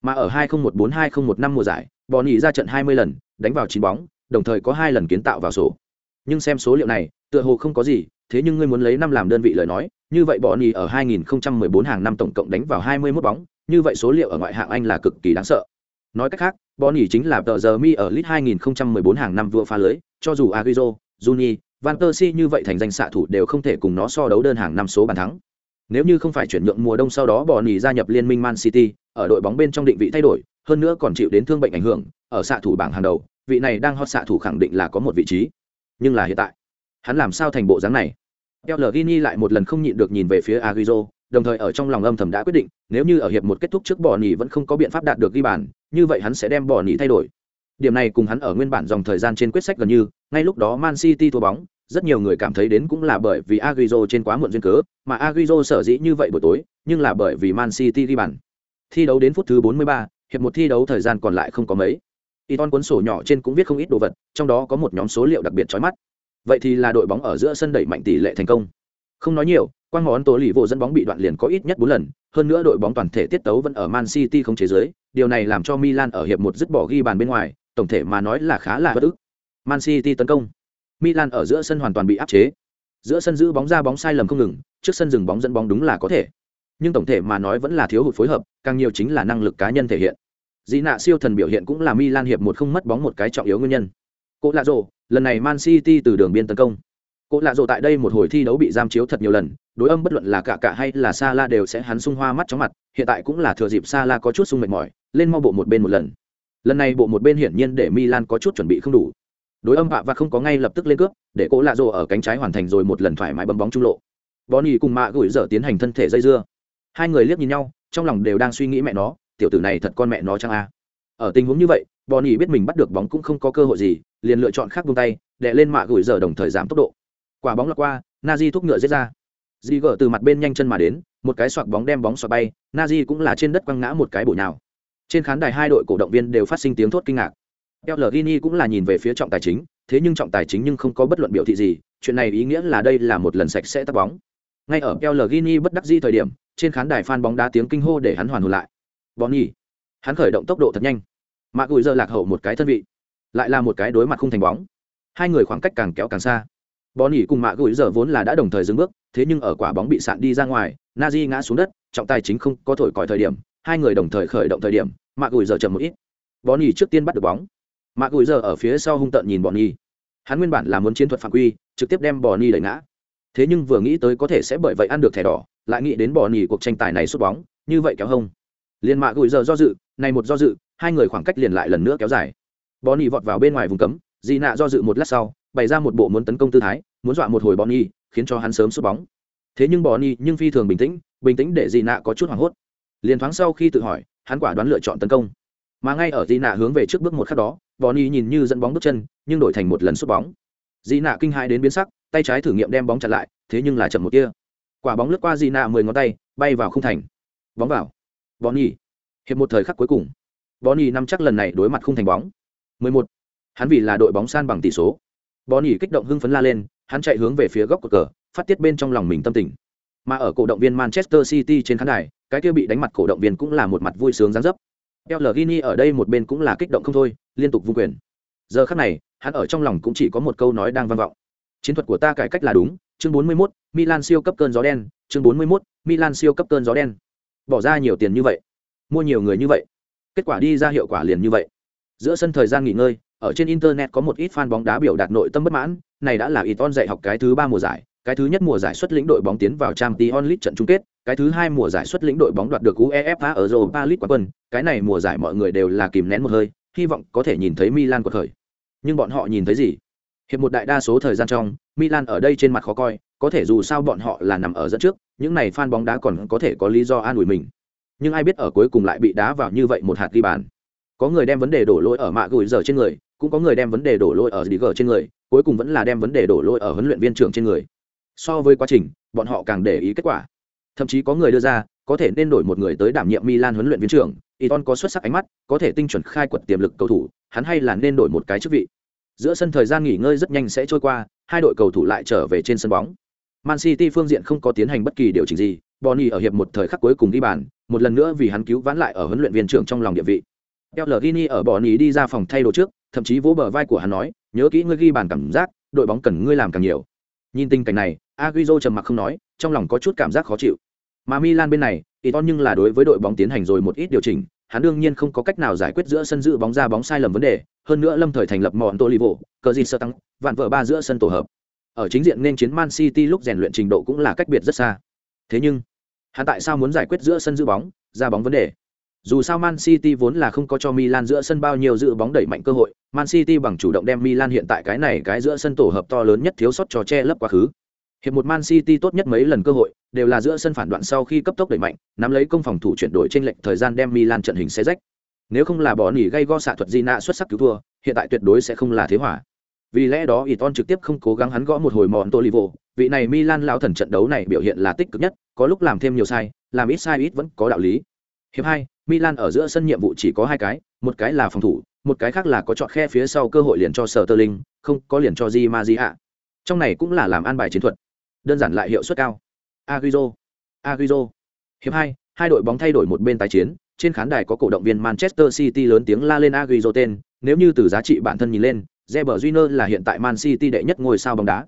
Mà ở 2014-2015 mùa giải, Bonny ra trận 20 lần, đánh vào 9 bóng, đồng thời có 2 lần kiến tạo vào sổ. Nhưng xem số liệu này, tựa hồ không có gì, thế nhưng ngươi muốn lấy năm làm đơn vị lời nói, như vậy Bonny ở 2014 hàng năm tổng cộng đánh vào 21 bóng, như vậy số liệu ở ngoại hạng Anh là cực kỳ đáng sợ. Nói cách khác, Bonny chính là tờ giờ mi ở League 2014 hàng năm vua phá lưới, cho dù Agüero, Juni, Van Persie như vậy thành danh xạ thủ đều không thể cùng nó so đấu đơn hàng năm số bàn thắng. Nếu như không phải chuyển nhượng mùa đông sau đó bỏ nỉ gia nhập liên minh Man City, ở đội bóng bên trong định vị thay đổi, hơn nữa còn chịu đến thương bệnh ảnh hưởng, ở xạ thủ bảng hàng đầu, vị này đang hot xạ thủ khẳng định là có một vị trí. Nhưng là hiện tại, hắn làm sao thành bộ dáng này? Pellegrini lại một lần không nhịn được nhìn về phía Agüero, đồng thời ở trong lòng âm thầm đã quyết định, nếu như ở hiệp một kết thúc trước bỏ nỉ vẫn không có biện pháp đạt được ghi bàn, như vậy hắn sẽ đem bỏ nỉ thay đổi. Điểm này cùng hắn ở nguyên bản dòng thời gian trên quyết sách gần như, ngay lúc đó Man City thua bóng, rất nhiều người cảm thấy đến cũng là bởi vì Agüero trên quá muộn duyên cớ, mà Agüero sở dĩ như vậy buổi tối, nhưng là bởi vì Man City ghi bàn. Thi đấu đến phút thứ 43, hiệp một thi đấu thời gian còn lại không có mấy. Iton cuốn sổ nhỏ trên cũng viết không ít đồ vật, trong đó có một nhóm số liệu đặc biệt chói mắt. Vậy thì là đội bóng ở giữa sân đẩy mạnh tỷ lệ thành công. Không nói nhiều, quang ngón tố lì vụ dẫn bóng bị đoạn liền có ít nhất 4 lần, hơn nữa đội bóng toàn thể tiết tấu vẫn ở Man City không chế giới, điều này làm cho Milan ở hiệp một dứt bỏ ghi bàn bên ngoài, tổng thể mà nói là khá là bất ức. Man City tấn công. Milan ở giữa sân hoàn toàn bị áp chế. Giữa sân giữ bóng ra bóng sai lầm không ngừng, trước sân dừng bóng dẫn bóng đúng là có thể. Nhưng tổng thể mà nói vẫn là thiếu hụt phối hợp, càng nhiều chính là năng lực cá nhân thể hiện. Dĩ nạ siêu thần biểu hiện cũng là Milan hiệp một không mất bóng một cái trọng yếu nguyên nhân. Cố lạ rồ, lần này Man City từ đường biên tấn công. Cố lạ rồ tại đây một hồi thi đấu bị giam chiếu thật nhiều lần, đối âm bất luận là cả cả hay là Sala đều sẽ hắn sung hoa mắt chóng mặt, hiện tại cũng là thừa dịp Sala có chút sung mệt mỏi, lên mau bộ một bên một lần. Lần này bộ một bên hiển nhiên để Milan có chút chuẩn bị không đủ. Đối âm bạ và không có ngay lập tức lên cướp, để Cố lạ rồ ở cánh trái hoàn thành rồi một lần thoải mái bấm bóng trung lộ. bonny cùng Mạ gửi dở tiến hành thân thể dây dưa. Hai người liếc nhìn nhau, trong lòng đều đang suy nghĩ mẹ nó, tiểu tử này thật con mẹ nó chăng a. Ở tình huống như vậy, bonny biết mình bắt được bóng cũng không có cơ hội gì, liền lựa chọn khác buông tay, đè lên Mạ gửi dở đồng thời giảm tốc độ. Quả bóng lọt qua, Nazi thúc ngựa giết ra. Di gỡ từ mặt bên nhanh chân mà đến, một cái xoạc bóng đem bóng xoạc bay, Nazi cũng là trên đất quăng ngã một cái bổ nhào. Trên khán đài hai đội cổ động viên đều phát sinh tiếng thốt kinh ngạc. Pellegrini cũng là nhìn về phía trọng tài chính, thế nhưng trọng tài chính nhưng không có bất luận biểu thị gì, chuyện này ý nghĩa là đây là một lần sạch sẽ tắt bóng. Ngay ở Pellegrini bất đắc di thời điểm, trên khán đài fan bóng đá tiếng kinh hô để hắn hoàn hồn lại. Bonnie, hắn khởi động tốc độ thật nhanh. Mạ Gùi giờ lạc hậu một cái thân vị, lại là một cái đối mặt không thành bóng. Hai người khoảng cách càng kéo càng xa. Bonnie cùng mạ Gùi giờ vốn là đã đồng thời dừng bước, thế nhưng ở quả bóng bị sạn đi ra ngoài, Nazi ngã xuống đất, trọng tài chính không có thổi còi thời điểm, hai người đồng thời khởi động thời điểm, Mạc Gùi giờ chậm một ít. Bonnie trước tiên bắt được bóng. Mạc Gùi giờ ở phía sau hung tợn nhìn Bonnie. Hắn nguyên bản là muốn chiến thuật phạm quy, trực tiếp đem Bonnie đẩy ngã. Thế nhưng vừa nghĩ tới có thể sẽ bởi vậy ăn được thẻ đỏ, lại nghĩ đến Bonnie cuộc tranh tài này sút bóng, như vậy kéo hông. liền Mạc Gùi giờ do dự, này một do dự, hai người khoảng cách liền lại lần nữa kéo dài. Bonnie vọt vào bên ngoài vùng cấm, dị nạ do dự một lát sau, bày ra một bộ muốn tấn công tư thái, muốn dọa một hồi Bonnie, khiến cho hắn sớm sút bóng. Thế nhưng Bonnie nhưng phi thường bình tĩnh, bình tĩnh để dị nạ có chút hoảng hốt. Liên thoáng sau khi tự hỏi, hắn quả đoán lựa chọn tấn công. Mà ngay ở Di nạ hướng về trước bước một khắc đó, Bonnie nhìn như dẫn bóng bước chân, nhưng đổi thành một lần sút bóng. Di nạ kinh hãi đến biến sắc, tay trái thử nghiệm đem bóng chặn lại, thế nhưng là chậm một tia. Quả bóng lướt qua Di nạ mười ngón tay, bay vào khung thành. Bóng vào. Bonnie. Hiệp một thời khắc cuối cùng. Bonnie nắm chắc lần này đối mặt khung thành bóng. 11. Hắn vì là đội bóng san bằng tỷ số. Bonnie kích động hưng phấn la lên, hắn chạy hướng về phía góc của cờ, phát tiết bên trong lòng mình tâm tình. Mà ở cổ động viên Manchester City trên khán đài, cái kia bị đánh mặt cổ động viên cũng là một mặt vui sướng dáng dấp. Pellegrini ở đây một bên cũng là kích động không thôi, liên tục vung quyền. Giờ khắc này, hắn ở trong lòng cũng chỉ có một câu nói đang vang vọng. Chiến thuật của ta cải cách là đúng, chương 41, Milan siêu cấp cơn gió đen, chương 41, Milan siêu cấp cơn gió đen. Bỏ ra nhiều tiền như vậy, mua nhiều người như vậy, kết quả đi ra hiệu quả liền như vậy. Giữa sân thời gian nghỉ ngơi, ở trên internet có một ít fan bóng đá biểu đạt nội tâm bất mãn, này đã là Iton dạy học cái thứ ba mùa giải, cái thứ nhất mùa giải xuất lĩnh đội bóng tiến vào Champions League trận chung kết, cái thứ hai mùa giải xuất lĩnh đội bóng đoạt được UEFA ở Europa League quán quân, cái này mùa giải mọi người đều là kìm nén một hơi, hy vọng có thể nhìn thấy Milan của khởi. Nhưng bọn họ nhìn thấy gì? Hiệp một đại đa số thời gian trong, Milan ở đây trên mặt khó coi, có thể dù sao bọn họ là nằm ở dẫn trước, những này fan bóng đá còn có thể có lý do an ủi mình. Nhưng ai biết ở cuối cùng lại bị đá vào như vậy một hạt ghi bàn. Có người đem vấn đề đổ lỗi ở mạ gửi giờ trên người, cũng có người đem vấn đề đổ lỗi ở Digger trên người, cuối cùng vẫn là đem vấn đề đổ lỗi ở huấn luyện viên trưởng trên người. So với quá trình, bọn họ càng để ý kết quả. Thậm chí có người đưa ra, có thể nên đổi một người tới đảm nhiệm Milan huấn luyện viên trưởng, Iton có xuất sắc ánh mắt, có thể tinh chuẩn khai quật tiềm lực cầu thủ, hắn hay là nên đổi một cái chức vị. Giữa sân thời gian nghỉ ngơi rất nhanh sẽ trôi qua, hai đội cầu thủ lại trở về trên sân bóng. Man City phương diện không có tiến hành bất kỳ điều chỉnh gì, Bonnie ở hiệp một thời khắc cuối cùng ghi bàn, một lần nữa vì hắn cứu vãn lại ở huấn luyện viên trưởng trong lòng địa vị. Pellegrini ở Bonnie đi ra phòng thay đồ trước, thậm chí vỗ bờ vai của hắn nói, nhớ kỹ ngươi ghi bàn cảm giác, đội bóng cần ngươi làm càng nhiều. Nhìn tình cảnh này, Agüero trầm mặc không nói, trong lòng có chút cảm giác khó chịu. Mà Milan bên này, Iton nhưng là đối với đội bóng tiến hành rồi một ít điều chỉnh, hắn đương nhiên không có cách nào giải quyết giữa sân giữ bóng ra bóng sai lầm vấn đề, hơn nữa Lâm Thời thành lập Mọn Tolivo, cờ gì sơ tăng, vạn vợ ba giữa sân tổ hợp. Ở chính diện nên chiến Man City lúc rèn luyện trình độ cũng là cách biệt rất xa. Thế nhưng, hắn tại sao muốn giải quyết giữa sân giữ bóng, ra bóng vấn đề? Dù sao Man City vốn là không có cho Milan giữa sân bao nhiêu giữ bóng đẩy mạnh cơ hội, Man City bằng chủ động đem Milan hiện tại cái này cái giữa sân tổ hợp to lớn nhất thiếu sót cho che lấp quá khứ. Hiệp một Man City tốt nhất mấy lần cơ hội, đều là giữa sân phản đoạn sau khi cấp tốc đẩy mạnh, nắm lấy công phòng thủ chuyển đổi trên lệnh thời gian đem Milan trận hình xé rách. Nếu không là bỏ nỉ gây go xạ thuật di nạ xuất sắc cứu thua, hiện tại tuyệt đối sẽ không là thế hỏa. Vì lẽ đó Iton trực tiếp không cố gắng hắn gõ một hồi mòn Tolivo, vị này Milan lão thần trận đấu này biểu hiện là tích cực nhất, có lúc làm thêm nhiều sai, làm ít sai ít vẫn có đạo lý. Hiệp hai, Milan ở giữa sân nhiệm vụ chỉ có hai cái, một cái là phòng thủ, một cái khác là có chọn khe phía sau cơ hội liền cho Sterling, không có liền cho Di Maria. Trong này cũng là làm an bài chiến thuật đơn giản lại hiệu suất cao. Agüero Agüero hiệp hai hai đội bóng thay đổi một bên tái chiến. Trên khán đài có cổ động viên Manchester City lớn tiếng la lên Agüero tên. Nếu như từ giá trị bản thân nhìn lên Reber Júnior là hiện tại Man City đệ nhất ngôi sao bóng đá.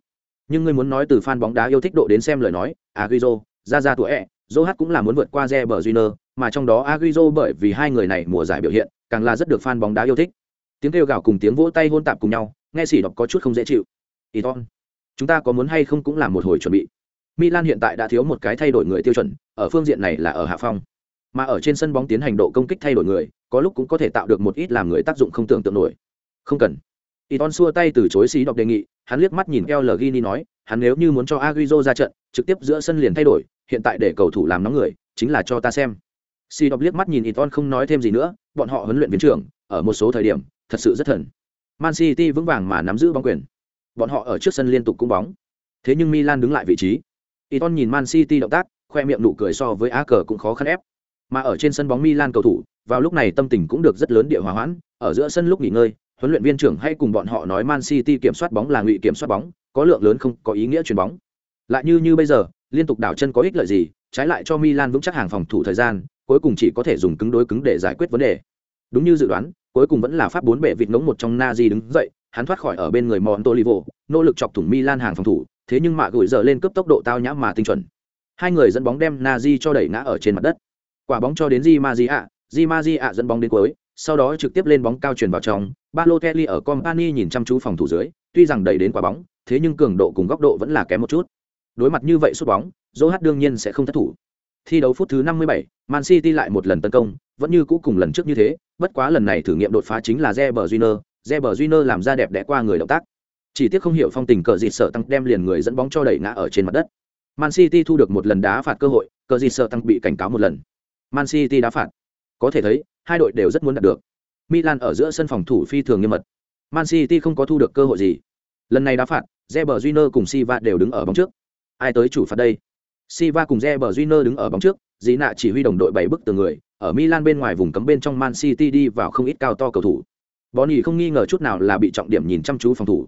Nhưng ngươi muốn nói từ fan bóng đá yêu thích độ đến xem lời nói Agüero ra ra tuổi ẹ, Zohat cũng là muốn vượt qua Reber Júnior mà trong đó Agüero bởi vì hai người này mùa giải biểu hiện, càng là rất được fan bóng đá yêu thích. Tiếng kêu gào cùng tiếng vỗ tay hôn tạp cùng nhau, nghe sỉ đọc có chút không dễ chịu. Iton chúng ta có muốn hay không cũng làm một hồi chuẩn bị. Milan hiện tại đã thiếu một cái thay đổi người tiêu chuẩn, ở phương diện này là ở hạ phong. Mà ở trên sân bóng tiến hành độ công kích thay đổi người, có lúc cũng có thể tạo được một ít làm người tác dụng không tưởng tượng nổi. Không cần. Iton xua tay từ chối xí đọc đề nghị, hắn liếc mắt nhìn El Gini nói, hắn nếu như muốn cho Agüero ra trận, trực tiếp giữa sân liền thay đổi, hiện tại để cầu thủ làm nóng người, chính là cho ta xem. Xí đọc liếc mắt nhìn Iton không nói thêm gì nữa, bọn họ huấn luyện viên trưởng, ở một số thời điểm, thật sự rất thần. Man City vững vàng mà nắm giữ bóng quyền bọn họ ở trước sân liên tục cung bóng. Thế nhưng Milan đứng lại vị trí. Iton nhìn Man City động tác, khoe miệng nụ cười so với á cờ cũng khó khăn ép. Mà ở trên sân bóng Milan cầu thủ, vào lúc này tâm tình cũng được rất lớn địa hòa hoãn. Ở giữa sân lúc nghỉ ngơi, huấn luyện viên trưởng hay cùng bọn họ nói Man City kiểm soát bóng là ngụy kiểm soát bóng, có lượng lớn không có ý nghĩa chuyền bóng. Lại như như bây giờ, liên tục đảo chân có ích lợi gì, trái lại cho Milan vững chắc hàng phòng thủ thời gian, cuối cùng chỉ có thể dùng cứng đối cứng để giải quyết vấn đề. Đúng như dự đoán, cuối cùng vẫn là pháp bốn bệ vịt ngống một trong Nazi đứng dậy hắn thoát khỏi ở bên người Montolivo nỗ lực chọc thủng Milan hàng phòng thủ thế nhưng mạ gửi giờ lên cấp tốc độ tao nhã mà tinh chuẩn. Hai người dẫn bóng đem Nazi cho đẩy ngã ở trên mặt đất. Quả bóng cho đến Di Maria Di Maria dẫn bóng đến cuối sau đó trực tiếp lên bóng cao truyền vào trong Balotelli ở Company nhìn chăm chú phòng thủ dưới tuy rằng đẩy đến quả bóng thế nhưng cường độ cùng góc độ vẫn là kém một chút. Đối mặt như vậy sút bóng Joe đương nhiên sẽ không thất thủ. Thi đấu phút thứ 57, Man City lại một lần tấn công vẫn như cũ cùng lần trước như thế bất quá lần này thử nghiệm đột phá chính là Reber Júnior Reber Júnior làm ra đẹp đẽ qua người động tác. Chỉ tiếc không hiểu phong tình cờ dịt sợ tăng đem liền người dẫn bóng cho đẩy ngã ở trên mặt đất. Man City thu được một lần đá phạt cơ hội, cờ dịt sợ tăng bị cảnh cáo một lần. Man City đá phạt. Có thể thấy, hai đội đều rất muốn đạt được. Milan ở giữa sân phòng thủ phi thường nghiêm mật. Man City không có thu được cơ hội gì. Lần này đá phạt Reber Júnior cùng Silva đều đứng ở bóng trước. Ai tới chủ phạt đây? Silva cùng Reber Júnior đứng ở bóng trước dĩ nạ chỉ huy đồng đội bảy bức từ người, ở Milan bên ngoài vùng cấm bên trong Man City đi vào không ít cao to cầu thủ. Bonny không nghi ngờ chút nào là bị trọng điểm nhìn chăm chú phòng thủ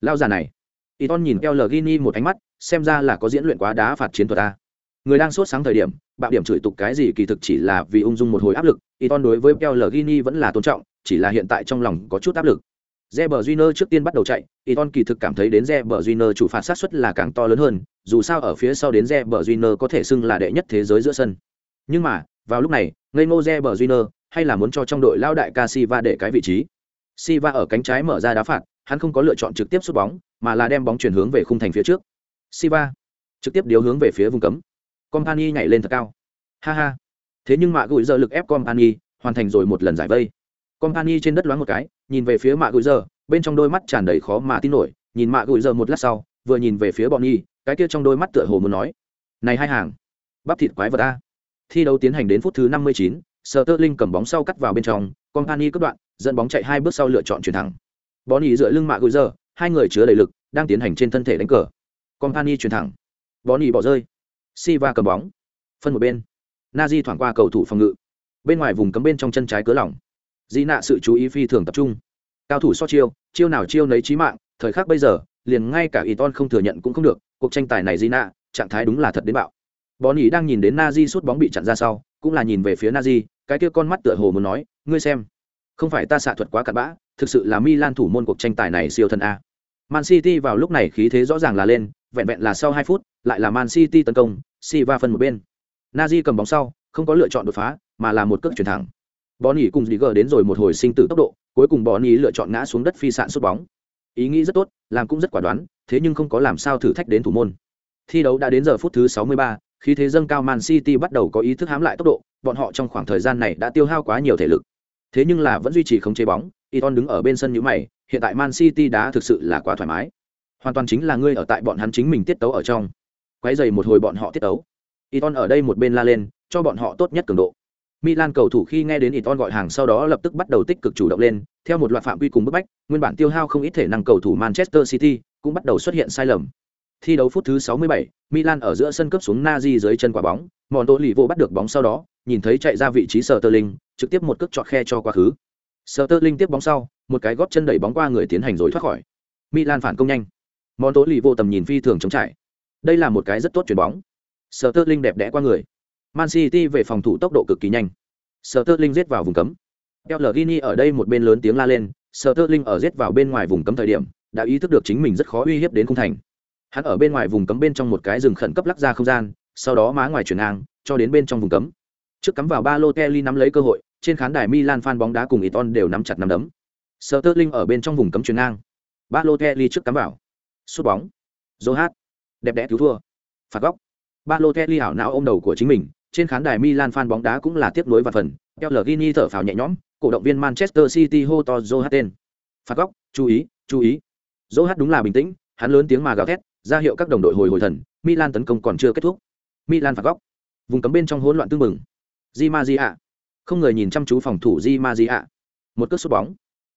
lao già này Iton nhìn El Gini một ánh mắt xem ra là có diễn luyện quá đá phạt chiến thuật ta người đang sốt sáng thời điểm bạo điểm chửi tục cái gì kỳ thực chỉ là vì ung dung một hồi áp lực Iton đối với El Gini vẫn là tôn trọng chỉ là hiện tại trong lòng có chút áp lực Reber Júnior trước tiên bắt đầu chạy, Iton kỳ thực cảm thấy đến Reber Júnior chủ phạt sát suất là càng to lớn hơn, dù sao ở phía sau đến Reber Júnior có thể xưng là đệ nhất thế giới giữa sân. Nhưng mà, vào lúc này, ngây ngô Reber Júnior hay là muốn cho trong đội lao đại Casiva để cái vị trí. Siva ở cánh trái mở ra đá phạt, hắn không có lựa chọn trực tiếp sút bóng, mà là đem bóng chuyển hướng về khung thành phía trước. Siva trực tiếp điều hướng về phía vùng cấm. Company nhảy lên thật cao. Ha ha. Thế nhưng mạ gùi giờ lực ép Company, hoàn thành rồi một lần giải vây. Company trên đất loáng một cái, nhìn về phía mạ gùi giờ, bên trong đôi mắt tràn đầy khó mà tin nổi, nhìn mạ gùi giờ một lát sau, vừa nhìn về phía bọn cái kia trong đôi mắt tựa hồ muốn nói: "Này hai hàng, bắp thịt quái vật a." Thi đấu tiến hành đến phút thứ 59, Sterling cầm bóng sau cắt vào bên trong, Company cắt đoạn, dẫn bóng chạy hai bước sau lựa chọn chuyển thẳng. Bón dựa lưng mạ gùi giờ, hai người chứa đầy lực, đang tiến hành trên thân thể đánh cờ. Company chuyển thẳng. Bón bỏ rơi. Siva cầm bóng. Phân một bên. Nazi thoảng qua cầu thủ phòng ngự. Bên ngoài vùng cấm bên trong chân trái cớ lỏng. Di nạ sự chú ý phi thường tập trung. Cao thủ so chiêu chiêu nào chiêu nấy chí mạng, thời khắc bây giờ, liền ngay cả Iton không thừa nhận cũng không được, cuộc tranh tài này di nạ, trạng thái đúng là thật đến bạo. Bón đang nhìn đến Nazi sút bóng bị chặn ra sau, cũng là nhìn về phía Nazi cái kia con mắt tựa hồ muốn nói, ngươi xem không phải ta xạ thuật quá cặn bã thực sự là milan thủ môn cuộc tranh tài này siêu thân a. Man city vào lúc này khí thế rõ ràng là lên vẹn vẹn là sau hai phút lại là man city tấn công Silva phân một bên. Nazi cầm bóng sau không có lựa chọn đột phá mà là một cước chuyển thẳng. Bó nỉ cùng dì gờ đến rồi một hồi sinh tử tốc độ cuối cùng Bó nỉ lựa chọn ngã xuống đất phi sạn sút bóng. Ý nghĩ rất tốt làm cũng rất quả đoán thế nhưng không có làm sao thử thách đến thủ môn. Thi đấu đã đến giờ phút thứ 63, khi thế dâng cao man city bắt đầu có ý thức hám lại tốc độ bọn họ trong khoảng thời gian này đã tiêu hao quá nhiều thể lực. Thế nhưng là vẫn duy trì không chế bóng, Iton đứng ở bên sân như mày, hiện tại Man City đá thực sự là quá thoải mái. Hoàn toàn chính là ngươi ở tại bọn hắn chính mình tiết tấu ở trong. Quấy giày một hồi bọn họ tiết tấu. Iton ở đây một bên la lên, cho bọn họ tốt nhất cường độ. Milan cầu thủ khi nghe đến Iton gọi hàng sau đó lập tức bắt đầu tích cực chủ động lên, theo một loạt phạm quy cùng bức bách, nguyên bản tiêu hao không ít thể năng cầu thủ Manchester City cũng bắt đầu xuất hiện sai lầm. Thi đấu phút thứ 67, Milan ở giữa sân cấp xuống Nazi dưới chân quả bóng, Montolivo bắt được bóng sau đó, nhìn thấy chạy ra vị trí Sterling, trực tiếp một cước chọt khe cho quá khứ. Sterling tiếp bóng sau, một cái gót chân đẩy bóng qua người tiến hành rồi thoát khỏi. Milan phản công nhanh. món tối lì vô tầm nhìn phi thường chống chạy. Đây là một cái rất tốt chuyển bóng. Sterling đẹp đẽ qua người. Man City về phòng thủ tốc độ cực kỳ nhanh. Sterling giết vào vùng cấm. Pellegrini ở đây một bên lớn tiếng la lên, Sterling ở giết vào bên ngoài vùng cấm thời điểm, đã ý thức được chính mình rất khó uy hiếp đến khung thành. Hắn ở bên ngoài vùng cấm bên trong một cái rừng khẩn cấp lắc ra không gian, sau đó má ngoài chuyển ngang, cho đến bên trong vùng cấm. Trước cắm vào Balotelli nắm lấy cơ hội, trên khán đài Milan fan bóng đá cùng Iton đều nắm chặt nắm đấm. Sterling ở bên trong vùng cấm chuyền ngang. Balotelli trước cắm vào. Sút bóng. Zohat. Đẹp đẽ cứu thua. Phạt góc. Balotelli hảo não ôm đầu của chính mình, trên khán đài Milan fan bóng đá cũng là tiếp nối và phần. Pellegrini thở phào nhẹ nhõm, cổ động viên Manchester City hô to Zohat tên. Phạt góc, chú ý, chú ý. Zohat đúng là bình tĩnh, hắn lớn tiếng mà gào thét, ra hiệu các đồng đội hồi hồi thần, Milan tấn công còn chưa kết thúc. Milan phạt góc. Vùng cấm bên trong hỗn loạn tương mừng. Di Maria. Không người nhìn chăm chú phòng thủ Di Maria. Một cước sút bóng.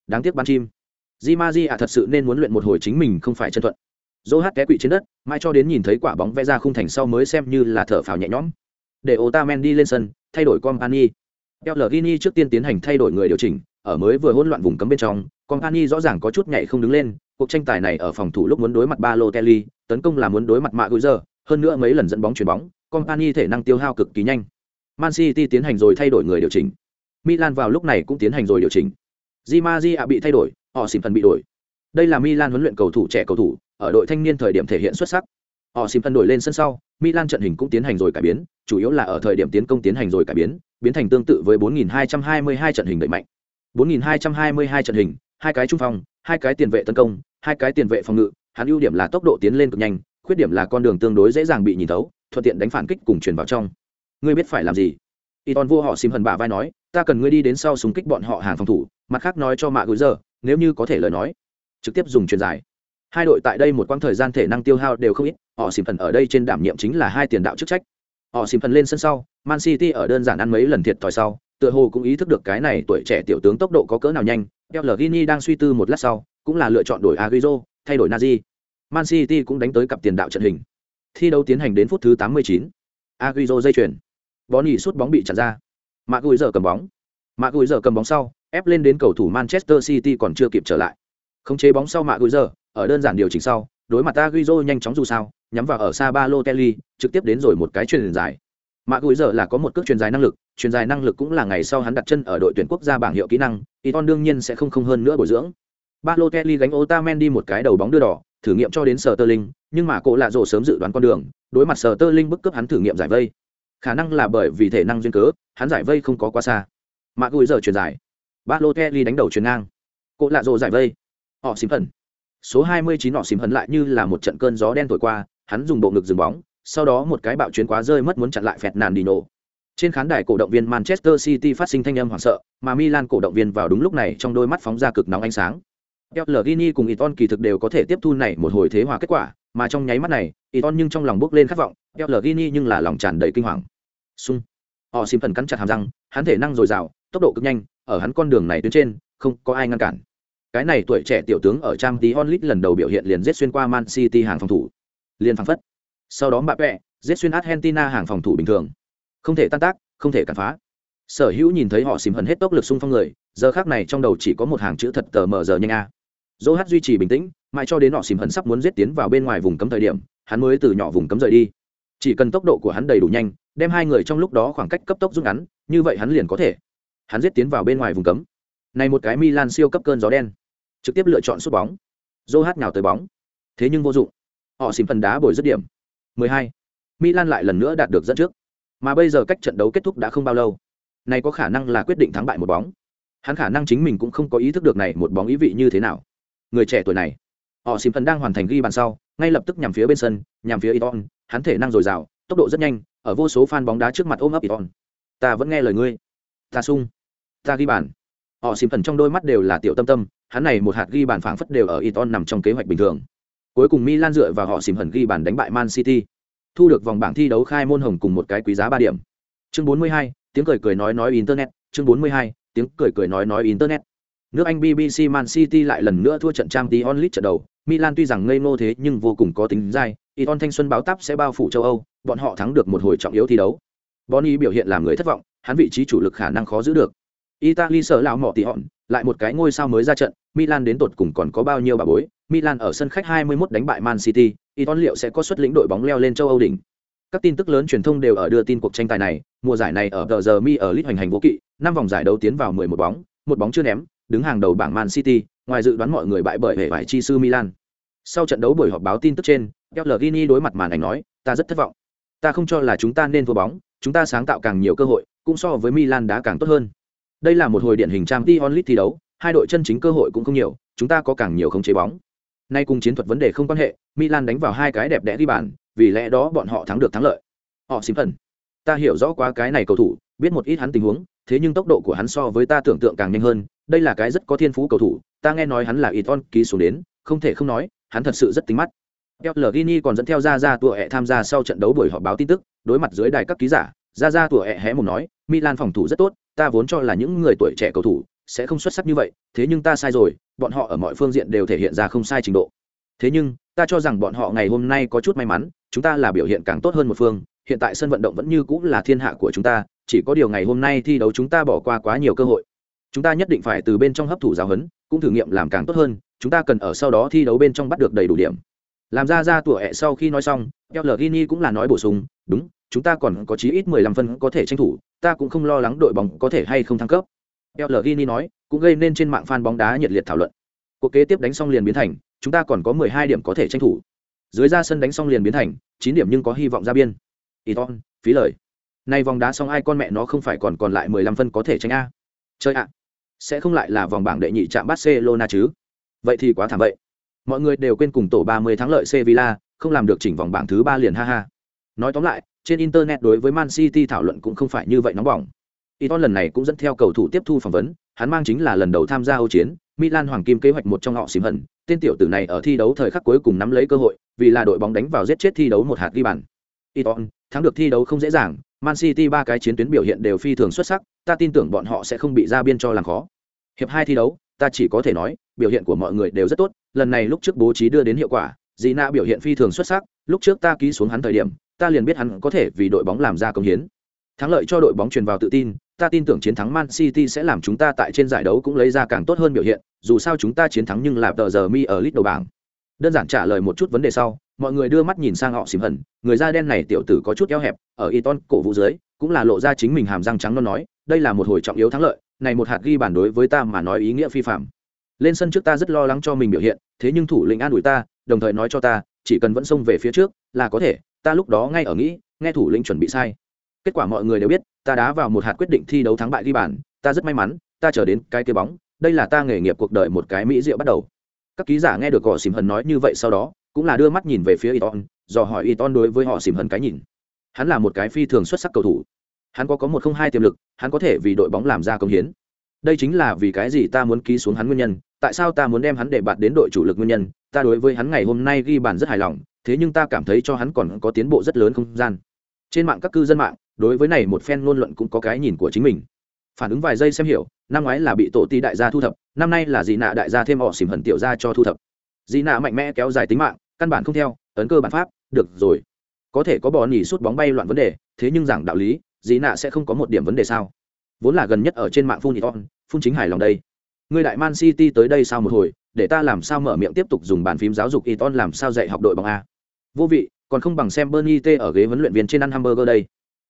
Đáng tiếc bắn chim. Di Maria thật sự nên muốn luyện một hồi chính mình không phải chân thuận. Dỗ hát té quỵ trên đất, mai cho đến nhìn thấy quả bóng vẽ ra khung thành sau mới xem như là thở phào nhẹ nhõm. Để Otamendi lên sân, thay đổi Company. gini trước tiên tiến hành thay đổi người điều chỉnh, ở mới vừa hỗn loạn vùng cấm bên trong, Company rõ ràng có chút nhảy không đứng lên, cuộc tranh tài này ở phòng thủ lúc muốn đối mặt Balotelli, tấn công là muốn đối mặt Maguire, hơn nữa mấy lần dẫn bóng chuyển bóng, Company thể năng tiêu hao cực kỳ nhanh. Man City tiến hành rồi thay đổi người điều chỉnh. Milan vào lúc này cũng tiến hành rồi điều chỉnh. Di Maria bị thay đổi, họ xỉm phần bị đổi. Đây là Milan huấn luyện cầu thủ trẻ cầu thủ, ở đội thanh niên thời điểm thể hiện xuất sắc. Họ xỉm phần đổi lên sân sau, Milan trận hình cũng tiến hành rồi cải biến, chủ yếu là ở thời điểm tiến công tiến hành rồi cải biến, biến thành tương tự với 4222 trận hình đẩy mạnh. 4222 trận hình, hai cái trung phong, hai cái tiền vệ tấn công, hai cái tiền vệ phòng ngự, hắn ưu điểm là tốc độ tiến lên cực nhanh, khuyết điểm là con đường tương đối dễ dàng bị nhìn thấu, thuận tiện đánh phản kích cùng truyền vào trong. Ngươi biết phải làm gì? Iton vua họ xìm hần bà vai nói, ta cần ngươi đi đến sau súng kích bọn họ hàng phòng thủ, mặt khác nói cho mạ gửi giờ, nếu như có thể lời nói, trực tiếp dùng truyền dài. Hai đội tại đây một quãng thời gian thể năng tiêu hao đều không ít, họ xìm thần ở đây trên đảm nhiệm chính là hai tiền đạo chức trách. Họ xìm thần lên sân sau, Man City ở đơn giản ăn mấy lần thiệt thòi sau, tựa hồ cũng ý thức được cái này tuổi trẻ tiểu tướng tốc độ có cỡ nào nhanh. Pellegrini đang suy tư một lát sau, cũng là lựa chọn đổi Agüero, thay đổi Nazi. Man City cũng đánh tới cặp tiền đạo trận hình. Thi đấu tiến hành đến phút thứ 89. Agüero dây chuyền. Bonny sút bóng bị chặn ra. mạ Gùi giờ cầm bóng. mạ Gùi giờ cầm bóng sau, ép lên đến cầu thủ Manchester City còn chưa kịp trở lại. khống chế bóng sau mạ Gùi giờ, ở đơn giản điều chỉnh sau, đối mặt Agüero nhanh chóng dù sao, nhắm vào ở xa Balotelli, trực tiếp đến rồi một cái chuyền dài. mạ Gùi giờ là có một cước chuyền dài năng lực, chuyền dài năng lực cũng là ngày sau hắn đặt chân ở đội tuyển quốc gia bảng hiệu kỹ năng, Iton đương nhiên sẽ không không hơn nữa bồi dưỡng. Balotelli gánh Otamendi một cái đầu bóng đưa đỏ, thử nghiệm cho đến Sterling, nhưng mà cổ lạ rồ sớm dự đoán con đường, đối mặt Sterling bức cướp hắn thử nghiệm giải vây. Khả năng là bởi vì thể năng duyên cớ, hắn giải vây không có quá xa. Mạc Gùi giờ chuyền dài. kelly đánh đầu truyền ngang. Cổ lạ rồ giải vây. Họ xím hận Số 29 họ xím hấn lại như là một trận cơn gió đen thổi qua, hắn dùng bộ ngực dừng bóng, sau đó một cái bạo chuyến quá rơi mất muốn chặn lại phẹt nàn đi nổ. Trên khán đài cổ động viên Manchester City phát sinh thanh âm hoảng sợ, mà Milan cổ động viên vào đúng lúc này trong đôi mắt phóng ra cực nóng ánh sáng. Pellegrini cùng Iton kỳ thực đều có thể tiếp thu này một hồi thế hòa kết quả, mà trong nháy mắt này, Iton nhưng trong lòng bước lên khát vọng, Pellegrini nhưng là lòng tràn đầy kinh hoàng. Xung. Họ xìm thần cắn chặt hàm răng, hắn thể năng dồi dào, tốc độ cực nhanh, ở hắn con đường này tuyến trên, không có ai ngăn cản. Cái này tuổi trẻ tiểu tướng ở trang tí onlit lần đầu biểu hiện liền giết xuyên qua Man City hàng phòng thủ. liền phảng phất. Sau đó Mbappe, giết xuyên Argentina hàng phòng thủ bình thường. Không thể tan tác, không thể cản phá. Sở Hữu nhìn thấy họ xìm hận hết tốc lực xung phong người, giờ khác này trong đầu chỉ có một hàng chữ thật tờ mờ giờ nhanh a. Dỗ hát duy trì bình tĩnh, mãi cho đến họ xìm hận sắp muốn giết tiến vào bên ngoài vùng cấm thời điểm, hắn mới từ nhỏ vùng cấm rời đi. Chỉ cần tốc độ của hắn đầy đủ nhanh, đem hai người trong lúc đó khoảng cách cấp tốc rút ngắn, như vậy hắn liền có thể. Hắn giết tiến vào bên ngoài vùng cấm. Này một cái Milan siêu cấp cơn gió đen, trực tiếp lựa chọn sút bóng. dô hát nào tới bóng, thế nhưng vô dụng. Họ xìm phần đá bồi dứt điểm. 12. Milan lại lần nữa đạt được dẫn trước. Mà bây giờ cách trận đấu kết thúc đã không bao lâu. Này có khả năng là quyết định thắng bại một bóng. Hắn khả năng chính mình cũng không có ý thức được này một bóng ý vị như thế nào. Người trẻ tuổi này, họ xìm phần đang hoàn thành ghi bàn sau, ngay lập tức nhằm phía bên sân, nhằm phía Iton, hắn thể năng dồi dào, tốc độ rất nhanh, ở vô số fan bóng đá trước mặt ôm ấp Iton. Ta vẫn nghe lời ngươi. Ta sung. Ta ghi bàn. Họ xìm phần trong đôi mắt đều là tiểu tâm tâm, hắn này một hạt ghi bàn phảng phất đều ở Iton nằm trong kế hoạch bình thường. Cuối cùng Milan dựa vào họ xìm hẩn ghi bàn đánh bại Man City, thu được vòng bảng thi đấu khai môn hồng cùng một cái quý giá ba điểm. Chương 42, tiếng cười cười nói nói internet, chương 42, tiếng cười cười nói nói internet. Nước Anh BBC Man City lại lần nữa thua trận trang Champions League trận đầu, Milan tuy rằng ngây ngô thế nhưng vô cùng có tính dai, Iton thanh xuân báo táp sẽ bao phủ châu Âu, bọn họ thắng được một hồi trọng yếu thi đấu. Bonny biểu hiện làm người thất vọng, hắn vị trí chủ lực khả năng khó giữ được. Italy sợ lão mọ tỷ hòn, lại một cái ngôi sao mới ra trận, Milan đến tột cùng còn có bao nhiêu bà bối, Milan ở sân khách 21 đánh bại Man City, Iton liệu sẽ có suất lĩnh đội bóng leo lên châu Âu đỉnh. Các tin tức lớn truyền thông đều ở đưa tin cuộc tranh tài này, mùa giải này ở giờ mi ở League hoành hành vô kỵ, năm vòng giải đấu tiến vào 11 bóng, một bóng chưa ném, đứng hàng đầu bảng Man City, ngoài dự đoán mọi người bại bởi hệ vải chi sư Milan. Sau trận đấu buổi họp báo tin tức trên, Pellegrini đối mặt màn ảnh nói, ta rất thất vọng. Ta không cho là chúng ta nên thua bóng, chúng ta sáng tạo càng nhiều cơ hội, cũng so với Milan đá càng tốt hơn. Đây là một hồi điển hình Champions League thi đấu, hai đội chân chính cơ hội cũng không nhiều, chúng ta có càng nhiều không chế bóng. Nay cùng chiến thuật vấn đề không quan hệ, Milan đánh vào hai cái đẹp đẽ ghi bàn, vì lẽ đó bọn họ thắng được thắng lợi. Họ xím phần. Ta hiểu rõ quá cái này cầu thủ, biết một ít hắn tình huống, thế nhưng tốc độ của hắn so với ta tưởng tượng càng nhanh hơn, đây là cái rất có thiên phú cầu thủ, ta nghe nói hắn là Iton ký xuống đến, không thể không nói, hắn thật sự rất tính mắt. Pellegrini còn dẫn theo ra ra tụa hẹ tham gia sau trận đấu buổi họp báo tin tức, đối mặt dưới đài các ký giả, ra ra tụa hẹ hé mồm nói, Milan phòng thủ rất tốt, ta vốn cho là những người tuổi trẻ cầu thủ sẽ không xuất sắc như vậy, thế nhưng ta sai rồi, bọn họ ở mọi phương diện đều thể hiện ra không sai trình độ. Thế nhưng, ta cho rằng bọn họ ngày hôm nay có chút may mắn, chúng ta là biểu hiện càng tốt hơn một phương, hiện tại sân vận động vẫn như cũ là thiên hạ của chúng ta, chỉ có điều ngày hôm nay thi đấu chúng ta bỏ qua quá nhiều cơ hội. Chúng ta nhất định phải từ bên trong hấp thụ giáo huấn, cũng thử nghiệm làm càng tốt hơn, chúng ta cần ở sau đó thi đấu bên trong bắt được đầy đủ điểm. Làm ra ra tủa ẹ sau khi nói xong Pellegrini cũng là nói bổ sung đúng chúng ta còn có chí ít mười lăm phân có thể tranh thủ ta cũng không lo lắng đội bóng có thể hay không thăng cấp. Pellegrini nói cũng gây nên trên mạng fan bóng đá nhiệt liệt thảo luận. Cuộc kế tiếp đánh xong liền biến thành chúng ta còn có mười hai điểm có thể tranh thủ. Dưới ra sân đánh xong liền biến thành chín điểm nhưng có hy vọng ra biên. Iton, phí lời. Nay vòng đá xong ai con mẹ nó không phải còn còn lại mười lăm phân có thể tranh a. Chơi ạ sẽ không lại là vòng bảng đệ nhị chạm barcelona chứ vậy thì quá thảm vậy mọi người đều quên cùng tổ 30 thắng lợi Sevilla, không làm được chỉnh vòng bảng thứ ba liền ha ha. Nói tóm lại, trên internet đối với Man City thảo luận cũng không phải như vậy nóng bỏng. Iton lần này cũng dẫn theo cầu thủ tiếp thu phỏng vấn, hắn mang chính là lần đầu tham gia Âu chiến, Milan hoàng kim kế hoạch một trong họ xỉm hận, tên tiểu tử này ở thi đấu thời khắc cuối cùng nắm lấy cơ hội, vì là đội bóng đánh vào giết chết thi đấu một hạt ghi bàn. Iton, thắng được thi đấu không dễ dàng, Man City ba cái chiến tuyến biểu hiện đều phi thường xuất sắc, ta tin tưởng bọn họ sẽ không bị ra biên cho làm khó. Hiệp hai thi đấu, ta chỉ có thể nói, biểu hiện của mọi người đều rất tốt, lần này lúc trước bố trí đưa đến hiệu quả dì nạ biểu hiện phi thường xuất sắc lúc trước ta ký xuống hắn thời điểm ta liền biết hắn có thể vì đội bóng làm ra công hiến thắng lợi cho đội bóng truyền vào tự tin ta tin tưởng chiến thắng man city sẽ làm chúng ta tại trên giải đấu cũng lấy ra càng tốt hơn biểu hiện dù sao chúng ta chiến thắng nhưng là tờ giờ mi ở lít đầu bảng đơn giản trả lời một chút vấn đề sau mọi người đưa mắt nhìn sang họ xìm hận người da đen này tiểu tử có chút eo hẹp ở y ton cổ vũ dưới cũng là lộ ra chính mình hàm răng trắng nó nói đây là một hồi trọng yếu thắng lợi này một hạt ghi bản đối với ta mà nói ý nghĩa phi phạm lên sân trước ta rất lo lắng cho mình biểu hiện thế nhưng thủ lĩnh an ủi ta đồng thời nói cho ta chỉ cần vẫn xông về phía trước là có thể ta lúc đó ngay ở nghĩ nghe thủ lĩnh chuẩn bị sai kết quả mọi người đều biết ta đá vào một hạt quyết định thi đấu thắng bại ghi bàn ta rất may mắn ta trở đến cái kia bóng đây là ta nghề nghiệp cuộc đời một cái mỹ diệu bắt đầu các ký giả nghe được họ xìm hần nói như vậy sau đó cũng là đưa mắt nhìn về phía Iton, dò hỏi Iton đối với họ xìm hần cái nhìn. Hắn là một cái phi thường xuất sắc cầu thủ. Hắn có có một không hai tiềm lực, hắn có thể vì đội bóng làm ra công hiến. Đây chính là vì cái gì ta muốn ký xuống hắn nguyên nhân tại sao ta muốn đem hắn để bạt đến đội chủ lực nguyên nhân ta đối với hắn ngày hôm nay ghi bàn rất hài lòng thế nhưng ta cảm thấy cho hắn còn có tiến bộ rất lớn không gian. Trên mạng các cư dân mạng đối với này một phen ngôn luận cũng có cái nhìn của chính mình. Phản ứng vài giây xem hiểu năm ngoái là bị tổ ti đại gia thu thập năm nay là dị nạ đại gia thêm họ xỉm hận tiểu gia cho thu thập. Dị nạ mạnh mẽ kéo dài tính mạng căn bản không theo ấn cơ bản pháp được rồi. Có thể có bò nhỉ suốt bóng bay loạn vấn đề thế nhưng giảng đạo lý dì nạ sẽ không có một điểm vấn đề sao? Vốn là gần nhất ở trên mạng phun iton phun chính hài lòng đây. Người đại man city tới đây sau một hồi để ta làm sao mở miệng tiếp tục dùng bàn phím giáo dục iton làm sao dạy học đội bóng a? Vô vị còn không bằng xem bernie t ở ghế huấn luyện viên trên ăn hamburger đây.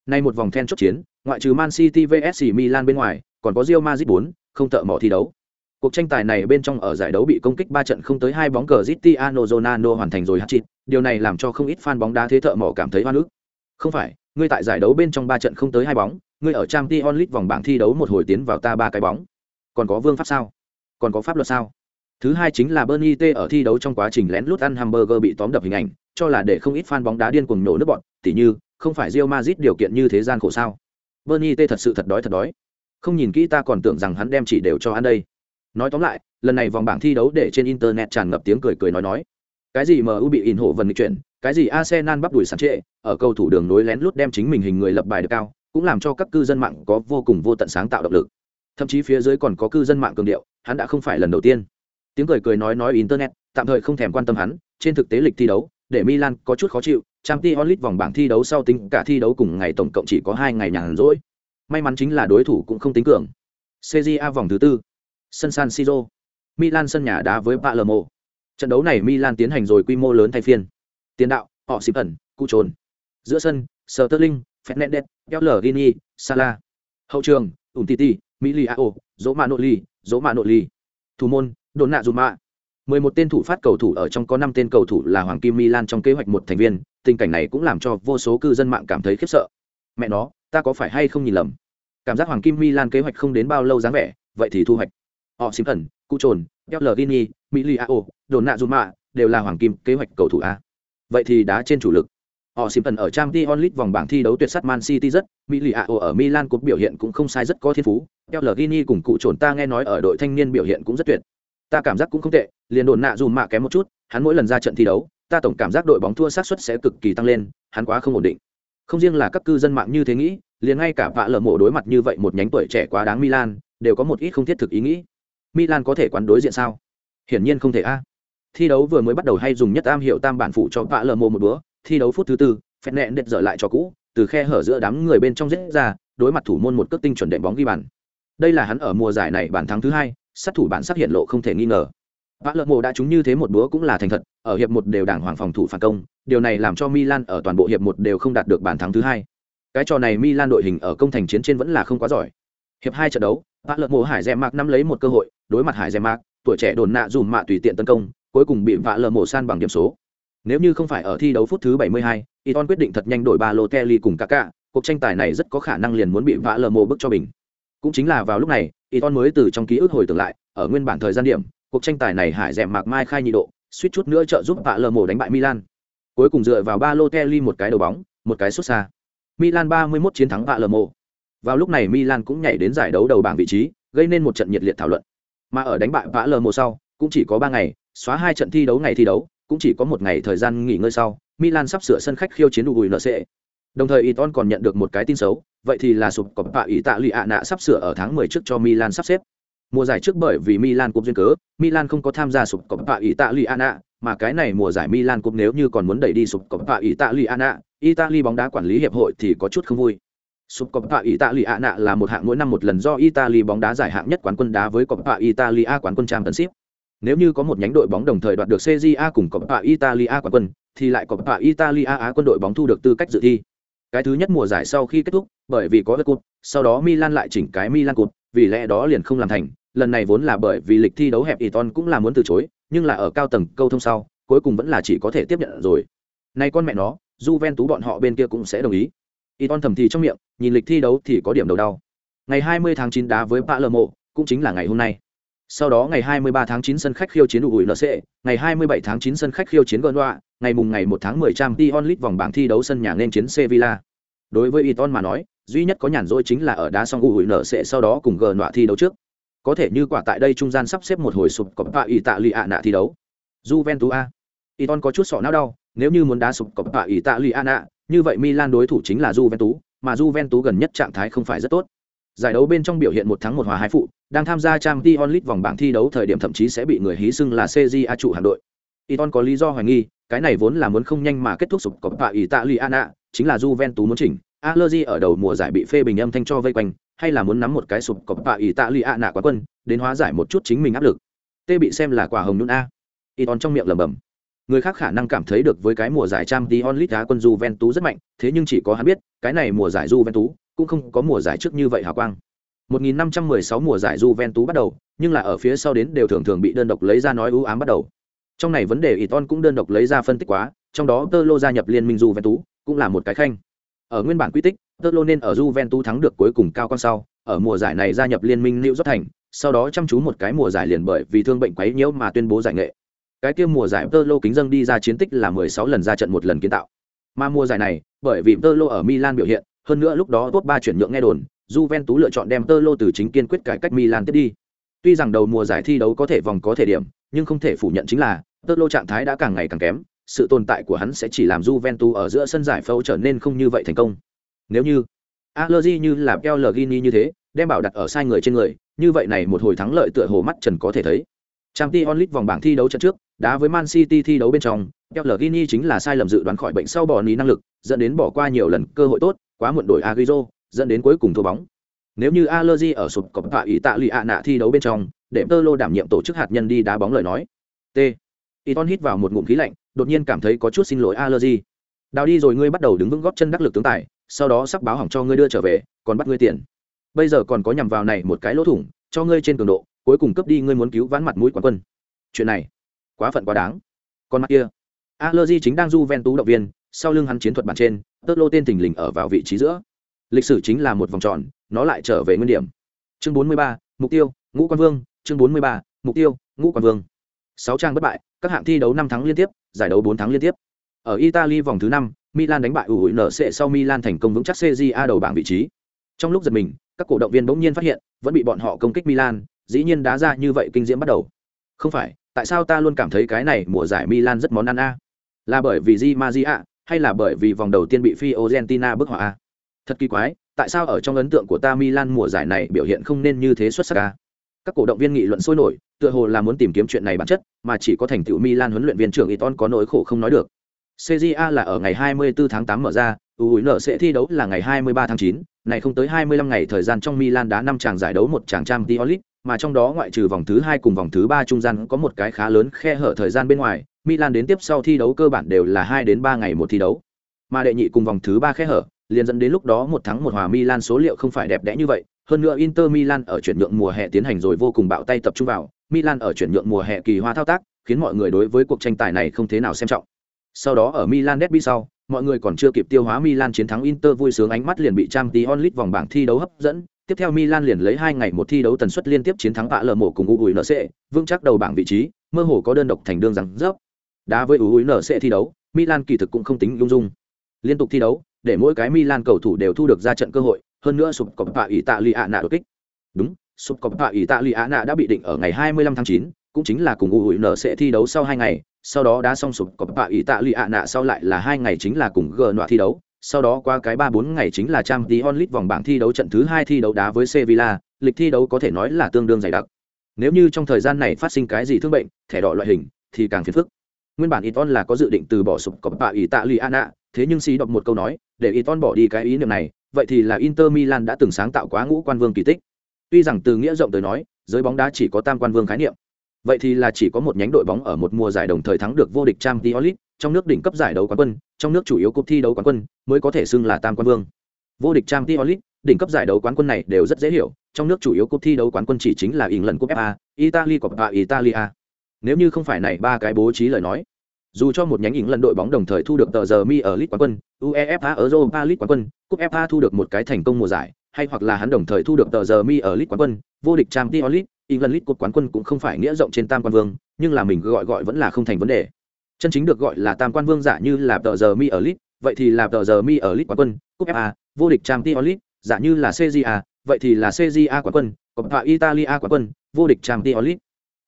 Nay một vòng then chốt chiến ngoại trừ man city vs milan bên ngoài còn có rio mazit 4, không thợ mỏ thi đấu. Cuộc tranh tài này bên trong ở giải đấu bị công kích ba trận không tới hai bóng cờ Cristiano Ronaldo hoàn thành rồi hat-trick, điều này làm cho không ít fan bóng đá thế thợ mỏ cảm thấy oan ức. Không phải, ngươi tại giải đấu bên trong ba trận không tới hai bóng, ngươi ở trang League vòng bảng thi đấu một hồi tiến vào ta ba cái bóng. Còn có vương pháp sao? Còn có pháp luật sao? Thứ hai chính là bernie t ở thi đấu trong quá trình lén lút ăn hamburger bị tóm đập hình ảnh cho là để không ít fan bóng đá điên cuồng nổ nước bọn. Tỉ như không phải Real Madrid điều kiện như thế gian khổ sao? Bernie t thật sự thật đói thật đói. Không nhìn kỹ ta còn tưởng rằng hắn đem chỉ đều cho ăn đây. Nói tóm lại lần này vòng bảng thi đấu để trên internet tràn ngập tiếng cười cười nói nói. Cái gì mà ưu bị in hộ vần nghịch chuyển cái gì arsenal bắt đuổi sàn trệ, ở cầu thủ đường nối lén lút đem chính mình hình người lập bài được cao, cũng làm cho các cư dân mạng có vô cùng vô tận sáng tạo động lực thậm chí phía dưới còn có cư dân mạng cường điệu, hắn đã không phải lần đầu tiên tiếng cười cười nói nói internet, tạm thời không thèm quan tâm hắn, trên thực tế lịch thi đấu, để milan có chút khó chịu trang League vòng bảng thi đấu sau tính cả thi đấu cùng ngày tổng cộng chỉ có hai ngày nhàn rỗi may mắn chính là đối thủ cũng không tính cường Serie A vòng thứ tư, Sân San Siro. Milan sân nhà đá với Palermo. Trận đấu này Milan tiến hành rồi quy mô lớn thay phiên. Tiền đạo, họ xịp ẩn, cụ trồn. Giữa sân, Sterling, Fernandes, Pellegrini, Salah. Hậu trường, Umtiti, Miliao, nội Romanoli. Thủ môn, đồn nạ dù mạ Mười một tên thủ phát cầu thủ ở trong có năm tên cầu thủ là Hoàng Kim Milan trong kế hoạch một thành viên, tình cảnh này cũng làm cho vô số cư dân mạng cảm thấy khiếp sợ. Mẹ nó, ta có phải hay không nhìn lầm? Cảm giác Hoàng Kim Milan kế hoạch không đến bao lâu dáng vẻ, vậy thì thu hoạch. Họ xím ẩn, Cụ Trồn, Pellegrini, Miliao, Donnarumma đều là Hoàng Kim kế hoạch cầu thủ a. Vậy thì đá trên chủ lực. Họ xím tần ở trang t onlit vòng bảng thi đấu tuyệt sắt Man City rất, mỹ Miliao ở Milan cuộc biểu hiện cũng không sai rất có thiên phú. Pellegrini cùng Cụ Trồn ta nghe nói ở đội thanh niên biểu hiện cũng rất tuyệt. Ta cảm giác cũng không tệ liền đồn nạ dùm mạ kém một chút hắn mỗi lần ra trận thi đấu ta tổng cảm giác đội bóng thua sát suất sẽ cực kỳ tăng lên hắn quá không ổn định. Không riêng là các cư dân mạng như thế nghĩ liền ngay cả vạ lờ mộ đối mặt như vậy một nhánh tuổi trẻ quá đáng milan đều có một ít không thiết thực ý nghĩ. Milan có thể quán đối diện sao? Hiển nhiên không thể a thi đấu vừa mới bắt đầu hay dùng nhất am hiệu tam bản phụ cho vạ lờ mô một bữa, thi đấu phút thứ tư phép nẹn đệt dở lại cho cũ, từ khe hở giữa đám người bên trong rết ra, đối mặt thủ môn một cước tinh chuẩn đệm bóng ghi bàn. Đây là hắn ở mùa giải này bản thắng thứ hai, sát thủ bản sắc hiện lộ không thể nghi ngờ. Vạ lợn mộ đã trúng như thế một búa cũng là thành thật, ở hiệp một đều đảng hoàng phòng thủ phản công, điều này làm cho milan ở toàn bộ hiệp một đều không đạt được bàn thắng thứ hai. Cái trò này milan đội hình ở công thành chiến trên vẫn là không quá giỏi. Hiệp hai trận đấu, vạ lợn mộ hải dè mạc nắm lấy một cơ hội, đối mặt hải dè mạc, tuổi trẻ đồn nạ dùm mạ tùy tiện tấn công cuối cùng bị vạ lờ mổ san bằng điểm số nếu như không phải ở thi đấu phút thứ 72, Iton quyết định thật nhanh đổi ba lô Kelly cùng Kaká, cuộc tranh tài này rất có khả năng liền muốn bị vạ lờ mổ bức cho bình. Cũng chính là vào lúc này, Iton mới từ trong ký ức hồi tưởng lại, ở nguyên bản thời gian điểm, cuộc tranh tài này hải dẹm mạc mai khai nhị độ, suýt chút nữa trợ giúp Vạ Lờ Mổ đánh bại Milan. Cuối cùng dựa vào Balotelli một cái đầu bóng, một cái sút xa. Milan 31 chiến thắng Vạ Lờ Mổ. Vào lúc này Milan cũng nhảy đến giải đấu đầu bảng vị trí, gây nên một trận nhiệt liệt thảo luận. Mà ở đánh bại Vạ Lờ Mổ sau, cũng chỉ có 3 ngày, xóa hai trận thi đấu ngày thi đấu, cũng chỉ có một ngày thời gian nghỉ ngơi sau, Milan sắp sửa sân khách khiêu chiến UNC. Đồng thời Iton còn nhận được một cái tin xấu, vậy thì là sụp cọp bạ ý tạ lụy ạ nạ sắp sửa ở tháng 10 trước cho Milan sắp xếp. Mùa giải trước bởi vì Milan cũng duyên cớ, Milan không có tham gia sụp cọp bạ ý tạ lụy ạ nạ, mà cái này mùa giải Milan cũng nếu như còn muốn đẩy đi sụp cọp bạ ý tạ lụy ạ nạ, Italy bóng đá quản lý hiệp hội thì có chút không vui. Sụp cọp bạ ý ạ nạ là một hạng mỗi năm một lần do Italy bóng đá giải hạng nhất quán quân đá với cọp bạ Italia quán quân Championship. Nếu như có một nhánh đội bóng đồng thời đoạt được CJA cùng Coppa Italia quán quân, thì lại Coppa Italia á quân đội bóng thu được tư cách dự thi. Cái thứ nhất mùa giải sau khi kết thúc, bởi vì có Cup, sau đó Milan lại chỉnh cái Milan Cup, vì lẽ đó liền không làm thành. Lần này vốn là bởi vì lịch thi đấu hẹp Iton cũng là muốn từ chối, nhưng là ở cao tầng câu thông sau, cuối cùng vẫn là chỉ có thể tiếp nhận rồi. Này con mẹ nó, Juventus bọn họ bên kia cũng sẽ đồng ý. Iton thầm thì trong miệng, nhìn lịch thi đấu thì có điểm đầu đau. Ngày 20 tháng 9 đá với Palermo, cũng chính là ngày hôm nay. Sau đó ngày 23 tháng 9 sân khách khiêu chiến UNC, ngày 27 tháng 9 sân khách khiêu chiến Genoa, ngày mùng ngày 1 tháng 10 Champions League vòng bảng thi đấu sân nhà nên chiến Sevilla. Đối với Iton mà nói, duy nhất có nhàn rỗi chính là ở đá xong UNC sau đó cùng Genoa thi đấu trước. Có thể như quả tại đây trung gian sắp xếp một hồi sụp Coppa Italia nạ thi đấu. Juventus A. Iton có chút sọ não đau, nếu như muốn đá sụp Coppa Italia nạ, như vậy Milan đối thủ chính là Juventus, mà Juventus gần nhất trạng thái không phải rất tốt. Giải đấu bên trong biểu hiện một thắng một hòa hai phụ, đang tham gia Champions League vòng bảng thi đấu thời điểm thậm chí sẽ bị người hí xưng là Serie A trụ hạng đội. Iton có lý do hoài nghi, cái này vốn là muốn không nhanh mà kết thúc sụp Coppa Italiana, chính là Juventus muốn chỉnh. Allergy ở đầu mùa giải bị phê bình âm thanh cho vây quanh, hay là muốn nắm một cái sụp Coppa Italiana quá quân, đến hóa giải một chút chính mình áp lực. T bị xem là quả hồng nhún a. Iton trong miệng lẩm bẩm. Người khác khả năng cảm thấy được với cái mùa giải Champions League đá quân Juventus rất mạnh, thế nhưng chỉ có hắn biết, cái này mùa giải Juventus cũng không có mùa giải trước như vậy hào quang. 1516 mùa giải Juventus bắt đầu, nhưng là ở phía sau đến đều thường thường bị đơn độc lấy ra nói ưu ám bắt đầu. Trong này vấn đề Iton cũng đơn độc lấy ra phân tích quá, trong đó Tolo gia nhập liên minh Juventus cũng là một cái khanh. Ở nguyên bản quy tích, Tolo nên ở Juventus thắng được cuối cùng cao con sau, ở mùa giải này gia nhập liên minh New York thành, sau đó chăm chú một cái mùa giải liền bởi vì thương bệnh quấy nhiễu mà tuyên bố giải nghệ. Cái kia mùa giải Tolo kính dâng đi ra chiến tích là 16 lần ra trận một lần kiến tạo. Mà mùa giải này, bởi vì Tolo ở Milan biểu hiện, hơn nữa lúc đó top 3 chuyển nhượng nghe đồn, Juventus lựa chọn đem Tolo từ chính kiên quyết cải cách Milan tiếp đi. Tuy rằng đầu mùa giải thi đấu có thể vòng có thể điểm, nhưng không thể phủ nhận chính là Tolo trạng thái đã càng ngày càng kém, sự tồn tại của hắn sẽ chỉ làm Juventus ở giữa sân giải phẫu trở nên không như vậy thành công. Nếu như Allegri như là Pellegrini như thế, đem bảo đặt ở sai người trên người, như vậy này một hồi thắng lợi tựa hồ mắt trần có thể thấy. Champions League vòng bảng thi đấu trận trước, đá với Man City thi đấu bên trong, Pellegrini chính là sai lầm dự đoán khỏi bệnh sau bỏ ní năng lực, dẫn đến bỏ qua nhiều lần cơ hội tốt, quá muộn đổi Agüero, dẫn đến cuối cùng thua bóng. Nếu như Allegri ở sụp cọp tạ ý tạ lì ạ nạ thi đấu bên trong, để Pirlo đảm nhiệm tổ chức hạt nhân đi đá bóng lời nói. T. Iton hít vào một ngụm khí lạnh, đột nhiên cảm thấy có chút xin lỗi Allegri. Đào đi rồi ngươi bắt đầu đứng vững góp chân đắc lực tướng tài, sau đó sắp báo hỏng cho ngươi đưa trở về, còn bắt ngươi tiền. Bây giờ còn có nhằm vào này một cái lỗ thủng, cho ngươi trên cường độ, cuối cùng cấp đi ngươi muốn cứu vãn mặt mũi quán quân. Chuyện này, quá phận quá đáng. Còn mặt kia, Allegri chính đang Juventus động viên, sau lưng hắn chiến thuật bản trên, Tơ Lô tên thình lình ở vào vị trí giữa. Lịch sử chính là một vòng tròn, nó lại trở về nguyên điểm. Chương 43, mục tiêu ngũ quan vương. Chương 43, mục tiêu ngũ quan vương. Sáu trang bất bại các hạng thi đấu năm thắng liên tiếp giải đấu bốn tháng liên tiếp. Ở italy vòng thứ năm milan đánh bại ủ nở sệ sau milan thành công vững chắc cja đầu bảng vị trí. Trong lúc giật mình các cổ động viên bỗng nhiên phát hiện vẫn bị bọn họ công kích milan dĩ nhiên đá ra như vậy kinh diễm bắt đầu. Không phải tại sao ta luôn cảm thấy cái này mùa giải milan rất món ăn a? Là bởi vì di mazia hay là bởi vì vòng đầu tiên bị fiorentina bức họa a thật kỳ quái tại sao ở trong ấn tượng của ta Milan mùa giải này biểu hiện không nên như thế xuất sắc ca? Các cổ động viên nghị luận sôi nổi, tựa hồ là muốn tìm kiếm chuyện này bản chất, mà chỉ có thành tựu Milan huấn luyện viên trưởng Iton có nỗi khổ không nói được. CJA là ở ngày 24 tháng 8 mở ra, nợ sẽ thi đấu là ngày 23 tháng 9, này không tới 25 ngày thời gian trong Milan đá năm chàng giải đấu một chàng Champions League, mà trong đó ngoại trừ vòng thứ 2 cùng vòng thứ 3 trung gian có một cái khá lớn khe hở thời gian bên ngoài, Milan đến tiếp sau thi đấu cơ bản đều là 2 đến 3 ngày một thi đấu. Mà đệ nhị cùng vòng thứ 3 khe hở, liền dẫn đến lúc đó một thắng một hòa Milan số liệu không phải đẹp đẽ như vậy, hơn nữa Inter Milan ở chuyển nhượng mùa hè tiến hành rồi vô cùng bạo tay tập trung vào, Milan ở chuyển nhượng mùa hè kỳ hoa thao tác, khiến mọi người đối với cuộc tranh tài này không thế nào xem trọng. Sau đó ở Milan derby sau, mọi người còn chưa kịp tiêu hóa Milan chiến thắng Inter vui sướng ánh mắt liền bị Champions League vòng bảng thi đấu hấp dẫn, tiếp theo Milan liền lấy hai ngày một thi đấu tần suất liên tiếp chiến thắng Vạ Lở Mộ cùng UUNC, vững chắc đầu bảng vị trí, mơ hồ có đơn độc thành đương rằng dốc. Đá với UUNC thi đấu, Milan kỳ thực cũng không tính lung dung. Liên tục thi đấu, để mỗi cái Milan cầu thủ đều thu được ra trận cơ hội, hơn nữa sụp cọp bạ Italiana đột kích. Đúng, sụp cọp bạ Italiana đã bị định ở ngày 25 tháng 9, cũng chính là cùng UUN sẽ thi đấu sau 2 ngày, sau đó đã xong sụp cọp bạ Italiana sau lại là 2 ngày chính là cùng gờ nọa thi đấu, sau đó qua cái 3-4 ngày chính là Champions League vòng bảng thi đấu trận thứ 2 thi đấu đá với Sevilla, lịch thi đấu có thể nói là tương đương dày đặc. Nếu như trong thời gian này phát sinh cái gì thương bệnh, thẻ đỏ loại hình thì càng phiền phức. Nguyên bản Iton là có dự định từ bỏ sụp cọp bạ Italiana, thế nhưng xí đọc một câu nói, để Iton bỏ đi cái ý niệm này, vậy thì là Inter Milan đã từng sáng tạo quá ngũ quan vương kỳ tích. Tuy rằng từ nghĩa rộng tới nói, giới bóng đá chỉ có tam quan vương khái niệm. Vậy thì là chỉ có một nhánh đội bóng ở một mùa giải đồng thời thắng được vô địch Champions League, trong nước đỉnh cấp giải đấu quán quân, trong nước chủ yếu cúp thi đấu quán quân, mới có thể xưng là tam quan vương. Vô địch Champions League, đỉnh cấp giải đấu quán quân này đều rất dễ hiểu, trong nước chủ yếu cúp thi đấu quán quân chỉ chính là England Cup FA, Italy Cup Italia. Nếu như không phải này ba cái bố trí lời nói, dù cho một nhánh ỉng lần đội bóng đồng thời thu được tờ giờ mi ở lit quán quân uefa europa lit quán quân cúp fa thu được một cái thành công mùa giải hay hoặc là hắn đồng thời thu được tờ giờ mi ở lit quán quân vô địch trang league england League cúp quán quân cũng không phải nghĩa rộng trên tam quan vương nhưng là mình gọi gọi vẫn là không thành vấn đề. Chân chính được gọi là tam quan vương giả như là tờ giờ mi ở lit vậy thì là tờ giờ mi ở lit quán quân cúp fa vô địch trang league giả như là cja vậy thì là cja quán quân coppa italia quán quân vô địch trang league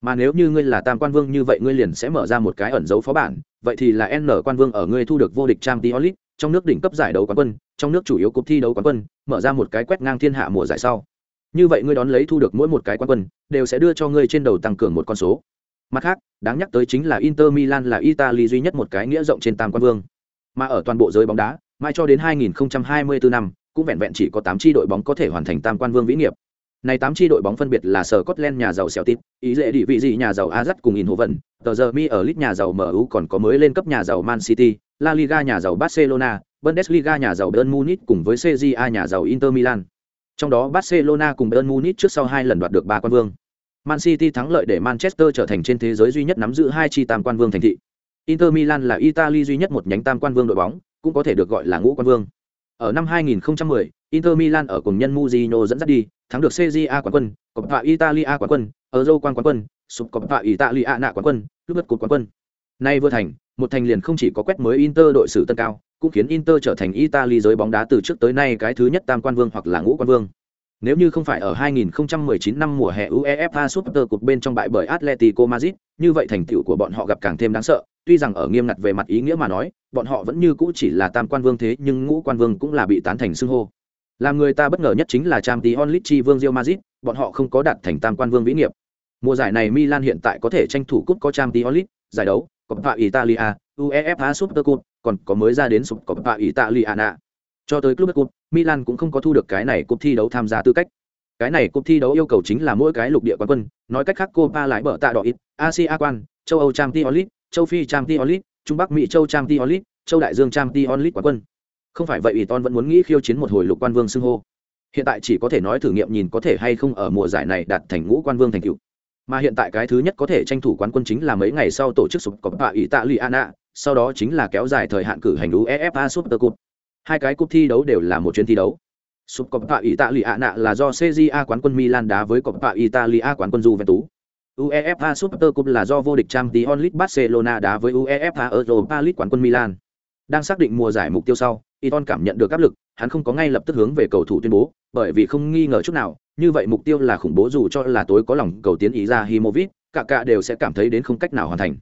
mà nếu như ngươi là tam quan vương như vậy ngươi liền sẽ mở ra một cái ẩn dấu phó bản, vậy thì là n quan vương ở ngươi thu được vô địch trang t onlit trong nước đỉnh cấp giải đấu quán quân, trong nước chủ yếu cúp thi đấu quán quân, mở ra một cái quét ngang thiên hạ mùa giải sau. Như vậy ngươi đón lấy thu được mỗi một cái quán quân, đều sẽ đưa cho ngươi trên đầu tăng cường một con số. Mặt khác, đáng nhắc tới chính là inter milan là italy duy nhất một cái nghĩa rộng trên tam quan vương. Mà ở toàn bộ giới bóng đá mai cho đến 2024 năm, cũng vẹn vẹn chỉ có 8 chi đội bóng có thể hoàn thành tam quan vương vĩ nghiệp này tám chi đội bóng phân biệt là sở Scotland nhà giàu Celtic, ý lệ địa vị gì nhà giàu Ajax cùng Eindhoven, tờ giờ Mi ở Leeds nhà giàu MU còn có mới lên cấp nhà giàu Man City, La Liga nhà giàu Barcelona, Bundesliga nhà giàu Bayern Munich cùng với CJA nhà giàu Inter Milan. Trong đó Barcelona cùng Bayern Munich trước sau hai lần đoạt được ba quan vương. Man City thắng lợi để Manchester trở thành trên thế giới duy nhất nắm giữ hai chi tam quan vương thành thị. Inter Milan là Italy duy nhất một nhánh tam quan vương đội bóng, cũng có thể được gọi là ngũ quan vương. Ở năm 2010, Inter Milan ở cùng nhân Mourinho dẫn dắt đi, thắng được CJA quán quân, Coppa Italia quán quân, Euro quán quân, Sub Coppa Italia nạ quán quân, lúc bất cột quán quân. Nay vừa thành, một thành liền không chỉ có quét mới Inter đội sử tân cao, cũng khiến Inter trở thành Italy giới bóng đá từ trước tới nay cái thứ nhất tam quan vương hoặc là ngũ quan vương. Nếu như không phải ở 2019 năm mùa hè UEFA Super Cup bên trong bại bởi Atletico Madrid, như vậy thành tựu của bọn họ gặp càng thêm đáng sợ. Tuy rằng ở nghiêm ngặt về mặt ý nghĩa mà nói, bọn họ vẫn như cũ chỉ là tam quan vương thế, nhưng ngũ quan vương cũng là bị tán thành xưng hô. Làm người ta bất ngờ nhất chính là Champions League chi vương Real Madrid, bọn họ không có đạt thành tam quan vương vĩ nghiệp. Mùa giải này Milan hiện tại có thể tranh thủ cúp có Champions League, giải đấu, Coppa Italia, UEFA Super Cup, còn có mới ra đến sụp Coppa Italiana. Cho tới Club Cup, Milan cũng không có thu được cái này cúp thi đấu tham gia tư cách. cái này cúp thi đấu yêu cầu chính là mỗi cái lục địa quán quân nói cách khác copa lại bở tạ đỏ ít asia quan châu âu trang t onlit châu phi trang t onlit trung bắc mỹ châu trang t onlit châu đại dương trang t onlit quán quân không phải vậy ủy ton vẫn muốn nghĩ khiêu chiến một hồi lục quan vương xưng hô. Hiện tại chỉ có thể nói thử nghiệm nhìn có thể hay không ở mùa giải này đạt thành ngũ quan vương thành cựu mà hiện tại cái thứ nhất có thể tranh thủ quán quân chính là mấy ngày sau tổ chức sụp cọp bạ ỷ tạ lụy ana sau đó chính là kéo dài thời hạn cử hành uefa super cup. Hai cái cúp thi đấu đều là một chuyến thi đấu. Sụp cọp bạ ỷ tạ lụy ana là do cja quán quân milan đá với cọp bạ italia quán quân juventus. UEFA Super Cup là do vô địch Champions League Barcelona đá với UEFA Europa League quán quân Milan. Đang xác định mùa giải mục tiêu sau, Iton cảm nhận được áp lực, hắn không có ngay lập tức hướng về cầu thủ tuyên bố, bởi vì không nghi ngờ chút nào, như vậy mục tiêu là khủng bố dù cho là tối có lòng cầu tiến ý ra Himovic, cả cả đều sẽ cảm thấy đến không cách nào hoàn thành.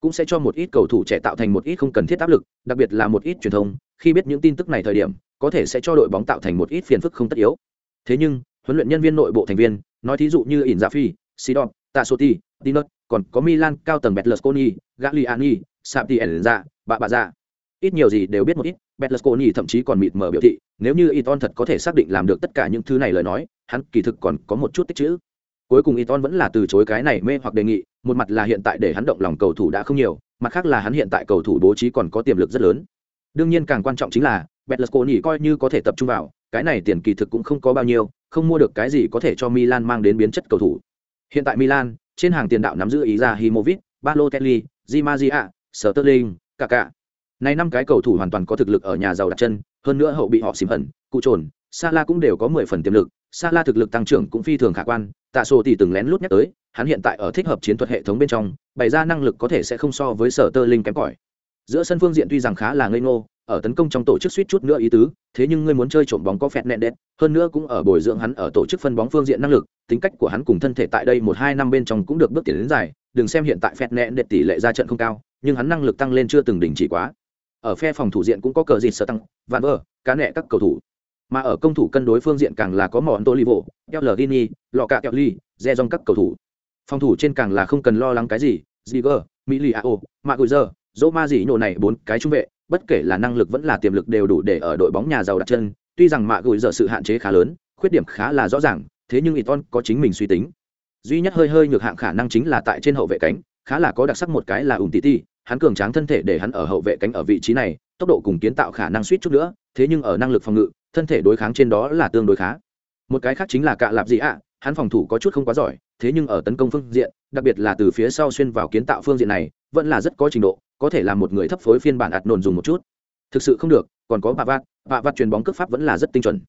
Cũng sẽ cho một ít cầu thủ trẻ tạo thành một ít không cần thiết áp lực, đặc biệt là một ít truyền thông, khi biết những tin tức này thời điểm, có thể sẽ cho đội bóng tạo thành một ít phiền phức không tất yếu. Thế nhưng, huấn luyện nhân viên nội bộ thành viên, nói thí dụ như Inzaghi, Sidon, Tassotti, Dinot, còn có Milan cao tầng Berlusconi, Gagliani, Dạ, Bạ Bạ Dạ. Ít nhiều gì đều biết một ít, Berlusconi thậm chí còn mịt mờ biểu thị, nếu như Iton thật có thể xác định làm được tất cả những thứ này lời nói, hắn kỳ thực còn có một chút tích chữ. Cuối cùng Iton vẫn là từ chối cái này mê hoặc đề nghị, một mặt là hiện tại để hắn động lòng cầu thủ đã không nhiều, mặt khác là hắn hiện tại cầu thủ bố trí còn có tiềm lực rất lớn. Đương nhiên càng quan trọng chính là, Berlusconi coi như có thể tập trung vào, cái này tiền kỳ thực cũng không có bao nhiêu, không mua được cái gì có thể cho Milan mang đến biến chất cầu thủ. Hiện tại Milan, trên hàng tiền đạo nắm giữ ý ra Himovic, Balotelli, Di Maria, Sterling, Kaká. Này năm cái cầu thủ hoàn toàn có thực lực ở nhà giàu đặt chân, hơn nữa hậu bị họ xỉm hận, cụ trồn, Salah cũng đều có 10 phần tiềm lực, Salah thực lực tăng trưởng cũng phi thường khả quan, Tạ Sổ thì từng lén lút nhắc tới, hắn hiện tại ở thích hợp chiến thuật hệ thống bên trong, bày ra năng lực có thể sẽ không so với Sterling kém cỏi. Giữa sân phương diện tuy rằng khá là ngây ngô, ở tấn công trong tổ chức suýt chút nữa ý tứ, thế nhưng ngươi muốn chơi trộm bóng có phẹt nẹn đét, hơn nữa cũng ở bồi dưỡng hắn ở tổ chức phân bóng phương diện năng lực, tính cách của hắn cùng thân thể tại đây một hai năm bên trong cũng được bước tiến đến dài, đừng xem hiện tại phẹt nẹn đệt tỷ lệ ra trận không cao, nhưng hắn năng lực tăng lên chưa từng đỉnh chỉ quá. Ở phe phòng thủ diện cũng có cờ dịt sở tăng, Van vơ, cá nẹ các cầu thủ. Mà ở công thủ cân đối phương diện càng là có mòn Tolivo, Pellegrini, lọ cạ kẹo ly, re dong các cầu thủ. Phòng thủ trên càng là không cần lo lắng cái gì, Ziger, Miliao, dỗ ma gì nhổ này bốn cái trung vệ, bất kể là năng lực vẫn là tiềm lực đều đủ để ở đội bóng nhà giàu đặt chân tuy rằng mạ gùi giờ sự hạn chế khá lớn khuyết điểm khá là rõ ràng thế nhưng iton có chính mình suy tính duy nhất hơi hơi nhược hạng khả năng chính là tại trên hậu vệ cánh khá là có đặc sắc một cái là ủng tỉ ti hắn cường tráng thân thể để hắn ở hậu vệ cánh ở vị trí này, tốc độ cùng kiến tạo khả năng suýt chút nữa, thế nhưng ở năng lực phòng ngự, thân thể đối kháng trên đó là tương đối khá. Một cái khác chính là cạ lạp gì ạ, hắn phòng thủ có chút không quá giỏi, thế nhưng ở tấn công phương diện, đặc biệt là từ phía sau xuyên vào kiến tạo phương diện này, vẫn là rất có trình độ, có thể là một người thấp phối phiên bản ạt nồn dùng một chút. Thực sự không được, còn có bà vạt bà vạt truyền bóng cướp pháp vẫn là rất tinh chuẩn.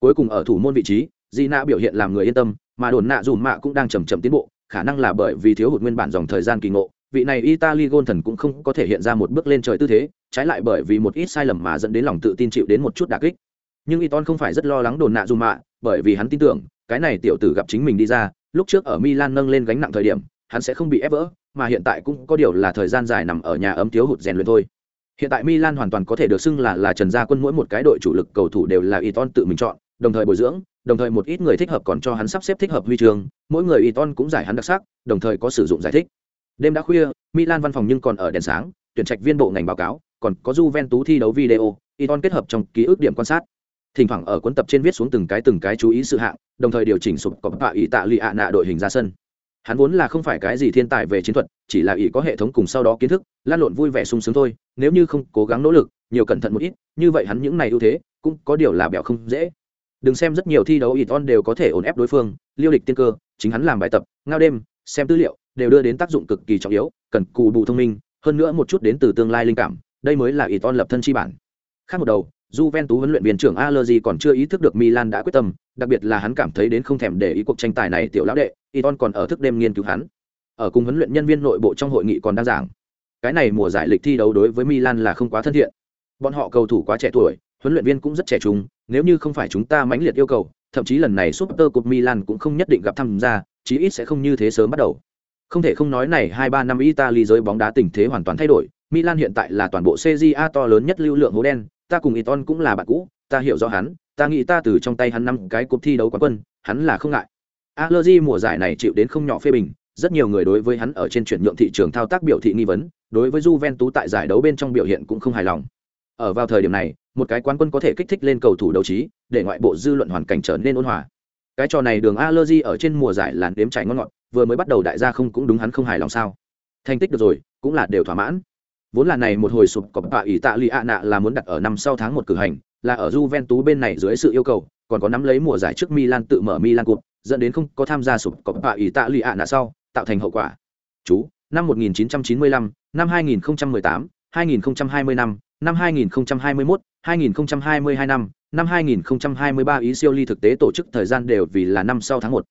Cuối cùng ở thủ môn vị trí di nạ biểu hiện làm người yên tâm, mà đồn nạ dùm mạ cũng đang chầm chậm tiến bộ, khả năng là bởi vì thiếu hụt nguyên bản dòng thời gian kỳ ngộ vị này italy gôn thần cũng không có thể hiện ra một bước lên trời tư thế trái lại bởi vì một ít sai lầm mà dẫn đến lòng tự tin chịu đến một chút đả kích nhưng Iton không phải rất lo lắng đồn nạ dùm mạ bởi vì hắn tin tưởng cái này tiểu tử gặp chính mình đi ra lúc trước ở milan nâng lên gánh nặng thời điểm hắn sẽ không bị ép vỡ mà hiện tại cũng có điều là thời gian dài nằm ở nhà ấm thiếu hụt rèn luyện thôi. Hiện tại Milan hoàn toàn có thể được xưng là là Trần Gia Quân mỗi một cái đội chủ lực cầu thủ đều là Iton tự mình chọn, đồng thời bồi dưỡng, đồng thời một ít người thích hợp còn cho hắn sắp xếp thích hợp huy trường, mỗi người Iton cũng giải hắn đặc sắc, đồng thời có sử dụng giải thích. Đêm đã khuya, Milan văn phòng nhưng còn ở đèn sáng, tuyển trạch viên bộ ngành báo cáo, còn có Juventus thi đấu video, Iton kết hợp trong ký ức điểm quan sát. Thỉnh thoảng ở cuốn tập trên viết xuống từng cái từng cái chú ý sự hạng, đồng thời điều chỉnh sụp có bạ ý tạ lì ạ nạ đội hình ra sân hắn vốn là không phải cái gì thiên tài về chiến thuật chỉ là ý có hệ thống cùng sau đó kiến thức lan lộn vui vẻ sung sướng thôi nếu như không cố gắng nỗ lực nhiều cẩn thận một ít như vậy hắn những này ưu thế cũng có điều là bẹo không dễ đừng xem rất nhiều thi đấu Iton đều có thể ổn ép đối phương liêu địch tiên cơ chính hắn làm bài tập ngao đêm xem tư liệu đều đưa đến tác dụng cực kỳ trọng yếu cần cù bù thông minh hơn nữa một chút đến từ tương lai linh cảm đây mới là ý ton lập thân chi bản khác một đầu Juventus huấn luyện viên trưởng Allegri còn chưa ý thức được Milan đã quyết tâm, đặc biệt là hắn cảm thấy đến không thèm để ý cuộc tranh tài này tiểu lão đệ, Iton còn ở thức đêm nghiên cứu hắn. Ở cùng huấn luyện nhân viên nội bộ trong hội nghị còn đang giảng. Cái này mùa giải lịch thi đấu đối với Milan là không quá thân thiện. Bọn họ cầu thủ quá trẻ tuổi, huấn luyện viên cũng rất trẻ trung, nếu như không phải chúng ta mãnh liệt yêu cầu, thậm chí lần này Super Cup Milan cũng không nhất định gặp tham gia, chí ít sẽ không như thế sớm bắt đầu. Không thể không nói này 2-3 năm Italy giới bóng đá tình thế hoàn toàn thay đổi, Milan hiện tại là toàn bộ CJA to lớn nhất lưu lượng hố đen, ta cùng Iton cũng là bạn cũ, ta hiểu rõ hắn, ta nghĩ ta từ trong tay hắn năm cái cuộc thi đấu quán quân, hắn là không ngại. Allergy mùa giải này chịu đến không nhỏ phê bình, rất nhiều người đối với hắn ở trên chuyển nhượng thị trường thao tác biểu thị nghi vấn, đối với Juventus tại giải đấu bên trong biểu hiện cũng không hài lòng. Ở vào thời điểm này, một cái quán quân có thể kích thích lên cầu thủ đấu trí, để ngoại bộ dư luận hoàn cảnh trở nên ôn hòa. cái trò này đường allergy ở trên mùa giải làn đếm trải ngon ngọt vừa mới bắt đầu đại gia không cũng đúng hắn không hài lòng sao? Thành tích được rồi cũng là đều thỏa mãn. Vốn là này một hồi sụp cọp bạ ỷ tạ lì ạ nạ là muốn đặt ở năm sau tháng một cử hành là ở Juventus bên này dưới sự yêu cầu còn có nắm lấy mùa giải trước Milan tự mở Milan Cup dẫn đến không có tham gia sụp cọp bạ ỷ tạ lì ạ nạ sau tạo thành hậu quả. Chú năm 1995, năm 2018, 2020 năm, năm 2021, 2022 năm, năm 2023 ý siêu ly thực tế tổ chức thời gian đều vì là năm sau tháng 1.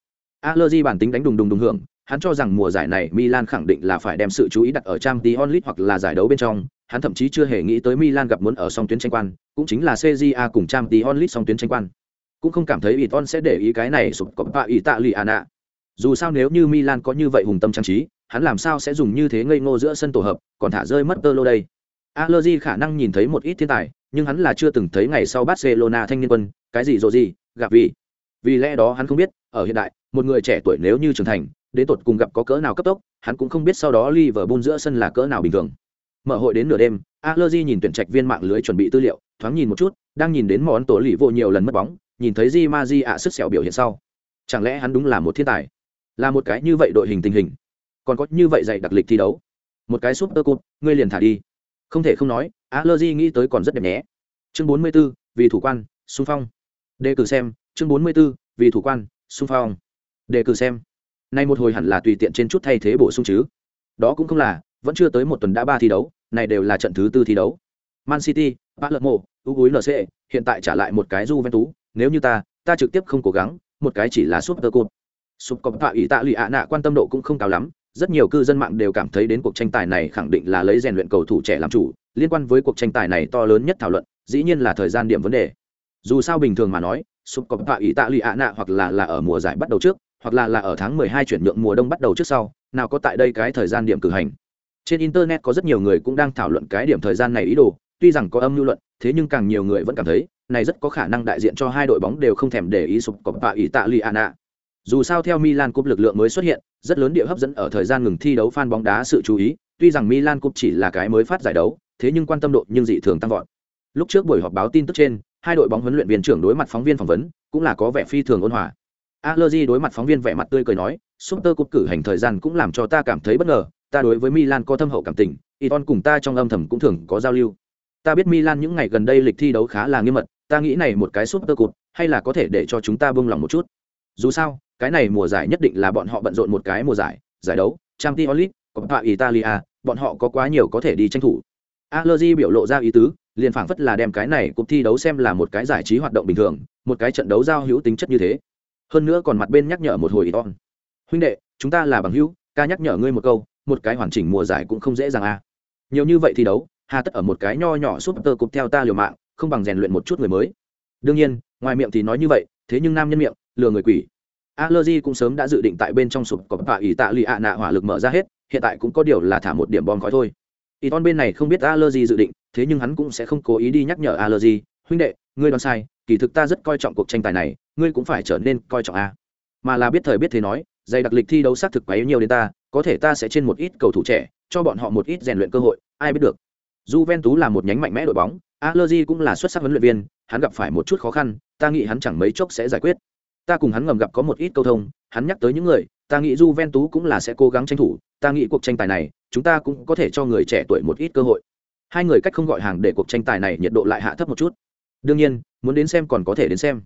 Allergy bản tính đánh đùng đùng đùng hưởng, hắn cho rằng mùa giải này Milan khẳng định là phải đem sự chú ý đặt ở Champions League hoặc là giải đấu bên trong, hắn thậm chí chưa hề nghĩ tới Milan gặp muốn ở song tuyến tranh quan, cũng chính là CJA cùng Champions League song tuyến tranh quan. Cũng không cảm thấy Iton sẽ để ý cái này sụp Coppa Italia. Dù sao nếu như Milan có như vậy hùng tâm trang trí, hắn làm sao sẽ dùng như thế ngây ngô giữa sân tổ hợp, còn thả rơi mất Tolo đây. Allergy khả năng nhìn thấy một ít thiên tài, nhưng hắn là chưa từng thấy ngày sau Barcelona thanh niên quân, cái gì rồi gì, gặp vì. Vì lẽ đó hắn không biết, ở hiện đại, một người trẻ tuổi nếu như trưởng thành, đến tột cùng gặp có cỡ nào cấp tốc, hắn cũng không biết sau đó Liverpool giữa sân là cỡ nào bình thường. Mở hội đến nửa đêm, alerji nhìn tuyển trạch viên mạng lưới chuẩn bị tư liệu, thoáng nhìn một chút, đang nhìn đến món tổ lì vô nhiều lần mất bóng, nhìn thấy Di Maji ạ sức sẹo biểu hiện sau. Chẳng lẽ hắn đúng là một thiên tài? Là một cái như vậy đội hình tình hình, còn có như vậy dạy đặc lịch thi đấu. Một cái super cup, ngươi liền thả đi. Không thể không nói, alerji nghĩ tới còn rất đẹp nhé. Chương 44, vì thủ quan, xung phong. Đề cử xem, chương 44, vì thủ quan, xung phong. Đề cử xem. Nay một hồi hẳn là tùy tiện trên chút thay thế bổ sung chứ. Đó cũng không là, vẫn chưa tới một tuần đã ba thi đấu, này đều là trận thứ tư thi đấu. Man city palermo ugui nc hiện tại trả lại một cái du ven tú. nếu như ta ta trực tiếp không cố gắng, một cái chỉ là súp tơ cột súp cọp tạ ủy tạ lụy ạ nạ quan tâm độ cũng không cao lắm, rất nhiều cư dân mạng đều cảm thấy đến cuộc tranh tài này khẳng định là lấy rèn luyện cầu thủ trẻ làm chủ. Liên quan với cuộc tranh tài này to lớn nhất thảo luận, dĩ nhiên là thời gian điểm vấn đề. Dù sao bình thường mà nói sụp cọp tạ ý tạ lụy ạ nạ hoặc là là ở mùa giải bắt đầu trước hoặc là là ở tháng 12 chuyển nhượng mùa đông bắt đầu trước sau, nào có tại đây cái thời gian điểm cử hành. Trên internet có rất nhiều người cũng đang thảo luận cái điểm thời gian này ý đồ, tuy rằng có âm lưu luận, thế nhưng càng nhiều người vẫn cảm thấy, này rất có khả năng đại diện cho hai đội bóng đều không thèm để ý sụp cọp tạ nạ. Dù sao theo Milan Cup lực lượng mới xuất hiện, rất lớn địa hấp dẫn ở thời gian ngừng thi đấu fan bóng đá sự chú ý, tuy rằng Milan Cup chỉ là cái mới phát giải đấu, thế nhưng quan tâm độ nhưng dị thường tăng vọt. Lúc trước buổi họp báo tin tức trên, hai đội bóng huấn luyện viên trưởng đối mặt phóng viên phỏng vấn, cũng là có vẻ phi thường ôn hòa. Allergy đối mặt phóng viên vẻ mặt tươi cười nói, Super Cup cử hành thời gian cũng làm cho ta cảm thấy bất ngờ, ta đối với Milan có thâm hậu cảm tình, Iton cùng ta trong âm thầm cũng thường có giao lưu. Ta biết Milan những ngày gần đây lịch thi đấu khá là nghiêm mật, ta nghĩ này một cái Super Cup hay là có thể để cho chúng ta bông lòng một chút. Dù sao, cái này mùa giải nhất định là bọn họ bận rộn một cái mùa giải, giải đấu, Champions League, Coppa Italia, bọn họ có quá nhiều có thể đi tranh thủ. Allergy biểu lộ ra ý tứ, liền phảng phất là đem cái này cuộc thi đấu xem là một cái giải trí hoạt động bình thường, một cái trận đấu giao hữu tính chất như thế. Hơn nữa còn mặt bên nhắc nhở một hồi ít on huynh đệ chúng ta là bằng hữu ca nhắc nhở ngươi một câu một cái hoàn chỉnh mùa giải cũng không dễ dàng à nhiều như vậy thi đấu hà tất ở một cái nho nhỏ súp tơ cục theo ta liều mạng không bằng rèn luyện một chút người mới. Đương nhiên ngoài miệng thì nói như vậy thế nhưng nam nhân miệng lừa người quỷ. Allergy cũng sớm đã dự định tại bên trong sụp của bà ỷ tạ lì ạ nạ hỏa lực mở ra hết, hiện tại cũng có điều là thả một điểm bom khói thôi. Iton bên này không biết Allergy dự định, thế nhưng hắn cũng sẽ không cố ý đi nhắc nhở Allergy, huynh đệ, ngươi đoán sai, kỳ thực ta rất coi trọng cuộc tranh tài này ngươi cũng phải trở nên coi trọng a. Mà là biết thời biết thế nói dày đặc lịch thi đấu xác thực quá yếu nhiều đến ta có thể ta sẽ trên một ít cầu thủ trẻ cho bọn họ một ít rèn luyện cơ hội ai biết được. Juventus là một nhánh mạnh mẽ đội bóng Allergy cũng là xuất sắc huấn luyện viên hắn gặp phải một chút khó khăn ta nghĩ hắn chẳng mấy chốc sẽ giải quyết. Ta cùng hắn ngầm gặp có một ít câu thông hắn nhắc tới những người ta nghĩ Juventus cũng là sẽ cố gắng tranh thủ ta nghĩ cuộc tranh tài này chúng ta cũng có thể cho người trẻ tuổi một ít cơ hội hai người cách không gọi hàng để cuộc tranh tài này nhiệt độ lại hạ thấp một chút. Đương nhiên, muốn đến xem còn có thể đến xem.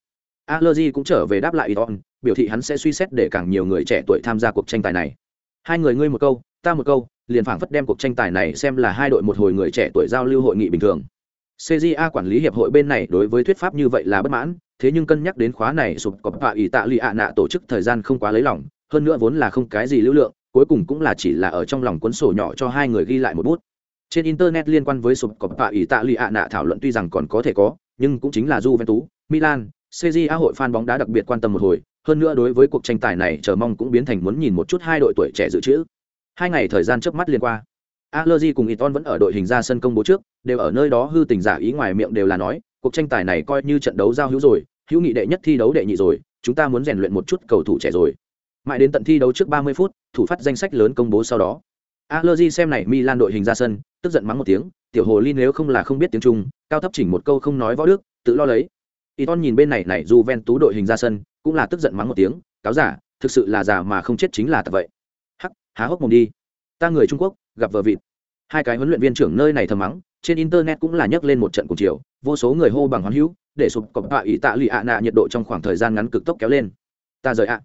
Allergy cũng trở về đáp lại iton biểu thị hắn sẽ suy xét để càng nhiều người trẻ tuổi tham gia cuộc tranh tài này. Hai người ngươi một câu, ta một câu, liền phảng phất đem cuộc tranh tài này xem là hai đội một hồi người trẻ tuổi giao lưu hội nghị bình thường. Cja quản lý hiệp hội bên này đối với thuyết pháp như vậy là bất mãn, thế nhưng cân nhắc đến khóa này sụp cọp bạ ỷ tạ lụy ạ nạ tổ chức thời gian không quá lấy lòng, hơn nữa vốn là không cái gì lưu lượng, cuối cùng cũng là chỉ là ở trong lòng cuốn sổ nhỏ cho hai người ghi lại một bút trên internet liên quan với sụp cọp bạ ỷ tạ lụy ạ nạ thảo luận tuy rằng còn có thể có nhưng cũng chính là Juventus, Milan, CJA hội fan bóng đá đặc biệt quan tâm một hồi, hơn nữa đối với cuộc tranh tài này chờ mong cũng biến thành muốn nhìn một chút hai đội tuổi trẻ dự trữ. Hai ngày thời gian trước mắt liên qua. Allergy cùng Iton vẫn ở đội hình ra sân công bố trước, đều ở nơi đó hư tình giả ý ngoài miệng đều là nói, cuộc tranh tài này coi như trận đấu giao hữu rồi, hữu nghị đệ nhất thi đấu đệ nhị rồi, chúng ta muốn rèn luyện một chút cầu thủ trẻ rồi. Mãi đến tận thi đấu trước 30 phút, thủ phát danh sách lớn công bố sau đó. Allergy xem này Milan đội hình ra sân, tức giận mắng một tiếng, tiểu hồ ly nếu không là không biết tiếng Trung, cao thấp chỉnh một câu không nói võ đức, tự lo lấy. Y Iton nhìn bên này này dù ven tú đội hình ra sân, cũng là tức giận mắng một tiếng, cáo giả, thực sự là giả mà không chết chính là thật vậy. Hắc, há hốc mồm đi. Ta người Trung Quốc, gặp vợ vịt. Hai cái huấn luyện viên trưởng nơi này thầm mắng, trên internet cũng là nhấc lên một trận cùng chiều, vô số người hô bằng hoán hữu, để sụp cọp bạ ý tạ lì ạ nạ nhiệt độ trong khoảng thời gian ngắn cực tốc kéo lên. Ta rời ạ.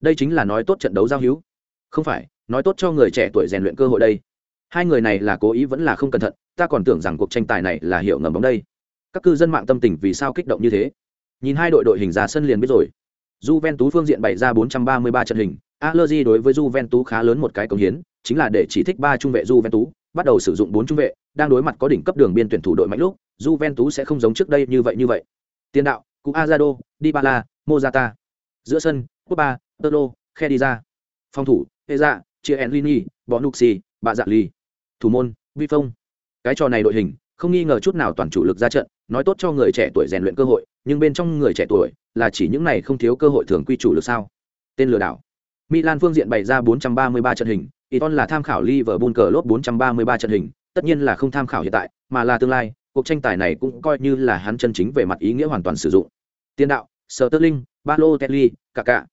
Đây chính là nói tốt trận đấu giao hữu. Không phải, nói tốt cho người trẻ tuổi rèn luyện cơ hội đây. Hai người này là cố ý vẫn là không cẩn thận, ta còn tưởng rằng cuộc tranh tài này là hiệu ngầm bóng đây. Các cư dân mạng tâm tình vì sao kích động như thế? Nhìn hai đội đội hình ra sân liền biết rồi. Juventus phương diện bày ra 433 trận hình Allergy đối với Juventus khá lớn một cái công hiến chính là để chỉ thích ba trung vệ Juventus bắt đầu sử dụng bốn trung vệ đang đối mặt có đỉnh cấp đường biên tuyển thủ đội mạnh lúc Juventus sẽ không giống trước đây như vậy như vậy. Tiền đạo cụ Azado dibala Mozata giữa sân Pogba Tolo ra phòng thủ Eza Chiellini Bonucci Bạ Dạ Ly thủ môn, Vi Phong. Cái trò này đội hình, không nghi ngờ chút nào toàn chủ lực ra trận, nói tốt cho người trẻ tuổi rèn luyện cơ hội, nhưng bên trong người trẻ tuổi là chỉ những này không thiếu cơ hội thường quy chủ lực sao? Tên lừa đảo. Milan phương diện bày ra 433 trận hình, iton là tham khảo liverpool cờ lốt 433 trận hình, tất nhiên là không tham khảo hiện tại, mà là tương lai, cuộc tranh tài này cũng coi như là hắn chân chính về mặt ý nghĩa hoàn toàn sử dụng. Tiền đạo, sterling, balotelli cả cả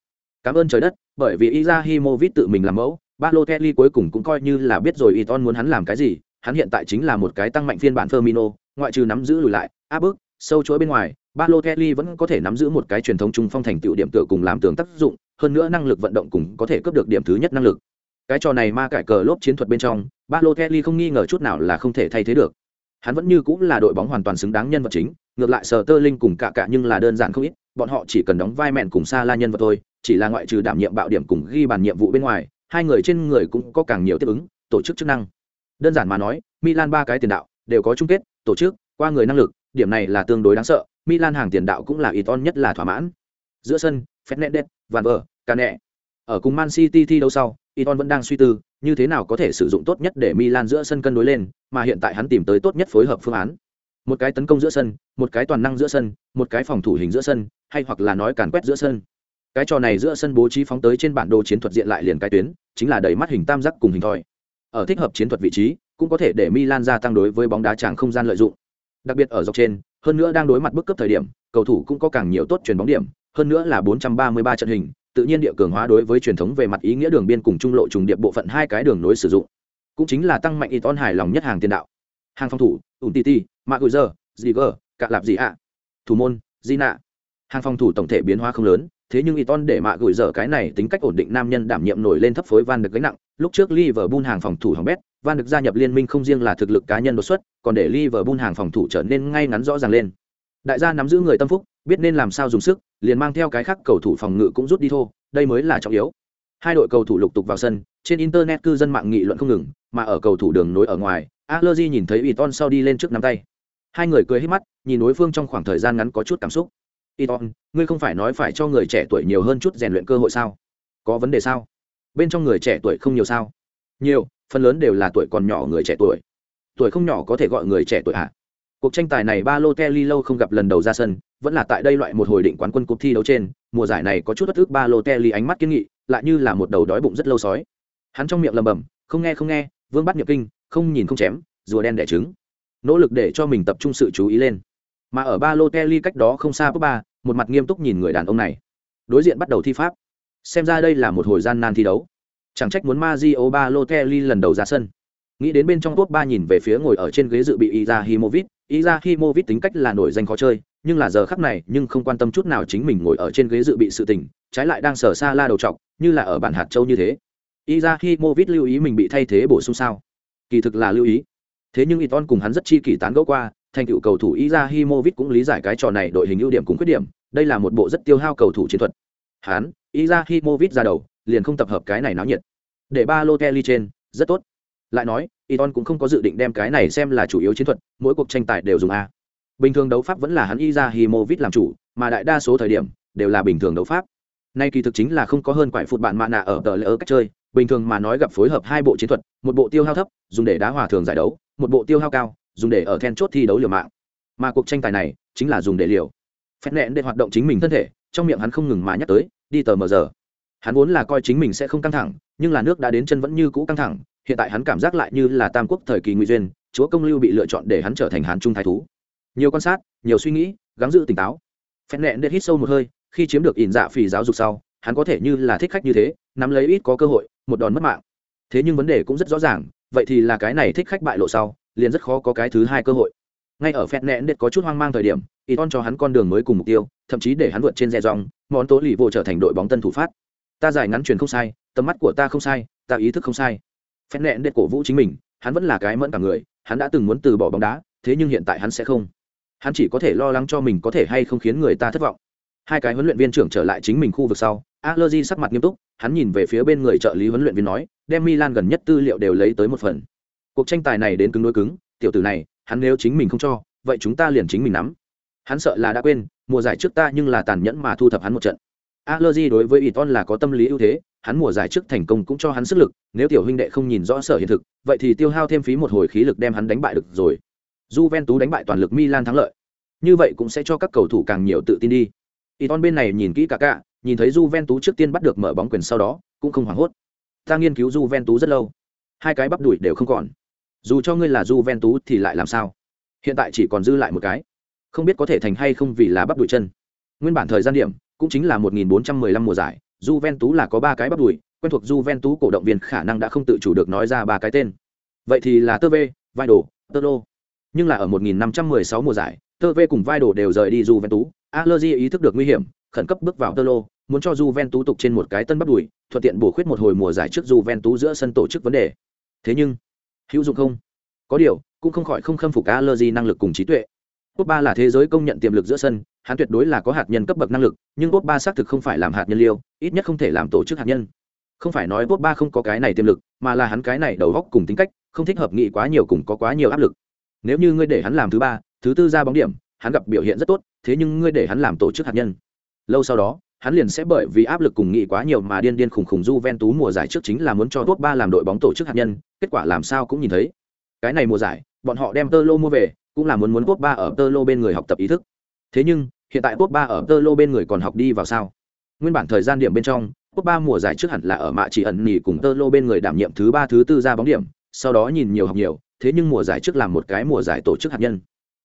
cảm ơn trời đất, bởi vì izahimovic tự mình làm mẫu balotelli cuối cùng cũng coi như là biết rồi iton muốn hắn làm cái gì hắn hiện tại chính là một cái tăng mạnh phiên bản Firmino, ngoại trừ nắm giữ lùi lại, áp bức, sâu chuỗi bên ngoài, Balotelli vẫn có thể nắm giữ một cái truyền thống trung phong thành tựu điểm tựa cùng làm tường tác dụng, hơn nữa năng lực vận động cùng có thể cướp được điểm thứ nhất năng lực. Cái trò này ma cải cờ lốp chiến thuật bên trong, Balotelli không nghi ngờ chút nào là không thể thay thế được. Hắn vẫn như cũng là đội bóng hoàn toàn xứng đáng nhân vật chính, ngược lại Sterling cùng cả cả nhưng là đơn giản không ít, bọn họ chỉ cần đóng vai mẹn cùng xa la nhân vật thôi, chỉ là ngoại trừ đảm nhiệm bạo điểm cùng ghi bàn nhiệm vụ bên ngoài, hai người trên người cũng có càng nhiều tiếp ứng, tổ chức chức năng. Đơn giản mà nói, Milan ba cái tiền đạo đều có chung kết, tổ chức, qua người năng lực, điểm này là tương đối đáng sợ, Milan hàng tiền đạo cũng là Iton nhất là thỏa mãn. Giữa sân, fernandez Van Ver, Cane. Ở cùng Man City thi đấu sau, Iton vẫn đang suy tư, như thế nào có thể sử dụng tốt nhất để Milan giữa sân cân đối lên, mà hiện tại hắn tìm tới tốt nhất phối hợp phương án. Một cái tấn công giữa sân, một cái toàn năng giữa sân, một cái phòng thủ hình giữa sân, hay hoặc là nói càn quét giữa sân. Cái trò này giữa sân bố trí phóng tới trên bản đồ chiến thuật diện lại liền cái tuyến, chính là đầy mắt hình tam giác cùng hình thoi. Ở thích hợp chiến thuật vị trí, cũng có thể để Milan gia tăng đối với bóng đá tràng không gian lợi dụng. Đặc biệt ở dọc trên, hơn nữa đang đối mặt bức cấp thời điểm, cầu thủ cũng có càng nhiều tốt truyền bóng điểm, hơn nữa là 433 trận hình, tự nhiên địa cường hóa đối với truyền thống về mặt ý nghĩa đường biên cùng trung lộ trùng điệp bộ phận hai cái đường nối sử dụng. Cũng chính là tăng mạnh Iton hài lòng nhất hàng tiền đạo. Hàng phòng thủ, Umtiti, Maguire, Ziger, cạ lạp gì ạ. Thủ môn, Gina. Hàng phòng thủ tổng thể biến hóa không lớn, thế nhưng Iton để mạ gửi giờ cái này tính cách ổn định nam nhân đảm nhiệm nổi lên thấp phối van được gánh nặng, lúc trước Liverpool hàng phòng thủ hỏng bét, van được gia nhập liên minh không riêng là thực lực cá nhân đột xuất, còn để Liverpool hàng phòng thủ trở nên ngay ngắn rõ ràng lên. Đại gia nắm giữ người tâm phúc, biết nên làm sao dùng sức, liền mang theo cái khác cầu thủ phòng ngự cũng rút đi thô, đây mới là trọng yếu. Hai đội cầu thủ lục tục vào sân, trên internet cư dân mạng nghị luận không ngừng, mà ở cầu thủ đường nối ở ngoài, Allergy nhìn thấy Iton sau đi lên trước nắm tay. Hai người cười hết mắt, nhìn đối phương trong khoảng thời gian ngắn có chút cảm xúc. Iton, ngươi không phải nói phải cho người trẻ tuổi nhiều hơn chút rèn luyện cơ hội sao? Có vấn đề sao? Bên trong người trẻ tuổi không nhiều sao? Nhiều, phần lớn đều là tuổi còn nhỏ người trẻ tuổi. Tuổi không nhỏ có thể gọi người trẻ tuổi à? Cuộc tranh tài này Balotelli lâu không gặp lần đầu ra sân, vẫn là tại đây loại một hồi định quán quân cuộc thi đấu trên, mùa giải này có chút bất ức Balotelli ánh mắt kiên nghị, lại như là một đầu đói bụng rất lâu sói. Hắn trong miệng lẩm bẩm, không nghe không nghe, vương bắt nhập kinh, không nhìn không chém, rùa đen đẻ trứng. Nỗ lực để cho mình tập trung sự chú ý lên mà ở ba lô kelly cách đó không xa ba một mặt nghiêm túc nhìn người đàn ông này. Đối diện bắt đầu thi pháp. Xem ra đây là một hồi gian nan thi đấu. Chẳng trách muốn Mazio ba lô Kelly lần đầu ra sân. Nghĩ đến bên trong top ba nhìn về phía ngồi ở trên ghế dự bị Izahimovic Izahimovic tính cách là nổi danh khó chơi, nhưng là giờ khắc này nhưng không quan tâm chút nào chính mình ngồi ở trên ghế dự bị sự tình, trái lại đang sở xa la đầu trọc, như là ở bản hạt châu như thế. Izahimovic lưu ý mình bị thay thế bổ sung sao? Kỳ thực là lưu ý. Thế nhưng Iton cùng hắn rất chi kỳ tán gẫu qua thành tựu cầu thủ Izahimovic cũng lý giải cái trò này đội hình ưu điểm cùng khuyết điểm, đây là một bộ rất tiêu hao cầu thủ chiến thuật. Hán, Izahimovic ra đầu, liền không tập hợp cái này náo nhiệt. Để ba Balotelli trên, rất tốt. Lại nói, Iton cũng không có dự định đem cái này xem là chủ yếu chiến thuật, mỗi cuộc tranh tài đều dùng a. Bình thường đấu pháp vẫn là hắn Izahimovic làm chủ, mà đại đa số thời điểm đều là bình thường đấu pháp. Nay kỳ thực chính là không có hơn quải phụt bạn mạ nạ ở tờ lệ cách chơi, bình thường mà nói gặp phối hợp hai bộ chiến thuật, một bộ tiêu hao thấp, dùng để đá hòa thường giải đấu, một bộ tiêu hao cao, dùng để ở then chốt thi đấu liều mạng. Mà cuộc tranh tài này chính là dùng để liều. Phép nẹn để hoạt động chính mình thân thể, trong miệng hắn không ngừng mà nhắc tới, đi tờ mờ giờ. Hắn vốn là coi chính mình sẽ không căng thẳng, nhưng là nước đã đến chân vẫn như cũ căng thẳng, hiện tại hắn cảm giác lại như là tam quốc thời kỳ nguy duyên, chúa công lưu bị lựa chọn để hắn trở thành hán trung thái thú. Nhiều quan sát, nhiều suy nghĩ, gắng giữ tỉnh táo. Phép nẹn để hít sâu một hơi, khi chiếm được ỉn dạ phì giáo dục sau, hắn có thể như là thích khách như thế, nắm lấy ít có cơ hội, một đòn mất mạng. Thế nhưng vấn đề cũng rất rõ ràng, vậy thì là cái này thích khách bại lộ sau liền rất khó có cái thứ hai cơ hội. Ngay ở phép nẹn đệt có chút hoang mang thời điểm y ton cho hắn con đường mới cùng mục tiêu, thậm chí để hắn vượt trên dè dòng món tố lì vô trở thành đội bóng tân thủ phát. Ta giải ngắn truyền không sai, tầm mắt của ta không sai, ta ý thức không sai. Phép nẹn đệt cổ vũ chính mình, hắn vẫn là cái mẫn cả người, hắn đã từng muốn từ bỏ bóng đá, thế nhưng hiện tại hắn sẽ không. Hắn chỉ có thể lo lắng cho mình có thể hay không khiến người ta thất vọng. Hai cái huấn luyện viên trưởng trở lại chính mình khu vực sau Allergy sắc mặt nghiêm túc, hắn nhìn về phía bên người trợ lý huấn luyện viên nói, đem milan gần nhất tư liệu đều lấy tới một phần cuộc tranh tài này đến cứng đối cứng tiểu tử này hắn nếu chính mình không cho vậy chúng ta liền chính mình nắm hắn sợ là đã quên mùa giải trước ta nhưng là tàn nhẫn mà thu thập hắn một trận Allergy đối với Iton là có tâm lý ưu thế, hắn mùa giải trước thành công cũng cho hắn sức lực, nếu tiểu huynh đệ không nhìn rõ sở hiện thực, vậy thì tiêu hao thêm phí một hồi khí lực đem hắn đánh bại được rồi. Juventus đánh bại toàn lực Milan thắng lợi. Như vậy cũng sẽ cho các cầu thủ càng nhiều tự tin đi. Iton bên này nhìn kỹ cả cả, nhìn thấy Juventus trước tiên bắt được mở bóng quyền sau đó, cũng không hoảng hốt. Ta nghiên cứu Juventus rất lâu, hai cái bắp đuổi đều không còn. Dù cho ngươi là Juventus thì lại làm sao? Hiện tại chỉ còn dư lại một cái, không biết có thể thành hay không vì là bắp đuổi chân. Nguyên bản thời gian điểm cũng chính là 1415 mùa giải, Juventus là có ba cái bắp đuổi, quen thuộc Juventus cổ động viên khả năng đã không tự chủ được nói ra ba cái tên. Vậy thì là Tơ v vai đồ tơ đô Nhưng là ở 1516 mùa giải, Tơ V cùng Vidal đều rời đi Juventus, Allegri ý thức được nguy hiểm, khẩn cấp bước vào Tơ Lô, muốn cho Juventus tục trên một cái tân bắp đuổi, thuận tiện bổ khuyết một hồi mùa giải trước Juventus giữa sân tổ chức vấn đề. Thế nhưng, hữu dụng không? Có điều, cũng không khỏi không khâm phục Allegri năng lực cùng trí tuệ. Top ba là thế giới công nhận tiềm lực giữa sân, hắn tuyệt đối là có hạt nhân cấp bậc năng lực, nhưng Top ba xác thực không phải làm hạt nhân liêu, ít nhất không thể làm tổ chức hạt nhân. Không phải nói Top ba không có cái này tiềm lực, mà là hắn cái này đầu óc cùng tính cách, không thích hợp nghị quá nhiều cùng có quá nhiều áp lực. Nếu như ngươi để hắn làm thứ ba, thứ tư ra bóng điểm, hắn gặp biểu hiện rất tốt, thế nhưng ngươi để hắn làm tổ chức hạt nhân. Lâu sau đó, hắn liền sẽ bởi vì áp lực cùng nghị quá nhiều mà điên điên khủng khủng Juventus mùa giải trước chính là muốn cho top ba làm đội bóng tổ chức hạt nhân, kết quả làm sao cũng nhìn thấy. Cái này mùa giải, bọn họ đem Tơ Lô mua về, cũng là muốn muốn top ba ở Tơ Lô bên người học tập ý thức. Thế nhưng, hiện tại top ba ở Tơ Lô bên người còn học đi vào sao? Nguyên bản thời gian điểm bên trong, top ba mùa giải trước hẳn là ở mạ chỉ ẩn nhì cùng Tơ Lô bên người đảm nhiệm thứ ba thứ tư ra bóng điểm, sau đó nhìn nhiều học nhiều, thế nhưng mùa giải trước làm một cái mùa giải tổ chức hạt nhân.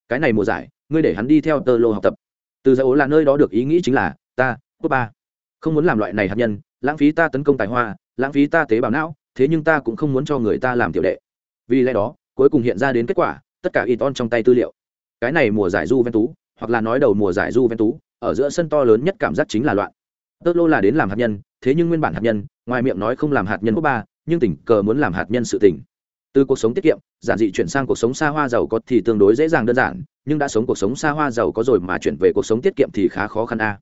Cái này mùa giải, ngươi để hắn đi theo Tơ Lô học tập. Từ giải là nơi đó được ý nghĩ chính là, ta, Quốc ba. Không muốn làm loại này hạt nhân, lãng phí ta tấn công tài hoa, lãng phí ta tế bào não, thế nhưng ta cũng không muốn cho người ta làm tiểu đệ. Vì lẽ đó, cuối cùng hiện ra đến kết quả, tất cả ít on trong tay tư liệu. Cái này mùa giải du ven tú hoặc là nói đầu mùa giải du ven tú ở giữa sân to lớn nhất cảm giác chính là loạn. Tớt lô là đến làm hạt nhân, thế nhưng nguyên bản hạt nhân, ngoài miệng nói không làm hạt nhân quốc ba, nhưng tình cờ muốn làm hạt nhân sự tỉnh từ cuộc sống tiết kiệm, giản dị chuyển sang cuộc sống xa hoa giàu có thì tương đối dễ dàng đơn giản, nhưng đã sống cuộc sống xa hoa giàu có rồi mà chuyển về cuộc sống tiết kiệm thì khá khó khăn a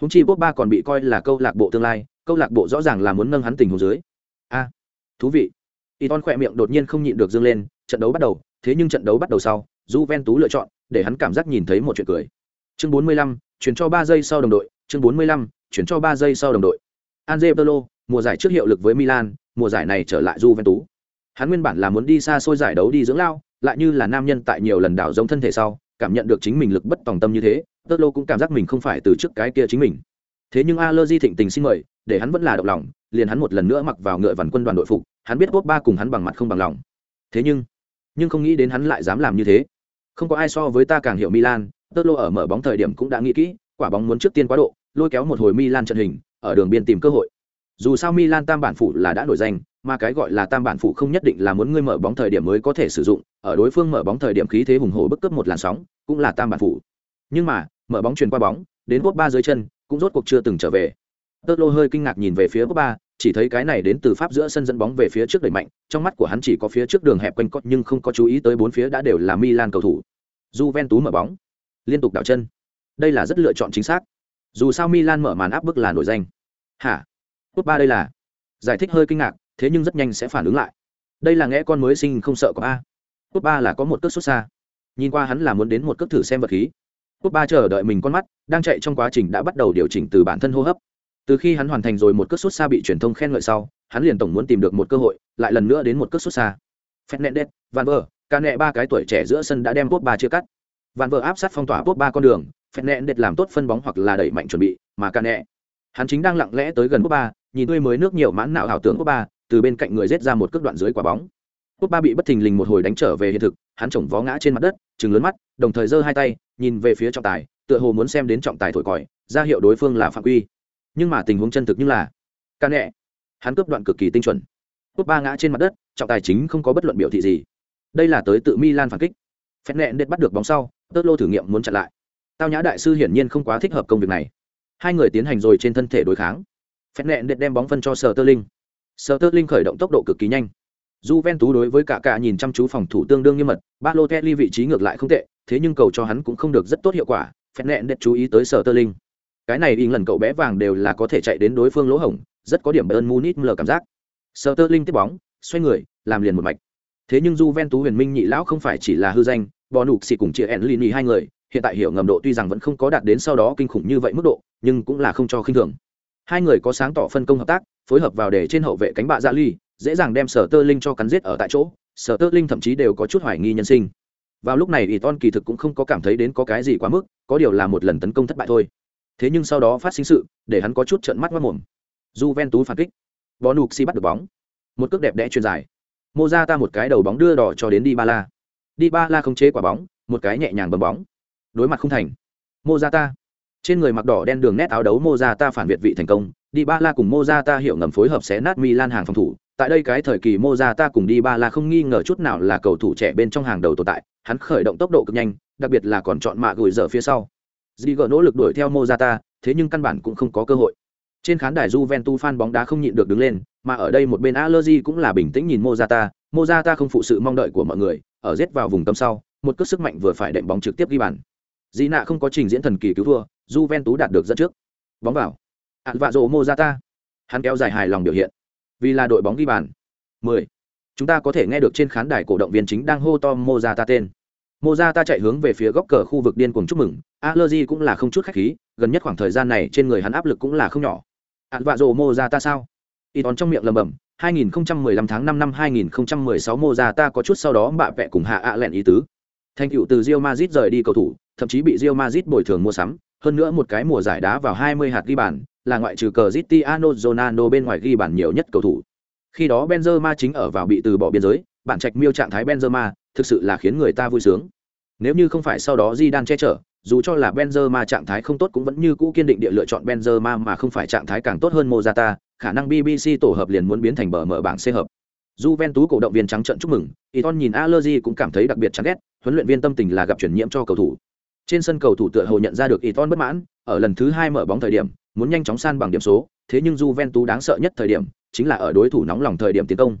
húng chi bốt ba còn bị coi là câu lạc bộ tương lai câu lạc bộ rõ ràng là muốn nâng hắn tình hồ dưới. A thú vị. Y ton khỏe miệng đột nhiên không nhịn được dâng lên trận đấu bắt đầu thế nhưng trận đấu bắt đầu sau j ven tú lựa chọn để hắn cảm giác nhìn thấy một chuyện cười. Chương 45, chuyển cho ba giây sau đồng đội chương 45, chuyển cho ba giây sau đồng đội. Anze Pirlo, mùa giải trước hiệu lực với Milan, mùa giải này trở lại Juventus. Hắn nguyên bản là muốn đi xa xôi giải đấu đi dưỡng lao, lại như là nam nhân tại nhiều lần đảo giống thân thể sau, cảm nhận được chính mình lực bất tòng tâm như thế, tơ lô cũng cảm giác mình không phải từ trước cái kia chính mình. Thế nhưng a lơ di thịnh tình xin mời để hắn vẫn là động lòng liền hắn một lần nữa mặc vào ngựa vằn quân đoàn đội phục hắn biết quốc ba cùng hắn bằng mặt không bằng lòng. Thế nhưng nhưng không nghĩ đến hắn lại dám làm như thế. Không có ai so với ta càng hiểu milan tơ lô ở mở bóng thời điểm cũng đã nghĩ kỹ quả bóng muốn trước tiên quá độ lôi kéo một hồi milan trận hình ở đường biên tìm cơ hội dù sao milan tam bản phủ là đã nổi danh, mà cái gọi là tam bản phủ không nhất định là muốn ngươi mở bóng thời điểm mới có thể sử dụng, ở đối phương mở bóng thời điểm khí thế hùng hồ bức cướp một làn sóng, cũng là tam bản phủ. Nhưng mà, mở bóng truyền qua bóng, đến quốc ba dưới chân, cũng rốt cuộc chưa từng trở về. Tơ lô hơi kinh ngạc nhìn về phía quốc ba chỉ thấy cái này đến từ pháp giữa sân dẫn bóng về phía trước đẩy mạnh, trong mắt của hắn chỉ có phía trước đường hẹp quanh cốt nhưng không có chú ý tới bốn phía đã đều là milan cầu thủ. Juventus mở bóng. Liên tục đảo chân. Đây là rất lựa chọn chính xác. Dù sao milan mở màn áp bức là nổi danh. Hả? Cốt ba đây là giải thích hơi kinh ngạc thế nhưng rất nhanh sẽ phản ứng lại đây là nghe con mới sinh không sợ có a cốt ba là có một cước xuất xa nhìn qua hắn là muốn đến một cước thử xem vật khí cốt ba chờ đợi mình con mắt, đang chạy trong quá trình đã bắt đầu điều chỉnh từ bản thân hô hấp. Từ khi hắn hoàn thành rồi một cước xuất xa bị truyền thông khen ngợi sau, hắn liền tổng muốn tìm được một cơ hội, lại lần nữa đến một cước xuất xa. phép nẹt đét Van vờ ca nẹ ba cái tuổi trẻ giữa sân đã đem cốt ba chia cắt. Van vờ áp sát phong tỏa cốt ba con đường, phép nẹt đét làm tốt phân bóng hoặc là đẩy mạnh chuẩn bị, mà Cane, hắn chính đang lặng lẽ tới gần cốt ba, nhìn tươi mới nước nhiều mãn não ảo tưởng của ba, từ bên cạnh người rết ra một cước đoạn dưới quả bóng. Quốc ba bị bất thình lình một hồi đánh trở về hiện thực, hắn chồng vó ngã trên mặt đất, trừng lớn mắt, đồng thời giơ hai tay, nhìn về phía trọng tài, tựa hồ muốn xem đến trọng tài thổi còi, ra hiệu đối phương là phạm quy. Nhưng mà tình huống chân thực như là, ca nhẹ, hắn cướp đoạn cực kỳ tinh chuẩn. Quốc ba ngã trên mặt đất, trọng tài chính không có bất luận biểu thị gì. Đây là tới tự Milan phản kích. phép nện đệt bắt được bóng sau, tớt Lô thử nghiệm muốn chặn lại. Tao nhã đại sư hiển nhiên không quá thích hợp công việc này. Hai người tiến hành rồi trên thân thể đối kháng. Phép nện đệt đem bóng phân cho Sở Tơ Linh. Sở Tơ Linh khởi động tốc độ cực kỳ nhanh Juventus đối với cả cả nhìn chăm chú phòng thủ tương đương nghiêm mật, Balotelli vị trí ngược lại không tệ, thế nhưng cầu cho hắn cũng không được rất tốt hiệu quả, phép nện đệt chú ý tới sở tơ linh. Cái này in lần cậu bé vàng đều là có thể chạy đến đối phương lỗ hổng, rất có điểm Bayern Munich lờ cảm giác. Sở tơ linh tiếp bóng, xoay người, làm liền một mạch. Thế nhưng Juventus huyền minh nhị lão không phải chỉ là hư danh, bò nục xì cùng chia Enlini hai người, hiện tại hiểu ngầm độ tuy rằng vẫn không có đạt đến sau đó kinh khủng như vậy mức độ, nhưng cũng là không cho khinh thường. Hai người có sáng tỏ phân công hợp tác, phối hợp vào để trên hậu vệ cánh bạ Dạ Ly, dễ dàng đem sở tơ linh cho cắn giết ở tại chỗ sở tơ linh thậm chí đều có chút hoài nghi nhân sinh. Vào lúc này ỷ ton kỳ thực cũng không có cảm thấy đến có cái gì quá mức có điều là một lần tấn công thất bại thôi. Thế nhưng sau đó phát sinh sự để hắn có chút trợn mắt mất mồm. J ven tú phản kích. Bó nục si bắt được bóng. Một cước đẹp đẽ truyền dài. Mô ra ta một cái đầu bóng đưa đỏ cho đến đi ba la đi ba la không chế quả bóng một cái nhẹ nhàng bấm bóng. Đối mặt không thành. Mô ra ta trên người mặc đỏ đen đường nét áo đấu Mozata phản việt vị thành công di ba la cùng Mozata hiểu hiệu ngầm phối hợp xé nát milan hàng phòng thủ. Tại đây cái thời kỳ Mozata cùng di ba la không nghi ngờ chút nào là cầu thủ trẻ bên trong hàng đầu tồn tại hắn khởi động tốc độ cực nhanh đặc biệt là còn chọn mạ gửi giờ phía sau. Zigo gỡ nỗ lực đuổi theo Mozata, thế nhưng căn bản cũng không có cơ hội. Trên khán đài Juventus fan bóng đá không nhịn được đứng lên, mà ở đây một bên Allegri cũng là bình tĩnh nhìn Mozata, Mozata không phụ sự mong đợi của mọi người, ở giết vào vùng cấm sau, một cước sức mạnh vừa phải đệm bóng trực tiếp ghi bàn. Gina không có trình diễn thần kỳ cứu thua, Juventus đạt được dẫn trước. Bóng vào. Alvaro Morata. Hắn kéo dài hài lòng biểu hiện. Vì là đội bóng ghi bàn. 10. chúng ta có thể nghe được trên khán đài cổ động viên chính đang hô to Morata tên. Morata chạy hướng về phía góc cờ khu vực điên cuồng chúc mừng. Allegri cũng là không chút khách khí. Gần nhất khoảng thời gian này trên người hắn áp lực cũng là không nhỏ. Alvaro Morata sao? Y trong miệng lầm bầm. 2015 tháng 5 năm 2016 Morata có chút sau đó bạ vẹ cùng hạ ạ lẹn ý tứ. Thành tựu từ Real Madrid rời đi cầu thủ, thậm chí bị Real Madrid bồi thường mua sắm hơn nữa một cái mùa giải đá vào 20 hạt ghi bàn là ngoại trừ Cristiano Ronaldo bên ngoài ghi bàn nhiều nhất cầu thủ. Khi đó Benzema chính ở vào bị từ bỏ biên giới, bản trạch miêu trạng thái Benzema thực sự là khiến người ta vui sướng. Nếu như không phải sau đó Zidane che chở, dù cho là Benzema trạng thái không tốt cũng vẫn như cũ kiên định địa lựa chọn Benzema mà không phải trạng thái càng tốt hơn Mozata, khả năng BBC tổ hợp liền muốn biến thành bờ mở bảng C hợp. Juventus cổ động viên trắng trận chúc mừng, Iton nhìn Allegri cũng cảm thấy đặc biệt chán ghét, huấn luyện viên tâm tình là gặp chuyển nhiễm cho cầu thủ. Trên sân cầu thủ tựa hồ nhận ra được Iton bất mãn, ở lần thứ hai mở bóng thời điểm, muốn nhanh chóng san bằng điểm số, thế nhưng Juventus đáng sợ nhất thời điểm chính là ở đối thủ nóng lòng thời điểm tiến công.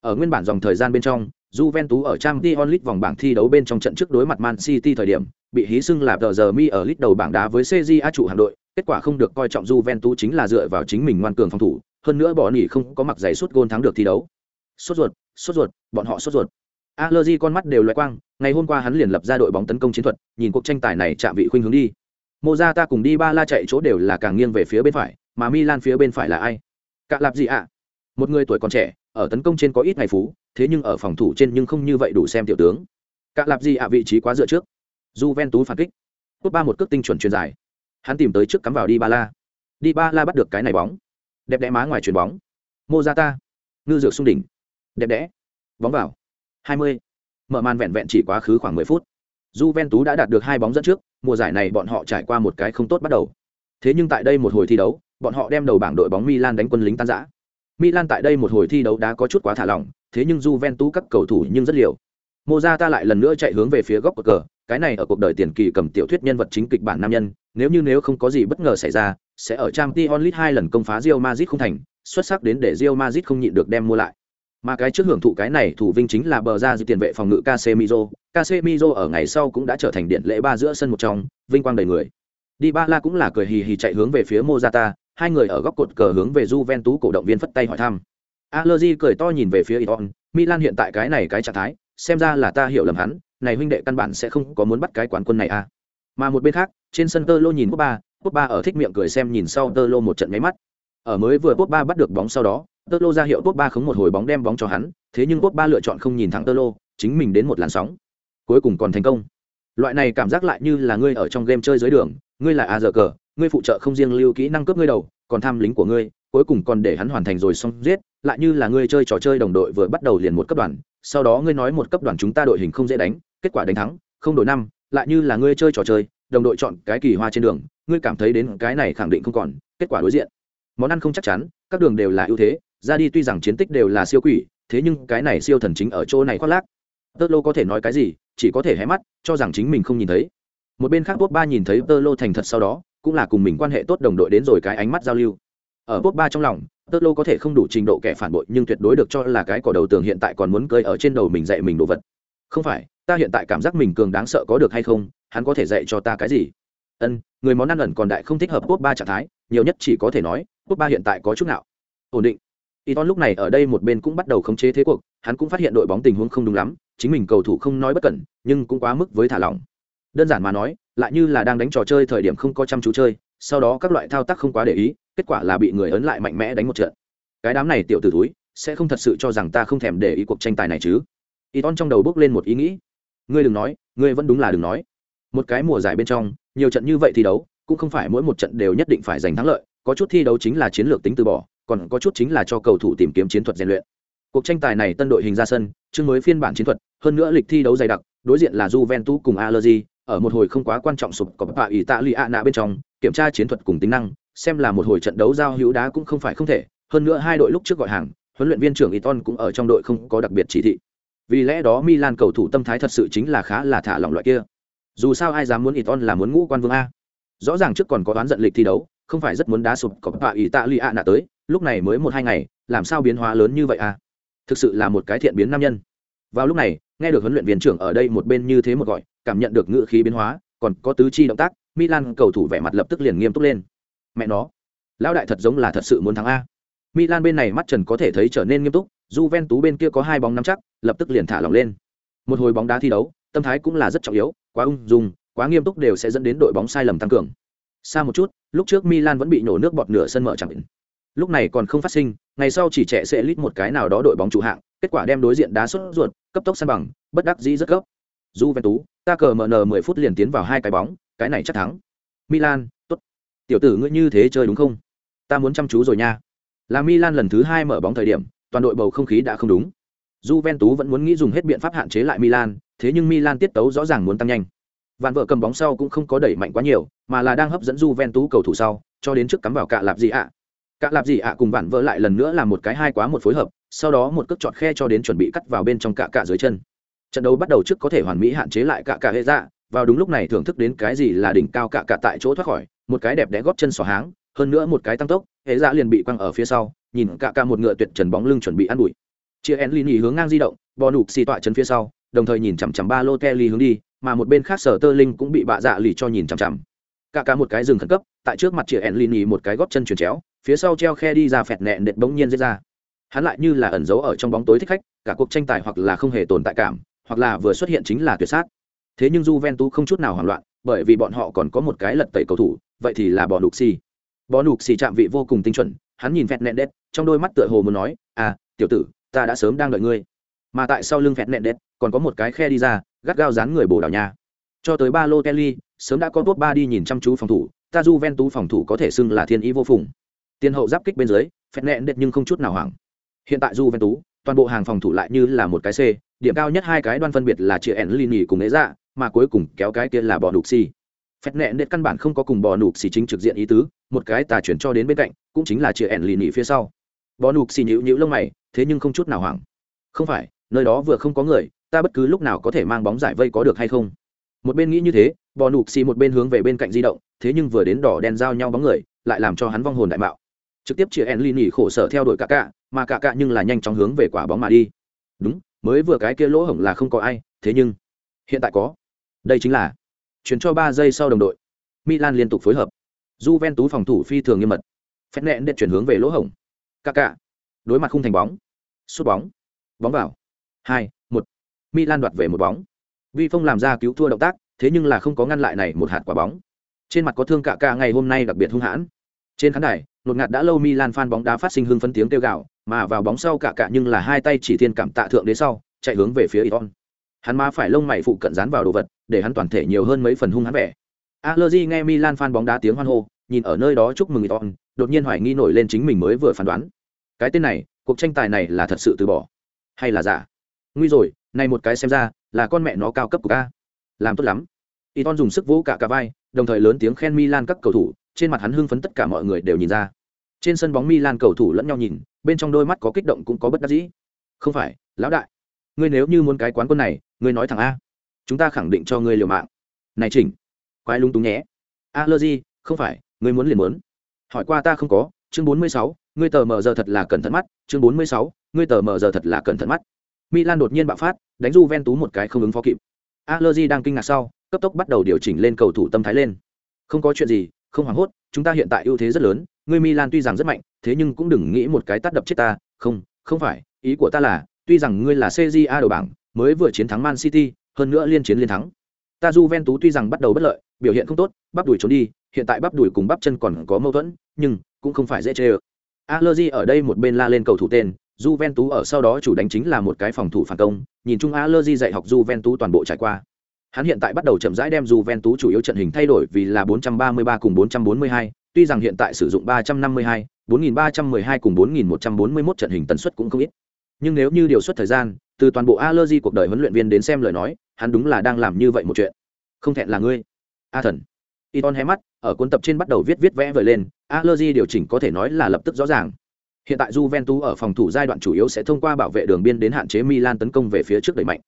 Ở nguyên bản dòng thời gian bên trong, Juventus ở Champions League vòng bảng thi đấu bên trong trận trước đối mặt Man City thời điểm, bị hí xưng là tờ giờ mi ở lit đầu bảng đá với CJA trụ hàng đội, kết quả không được coi trọng Juventus chính là dựa vào chính mình ngoan cường phòng thủ, hơn nữa bỏ nỉ không có mặc giày suốt gôn thắng được thi đấu. Sốt ruột, sốt ruột, bọn họ sốt ruột. Alergy con mắt đều lóe quang, ngày hôm qua hắn liền lập ra đội bóng tấn công chiến thuật, nhìn cuộc tranh tài này chạm vị khuynh hướng đi. Mozata cùng đi ba la chạy chỗ đều là càng nghiêng về phía bên phải, mà Milan phía bên phải là ai? Cạ lạp gì ạ? Một người tuổi còn trẻ, ở tấn công trên có ít ngày phú, thế nhưng ở phòng thủ trên nhưng không như vậy đủ xem tiểu tướng. Cạ lạp gì ạ vị trí quá dựa trước. Juventus phản kích. Tốt ba một cước tinh chuẩn truyền dài. Hắn tìm tới trước cắm vào đi ba la. Đi ba la bắt được cái này bóng. Đẹp đẽ má ngoài chuyền bóng. Mozata. Ngư dược xung đỉnh. Đẹp đẽ. Bóng vào. 20. Mở màn vẹn vẹn chỉ quá khứ khoảng 10 phút. Juventus đã đạt được hai bóng dẫn trước, mùa giải này bọn họ trải qua một cái không tốt bắt đầu. Thế nhưng tại đây một hồi thi đấu, bọn họ đem đầu bảng đội bóng Milan đánh quân lính tan rã. Milan tại đây một hồi thi đấu đã có chút quá thả lỏng, thế nhưng Juventus các cầu thủ nhưng rất liều. Mozata lại lần nữa chạy hướng về phía góc của cờ, cái này ở cuộc đời tiền kỳ cầm tiểu thuyết nhân vật chính kịch bản nam nhân, nếu như nếu không có gì bất ngờ xảy ra, sẽ ở Champions League hai lần công phá Real Madrid không thành, xuất sắc đến để Real Madrid không nhịn được đem mua lại. Mà cái trước hưởng thụ cái này thủ vinh chính là bờ ra dự tiền vệ phòng ngự Casemiro, Casemiro ở ngày sau cũng đã trở thành điện lễ ba giữa sân một trong, vinh quang đầy người. Di Ba La cũng là cười hì hì chạy hướng về phía Mozata, hai người ở góc cột cờ hướng về Juventus cổ động viên phất tay hỏi thăm. Allegri cười to nhìn về phía Iton, Milan hiện tại cái này cái trạng thái, xem ra là ta hiểu lầm hắn, này huynh đệ căn bản sẽ không có muốn bắt cái quán quân này à. Mà một bên khác, trên sân Tơ Lô nhìn Pogba, Pogba ở thích miệng cười xem nhìn sau Tơ Lô một trận mấy mắt. Ở mới vừa Pogba bắt được bóng sau đó, Tơ Lô ra hiệu Pogba khống một hồi bóng đem bóng cho hắn, thế nhưng Pogba lựa chọn không nhìn thẳng Tơ Lô, chính mình đến một làn sóng. Cuối cùng còn thành công. Loại này cảm giác lại như là ngươi ở trong game chơi dưới đường, ngươi là a giờ cờ ngươi phụ trợ không riêng lưu kỹ năng cướp ngươi đầu còn tham lính của ngươi cuối cùng còn để hắn hoàn thành rồi xong giết lại như là ngươi chơi trò chơi đồng đội vừa bắt đầu liền một cấp đoàn sau đó ngươi nói một cấp đoàn chúng ta đội hình không dễ đánh kết quả đánh thắng không đổi năm lại như là ngươi chơi trò chơi đồng đội chọn cái kỳ hoa trên đường ngươi cảm thấy đến cái này khẳng định không còn kết quả đối diện món ăn không chắc chắn các đường đều là ưu thế ra đi tuy rằng chiến tích đều là siêu quỷ, thế nhưng cái này siêu thần chính ở chỗ này khoác lác. Tơ lô có thể nói cái gì, chỉ có thể hé mắt, cho rằng chính mình không nhìn thấy. Một bên khác bốt ba nhìn thấy tơ lô thành thật sau đó, cũng là cùng mình quan hệ tốt đồng đội đến rồi cái ánh mắt giao lưu. Ở bốt ba trong lòng, tơ lô có thể không đủ trình độ kẻ phản bội, nhưng tuyệt đối được cho là cái cỏ đầu tường hiện tại còn muốn cơi ở trên đầu mình dạy mình đồ vật. Không phải, ta hiện tại cảm giác mình cường đáng sợ có được hay không, hắn có thể dạy cho ta cái gì? Ân, người món ăn ẩn còn đại không thích hợp bốt ba trạng thái, nhiều nhất chỉ có thể nói bốt ba hiện tại có chút nào ổn định y lúc này ở đây một bên cũng bắt đầu khống chế thế cuộc, hắn cũng phát hiện đội bóng tình huống không đúng lắm, chính mình cầu thủ không nói bất cẩn, nhưng cũng quá mức với thả lỏng. Đơn giản mà nói, lại như là đang đánh trò chơi thời điểm không có chăm chú chơi, sau đó các loại thao tác không quá để ý, kết quả là bị người ấn lại mạnh mẽ đánh một trận. Cái đám này tiểu t ử túi sẽ không thật sự cho rằng ta không thèm để ý cuộc tranh tài này chứ? Y trong đầu bước lên một ý nghĩ. Ngươi đừng nói, ngươi vẫn đúng là đừng nói. Một cái mùa giải bên trong, nhiều trận như vậy thi đấu, cũng không phải mỗi một trận đều nhất định phải giành thắng lợi, có chút thi đấu chính là chiến lược tính từ bỏ còn có chút chính là cho cầu thủ tìm kiếm chiến thuật rèn luyện. Cuộc tranh tài này tân đội hình ra sân, chương mới phiên bản chiến thuật, hơn nữa lịch thi đấu dày đặc, đối diện là Juventus cùng Allegri, ở một hồi không quá quan trọng sụp của bạ Italia bên trong, kiểm tra chiến thuật cùng tính năng, xem là một hồi trận đấu giao hữu đá cũng không phải không thể, hơn nữa hai đội lúc trước gọi hàng, huấn luyện viên trưởng Iton cũng ở trong đội không có đặc biệt chỉ thị. Vì lẽ đó Milan cầu thủ tâm thái thật sự chính là khá là thả lỏng loại kia. Dù sao ai dám muốn Iton là muốn ngũ quan vương a. Rõ ràng trước còn có đoán giận lịch thi đấu không phải rất muốn đá sụp cọp bạ Italia nạ tới, lúc này mới một hai ngày, làm sao biến hóa lớn như vậy a thực sự là một cái thiện biến nam nhân. Vào lúc này, nghe được huấn luyện viên trưởng ở đây một bên như thế một gọi, cảm nhận được ngữ khí biến hóa, còn có tứ chi động tác, milan cầu thủ vẻ mặt lập tức liền nghiêm túc lên. Mẹ nó, lão đại thật giống là thật sự muốn thắng a. Milan bên này mắt trần có thể thấy trở nên nghiêm túc, Juventus bên kia có hai bóng nắm chắc, lập tức liền thả lỏng lên. Một hồi bóng đá thi đấu, tâm thái cũng là rất trọng yếu, quá ung dung, quá nghiêm túc đều sẽ dẫn đến đội bóng sai lầm tăng cường xa một chút lúc trước milan vẫn bị nổ nước bọt nửa sân mở chẳng lúc này còn không phát sinh ngày sau chỉ trẻ sẽ lít một cái nào đó đội bóng chủ hạng kết quả đem đối diện đá xuất ruột cấp tốc san bằng bất đắc dĩ rất gấp. Du ven tú ta cờ mn mười phút liền tiến vào hai cái bóng cái này chắc thắng. Milan tốt. Tiểu tử ngươi như thế chơi đúng không? Ta muốn chăm chú rồi nha. Là milan lần thứ hai mở bóng thời điểm toàn đội bầu không khí đã không đúng. Juventus vẫn muốn nghĩ dùng hết biện pháp hạn chế lại Milan, thế nhưng Milan tiết tấu rõ ràng muốn tăng nhanh. Vạn vợ cầm bóng sau cũng không có đẩy mạnh quá nhiều, mà là đang hấp dẫn Juventus cầu thủ sau, cho đến trước cắm vào cạ lạp gì ạ. Cả lạp gì ạ cùng vạn vợ lại lần nữa làm một cái hai quá một phối hợp sau đó một cước chọt khe cho đến chuẩn bị cắt vào bên trong cả cả dưới chân. Trận đấu bắt đầu trước có thể hoàn mỹ hạn chế lại cả cả hệ ra, vào đúng lúc này thưởng thức đến cái gì là đỉnh cao cả cả tại chỗ thoát khỏi một cái đẹp đẽ góp chân xỏ háng hơn nữa một cái tăng tốc hệ ra liền bị quăng ở phía sau nhìn cả cả một ngựa tuyệt trần bóng lưng chuẩn bị ăn bụi. Chia Enlini hướng ngang di động bò nụp xì tọa chân phía sau đồng thời nhìn chằm chằm ba lô kelly hướng đi mà một bên khác sở tơ linh cũng bị bạ dạ lì cho nhìn chằm chằm. Cả cả một cái rừng khẩn cấp, tại trước mặt chia lì lini một cái góp chân chuyển chéo, phía sau treo khe đi ra phẹt nẹn đệt bỗng nhiên diễn ra. Hắn lại như là ẩn giấu ở trong bóng tối thích khách, cả cuộc tranh tài hoặc là không hề tồn tại cảm, hoặc là vừa xuất hiện chính là tuyệt sát. Thế nhưng Juventus không chút nào hoảng loạn, bởi vì bọn họ còn có một cái lật tẩy cầu thủ, vậy thì là bò nục xì bò nục xì chạm vị vô cùng tinh chuẩn, hắn nhìn phẹt nẹn đệt trong đôi mắt tựa hồ muốn nói à tiểu tử, ta đã sớm đang đợi ngươi. Mà tại sau lưng phẹt nẹn đệt còn có một cái khe đi ra gắt gao dán người bồ đào nhà cho tới ba lô kelly sớm đã có top ba đi nhìn chăm chú phòng thủ, ta Juventus phòng thủ có thể xưng là thiên ý vô phùng. Tiền hậu giáp kích bên dưới, phẹt nẹn đệt nhưng không chút nào hoảng. Hiện tại du ven tú toàn bộ hàng phòng thủ lại như là một cái c, điểm cao nhất hai cái đoan phân biệt là chị ẻn lini cùng ế dạ mà cuối cùng kéo cái kia là bò nục xì. Phẹt nẹn đệt căn bản không có cùng bò nục xì chính trực diện ý tứ, một cái tà chuyển cho đến bên cạnh, cũng chính là chị ẻn lini phía sau. Bò nục xì nhịu nhịu lông mày, thế nhưng không chút nào hoảng. Không phải, nơi đó vừa không có người ta bất cứ lúc nào có thể mang bóng giải vây có được hay không? Một bên nghĩ như thế, bò nục xì một bên hướng về bên cạnh di động, thế nhưng vừa đến đỏ đen giao nhau bóng người, lại làm cho hắn vong hồn đại mạo. Trực tiếp chia en nỉ khổ sở theo đuổi cả cạ mà cả cạ nhưng là nhanh chóng hướng về quả bóng mà đi. Đúng, mới vừa cái kia lỗ hổng là không có ai, thế nhưng, hiện tại có. Đây chính là, chuyển cho ba giây sau đồng đội. Milan liên tục phối hợp. Tú phòng thủ phi thường nghiêm mật. Phép nẹn để chuyển hướng về lỗ hổng. Cả cạ đối mặt không thành bóng. Sút bóng. Bóng vào. Hai milan đoạt về một bóng vi phong làm ra cứu thua động tác thế nhưng là không có ngăn lại này một hạt quả bóng trên mặt có thương cả cả ngày hôm nay đặc biệt hung hãn trên khán đài lột ngạt đã lâu Milan fan bóng đá phát sinh hưng phấn tiếng kêu gào, mà vào bóng sau cả cả nhưng là hai tay chỉ thiên cảm tạ thượng đế sau, chạy hướng về phía Iton. Hắn má phải lông mày phụ cận dán vào đồ vật, để hắn toàn thể nhiều hơn mấy phần hung hãn vẻ. Allegri nghe Milan fan bóng đá tiếng hoan hô, nhìn ở nơi đó chúc mừng Iton, đột nhiên hoài nghi nổi lên chính mình mới vừa phán đoán. Cái tên này, cuộc tranh tài này là thật sự từ bỏ, hay là giả? nguy rồi này một cái xem ra, là con mẹ nó cao cấp của ca. Làm tốt lắm. Iton dùng sức vỗ cả cả vai, đồng thời lớn tiếng khen Milan các cầu thủ, trên mặt hắn hưng phấn tất cả mọi người đều nhìn ra. Trên sân bóng Milan cầu thủ lẫn nhau nhìn, bên trong đôi mắt có kích động cũng có bất đắc dĩ. Không phải, lão đại. Ngươi nếu như muốn cái quán quân này, ngươi nói thẳng a. Chúng ta khẳng định cho ngươi liều mạng. Này chỉnh quái lung túng nhé. A lơ gì không phải, ngươi muốn liền muốn. Hỏi qua ta không có, chương bốn mươi sáu, ngươi tờ mờ giờ thật là cẩn thận mắt, chương bốn mươi sáu, ngươi tờ mờ giờ thật là cẩn thận mắt milan đột nhiên bạo phát, đánh Juventus tú một cái không ứng phó kịp. Allegri đang kinh ngạc sau, cấp tốc bắt đầu điều chỉnh lên cầu thủ tâm thái lên. Không có chuyện gì, không hoảng hốt, chúng ta hiện tại ưu thế rất lớn ngươi milan tuy rằng rất mạnh, thế nhưng cũng đừng nghĩ một cái tát đập chết ta. Không không phải, ý của ta là, tuy rằng ngươi là cja đầu bảng, mới vừa chiến thắng man city, hơn nữa liên chiến liên thắng. Ta Juventus tuy rằng bắt đầu bất lợi, biểu hiện không tốt, bắp đùi trốn đi, hiện tại bắp đùi cùng bắp chân còn có mâu thuẫn, nhưng cũng không phải dễ chơi. Allegri ở đây một bên la lên cầu thủ tên Juventus ở sau đó chủ đánh chính là một cái phòng thủ phản công nhìn chung Allergy dạy học Juventus toàn bộ trải qua. Hắn hiện tại bắt đầu chậm rãi đem Juventus chủ yếu trận hình thay đổi vì là 433 cùng 442 tuy rằng hiện tại sử dụng 352 4312 cùng 4141 trận hình tần suất cũng không ít. Nhưng nếu như điều suất thời gian từ toàn bộ allergy cuộc đời huấn luyện viên đến xem lời nói hắn đúng là đang làm như vậy một chuyện. Không thẹn là ngươi. A thần. Iton hé mắt, ở cuốn tập trên bắt đầu viết viết vẽ vời lên, Allergy điều chỉnh có thể nói là lập tức rõ ràng. Hiện tại Juventus ở phòng thủ giai đoạn chủ yếu sẽ thông qua bảo vệ đường biên đến hạn chế Milan tấn công về phía trước đẩy mạnh.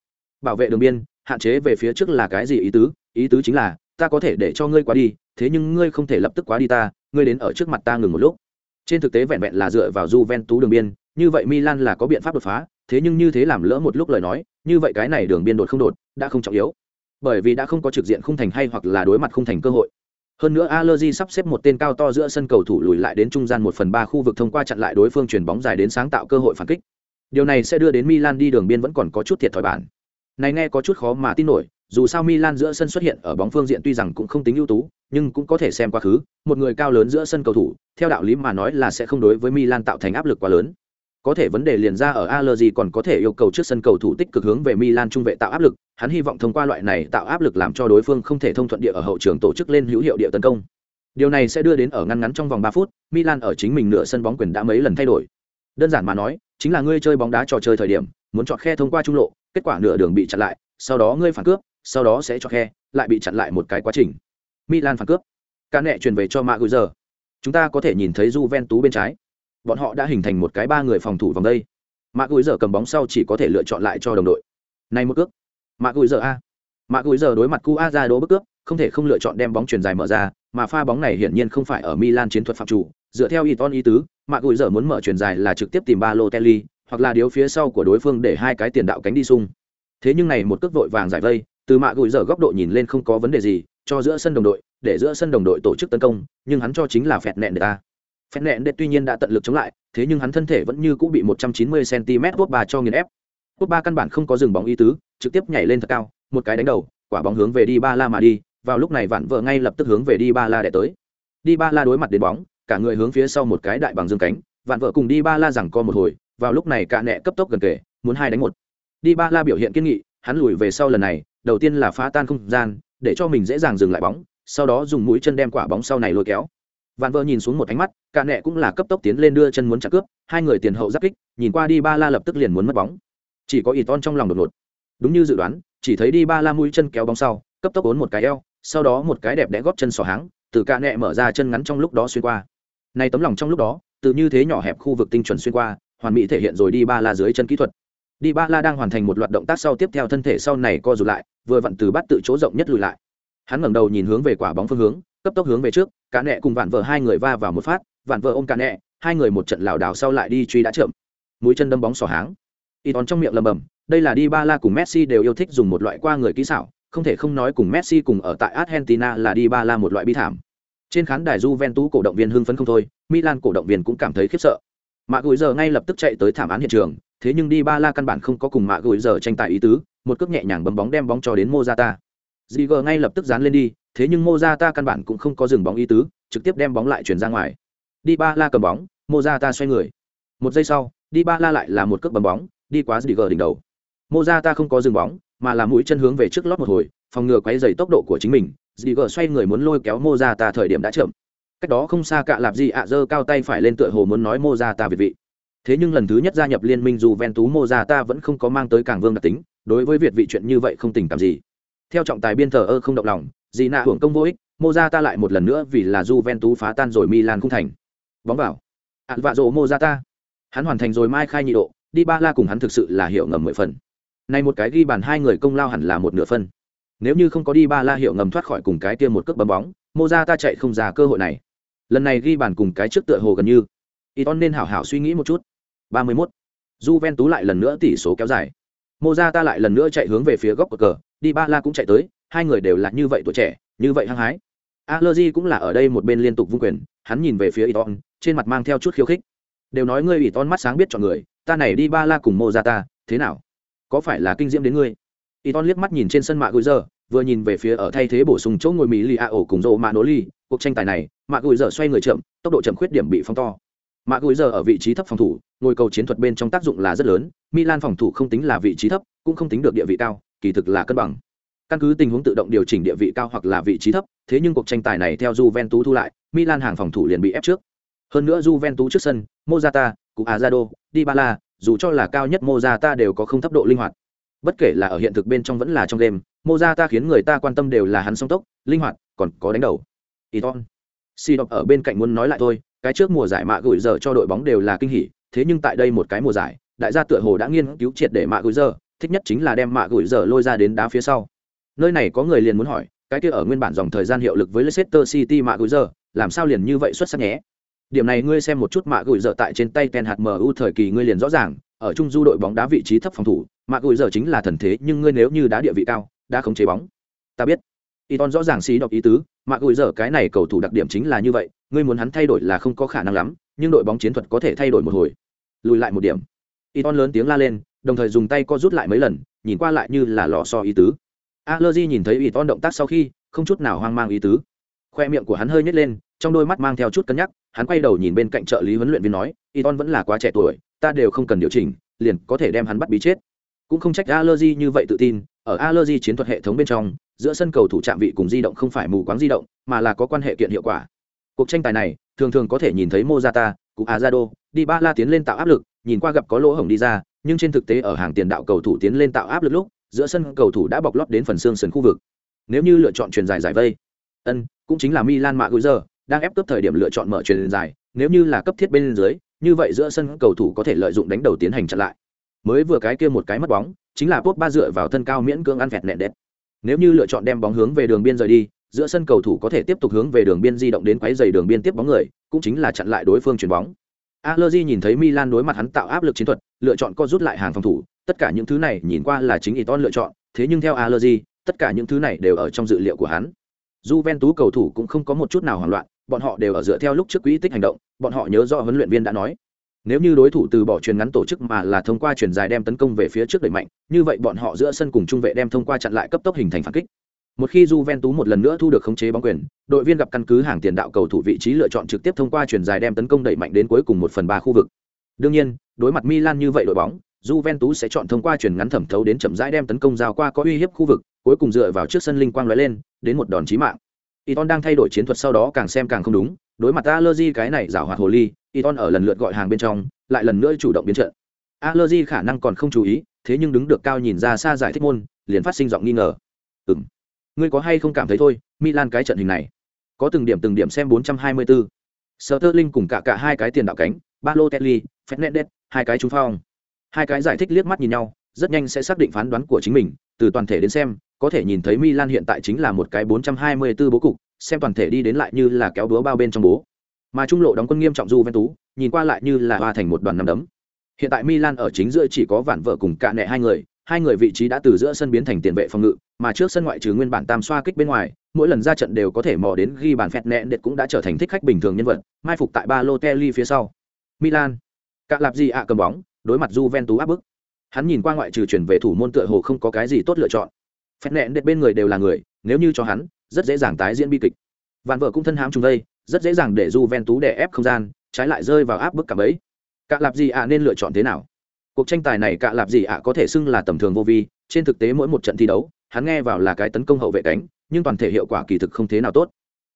Bảo vệ đường biên, hạn chế về phía trước là cái gì ý tứ? Ý tứ chính là, ta có thể để cho ngươi qua đi, thế nhưng ngươi không thể lập tức quá đi ta, ngươi đến ở trước mặt ta ngừng một lúc. Trên thực tế vẹn vẹn là dựa vào Juventus đường biên, như vậy Milan là có biện pháp đột phá, thế nhưng như thế làm lỡ một lúc lời nói, như vậy cái này đường biên đột không đột, đã không trọng yếu. Bởi vì đã không có trực diện không thành hay hoặc là đối mặt không thành cơ hội. Hơn nữa Allergy sắp xếp một tên cao to giữa sân cầu thủ lùi lại đến trung gian một phần ba khu vực thông qua chặn lại đối phương chuyển bóng dài đến sáng tạo cơ hội phản kích. Điều này sẽ đưa đến Milan đi đường biên vẫn còn có chút thiệt thòi bản. Này nghe có chút khó mà tin nổi, dù sao Milan giữa sân xuất hiện ở bóng phương diện tuy rằng cũng không tính ưu tú, nhưng cũng có thể xem quá khứ, một người cao lớn giữa sân cầu thủ, theo đạo lý mà nói là sẽ không đối với Milan tạo thành áp lực quá lớn. Có thể vấn đề liền ra ở Allegri còn có thể yêu cầu trước sân cầu thủ tích cực hướng về Milan trung vệ tạo áp lực, hắn hy vọng thông qua loại này tạo áp lực làm cho đối phương không thể thông thuận địa ở hậu trường tổ chức lên hữu hiệu địa tấn công. Điều này sẽ đưa đến ở ngăn ngắn trong vòng 3 phút, Milan ở chính mình nửa sân bóng quyền đã mấy lần thay đổi. Đơn giản mà nói, chính là ngươi chơi bóng đá trò chơi thời điểm, muốn chọn khe thông qua trung lộ, kết quả nửa đường bị chặn lại, sau đó ngươi phản cướp, sau đó sẽ cho khe, lại bị chặn lại một cái quá trình. Milan phản cướp. Cả nệ truyền về cho Maguire. Chúng ta có thể nhìn thấy Juventus bên trái. Bọn họ đã hình thành một cái ba người phòng thủ vòng đây. Maguire cầm bóng sau chỉ có thể lựa chọn lại cho đồng đội. Này một cước. Maguire a. Maguire đối mặt Cu đố bức cướp, không thể không lựa chọn đem bóng truyền dài mở ra, mà pha bóng này hiển nhiên không phải ở Milan chiến thuật phạm chủ. Dựa theo Iton ý tứ, Maguire muốn mở truyền dài là trực tiếp tìm Balotelli, hoặc là điếu phía sau của đối phương để hai cái tiền đạo cánh đi xung. Thế nhưng này một cước vội vàng giải vây, từ Maguire góc độ nhìn lên không có vấn đề gì, cho giữa sân đồng đội, để giữa sân đồng đội tổ chức tấn công, nhưng hắn cho chính là phẹt nện được ta phen nện đệ tuy nhiên đã tận lực chống lại, thế nhưng hắn thân thể vẫn như cũ bị 190 cm quốc ba cho nghiền ép. Quốc ba căn bản không có dừng bóng ý tứ, trực tiếp nhảy lên thật cao, một cái đánh đầu, quả bóng hướng về đi ba la mà đi, vào lúc này vạn vợ ngay lập tức hướng về đi ba la để tới. Đi ba la đối mặt đến bóng, cả người hướng phía sau một cái đại bằng dương cánh, vạn vợ cùng đi ba la rằng co một hồi, vào lúc này cả nẹ cấp tốc gần kề, muốn hai đánh một. Đi ba la biểu hiện kiên nghị, hắn lùi về sau lần này, đầu tiên là phá tan không gian, để cho mình dễ dàng dừng lại bóng, sau đó dùng mũi chân đem quả bóng sau này lôi kéo. Vạn vợ nhìn xuống một ánh mắt, cả nẹ cũng là cấp tốc tiến lên đưa chân muốn chặn cướp, hai người tiền hậu giáp kích, nhìn qua đi ba la lập tức liền muốn mất bóng. Chỉ có Iton trong lòng đột ngột. Đúng như dự đoán, chỉ thấy đi ba la mũi chân kéo bóng sau cấp tốc ốn một cái eo sau đó một cái đẹp đẽ góp chân sò háng từ Cả nẹ mở ra chân ngắn trong lúc đó xuyên qua này tấm lòng trong lúc đó từ như thế nhỏ hẹp khu vực tinh chuẩn xuyên qua hoàn mỹ thể hiện rồi đi ba la dưới chân kỹ thuật đi ba la đang hoàn thành một loạt động tác sau tiếp theo thân thể sau này co rụt lại vừa vặn từ bắt tự chỗ rộng nhất lùi lại hắn ngẩng đầu nhìn hướng về quả bóng phương hướng cấp tốc hướng về trước cả nẹ cùng vạn vợ hai người va vào một phát, vạn vợ ôm cả nẹ, hai người một trận lảo đảo sau lại đi truy đã chậm. Mũi chân đâm bóng xỏ háng. Y tòn trong miệng lầm bầm, đây là đi ba la cùng messi đều yêu thích dùng một loại qua người kỹ xảo, không thể không nói cùng messi cùng ở tại argentina là đi ba la một loại bi thảm. Trên khán đài Juventus cổ động viên hưng phấn không thôi, milan cổ động viên cũng cảm thấy khiếp sợ. Mạ gửi giờ ngay lập tức chạy tới thảm án hiện trường, thế nhưng đi ba la căn bản không có cùng mạ gửi giờ tranh tài ý tứ, một cước nhẹ nhàng bấm bóng đem bóng cho đến mozata. Ziger ngay lập tức dán lên đi thế nhưng mozata căn bản cũng không có dừng bóng ý tứ trực tiếp đem bóng lại chuyển ra ngoài. Đi ba la cầm bóng mozata xoay người. Một giây sau đi ba la lại là một cước bấm bóng đi quá Ziger đỉnh đầu. Mô ra ta không có dừng bóng mà là mũi chân hướng về trước lót một hồi phòng ngừa quấy dày tốc độ của chính mình. Dì gờ xoay người muốn lôi kéo mô ra ta thời điểm đã chậm. Cách đó không xa cạ lạp gì ạ à dơ cao tay phải lên tựa hồ muốn nói mô ra ta việt vị. Thế nhưng lần thứ nhất gia nhập liên minh dù Juventus Ta vẫn không có mang tới càng vương đặc tính, đối với việc vị chuyện như vậy không tình cảm gì. Theo trọng tài biên thờ ơ không động lòng, Dì nạ hưởng công vô ích, Mozata lại một lần nữa vì là Juventus phá tan rồi Milan không thành. Bóng vào. Ạn vạ rồ Mozata. Hắn hoàn thành rồi mai khai nhị độ, đi ba la cùng hắn thực sự là hiểu ngầm mười phần. Nay một cái ghi bàn hai người công lao hẳn là một nửa phân. Nếu như không có đi ba la hiệu ngầm thoát khỏi cùng cái kia một cước bấm bóng, Mozata chạy không ra cơ hội này. Lần này ghi bàn cùng cái trước tựa hồ gần như. Iton nên hảo hảo suy nghĩ một chút. 31. Juventus lại lần nữa tỷ số kéo dài. Mozata lại lần nữa chạy hướng về phía góc của cờ, đi ba la cũng chạy tới, hai người đều là như vậy tuổi trẻ, như vậy hăng hái. Allergy cũng là ở đây một bên liên tục vung quyền, hắn nhìn về phía Iton, trên mặt mang theo chút khiêu khích. Đều nói ngươi Iton mắt sáng biết chọn người, ta này đi ba la cùng Mozata, thế nào? Có phải là kinh diễm đến ngươi? Iton liếc mắt nhìn trên sân mạ gùi giờ, vừa nhìn về phía ở thay thế bổ sung chỗ ngồi Mỹ Lì A ổ cùng rộ mạ nỗ ly, cuộc tranh tài này, mạ gùi giờ xoay người chậm, tốc độ chậm khuyết điểm bị phóng to. Mạ gùi giờ ở vị trí thấp phòng thủ, ngồi cầu chiến thuật bên trong tác dụng là rất lớn, Milan phòng thủ không tính là vị trí thấp, cũng không tính được địa vị cao, kỳ thực là cân bằng. Căn cứ tình huống tự động điều chỉnh địa vị cao hoặc là vị trí thấp, thế nhưng cuộc tranh tài này theo Juventus thu lại, Milan hàng phòng thủ liền bị ép trước. Hơn nữa Juventus trước sân, Mozata, cùng Azado, Dybala, dù cho là cao nhất Mozata đều có không thấp độ linh hoạt. Bất kể là ở hiện thực bên trong vẫn là trong đêm, Mozata khiến người ta quan tâm đều là hắn song tốc, linh hoạt, còn có đánh đầu. Iton. Si đọc ở bên cạnh muốn nói lại thôi, cái trước mùa giải mạ gửi giờ cho đội bóng đều là kinh hỉ, thế nhưng tại đây một cái mùa giải, đại gia tựa hồ đã nghiên cứu triệt để mạ gửi giờ, thích nhất chính là đem mạ gửi giờ lôi ra đến đá phía sau. Nơi này có người liền muốn hỏi, cái kia ở nguyên bản dòng thời gian hiệu lực với Leicester City mạ gửi giờ, làm sao liền như vậy xuất sắc nhé? Điểm này ngươi xem một chút mạ gửi giờ tại trên tay Ten hạt MU thời kỳ ngươi liền rõ ràng, ở trung du đội bóng đá vị trí thấp phòng thủ, mạ gửi giờ chính là thần thế, nhưng ngươi nếu như đá địa vị cao, đã không chế bóng. Ta biết. Iton rõ ràng xí đọc ý tứ, mạ gửi giờ cái này cầu thủ đặc điểm chính là như vậy, ngươi muốn hắn thay đổi là không có khả năng lắm, nhưng đội bóng chiến thuật có thể thay đổi một hồi. Lùi lại một điểm. Iton lớn tiếng la lên, đồng thời dùng tay co rút lại mấy lần, nhìn qua lại như là lò so ý tứ. Allergy nhìn thấy Iton động tác sau khi, không chút nào hoang mang ý tứ. Khoe miệng của hắn hơi nhét lên, trong đôi mắt mang theo chút cân nhắc, hắn quay đầu nhìn bên cạnh trợ lý huấn luyện viên nói, Iton vẫn là quá trẻ tuổi, ta đều không cần điều chỉnh, liền có thể đem hắn bắt bí chết. Cũng không trách Allergy như vậy tự tin, ở Allergy chiến thuật hệ thống bên trong, giữa sân cầu thủ chạm vị cùng di động không phải mù quáng di động, mà là có quan hệ kiện hiệu quả. Cuộc tranh tài này, thường thường có thể nhìn thấy Mozata, cùng Azado, đi ba la tiến lên tạo áp lực, nhìn qua gặp có lỗ hổng đi ra, nhưng trên thực tế ở hàng tiền đạo cầu thủ tiến lên tạo áp lực lúc, giữa sân cầu thủ đã bọc lót đến phần xương sườn khu vực. Nếu như lựa chọn truyền dài giải vây, ân, cũng chính là Milan mạ giờ đang ép cấp thời điểm lựa chọn mở truyền dài, nếu như là cấp thiết bên dưới, như vậy giữa sân cầu thủ có thể lợi dụng đánh đầu tiến hành chặn lại. Mới vừa cái kia một cái mất bóng, chính là ba dựa vào thân cao miễn cưỡng ăn vẹt nẹn đẹp Nếu như lựa chọn đem bóng hướng về đường biên rời đi, giữa sân cầu thủ có thể tiếp tục hướng về đường biên di động đến quấy giày đường biên tiếp bóng người, cũng chính là chặn lại đối phương chuyền bóng. Allegri nhìn thấy Milan đối mặt hắn tạo áp lực chiến thuật, lựa chọn co rút lại hàng phòng thủ, tất cả những thứ này nhìn qua là chính Iton lựa chọn, thế nhưng theo Allegri, tất cả những thứ này đều ở trong dự liệu của hắn. Juventus cầu thủ cũng không có một chút nào hoảng loạn, bọn họ đều ở dựa theo lúc trước quỹ tích hành động, bọn họ nhớ rõ huấn luyện viên đã nói, nếu như đối thủ từ bỏ truyền ngắn tổ chức mà là thông qua truyền dài đem tấn công về phía trước đẩy mạnh, như vậy bọn họ giữa sân cùng trung vệ đem thông qua chặn lại cấp tốc hình thành phản kích. Một khi Juventus một lần nữa thu được khống chế bóng quyền, đội viên gặp căn cứ hàng tiền đạo cầu thủ vị trí lựa chọn trực tiếp thông qua chuyển dài đem tấn công đẩy mạnh đến cuối cùng một phần ba khu vực. Đương nhiên, đối mặt Milan như vậy đội bóng, Juventus sẽ chọn thông qua chuyển ngắn thẩm thấu đến chậm rãi đem tấn công giao qua có uy hiếp khu vực, cuối cùng dựa vào trước sân linh quang lóe lên, đến một đòn chí mạng. Iton đang thay đổi chiến thuật sau đó càng xem càng không đúng, đối mặt Allergy cái này giảo hoạt hồ ly, Iton ở lần lượt gọi hàng bên trong, lại lần nữa chủ động biến trận. Allergy khả năng còn không chú ý, thế nhưng đứng được cao nhìn ra xa giải thích môn, liền phát sinh giọng nghi ngờ. Ừm, ngươi có hay không cảm thấy thôi, Milan cái trận hình này, có từng điểm từng điểm xem 424. Sterling cùng cả cả hai cái tiền đạo cánh, Balotelli, Fernandes, hai cái trung phong. Hai cái giải thích liếc mắt nhìn nhau, rất nhanh sẽ xác định phán đoán của chính mình, từ toàn thể đến xem, có thể nhìn thấy Milan hiện tại chính là một cái 424 bố cục, xem toàn thể đi đến lại như là kéo búa bao bên trong bố. Mà trung lộ đóng quân nghiêm trọng Juventus, nhìn qua lại như là hòa thành một đoàn năm đấm. Hiện tại Milan ở chính giữa chỉ có vạn vợ cùng cả nệ hai người, hai người vị trí đã từ giữa sân biến thành tiền vệ phòng ngự, mà trước sân ngoại trừ nguyên bản tam xoa kích bên ngoài, mỗi lần ra trận đều có thể mò đến ghi bàn phẹt nẹn đệt cũng đã trở thành thích khách bình thường nhân vật, mai phục tại ba lô Balotelli phía sau. Milan, cạ lạp gì ạ cầm bóng, đối mặt Juventus áp bức. Hắn nhìn qua ngoại trừ chuyển về thủ môn tựa hồ không có cái gì tốt lựa chọn. Phẹt nẹn đệt bên người đều là người, nếu như cho hắn, rất dễ dàng tái diễn bi kịch. Vạn vợ cũng thân hám trùng đây, rất dễ dàng để Juventus đè ép không gian, trái lại rơi vào áp bức cả bấy. cạ lạp gì ạ nên lựa chọn thế nào? Cuộc tranh tài này cạ lạp gì ạ có thể xưng là tầm thường vô vi, trên thực tế mỗi một trận thi đấu, hắn nghe vào là cái tấn công hậu vệ cánh, nhưng toàn thể hiệu quả kỳ thực không thế nào tốt.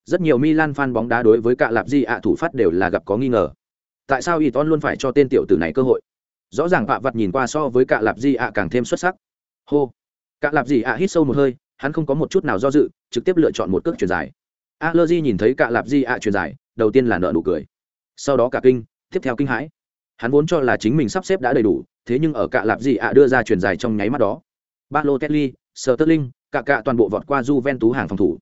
Rất nhiều milan fan bóng đá đối với cạ lạp gì ạ thủ phát đều là gặp có nghi ngờ. Tại sao y ton luôn phải cho tên tiểu tử này cơ hội? Rõ ràng vạ vặt nhìn qua so với cạ lạp di ạ càng thêm xuất sắc. Hô! Cạ lạp di ạ hít sâu một hơi, hắn không có một chút nào do dự, trực tiếp lựa chọn một cước truyền dài. A lơ di nhìn thấy cạ lạp di ạ truyền dài, đầu tiên là nợ nụ cười. Sau đó cả kinh, tiếp theo kinh hãi hắn vốn cho là chính mình sắp xếp đã đầy đủ, thế nhưng ở cạ lạp gì ạ đưa ra truyền dài trong nháy mắt đó. Ba lô tetli sờ tơ linh cả cạ toàn bộ vọt qua j ven tú hàng phòng thủ.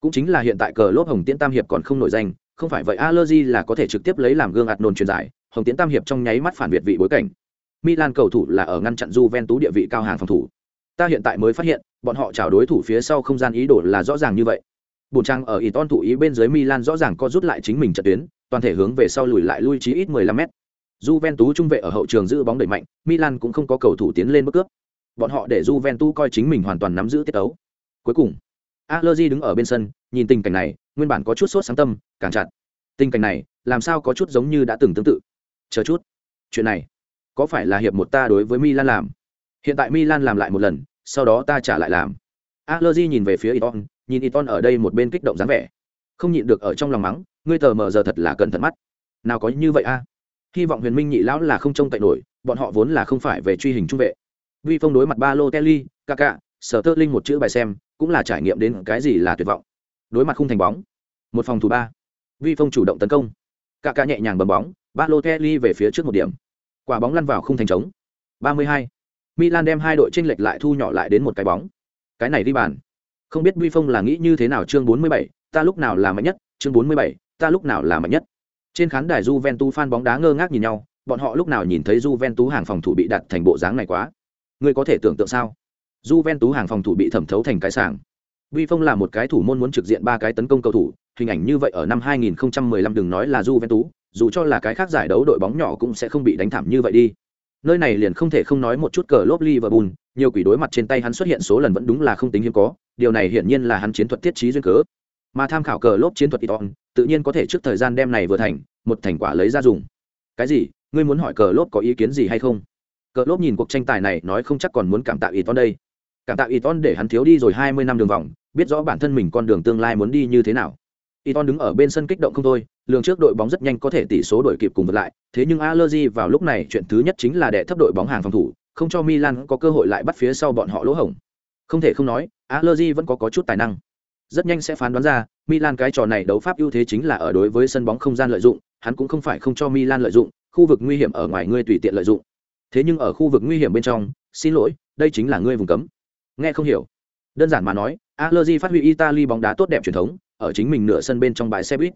Cũng chính là hiện tại cờ lốp hồng tiễn tam hiệp còn không nổi danh, không phải vậy allergy là có thể trực tiếp lấy làm gương ạt nôn truyền giải hồng tiễn tam hiệp trong nháy mắt phản biệt vị bối cảnh. Milan cầu thủ là ở ngăn chặn Juventus địa vị cao hàng phòng thủ. Ta hiện tại mới phát hiện, bọn họ chào đối thủ phía sau không gian ý đồ là rõ ràng như vậy. Bùn trang ở ý ton thủ ý bên dưới milan rõ ràng có rút lại chính mình trận tuyến, toàn thể hướng về sau lùi lại lui chí ít 15 mét. Juventus trung vệ ở hậu trường giữ bóng đẩy mạnh milan cũng không có cầu thủ tiến lên bước cướp bọn họ để Juventus coi chính mình hoàn toàn nắm giữ tiết tấu cuối cùng Allegri đứng ở bên sân, nhìn tình cảnh này, nguyên bản có chút sốt sáng tâm, càng chặt. Tình cảnh này, làm sao có chút giống như đã từng tương tự. Chờ chút, chuyện này, có phải là hiệp một ta đối với Milan làm? Hiện tại Milan làm lại một lần, sau đó ta trả lại làm. Allegri nhìn về phía Iton, nhìn Iton ở đây một bên kích động dáng vẻ, không nhịn được ở trong lòng mắng, ngươi tờ mờ giờ thật là cẩn thận mắt. Nào có như vậy a? Hy vọng Huyền Minh nhị lão là không trông cậy nổi, bọn họ vốn là không phải về truy hình trung vệ. Vi phong đối mặt ba lô kelly ca ca Sở Tơ Linh một chữ bài xem, cũng là trải nghiệm đến cái gì là tuyệt vọng. Đối mặt khung thành bóng một phòng thủ ba. Vi phong chủ động tấn công. Ca ca nhẹ nhàng bấm bóng ba lô kelly về phía trước một điểm. Quả bóng lăn vào khung thành trống. 32. milan đem hai đội tranh lệch lại thu nhỏ lại đến một cái bóng. Cái này đi bàn. Không biết vi phong là nghĩ như thế nào chương 47, ta lúc nào là mạnh nhất? Chương 47, ta lúc nào là mạnh nhất? Trên khán đài Juventus fan bóng đá ngơ ngác nhìn nhau bọn họ lúc nào nhìn thấy Juventus hàng phòng thủ bị đặt thành bộ dáng này quá Người có thể tưởng tượng sao Juventus hàng phòng thủ bị thẩm thấu thành cái sàng. Vi Phong là một cái thủ môn muốn trực diện ba cái tấn công cầu thủ, hình ảnh như vậy ở năm 2015 đừng nói là Juventus, dù cho là cái khác giải đấu đội bóng nhỏ cũng sẽ không bị đánh thảm như vậy đi. Nơi này liền không thể không nói một chút cờ lốp Liverpool, nhiều quỷ đối mặt trên tay hắn xuất hiện số lần vẫn đúng là không tính hiếm có, điều này hiển nhiên là hắn chiến thuật tiết trí duyên cớ. Mà tham khảo cờ lốp chiến thuật Iton, tự nhiên có thể trước thời gian đem này vừa thành, một thành quả lấy ra dùng. Cái gì? Ngươi muốn hỏi cờ lốp có ý kiến gì hay không? Cờ lốp nhìn cuộc tranh tài này nói không chắc còn muốn cảm tạ ton đây cảm tạ ton để hắn thiếu đi rồi 20 năm đường vòng, biết rõ bản thân mình con đường tương lai muốn đi như thế nào. Iton đứng ở bên sân kích động không thôi, lường trước đội bóng rất nhanh có thể tỷ số đổi kịp cùng vượt lại, thế nhưng allergy vào lúc này chuyện thứ nhất chính là đè thấp đội bóng hàng phòng thủ, không cho Milan có cơ hội lại bắt phía sau bọn họ lỗ hổng. Không thể không nói, allergy vẫn có có chút tài năng. Rất nhanh sẽ phán đoán ra, Milan cái trò này đấu pháp ưu thế chính là ở đối với sân bóng không gian lợi dụng, hắn cũng không phải không cho Milan lợi dụng, khu vực nguy hiểm ở ngoài ngươi tùy tiện lợi dụng. Thế nhưng ở khu vực nguy hiểm bên trong, xin lỗi, đây chính là ngươi vùng cấm. Nghe không hiểu. Đơn giản mà nói Allegri phát huy italy bóng đá tốt đẹp truyền thống ở chính mình nửa sân bên trong bãi xe buýt.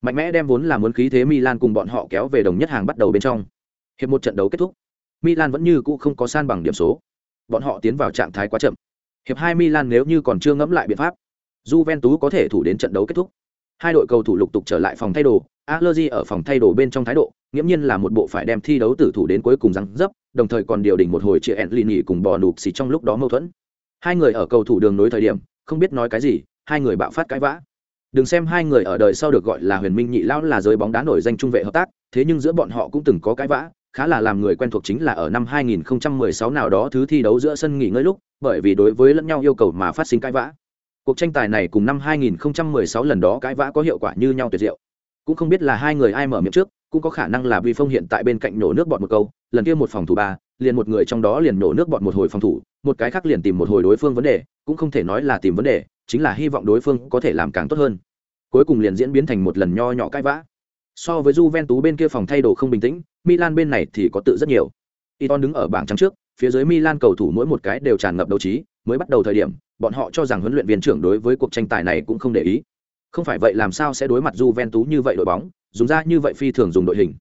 Mạnh mẽ đem vốn là muốn khí thế milan cùng bọn họ kéo về đồng nhất hàng bắt đầu bên trong. Hiệp một trận đấu kết thúc. Milan vẫn như cũ không có san bằng điểm số. Bọn họ tiến vào trạng thái quá chậm. Hiệp hai milan nếu như còn chưa ngẫm lại biện pháp Juventus có thể thủ đến trận đấu kết thúc. Hai đội cầu thủ lục tục trở lại phòng thay đồ, Allegri ở phòng thay đồ bên trong thái độ, nghiễm nhiên là một bộ phải đem thi đấu tử thủ đến cuối cùng răng dấp, đồng thời còn điều đình một hồi chia Enlini cùng bò nụp xì trong lúc đó mâu thuẫn. Hai người ở cầu thủ đường nối thời điểm, không biết nói cái gì, hai người bạo phát cãi vã. Đừng xem hai người ở đời sau được gọi là huyền minh nhị lão là giới bóng đá nổi danh trung vệ hợp tác, thế nhưng giữa bọn họ cũng từng có cãi vã, khá là làm người quen thuộc chính là ở năm 2016 nào đó thứ thi đấu giữa sân nghỉ ngơi lúc, bởi vì đối với lẫn nhau yêu cầu mà phát sinh cãi vã cuộc tranh tài này cùng năm 2016 lần đó cãi vã có hiệu quả như nhau tuyệt diệu. Cũng không biết là hai người ai mở miệng trước, cũng có khả năng là vi phong hiện tại bên cạnh nổ nước bọt một câu, lần kia một phòng thủ ba, liền một người trong đó liền nổ nước bọt một hồi phòng thủ, một cái khác liền tìm một hồi đối phương vấn đề, cũng không thể nói là tìm vấn đề, chính là hy vọng đối phương có thể làm càng tốt hơn. Cuối cùng liền diễn biến thành một lần nho nhỏ cãi vã. So với Juventus bên kia phòng thay đồ không bình tĩnh, Milan bên này thì có tự rất nhiều. Iton đứng ở bảng trắng trước, phía dưới Milan cầu thủ mỗi một cái đều tràn ngập đấu trí, mới bắt đầu thời điểm bọn họ cho rằng huấn luyện viên trưởng đối với cuộc tranh tài này cũng không để ý. Không phải vậy làm sao sẽ đối mặt Juventus như vậy đội bóng, dùng ra như vậy phi thường dùng đội hình.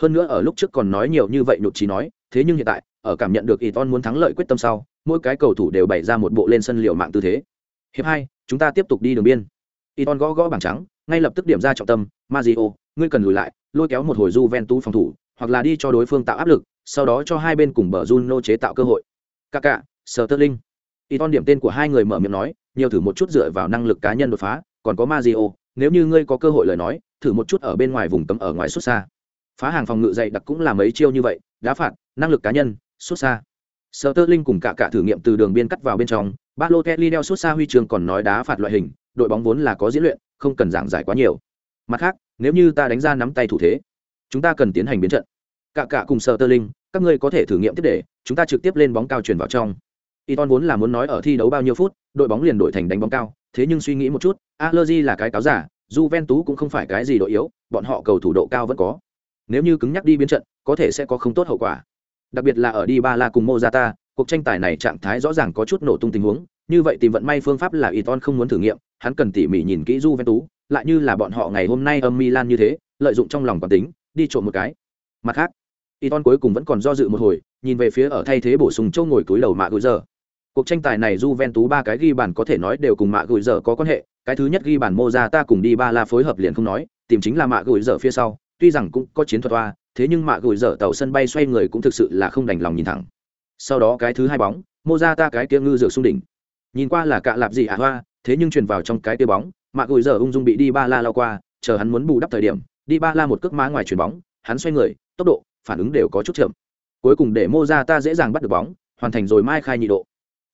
Hơn nữa ở lúc trước còn nói nhiều như vậy nhụt chí nói, thế nhưng hiện tại, ở cảm nhận được Iton muốn thắng lợi quyết tâm sau, mỗi cái cầu thủ đều bày ra một bộ lên sân liệu mạng tư thế. Hiệp hai, chúng ta tiếp tục đi đường biên. Iton gõ gõ bảng trắng, ngay lập tức điểm ra trọng tâm Mazio ngươi cần lùi lại, lôi kéo một hồi Juventus phòng thủ, hoặc là đi cho đối phương tạo áp lực, sau đó cho hai bên cùng bờ Juno chế tạo cơ hội. Kaká, Sterling. Iton điểm tên của hai người mở miệng nói nhiều thử một chút dựa vào năng lực cá nhân đột phá còn có Mazio nếu như ngươi có cơ hội lời nói thử một chút ở bên ngoài vùng cấm ở ngoài xuất xa. Phá hàng phòng ngự dày đặc cũng là mấy chiêu như vậy đá phạt năng lực cá nhân xuất xa. Sở Tơ Linh cùng cả cả thử nghiệm từ đường biên cắt vào bên trong, Balotelli đeo xuất xa huy chương còn nói đá phạt loại hình, đội bóng vốn là có diễn luyện, không cần giảng giải quá nhiều. Mặt khác, nếu như ta đánh ra nắm tay thủ thế, chúng ta cần tiến hành biến trận. Cả cả cùng sợ tơ linh các ngươi có thể thử nghiệm tiếp để chúng ta trực tiếp lên bóng cao truyền vào trong. Iton vốn là muốn nói ở thi đấu bao nhiêu phút, đội bóng liền đổi thành đánh bóng cao, thế nhưng suy nghĩ một chút, Allegri là cái cáo giả, Juventus cũng không phải cái gì đội yếu, bọn họ cầu thủ độ cao vẫn có. Nếu như cứng nhắc đi biến trận, có thể sẽ có không tốt hậu quả. Đặc biệt là ở Dybala cùng Mozata, cuộc tranh tài này trạng thái rõ ràng có chút nổ tung tình huống, như vậy tìm vận may phương pháp là Iton không muốn thử nghiệm, hắn cần tỉ mỉ nhìn kỹ Juventus, lại như là bọn họ ngày hôm nay âm Milan như thế, lợi dụng trong lòng quán tính, đi trộm một cái. Mặt khác, Iton cuối cùng vẫn còn do dự một hồi, nhìn về phía ở thay thế bổ sung châu ngồi túi đầu mạ gửi giờ. Cuộc tranh tài này Juventus ba cái ghi bàn có thể nói đều cùng mạ gửi giờ có quan hệ, cái thứ nhất ghi bàn Mozata cùng đi ba la phối hợp liền không nói, tìm chính là mạ gửi giờ phía sau, tuy rằng cũng có chiến thuật toa, thế nhưng mạ gửi giờ tàu sân bay xoay người cũng thực sự là không đành lòng nhìn thẳng. Sau đó cái thứ hai bóng, Mozata cái kia ngư dược xung đỉnh. Nhìn qua là cạ lạp gì à hoa, thế nhưng truyền vào trong cái kia bóng, mạ gửi giờ ung dung bị đi ba la lao qua, chờ hắn muốn bù đắp thời điểm, đi ba la một cước má ngoài chuyền bóng, hắn xoay người, tốc độ, phản ứng đều có chút chậm. Cuối cùng để Mozata dễ dàng bắt được bóng, hoàn thành rồi mai khai nhị độ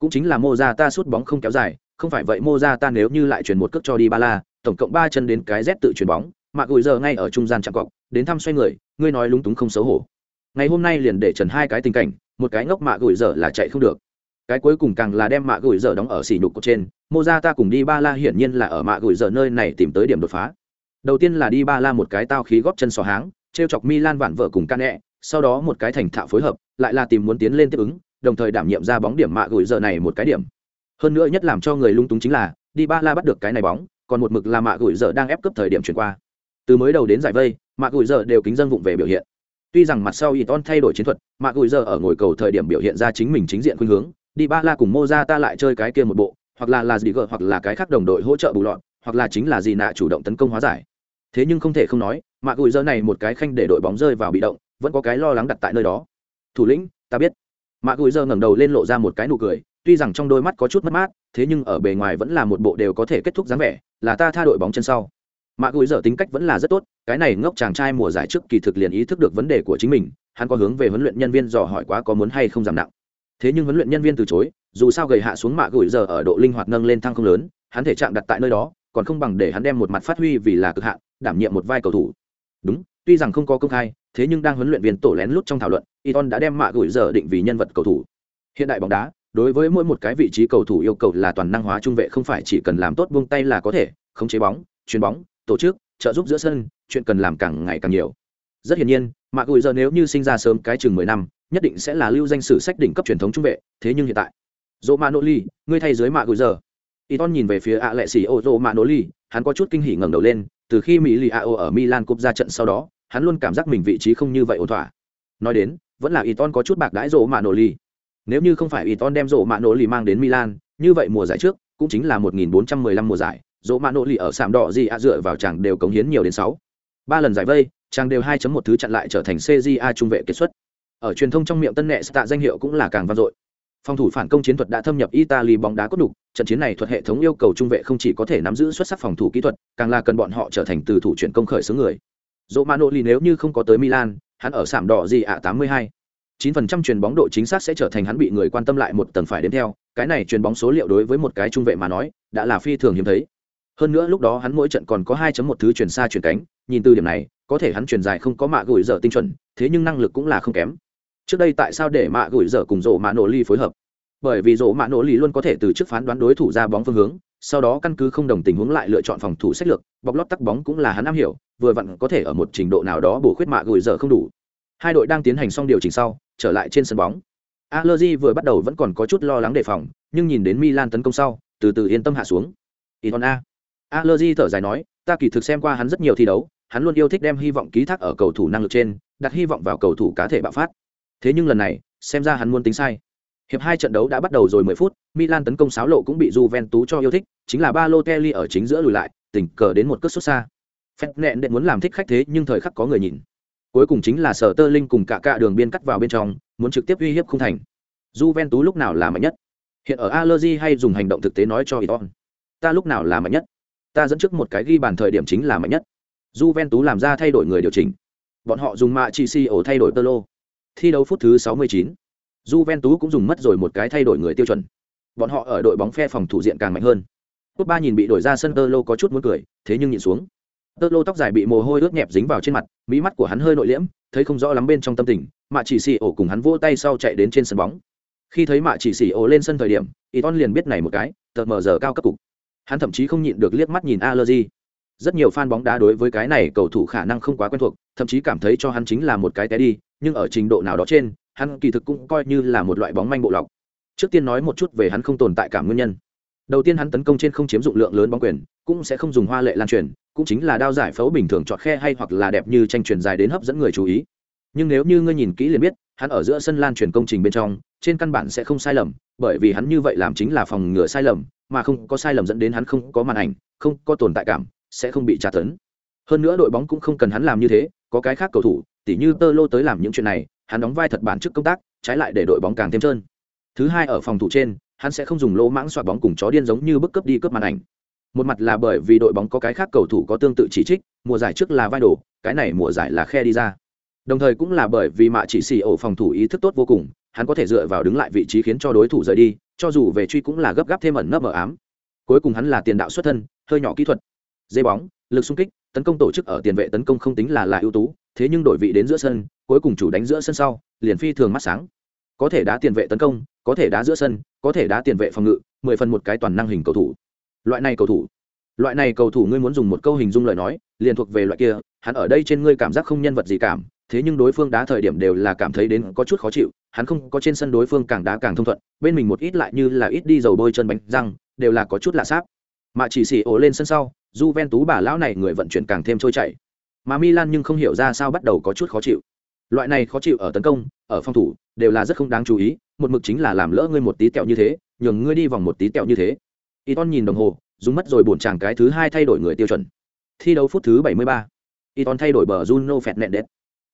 cũng chính là mô ra ta sút bóng không kéo dài, không phải vậy mô ra ta nếu như lại chuyển một cước cho đi ba la tổng cộng ba chân đến cái z tự chuyển bóng mạc gùi giờ ngay ở trung gian chạm cọc, đến thăm xoay người, ngươi nói lúng túng không xấu hổ. Ngày hôm nay liền để trần hai cái tình cảnh, một cái ngốc mạ gùi giờ là chạy không được. Cái cuối cùng càng là đem mạ gùi giờ đóng ở xỉ nhục cột trên mô ra ta cùng đi ba la hiển nhiên là ở mạ gùi giờ nơi này tìm tới điểm đột phá. Đầu tiên là đi ba la một cái tao khí góp chân xò háng t r e o chọc milan vạn vợ cùng can nẹ sau đó một cái thành thạo phối hợp, lại là tìm muốn tiến lên tiếp ứng đồng thời đảm nhiệm ra bóng điểm mạ gửi giờ này một cái điểm. Hơn nữa nhất làm cho người lung túng chính là đi ba la bắt được cái này bóng còn một mực là mạ gửi giờ đang ép cấp thời điểm chuyển qua. Từ mới đầu đến giải vây mạ gửi giờ đều kính dân vụng về biểu hiện. Tuy rằng mặt sau Iton thay đổi chiến thuật mạ gửi giờ ở ngồi cầu thời điểm biểu hiện ra chính mình chính diện khuynh hướng đi ba la cùng Moza ta lại chơi cái kia một bộ hoặc là là gì gờ hoặc là cái khác đồng đội hỗ trợ bù loạn, hoặc là chính là gì nạ chủ động tấn công hóa giải. Thế nhưng không thể không nói mạ gửi giờ này một cái khanh để đội bóng rơi vào bị động vẫn có cái lo lắng đặt tại nơi đó. Thủ lĩnh ta biết mạ gùi giờ ngẩng đầu lên lộ ra một cái nụ cười, tuy rằng trong đôi mắt có chút mất mát, thế nhưng ở bề ngoài vẫn là một bộ đều có thể kết thúc dáng vẻ, là ta tha đội bóng chân sau. Mạ gùi giờ tính cách vẫn là rất tốt, cái này ngốc chàng trai mùa giải trước kỳ thực liền ý thức được vấn đề của chính mình, hắn có hướng về huấn luyện nhân viên dò hỏi quá có muốn hay không giảm nặng. Thế nhưng huấn luyện nhân viên từ chối, dù sao gầy hạ xuống mạ gùi giờ ở độ linh hoạt nâng lên thăng không lớn, hắn thể trạng đặt tại nơi đó, còn không bằng để hắn đem một mặt phát huy vì là cực hạn, đảm nhiệm một vai cầu thủ. Đúng tuy rằng không có công khai, thế nhưng đang huấn luyện viên tổ lén lút trong thảo luận Iton đã đem mạ gửi giờ định vì nhân vật cầu thủ. Hiện đại bóng đá, đối với mỗi một cái vị trí cầu thủ yêu cầu là toàn năng hóa trung vệ, không phải chỉ cần làm tốt buông tay là có thể, khống chế bóng, chuyền bóng, tổ chức, trợ giúp giữa sân, chuyện cần làm càng ngày càng nhiều. Rất hiển nhiên, mạ gửi giờ nếu như sinh ra sớm cái chừng mười năm, nhất định sẽ là lưu danh sử sách đỉnh cấp truyền thống trung vệ, thế nhưng hiện tại. Dỗ người nỗ ly ngươi thay dưới mạ gửi giờ. Iton nhìn về phía ạ lệ xì ô rô mạ nô ly hắn có chút kinh hỉ ngẩng đầu lên, từ khi mỹ lì a ở milan cúp ra trận sau đó, hắn luôn cảm giác mình vị trí không như vậy ổn thỏa. Nói đến, vẫn là Iton có chút bạc đãi Rô mạ nô ly nếu như không phải Iton đem Rô mạ nô ly mang đến Milan, như vậy mùa giải trước cũng chính là 1415 mùa giải Rô mạ nô ly ở sạm đỏ gì ạ dựa vào chàng đều cống hiến nhiều đến sáu. Ba lần giải vây, chàng đều 2.1 thứ chặn lại trở thành CJA trung vệ kết xuất. Ở truyền thông trong miệng tân nệ tạ danh hiệu cũng là càng vang dội phòng thủ phản công chiến thuật đã thâm nhập italy bóng đá cốt đục, trận chiến này thuật hệ thống yêu cầu trung vệ không chỉ có thể nắm giữ xuất sắc phòng thủ kỹ thuật, càng là cần bọn họ trở thành từ thủ chuyển công khởi xướng người. Dỗ mano nếu như không có tới milan, hắn ở sảm đỏ gì ạ, tám mươi hai. chín phần trăm chuyền bóng độ chính xác sẽ trở thành hắn bị người quan tâm lại một tầng phải đến theo, cái này chuyền bóng số liệu đối với một cái trung vệ mà nói, đã là phi thường hiếm thấy. Hơn nữa lúc đó hắn mỗi trận còn có 2 một thứ chuyển xa chuyển cánh, nhìn từ điểm này, có thể hắn chuyển dài không có mạ gửi giờ tinh chuẩn, thế nhưng năng lực cũng là không kém trước đây tại sao để mạ gửi dở cùng rổ mạ nổ ly phối hợp? Bởi vì rổ mạ nổ ly luôn có thể từ trước phán đoán đối thủ ra bóng phương hướng, sau đó căn cứ không đồng tình huống lại lựa chọn phòng thủ sách lược, bọc lót tắc bóng cũng là hắn am hiểu, vừa vặn có thể ở một trình độ nào đó bổ khuyết mạ gửi dở không đủ. Hai đội đang tiến hành xong điều chỉnh sau, trở lại trên sân bóng. Allergy vừa bắt đầu vẫn còn có chút lo lắng đề phòng, nhưng nhìn đến Milan tấn công sau, từ từ yên tâm hạ xuống. Inona A. Allergy thở dài nói, ta kỳ thực xem qua hắn rất nhiều thi đấu, hắn luôn yêu thích đem hy vọng ký thác ở cầu thủ năng lực trên, đặt hy vọng vào cầu thủ cá thể bạo phát thế nhưng lần này, xem ra hắn muốn tính sai. Hiệp hai trận đấu đã bắt đầu rồi 10 phút, Milan tấn công sáo lộ cũng bị Juventus cho yêu thích, chính là Balotelli ở chính giữa lùi lại, tình cờ đến một cước xuất xa. Phép nẹn đệ muốn làm thích khách thế nhưng thời khắc có người nhìn. Cuối cùng chính là sở tơ linh cùng cả cạ đường biên cắt vào bên trong, muốn trực tiếp uy hiếp không thành. Juventus lúc nào là mạnh nhất? Hiện ở allergy hay dùng hành động thực tế nói cho Iton ta lúc nào là mạnh nhất? Ta dẫn trước một cái ghi bàn thời điểm chính là mạnh nhất. Juventus làm ra thay đổi người điều chỉnh. Bọn họ dùng mạ chi si ổ thay đổi tơ lô thi đấu phút thứ 69. Juventus cũng dùng mất rồi một cái thay đổi người tiêu chuẩn. Bọn họ ở đội bóng phe phòng thủ diện càng mạnh hơn. Cúp ba nhìn bị đổi ra sân tơ lô có chút muốn cười, thế nhưng nhìn xuống. Tơ lô tóc dài bị mồ hôi ướt nhẹp dính vào trên mặt, mỹ mắt của hắn hơi nội liễm, thấy không rõ lắm bên trong tâm tình mạ chỉ xì ổ cùng hắn vỗ tay sau chạy đến trên sân bóng. Khi thấy mạ chỉ xì ổ lên sân thời điểm, Iton liền biết này một cái, tờ mờ giờ cao cấp cục. Hắn thậm chí không nhịn được liếc mắt nhìn allergy rất nhiều fan bóng đá đối với cái này cầu thủ khả năng không quá quen thuộc, thậm chí cảm thấy cho hắn chính là một cái té đi nhưng ở trình độ nào đó trên, hắn kỳ thực cũng coi như là một loại bóng manh bộ lọc. Trước tiên nói một chút về hắn không tồn tại cảm nguyên nhân. Đầu tiên hắn tấn công trên không chiếm dụng lượng lớn bóng quyền, cũng sẽ không dùng hoa lệ lan truyền, cũng chính là đao giải phẫu bình thường chọt khe hay hoặc là đẹp như tranh truyền dài đến hấp dẫn người chú ý. Nhưng nếu như ngươi nhìn kỹ liền biết, hắn ở giữa sân lan truyền công trình bên trong, trên căn bản sẽ không sai lầm, bởi vì hắn như vậy làm chính là phòng ngừa sai lầm, mà không có sai lầm dẫn đến hắn không có màn ảnh, không có tồn tại cảm, sẽ không bị tra tấn. Hơn nữa đội bóng cũng không cần hắn làm như thế, có cái khác cầu thủ tỉ như tơ lô tới làm những chuyện này, hắn đóng vai thật bản chức công tác, trái lại để đội bóng càng thêm trơn. Thứ hai ở phòng thủ trên, hắn sẽ không dùng lỗ mãng xoạc bóng cùng chó điên giống như bức cấp đi cướp màn ảnh. Một mặt là bởi vì đội bóng có cái khác cầu thủ có tương tự chỉ trích, mùa giải trước là vai đổ cái này mùa giải là khe đi ra. Đồng thời cũng là bởi vì mạ chỉ xì ổ phòng thủ ý thức tốt vô cùng, hắn có thể dựa vào đứng lại vị trí khiến cho đối thủ rời đi, cho dù về truy cũng là gấp gáp thêm ẩn nấp mờ ám. Cuối cùng hắn là tiền đạo xuất thân, hơi nhỏ kỹ thuật. Dây bóng, lực xung kích, tấn công tổ chức ở tiền vệ tấn công không tính là là ưu tú thế nhưng đổi vị đến giữa sân, cuối cùng chủ đánh giữa sân sau, liền phi thường mắt sáng. Có thể đá tiền vệ tấn công, có thể đá giữa sân, có thể đá tiền vệ phòng ngự, mười phần một cái toàn năng hình cầu thủ. Loại này cầu thủ, loại này cầu thủ ngươi muốn dùng một câu hình dung lời nói, liền thuộc về loại kia, hắn ở đây trên ngươi cảm giác không nhân vật gì cảm, thế nhưng đối phương đá thời điểm đều là cảm thấy đến có chút khó chịu, hắn không có trên sân đối phương càng đá càng thông thuận, bên mình một ít lại như là ít đi dầu bôi chân bánh răng, đều là có chút lạ sáp. Mà chỉ xỉ ổ lên sân sau j ven tú bà lão này người vận chuyển càng thêm trôi chảy mà milan nhưng không hiểu ra sao bắt đầu có chút khó chịu. Loại này khó chịu ở tấn công, ở phòng thủ, đều là rất không đáng chú ý, một mực chính là làm lỡ ngươi một tí tẹo như thế, nhường ngươi đi vòng một tí tẹo như thế. Y nhìn đồng hồ, dùng mất rồi bổn chàng cái thứ hai thay đổi người tiêu chuẩn. Thi đấu phút thứ 73. y thay đổi bờ juno phẹt nẹn đét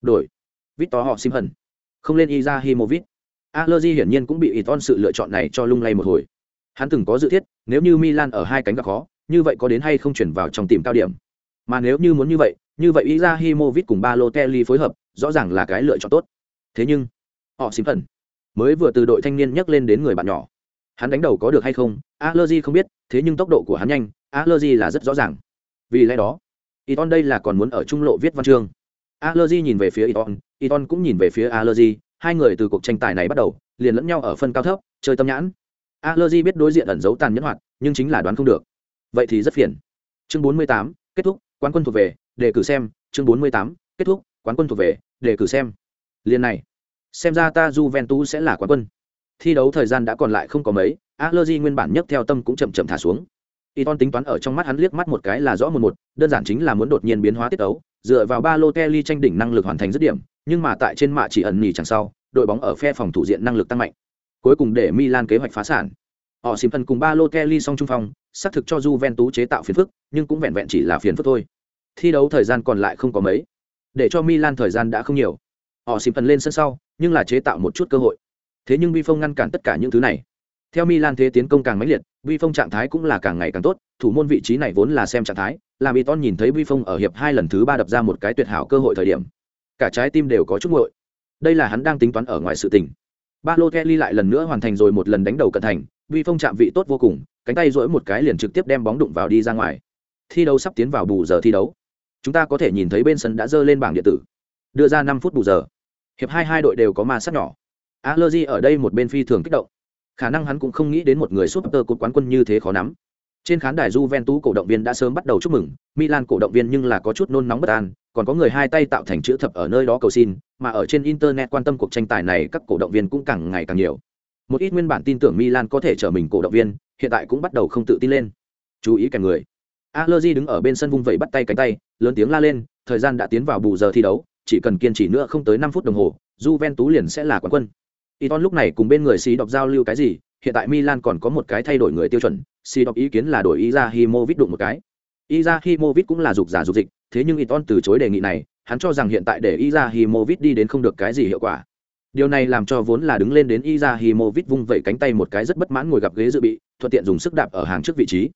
đổi. Victor họ sim hận không lên izahimovic allergy hiển nhiên cũng bị y sự lựa chọn này cho lung lay một hồi. Hắn từng có dự thiết, nếu như milan ở hai cánh gặp khó, như vậy có đến hay không chuyển vào trong tìm cao điểm. Mà nếu như muốn như vậy như vậy izahimovic cùng balotelli phối hợp rõ ràng là cái lựa chọn tốt. Thế nhưng họ xím thần mới vừa từ đội thanh niên nhắc lên đến người bạn nhỏ. Hắn đánh đầu có được hay không allergy không biết thế nhưng tốc độ của hắn nhanh allergy là rất rõ ràng. Vì lẽ đó iton đây là còn muốn ở trung lộ viết văn chương. Allergy nhìn về phía iton iton cũng nhìn về phía allergy hai người từ cuộc tranh tài này bắt đầu liền lẫn nhau ở phân cao thấp chơi tâm nhãn. Allergy biết đối diện ẩn giấu tàn nhẫn hoạt nhưng chính là đoán không được. Vậy thì rất phiền. Chương 48, kết thúc quán quân thuộc về đề cử xem chương 48, kết thúc quán quân thuộc về đề cử xem liên này xem ra ta Juventus sẽ là quán quân thi đấu thời gian đã còn lại không có mấy Allergy nguyên bản nhất theo tâm cũng chậm chậm thả xuống Iton tính toán ở trong mắt hắn liếc mắt một cái là rõ một một, đơn giản chính là muốn đột nhiên biến hóa tiết ấu, dựa vào Balotelli tranh đỉnh năng lực hoàn thành dứt điểm, nhưng mà tại trên mạ chỉ ẩn nhì chẳng sau, đội bóng ở phe phòng thủ diện năng lực tăng mạnh. Cuối cùng để Milan kế hoạch phá sản. Họ xìm thân cùng Balotelli song trung phong, xác thực cho Juventus chế tạo phiền phức, nhưng cũng vẹn vẹn chỉ là phiền phức thôi. Thi đấu thời gian còn lại không có mấy, để cho Milan thời gian đã không nhiều. Họ xịp thần lên sân sau, nhưng là chế tạo một chút cơ hội. Thế nhưng Vi Phong ngăn cản tất cả những thứ này. Theo Milan thế tiến công càng mãnh liệt, Vi Phong trạng thái cũng là càng ngày càng tốt, thủ môn vị trí này vốn là xem trạng thái, làm Iton nhìn thấy Vi Phong ở hiệp hai lần thứ ba đập ra một cái tuyệt hảo cơ hội thời điểm. Cả trái tim đều có chút nguội. Đây là hắn đang tính toán ở ngoài sự tình. ba lô kelly lại lần nữa hoàn thành rồi một lần đánh đầu cận thành, Vi Phong chạm vị tốt vô cùng, cánh tay duỗi một cái liền trực tiếp đem bóng đụng vào đi ra ngoài. Thi đấu sắp tiến vào bù giờ thi đấu. Chúng ta có thể nhìn thấy bên sân đã dơ lên bảng điện tử. Đưa ra năm phút bù giờ. Hiệp hai hai đội đều có ma sát nhỏ. Allergy ở đây một bên phi thường kích động. Khả năng hắn cũng không nghĩ đến một người super cột quán quân như thế khó nắm. Trên khán đài Juventus cổ động viên đã sớm bắt đầu chúc mừng, Milan cổ động viên nhưng là có chút nôn nóng bất an, còn có người hai tay tạo thành chữ thập ở nơi đó cầu xin, mà ở trên internet quan tâm cuộc tranh tài này các cổ động viên cũng càng ngày càng nhiều. Một ít nguyên bản tin tưởng Milan có thể trở mình cổ động viên, hiện tại cũng bắt đầu không tự tin lên. Chú ý cả người. Allergy đứng ở bên sân vung vẩy bắt tay cánh tay, lớn tiếng la lên, thời gian đã tiến vào bù giờ thi đấu, chỉ cần kiên trì nữa không tới năm phút đồng hồ, Juventus liền sẽ là quán quân. Iton lúc này cùng bên người xí đọc giao lưu cái gì, hiện tại Milan còn có một cái thay đổi người tiêu chuẩn, xí đọc ý kiến là đổi Izahimovic đụng một cái. Izahimovic cũng là dục giả dục dịch, thế nhưng Iton từ chối đề nghị này, hắn cho rằng hiện tại để Izahimovic đi đến không được cái gì hiệu quả. Điều này làm cho vốn là đứng lên đến Izahimovic vung vẩy cánh tay một cái rất bất mãn ngồi gặp ghế dự bị, thuận tiện dùng sức đạp ở hàng trước vị trí.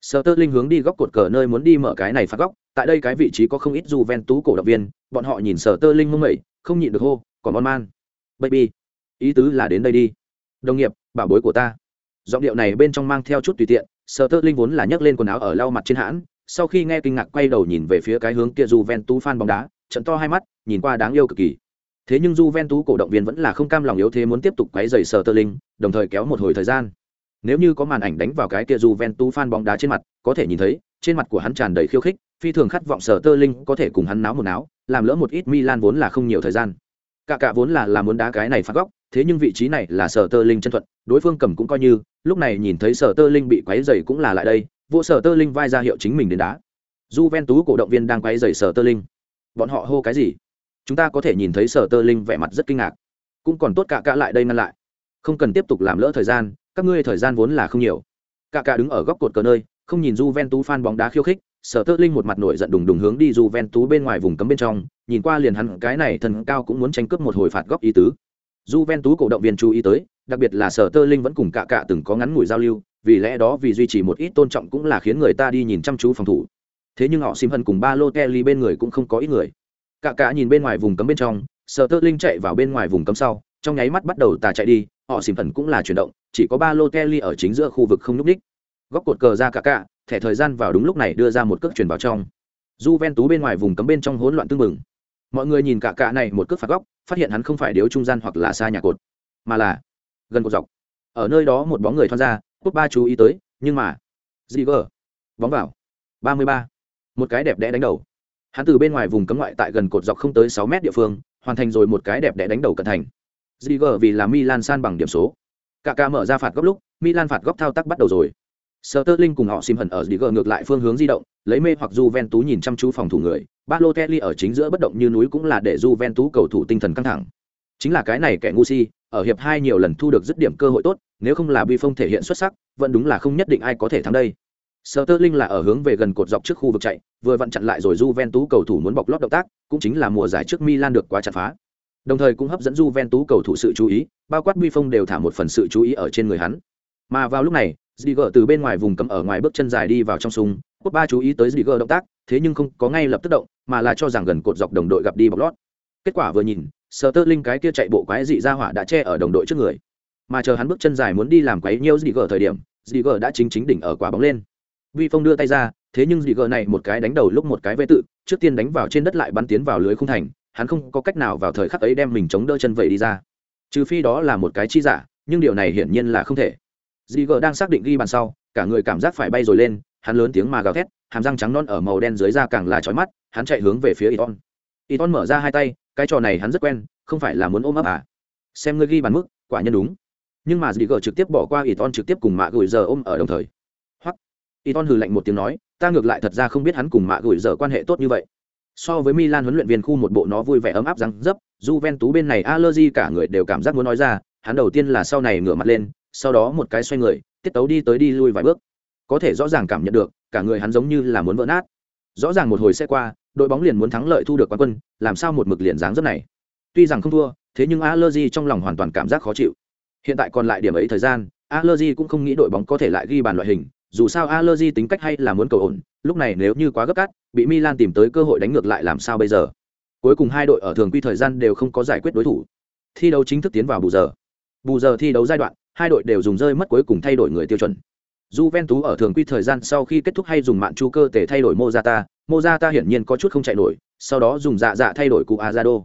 Sơ Tơ Linh hướng đi góc cột cờ nơi muốn đi mở cái này phạt góc, tại đây cái vị trí có không ít Juventus cổ động viên, bọn họ nhìn Sơ Tơ Linh mông mẩy, không nhịn được hô, còn bon man. Baby ý tứ là đến đây đi đồng nghiệp bảo bối của ta giọng điệu này bên trong mang theo chút tùy tiện Sở tơ linh vốn là nhấc lên quần áo ở lau mặt trên hãn sau khi nghe kinh ngạc quay đầu nhìn về phía cái hướng kia Juventus fan bóng đá, trận to hai mắt, nhìn qua đáng yêu cực kỳ. Thế nhưng Juventus cổ động viên vẫn là không cam lòng yếu thế muốn tiếp tục quấy rầy Sơ Tơ Linh, đồng thời kéo một hồi thời gian. Nếu như có màn ảnh đánh vào cái kia Juventus fan bóng đá trên mặt, có thể nhìn thấy, trên mặt của hắn tràn đầy khiêu khích, phi thường khát vọng sở Sterling có thể cùng hắn náo một náo, làm lỡ một ít Milan vốn là không nhiều thời gian. Cả cả vốn là là muốn đá cái này phạt góc, thế nhưng vị trí này là sở Sterling chân thuận, đối phương cầm cũng coi như, lúc này nhìn thấy sở Sterling bị quấy rầy cũng là lại đây, vô Sterling vai ra hiệu chính mình đến đá. Juventus cổ động viên đang quấy rầy Sterling. Bọn họ hô cái gì? Chúng ta có thể nhìn thấy sở Sterling vẻ mặt rất kinh ngạc. Cũng còn tốt cả cả lại đây ngăn lại. Không cần tiếp tục làm lỡ thời gian, các ngươi thời gian vốn là không nhiều. Cả cả đứng ở góc cột cờ nơi, không nhìn Juventus fan bóng đá khiêu khích, Sở Tơ Linh một mặt nổi giận đùng đùng hướng đi Juventus bên ngoài vùng cấm bên trong, nhìn qua liền hắn cái này thần cao cũng muốn tranh cướp một hồi phạt góc ý tứ. Juventus cổ động viên chú ý tới, đặc biệt là Sở Tơ Linh vẫn cùng cả cả từng có ngắn ngủi giao lưu, vì lẽ đó vì duy trì một ít tôn trọng cũng là khiến người ta đi nhìn chăm chú phòng thủ. Thế nhưng họ Sim Hân cùng Balotelli bên người cũng không có ít người. Cả cả nhìn bên ngoài vùng cấm bên trong, Sở Tơ Linh chạy vào bên ngoài vùng cấm sau, trong nháy mắt bắt đầu tà chạy đi, họ xìm thần cũng là chuyển động, chỉ có ba lô kelly ở chính giữa khu vực không lúc đích. Góc cột cờ ra cả cả, thẻ thời gian vào đúng lúc này đưa ra một cước chuyển vào trong. Juventus bên ngoài vùng cấm bên trong hỗn loạn tương mừng. Mọi người nhìn cả cả này một cước phạt góc, phát hiện hắn không phải điếu trung gian hoặc là xa nhà cột, mà là gần cột dọc. Ở nơi đó một bóng người thoát ra, Quốc ba chú ý tới, nhưng mà Ziger, bóng vào. 33. Một cái đẹp đẽ đánh đầu. Hắn từ bên ngoài vùng cấm ngoại tại gần cột dọc không tới sáu mét địa phương, hoàn thành rồi một cái đẹp đẽ đánh đầu cận thành. Ziger vì là Milan san bằng điểm số. Cả ca mở ra phạt góc lúc, Milan phạt góc thao tác bắt đầu rồi. Sterling cùng họ xìm hận ở Ziger ngược lại phương hướng di động, lấy mê hoặc Juventus nhìn chăm chú phòng thủ người, Balotelli ở chính giữa bất động như núi cũng là để Juventus cầu thủ tinh thần căng thẳng. Chính là cái này kẻ ngu si, ở hiệp hai nhiều lần thu được dứt điểm cơ hội tốt, nếu không là Bi thể hiện xuất sắc, vẫn đúng là không nhất định ai có thể thắng đây. Sterling là ở hướng về gần cột dọc trước khu vực chạy, vừa vặn chặn lại rồi Juventus cầu thủ muốn bọc lót động tác, cũng chính là mùa giải trước Milan được quá chặt phá. Đồng thời cũng hấp dẫn Juventus cầu thủ sự chú ý, bao quát Bi đều thả một phần sự chú ý ở trên người hắn. Mà vào lúc này, Ziger từ bên ngoài vùng cấm ở ngoài bước chân dài đi vào trong súng, Quốc ba chú ý tới Ziger động tác, thế nhưng không có ngay lập tức động, mà là cho rằng gần cột dọc đồng đội gặp đi bọc lót. Kết quả vừa nhìn, Sterling cái kia chạy bộ quái dị ra hỏa đã che ở đồng đội trước người. Mà chờ hắn bước chân dài muốn đi làm quái nhiêu Ziger thời điểm, Ziger đã chính chính đỉnh ở quả bóng lên. Vi Phong đưa tay ra, thế nhưng Ziger này một cái đánh đầu lúc một cái vê tự, trước tiên đánh vào trên đất lại bắn tiến vào lưới không thành, hắn không có cách nào vào thời khắc ấy đem mình chống đỡ chân vậy đi ra. Trừ phi đó là một cái chi giả, nhưng điều này hiển nhiên là không thể. Dì gờ đang xác định ghi bàn sau cả người cảm giác phải bay rồi lên hắn lớn tiếng mà gào thét hàm răng trắng non ở màu đen dưới da càng là trói mắt hắn chạy hướng về phía iton iton mở ra hai tay cái trò này hắn rất quen không phải là muốn ôm ấp à? Xem ngươi ghi bàn mức quả nhân đúng. Nhưng mà dì gờ trực tiếp bỏ qua iton trực tiếp cùng mạ gửi giờ ôm ở đồng thời. Hoặc iton hừ lạnh một tiếng nói ta ngược lại thật ra không biết hắn cùng mạ gửi giờ quan hệ tốt như vậy so với milan huấn luyện viên khu một bộ nó vui vẻ ấm áp răng dấp, Juventus bên này Allegri cả người đều cảm giác muốn nói ra, hắn đầu tiên là sau này ngửa mặt lên, sau đó một cái xoay người, tiết tấu đi tới đi lui vài bước. Có thể rõ ràng cảm nhận được, cả người hắn giống như là muốn vỡ nát. Rõ ràng một hồi sẽ qua, đội bóng liền muốn thắng lợi thu được quán quân, làm sao một mực liền dáng rất này? Tuy rằng không thua, thế nhưng Allegri trong lòng hoàn toàn cảm giác khó chịu. Hiện tại còn lại điểm ấy thời gian Allegri cũng không nghĩ đội bóng có thể lại ghi bàn loại hình dù sao allergy tính cách hay là muốn cầu ổn lúc này nếu như quá gấp cát bị milan tìm tới cơ hội đánh ngược lại làm sao bây giờ cuối cùng hai đội ở thường quy thời gian đều không có giải quyết đối thủ thi đấu chính thức tiến vào bù giờ bù giờ thi đấu giai đoạn hai đội đều dùng rơi mất cuối cùng thay đổi người tiêu chuẩn. Juventus ở thường quy thời gian sau khi kết thúc hay dùng mạng chu cơ thể thay đổi Mozata, Mozata hiển nhiên có chút không chạy nổi, sau đó dùng dạ dạ thay đổi cụ Azado.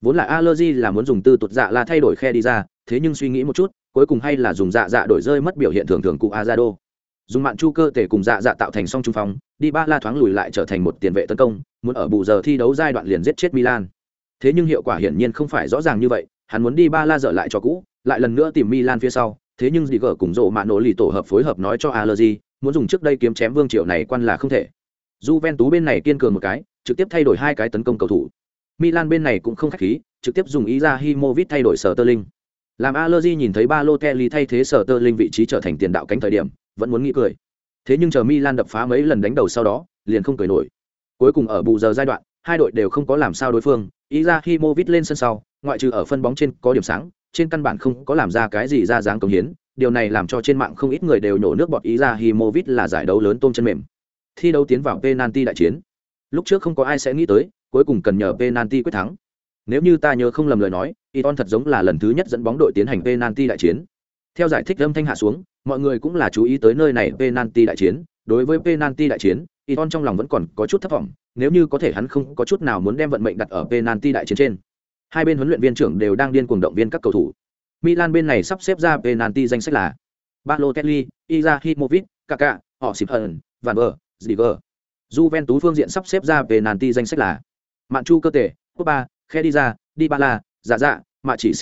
Vốn là allergy là muốn dùng tư tuột dạ là thay đổi khe đi ra, thế nhưng suy nghĩ một chút, cuối cùng hay là dùng dạ dạ đổi rơi mất biểu hiện thường thường cụ Azado. Dùng mạn chu cơ thể cùng dạ dạ tạo thành song trung phong, đi ba la thoáng lùi lại trở thành một tiền vệ tấn công, muốn ở bù giờ thi đấu giai đoạn liền giết chết Milan. Thế nhưng hiệu quả hiển nhiên không phải rõ ràng như vậy, hắn muốn đi ba la dở lại cho cũ, lại lần nữa tìm Milan phía sau, thế nhưng gì gở cùng rộ mạ nổ lì tổ hợp phối hợp nói cho Allergy, muốn dùng trước đây kiếm chém vương triệu này quan là không thể. Juventus bên này kiên cường một cái, trực tiếp thay đổi hai cái tấn công cầu thủ. Milan bên này cũng không khách khí, trực tiếp dùng Izahimovic thay đổi sở terling. Làm Allergy nhìn thấy ba Balotelli thay thế sở terling vị trí trở thành tiền đạo cánh thời điểm, vẫn muốn nghĩ cười. Thế nhưng chờ Milan đập phá mấy lần đánh đầu sau đó, liền không cười nổi. Cuối cùng ở bù giờ giai đoạn, hai đội đều không có làm sao đối phương, Izahimovic lên sân sau, ngoại trừ ở phân bóng trên có điểm sáng, trên căn bản không có làm ra cái gì ra dáng công hiến. Điều này làm cho trên mạng không ít người đều nổ nước bọt ý ra vít là giải đấu lớn tôm chân mềm. Thi đấu tiến vào penalty đại chiến. Lúc trước không có ai sẽ nghĩ tới cuối cùng cần nhờ penalty quyết thắng. Nếu như ta nhớ không lầm lời nói Iton thật giống là lần thứ nhất dẫn bóng đội tiến hành penalty đại chiến theo giải thích âm thanh hạ xuống mọi người cũng là chú ý tới nơi này penalty đại chiến. Đối với penalty đại chiến Iton trong lòng vẫn còn có chút thất vọng nếu như có thể hắn không có chút nào muốn đem vận mệnh đặt ở penalty đại chiến trên. Hai bên huấn luyện viên trưởng đều đang điên cuồng động viên các cầu thủ. Milan bên này sắp xếp ra penalty danh sách là Balotelli, Izahimovic, Kaká, họ xịp hận, Van Ver, Ziger. Juventus phương diện sắp xếp ra penalty danh sách là Mạn Chu cơ thể, Pogba, Khedira, Dybala, Dạ Dạ, Chỉ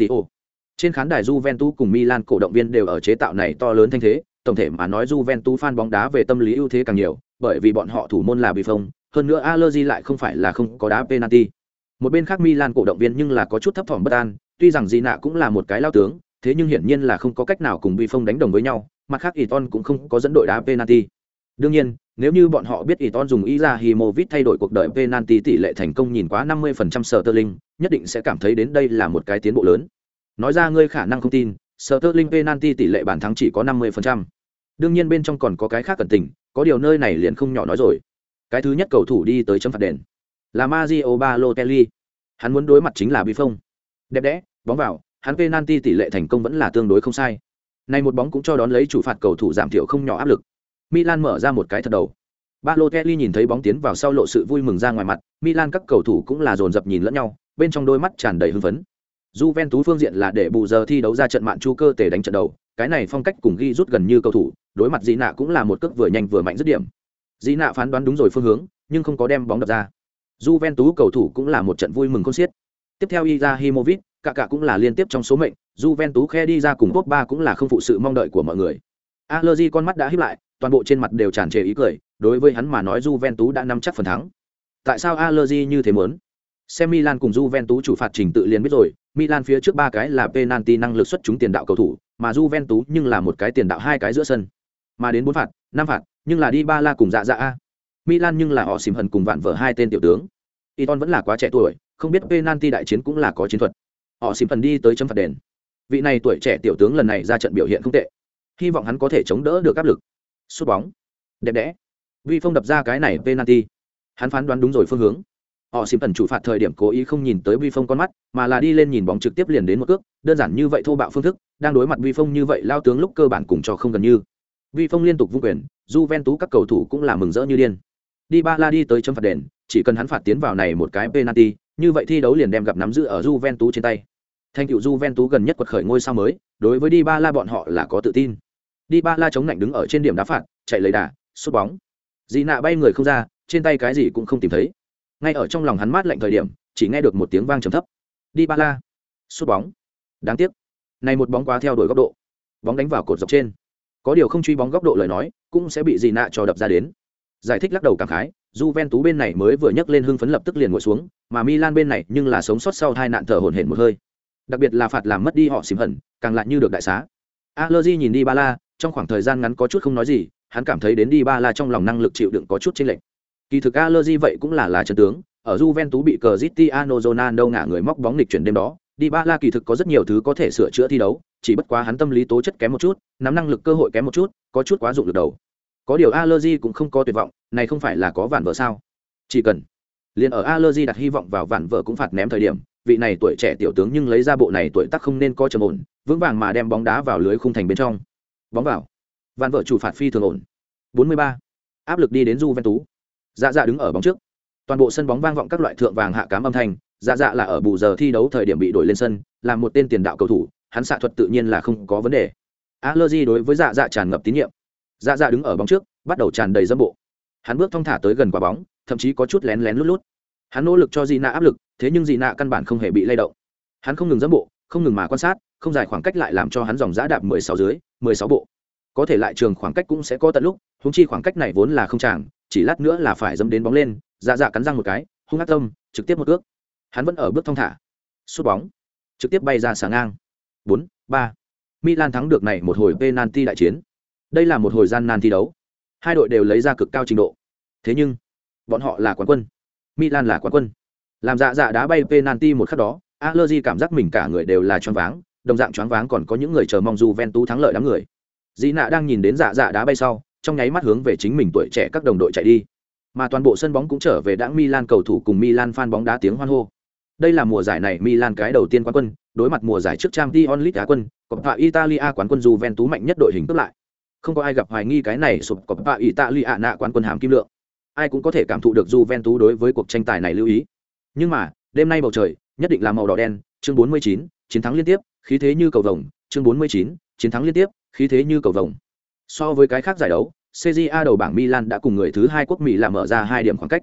trên khán đài Juventus cùng Milan cổ động viên đều ở chế tạo này to lớn thanh thế, tổng thể mà nói Juventus fan bóng đá về tâm lý ưu thế càng nhiều, bởi vì bọn họ thủ môn là bị phong, hơn nữa Allegri lại không phải là không có đá penalty. Một bên khác Milan cổ động viên nhưng là có chút thấp thỏm bất an, tuy rằng Di nạ cũng là một cái lao tướng, thế nhưng hiển nhiên là không có cách nào cùng bị phong đánh đồng với nhau, mặt khác Iton cũng không có dẫn đội đá penalty. Đương nhiên, nếu như bọn họ biết Iton dùng ý ra Himovic thay đổi cuộc đời penalty tỷ lệ thành công nhìn quá 50% Sterling, nhất định sẽ cảm thấy đến đây là một cái tiến bộ lớn. Nói ra ngươi khả năng không tin, sở tơ linh penalty tỷ lệ bàn thắng chỉ có 50%. Đương nhiên bên trong còn có cái khác cần tình, có điều nơi này liền không nhỏ nói rồi. Cái thứ nhất cầu thủ đi tới chấm phạt đền là Mario Balotelli. Hắn muốn đối mặt chính là Buffon. Đẹp đẽ, bóng vào, hắn penalty tỷ lệ thành công vẫn là tương đối không sai. Này một bóng cũng cho đón lấy chủ phạt cầu thủ giảm thiểu không nhỏ áp lực. Milan mở ra một cái thật đầu. Balotelli nhìn thấy bóng tiến vào sau lộ sự vui mừng ra ngoài mặt, Milan các cầu thủ cũng là dồn dập nhìn lẫn nhau, bên trong đôi mắt tràn đầy hưng phấn. Juventus phương diện là để bù giờ thi đấu ra trận mạn chu cơ tể đánh trận đầu, cái này phong cách cùng ghi rút gần như cầu thủ, đối mặt Dị nạ cũng là một cước vừa nhanh vừa mạnh dứt điểm. Dị nạ phán đoán đúng rồi phương hướng, nhưng không có đem bóng đập ra. Juventus cầu thủ cũng là một trận vui mừng khôn xiết. Tiếp theo Izahimovic, cả cả cũng là liên tiếp trong số mệnh, Juventus khe đi ra cùng top ba cũng là không phụ sự mong đợi của mọi người. allergy con mắt đã híp lại, toàn bộ trên mặt đều tràn trề ý cười, đối với hắn mà nói Juventus đã nắm chắc phần thắng. Tại sao allergy như thế muốn? Xem Milan cùng Juventus chủ phạt trình tự liền biết rồi, Milan phía trước ba cái là penalty năng lực xuất chúng tiền đạo cầu thủ, mà Juventus nhưng là một cái tiền đạo hai cái giữa sân. Mà đến bốn phạt, năm phạt, nhưng là đi ba la cùng dạ dạ a. Milan nhưng là họ xỉm hận cùng vạn vợ hai tên tiểu tướng. Iton vẫn là quá trẻ tuổi, không biết penalty đại chiến cũng là có chiến thuật. Họ xỉm hận đi tới chấm phạt đền. Vị này tuổi trẻ tiểu tướng lần này ra trận biểu hiện không tệ. Hy vọng hắn có thể chống đỡ được áp lực. Sút bóng. Đẹp đẽ. Vi Phong đập ra cái này penalty. Hắn phán đoán đúng rồi phương hướng họ xìm tần chủ phạt thời điểm cố ý không nhìn tới vi phong con mắt, mà là đi lên nhìn bóng trực tiếp liền đến một cước, đơn giản như vậy thô bạo phương thức, đang đối mặt vi phong như vậy lao tướng lúc cơ bản cùng cho không gần như. Vi phong liên tục vung quyền j ven tú các cầu thủ cũng là mừng rỡ như điên. Đi ba la đi tới chấm phạt đền, chỉ cần hắn phạt tiến vào này một cái penalty, như vậy thi đấu liền đem gặp nắm giữ ở j ven tú trên tay. Thành cựu j ven tú gần nhất quật khởi ngôi sao mới, đối với đi ba la bọn họ là có tự tin. Đi ba la chống lạnh đứng ở trên điểm đá phạt, chạy lấy đà, sút bóng. Dị nạ bay người không ra, trên tay cái gì cũng không tìm thấy ngay ở trong lòng hắn mát lạnh thời điểm chỉ nghe được một tiếng vang trầm thấp. Đi ba la. Sút bóng. Đáng tiếc. Này một bóng quá theo đuổi góc độ. Bóng đánh vào cột dọc trên. Có điều không truy bóng góc độ lời nói cũng sẽ bị gì nạ cho đập ra đến. Giải thích lắc đầu cảm khái Juventus bên này mới vừa nhấc lên hưng phấn lập tức liền ngồi xuống, mà Milan bên này nhưng là sống sót sau hai nạn thở hổn hển một hơi. Đặc biệt là phạt làm mất đi họ xìm hận, càng lại như được đại xá. Allegri nhìn đi Ba La, trong khoảng thời gian ngắn có chút không nói gì, hắn cảm thấy đến đi Ba La trong lòng năng lực chịu đựng có chút chênh lệch. Kỳ thực Allegri vậy cũng là là chân tướng, ở Juventus bị Cristiano Ronaldo ngã người móc bóng lịch chuyển đêm đó, Di Dybala kỳ thực có rất nhiều thứ có thể sửa chữa thi đấu, chỉ bất quá hắn tâm lý tố chất kém một chút, nắm năng lực cơ hội kém một chút, có chút quá dụng lực đầu. Có điều Allegri cũng không có tuyệt vọng, này không phải là có vạn vợ sao? Chỉ cần liền ở Allegri đặt hy vọng vào vạn vợ cũng phạt ném thời điểm, vị này tuổi trẻ tiểu tướng nhưng lấy ra bộ này tuổi tác không nên có trầm ổn, vững vàng mà đem bóng đá vào lưới khung thành bên trong. Bóng vào. Vạn vợ chủ phạt phi thường ổn. 43. Áp lực đi đến Juventus. Dạ dạ đứng ở bóng trước. Toàn bộ sân bóng vang vọng các loại thượng vàng hạ cám âm thanh, dạ dạ là ở bù giờ thi đấu thời điểm bị đổi lên sân, làm một tên tiền đạo cầu thủ, hắn xạ thuật tự nhiên là không có vấn đề. Allergy đối với dạ dạ tràn ngập tín nhiệm. Dạ dạ đứng ở bóng trước, bắt đầu tràn đầy dâm bộ. Hắn bước thong thả tới gần quả bóng, thậm chí có chút lén lén lút lút. Hắn nỗ lực cho Gina áp lực, thế nhưng Gina căn bản không hề bị lay động. Hắn không ngừng dâm bộ, không ngừng mà quan sát, không dài khoảng cách lại làm cho hắn dòng dã đạp 16 dưới, 16 bộ. Có thể lại trường khoảng cách cũng sẽ có tận lúc, húng chi khoảng cách này vốn là không tràng chỉ lát nữa là phải dâm đến bóng lên, dạ dạ cắn răng một cái, hung hát tâm, trực tiếp một ước. Hắn vẫn ở bước thong thả, sút bóng, trực tiếp bay ra sáng ngang. 4, 3. Milan thắng được này một hồi penalty đại chiến. Đây là một hồi gian nan thi đấu. Hai đội đều lấy ra cực cao trình độ. Thế nhưng, bọn họ là quán quân. Milan là quán quân. Làm dạ dạ đá bay penalty một khắc đó, Allegri cảm giác mình cả người đều là choáng váng, đồng dạng choáng váng còn có những người chờ mong Juventus thắng lợi đám người. Dĩ nạ đang nhìn đến dạ dạ đá bay sau, trong nháy mắt hướng về chính mình tuổi trẻ các đồng đội chạy đi. Mà toàn bộ sân bóng cũng trở về đãng Milan cầu thủ cùng Milan fan bóng đá tiếng hoan hô. Đây là mùa giải này Milan cái đầu tiên quán quân, đối mặt mùa giải trước Champions League Á quân, Coppa Italia quán quân Juventus mạnh nhất đội hình tức lại. Không có ai gặp hoài nghi cái này sụp Coppa Italia nạ quán quân hàm kim lượng. Ai cũng có thể cảm thụ được Juventus đối với cuộc tranh tài này lưu ý. Nhưng mà, đêm nay bầu trời nhất định là màu đỏ đen, chương 49, chiến thắng liên tiếp, khí thế như cầu vồng, chương 49, chiến thắng liên tiếp, khí thế như cầu vồng. So với cái khác giải đấu, CJA đầu bảng Milan đã cùng người thứ hai quốc Mỹ là mở ra hai điểm khoảng cách.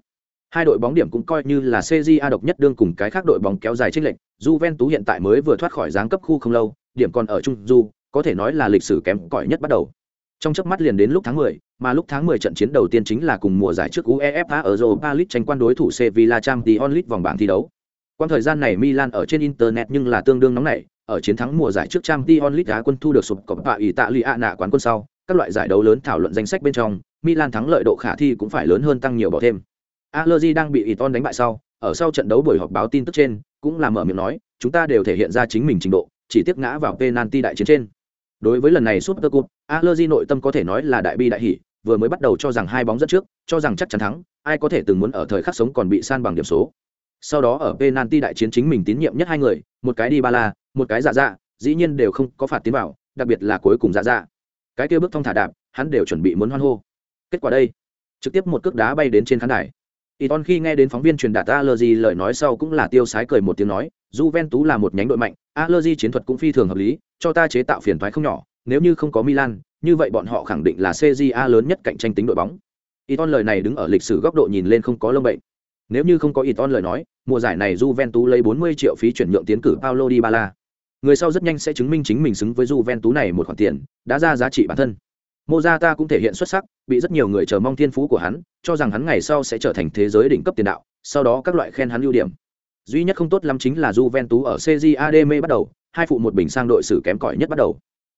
Hai đội bóng điểm cũng coi như là CJA độc nhất đương cùng cái khác đội bóng kéo dài chênh lệch, Juventus hiện tại mới vừa thoát khỏi giáng cấp khu không lâu, điểm còn ở trung du, có thể nói là lịch sử kém cỏi nhất bắt đầu. Trong chớp mắt liền đến lúc tháng 10, mà lúc tháng 10 trận chiến đầu tiên chính là cùng mùa giải trước UEFA Europa League tranh quan đối thủ Sevilla Champions League vòng bảng thi đấu. Quan thời gian này Milan ở trên internet nhưng là tương đương nóng nảy, ở chiến thắng mùa giải trước Champions League đá quân thu được sụp cọp bạ Italia nạ quán quân sau, các loại giải đấu lớn thảo luận danh sách bên trong, Milan thắng lợi độ khả thi cũng phải lớn hơn tăng nhiều bỏ thêm. Allegri đang bị Iton đánh bại sau, ở sau trận đấu buổi họp báo tin tức trên, cũng là mở miệng nói, chúng ta đều thể hiện ra chính mình trình độ, chỉ tiếc ngã vào penalty đại chiến trên. Đối với lần này Super Cup, Allegri nội tâm có thể nói là đại bi đại hỉ, vừa mới bắt đầu cho rằng hai bóng dẫn trước, cho rằng chắc chắn thắng, ai có thể từng muốn ở thời khắc sống còn bị san bằng điểm số. Sau đó ở penalty đại chiến chính mình tín nhiệm nhất hai người, một cái đi ba la, một cái dạ dạ, dĩ nhiên đều không có phạt tiến vào, đặc biệt là cuối cùng dạ dạ. Cái kia bước thông thả đạp, hắn đều chuẩn bị muốn hoan hô. Kết quả đây, trực tiếp một cước đá bay đến trên khán đài. Iton khi nghe đến phóng viên truyền đạt Allergy lời nói sau cũng là tiêu sái cười một tiếng nói, Juventus là một nhánh đội mạnh, Allergy chiến thuật cũng phi thường hợp lý, cho ta chế tạo phiền toái không nhỏ, nếu như không có Milan, như vậy bọn họ khẳng định là CJA lớn nhất cạnh tranh tính đội bóng. Iton lời này đứng ở lịch sử góc độ nhìn lên không có lông bệnh. Nếu như không có Iton lời nói, mùa giải này Juventus lấy 40 triệu phí chuyển nhượng tiến cử Paulo Dybala. Người sau rất nhanh sẽ chứng minh chính mình xứng với Juventus này một khoản tiền, đã ra giá trị bản thân. Mozata cũng thể hiện xuất sắc, bị rất nhiều người chờ mong thiên phú của hắn, cho rằng hắn ngày sau sẽ trở thành thế giới đỉnh cấp tiền đạo, sau đó các loại khen hắn ưu điểm. Duy nhất không tốt lắm chính là Juventus ở CJA bắt đầu, hai phụ một bình sang đội xử kém cỏi nhất bắt đầu.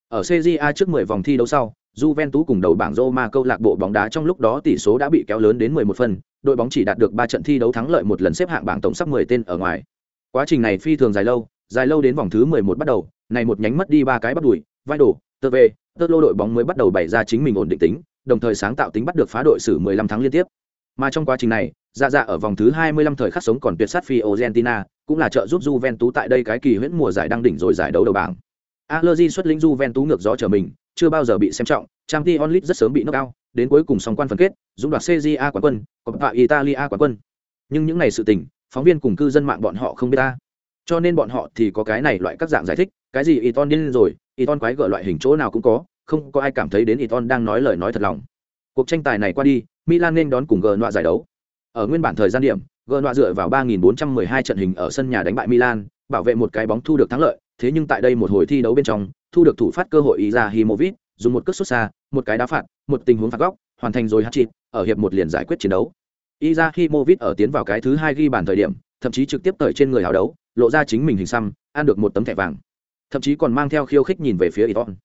Ở CJA trước 10 vòng thi đấu sau, Juventus cùng đầu bảng Roma câu lạc bộ bóng đá trong lúc đó tỷ số đã bị kéo lớn đến 11 phần, đội bóng chỉ đạt được 3 trận thi đấu thắng lợi một lần xếp hạng bảng tổng sắp 10 tên ở ngoài. Quá trình này phi thường dài lâu, dài lâu đến vòng thứ 11 bắt đầu, này một nhánh mất đi ba cái bắt đuổi, vai đổ, tơ về, tơ lô đội bóng mới bắt đầu bày ra chính mình ổn định tính, đồng thời sáng tạo tính bắt được phá đội xử 15 tháng liên tiếp. Mà trong quá trình này, dạ dạ ở vòng thứ 25 thời khắc sống còn tuyệt sát Fiorentina, cũng là trợ giúp Juventus tại đây cái kỳ huyễn mùa giải đang đỉnh rồi giải đấu đầu bảng. Allegri xuất lĩnh Juventus ngược gió trở mình, chưa bao giờ bị xem trọng, Champions League rất sớm bị knock out, đến cuối cùng song quan phân kết, dũng đoạt Serie A quán quân, Coppa Italia quán quân. Nhưng những này sự tình, phóng viên cùng cư dân mạng bọn họ không biết ta. Cho nên bọn họ thì có cái này loại các dạng giải thích, cái gì Iton điên rồi, Iton quái gở loại hình chỗ nào cũng có, không có ai cảm thấy đến Iton đang nói lời nói thật lòng. Cuộc tranh tài này qua đi, Milan nên đón cùng gờ nọa giải đấu. Ở nguyên bản thời gian điểm, gờ nọa dựa vào 3.412 trận hình ở sân nhà đánh bại Milan, bảo vệ một cái bóng thu được thắng lợi, thế nhưng tại đây một hồi thi đấu bên trong, thu được thủ phát cơ hội Izahimovic, dùng một cước sút xa, một cái đá phạt, một tình huống phạt góc, hoàn thành rồi hát chịt ở hiệp một liền giải quyết chiến đấu. Izahimovic ở tiến vào cái thứ hai ghi bàn thời điểm, thậm chí trực tiếp tởi trên người hào đấu, lộ ra chính mình hình xăm, ăn được một tấm thẻ vàng. Thậm chí còn mang theo khiêu khích nhìn về phía Iton.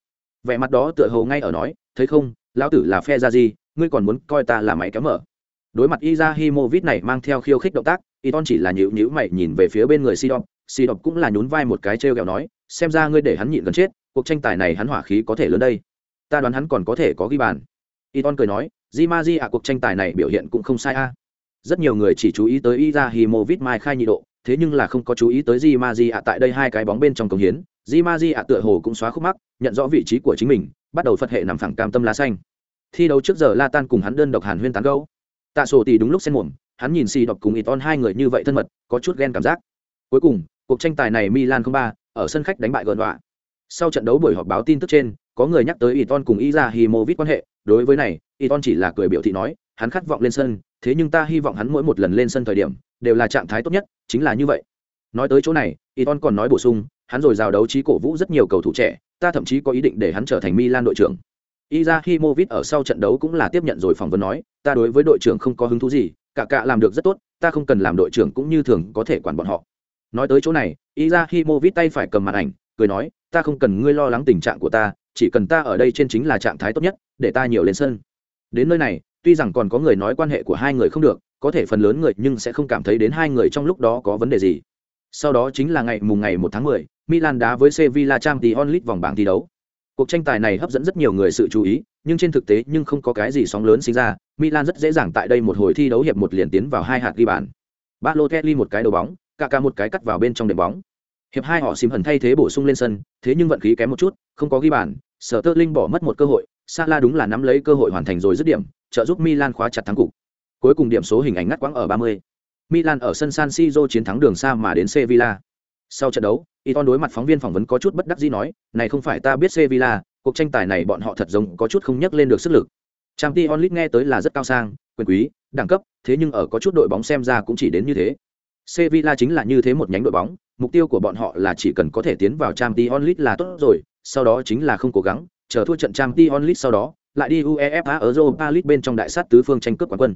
Vẻ mặt đó tựa hồ ngay ở nói, thấy không, lão tử là phe ra gì, ngươi còn muốn coi ta là máy kéo mở. Đối mặt Izahimovic này mang theo khiêu khích động tác, Iton chỉ là nhữ nhữ mày nhìn về phía bên người Sidon, Sidon cũng là nhún vai một cái trêu ghẹo nói, xem ra ngươi để hắn nhịn gần chết, cuộc tranh tài này hắn hỏa khí có thể lớn đây. Ta đoán hắn còn có thể có ghi bàn. Iton cười nói, Jimaji à cuộc tranh tài này biểu hiện cũng không sai a. Rất nhiều người chỉ chú ý tới Izahimovic mai khai nhị độ, thế nhưng là không có chú ý tới Jimaji ạ tại đây hai cái bóng bên trong công hiến, Jimaji ạ tựa hồ cũng xóa khúc mắc, nhận rõ vị trí của chính mình, bắt đầu phật hệ nằm phẳng cam tâm lá xanh. Thi đấu trước giờ La Tan cùng hắn đơn độc Hàn Huyên tán gẫu. Tạ Sổ tỷ đúng lúc xen mồm, hắn nhìn Si đọc cùng Iton hai người như vậy thân mật, có chút ghen cảm giác. Cuối cùng, cuộc tranh tài này Milan 03 ở sân khách đánh bại gần đọa. Sau trận đấu buổi họp báo tin tức trên, có người nhắc tới Iton cùng Izahimovic quan hệ, đối với này, Iton chỉ là cười biểu thị nói, hắn khát vọng lên sân, thế nhưng ta hy vọng hắn mỗi một lần lên sân thời điểm, đều là trạng thái tốt nhất, chính là như vậy. Nói tới chỗ này, Iton còn nói bổ sung, hắn rồi rào đấu trí cổ vũ rất nhiều cầu thủ trẻ, ta thậm chí có ý định để hắn trở thành Milan đội trưởng. Izahimovic ở sau trận đấu cũng là tiếp nhận rồi phỏng vấn nói, ta đối với đội trưởng không có hứng thú gì, cả cả làm được rất tốt, ta không cần làm đội trưởng cũng như thường có thể quản bọn họ. Nói tới chỗ này, Izahimovic tay phải cầm màn ảnh, cười nói, ta không cần ngươi lo lắng tình trạng của ta, chỉ cần ta ở đây trên chính là trạng thái tốt nhất, để ta nhiều lên sân. Đến nơi này, tuy rằng còn có người nói quan hệ của hai người không được, có thể phần lớn người nhưng sẽ không cảm thấy đến hai người trong lúc đó có vấn đề gì. Sau đó chính là ngày mùng ngày 1 tháng 10, Milan đá với Sevilla Champions League vòng bảng thi đấu. Cuộc tranh tài này hấp dẫn rất nhiều người sự chú ý, nhưng trên thực tế nhưng không có cái gì sóng lớn sinh ra, Milan rất dễ dàng tại đây một hồi thi đấu hiệp một liền tiến vào hai hạt ghi bàn. Balotelli một cái đầu bóng, cả cả một cái cắt vào bên trong đệm bóng. Hiệp hai họ xìm hẳn thay thế bổ sung lên sân, thế nhưng vận khí kém một chút, không có ghi bàn, Sở Tơ Linh bỏ mất một cơ hội, Sala đúng là nắm lấy cơ hội hoàn thành rồi dứt điểm, trợ giúp Milan khóa chặt thắng cục. Cuối cùng điểm số hình ảnh ngắt quãng ở 30. Milan ở sân San Siro chiến thắng đường xa mà đến Sevilla. Sau trận đấu, Iton đối mặt phóng viên phỏng vấn có chút bất đắc dĩ nói, "Này không phải ta biết Sevilla, cuộc tranh tài này bọn họ thật giống có chút không nhắc lên được sức lực." Champions League nghe tới là rất cao sang, quyền quý, đẳng cấp, thế nhưng ở có chút đội bóng xem ra cũng chỉ đến như thế. Sevilla chính là như thế một nhánh đội bóng, mục tiêu của bọn họ là chỉ cần có thể tiến vào Champions League là tốt rồi, sau đó chính là không cố gắng, chờ thua trận Champions League sau đó, lại đi UEFA Europa League bên trong đại sát tứ phương tranh cướp quán quân.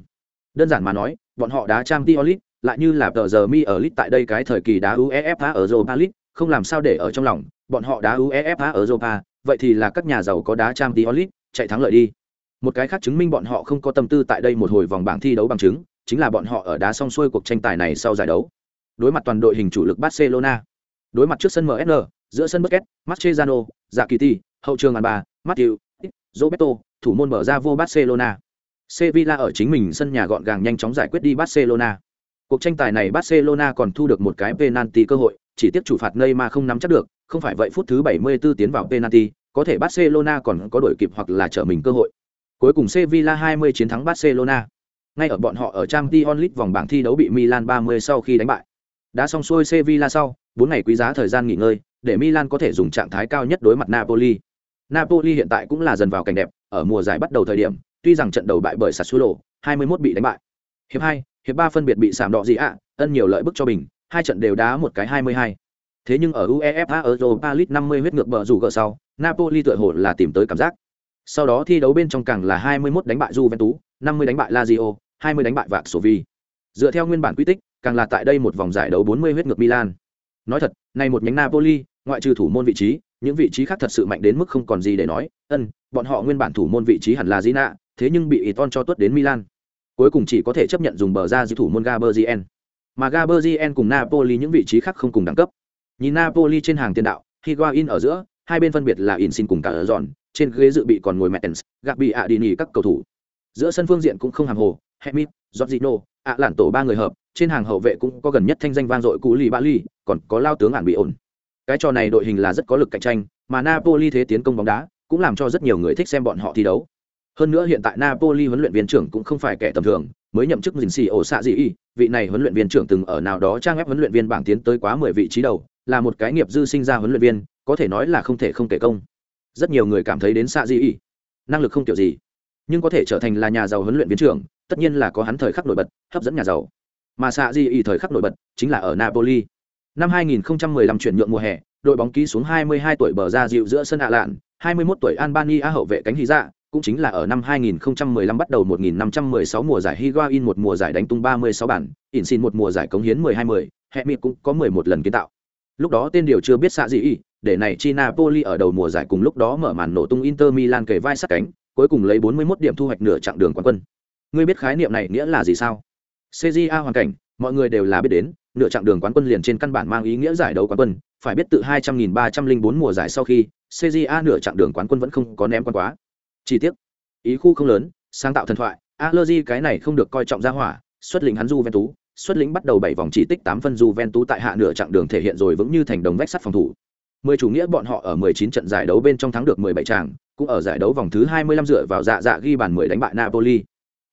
Đơn giản mà nói, bọn họ đá Champions League, lại như là tờ giờ mi ở League tại đây cái thời kỳ đá UEFA Europa League, không làm sao để ở trong lòng, bọn họ đá UEFA Europa, vậy thì là các nhà giàu có đá Champions League, chạy thắng lợi đi. Một cái khác chứng minh bọn họ không có tâm tư tại đây một hồi vòng bảng thi đấu bằng chứng, chính là bọn họ ở đá xong xuôi cuộc tranh tài này sau giải đấu. Đối mặt toàn đội hình chủ lực Barcelona, đối mặt trước sân MSN, giữa sân Busquets, Mascherano, Zakiti, hậu trường Alba, Matthew, Roberto, thủ môn mở ra vô Barcelona. Sevilla ở chính mình sân nhà gọn gàng nhanh chóng giải quyết đi Barcelona. Cuộc tranh tài này Barcelona còn thu được một cái penalty cơ hội, chỉ tiếc chủ phạt Neymar không nắm chắc được, không phải vậy phút thứ 74 tiến vào penalty, có thể Barcelona còn có đổi kịp hoặc là trở mình cơ hội. Cuối cùng Sevilla 20 chiến thắng Barcelona. Ngay ở bọn họ ở Champions League vòng bảng thi đấu bị Milan 30 sau khi đánh bại. Đã xong xuôi Sevilla sau, 4 ngày quý giá thời gian nghỉ ngơi, để Milan có thể dùng trạng thái cao nhất đối mặt Napoli. Napoli hiện tại cũng là dần vào cảnh đẹp, ở mùa giải bắt đầu thời điểm, tuy rằng trận đầu bại bởi Sassuolo, 21 bị đánh bại. Hiệp 2, hiệp 3 phân biệt bị sạm đỏ gì ạ, ân nhiều lợi bức cho bình, hai trận đều đá một cái 22. Thế nhưng ở UEFA Europa League 50 huyết ngược bờ rủ gỡ sau, Napoli tựa hồ là tìm tới cảm giác. Sau đó thi đấu bên trong càng là 21 đánh bại Juventus, 50 đánh bại Lazio, 20 đánh bại Vạc Sovi. Dựa theo nguyên bản quy tích, càng là tại đây một vòng giải đấu 40 huyết ngược Milan. Nói thật, này một nhánh Napoli, ngoại trừ thủ môn vị trí, những vị trí khác thật sự mạnh đến mức không còn gì để nói. Ân, bọn họ nguyên bản thủ môn vị trí hẳn là di nạ thế nhưng bị Iton cho tuất đến Milan. Cuối cùng chỉ có thể chấp nhận dùng bờ ra giữ thủ môn Gaberzien. Mà Gaberzien cùng Napoli những vị trí khác không cùng đẳng cấp. Nhìn Napoli trên hàng tiền đạo, Higuain ở giữa, hai bên phân biệt là Insin cùng cả Dọn, trên ghế dự bị còn ngồi Mertens, gặp bị hạ đi nghỉ các cầu thủ. Giữa sân phương diện cũng không hàng hồ, Hemit, giorgino ạ lản tổ ba người hợp, trên hàng hậu vệ cũng có gần nhất thanh danh vang dội cú lì Bali, còn có lao tướng ản bị ổn. Cái trò này đội hình là rất có lực cạnh tranh, mà Napoli thế tiến công bóng đá, cũng làm cho rất nhiều người thích xem bọn họ thi đấu. Hơn nữa hiện tại Napoli huấn luyện viên trưởng cũng không phải kẻ tầm thường, mới nhậm chức Dình ổ xạ Y. vị này huấn luyện viên trưởng từng ở nào đó trang ép huấn luyện viên bảng tiến tới quá mười vị trí đầu, là một cái nghiệp dư sinh ra huấn luyện viên, có thể nói là không thể không kể công. Rất nhiều người cảm thấy đến xạ Y, năng lực không kiểu gì, nhưng có thể trở thành là nhà giàu huấn luyện viên trưởng, tất nhiên là có hắn thời khắc nổi bật, hấp dẫn nhà giàu. Mà xạ Y thời khắc nổi bật chính là ở Napoli. Năm 2015 chuyển nhượng mùa hè, đội bóng ký xuống 22 tuổi bờ ra dịu giữa sân hạ lạn, 21 tuổi Albania hậu vệ cánh hy dạ, cũng chính là ở năm 2015 bắt đầu 1516 mùa giải Higuain một mùa giải đánh tung 36 bản, Insin một mùa giải cống hiến 12-10, Hemit cũng có 11 lần kiến tạo. Lúc đó tên điều chưa biết xạ gì, để này Chi Napoli ở đầu mùa giải cùng lúc đó mở màn nổ tung Inter Milan kề vai sát cánh, cuối cùng lấy 41 điểm thu hoạch nửa chặng đường quán quân. Ngươi biết khái niệm này nghĩa là gì sao? CJA hoàn cảnh, mọi người đều là biết đến, nửa chặng đường quán quân liền trên căn bản mang ý nghĩa giải đấu quán quân, phải biết từ 200.304 mùa giải sau khi, CJA nửa chặng đường quán quân vẫn không có ném quan quá. Chi tiết, ý khu không lớn, sáng tạo thần thoại, Allergy cái này không được coi trọng ra hỏa, xuất lĩnh hắn Juventus, xuất lĩnh bắt đầu 7 vòng chỉ tích 8 phân Juventus tại hạ nửa chặng đường thể hiện rồi vững như thành đồng vách sắt phòng thủ. Mười chủ nghĩa bọn họ ở 19 trận giải đấu bên trong thắng được 17 trận, cũng ở giải đấu vòng thứ 25 dựa vào dạ dạ ghi bàn 10 đánh bại Napoli.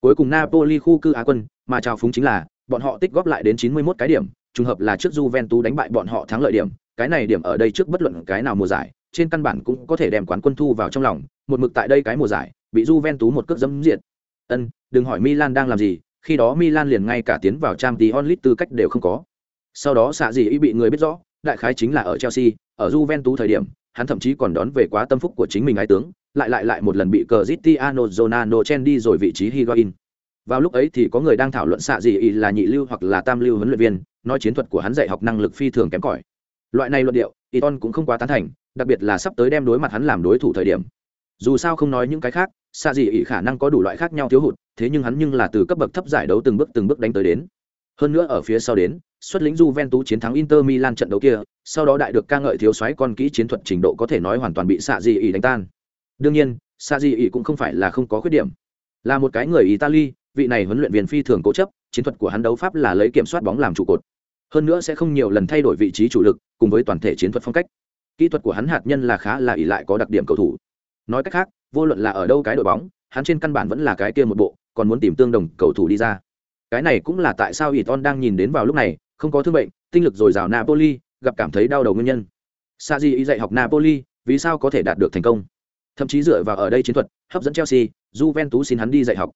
Cuối cùng Napoli khu cư Á quân, mà chào phúng chính là, bọn họ tích góp lại đến 91 cái điểm, trùng hợp là trước Juventus đánh bại bọn họ thắng lợi điểm, cái này điểm ở đây trước bất luận cái nào mùa giải, trên căn bản cũng có thể đem quán quân thu vào trong lòng, một mực tại đây cái mùa giải, bị Juventus một cước dẫm diệt. Ân, đừng hỏi Milan đang làm gì, khi đó Milan liền ngay cả tiến vào Champions League tư cách đều không có. Sau đó xạ gì ý bị người biết rõ, đại khái chính là ở Chelsea, ở Juventus thời điểm, hắn thậm chí còn đón về quá tâm phúc của chính mình ái tướng, lại lại lại một lần bị Cristiano Ronaldo chen đi rồi vị trí Higuain. Vào lúc ấy thì có người đang thảo luận xạ gì ý là nhị lưu hoặc là tam lưu huấn luyện viên, nói chiến thuật của hắn dạy học năng lực phi thường kém cỏi. Loại này luận điệu, Iton cũng không quá tán thành, đặc biệt là sắp tới đem đối mặt hắn làm đối thủ thời điểm. Dù sao không nói những cái khác, xạ gì ý khả năng có đủ loại khác nhau thiếu hụt, thế nhưng hắn nhưng là từ cấp bậc thấp giải đấu từng bước từng bước đánh tới đến. Hơn nữa ở phía sau đến, xuất lĩnh Juventus chiến thắng Inter Milan trận đấu kia, sau đó đại được ca ngợi thiếu soái con kỹ chiến thuật trình độ có thể nói hoàn toàn bị xạ gì ý đánh tan. Đương nhiên, xạ gì ý cũng không phải là không có khuyết điểm. Là một cái người Italy, vị này huấn luyện viên phi thường cố chấp, chiến thuật của hắn đấu pháp là lấy kiểm soát bóng làm trụ cột. Hơn nữa sẽ không nhiều lần thay đổi vị trí chủ lực, cùng với toàn thể chiến thuật phong cách. Kỹ thuật của hắn hạt nhân là khá là ỷ lại có đặc điểm cầu thủ. Nói cách khác, vô luận là ở đâu cái đội bóng, hắn trên căn bản vẫn là cái kia một bộ, còn muốn tìm tương đồng cầu thủ đi ra. Cái này cũng là tại sao Iton đang nhìn đến vào lúc này, không có thương bệnh, tinh lực dồi dào Napoli, gặp cảm thấy đau đầu nguyên nhân. Sa di ý dạy học Napoli, vì sao có thể đạt được thành công? Thậm chí dựa vào ở đây chiến thuật, hấp dẫn Chelsea, Juventus xin hắn đi dạy học.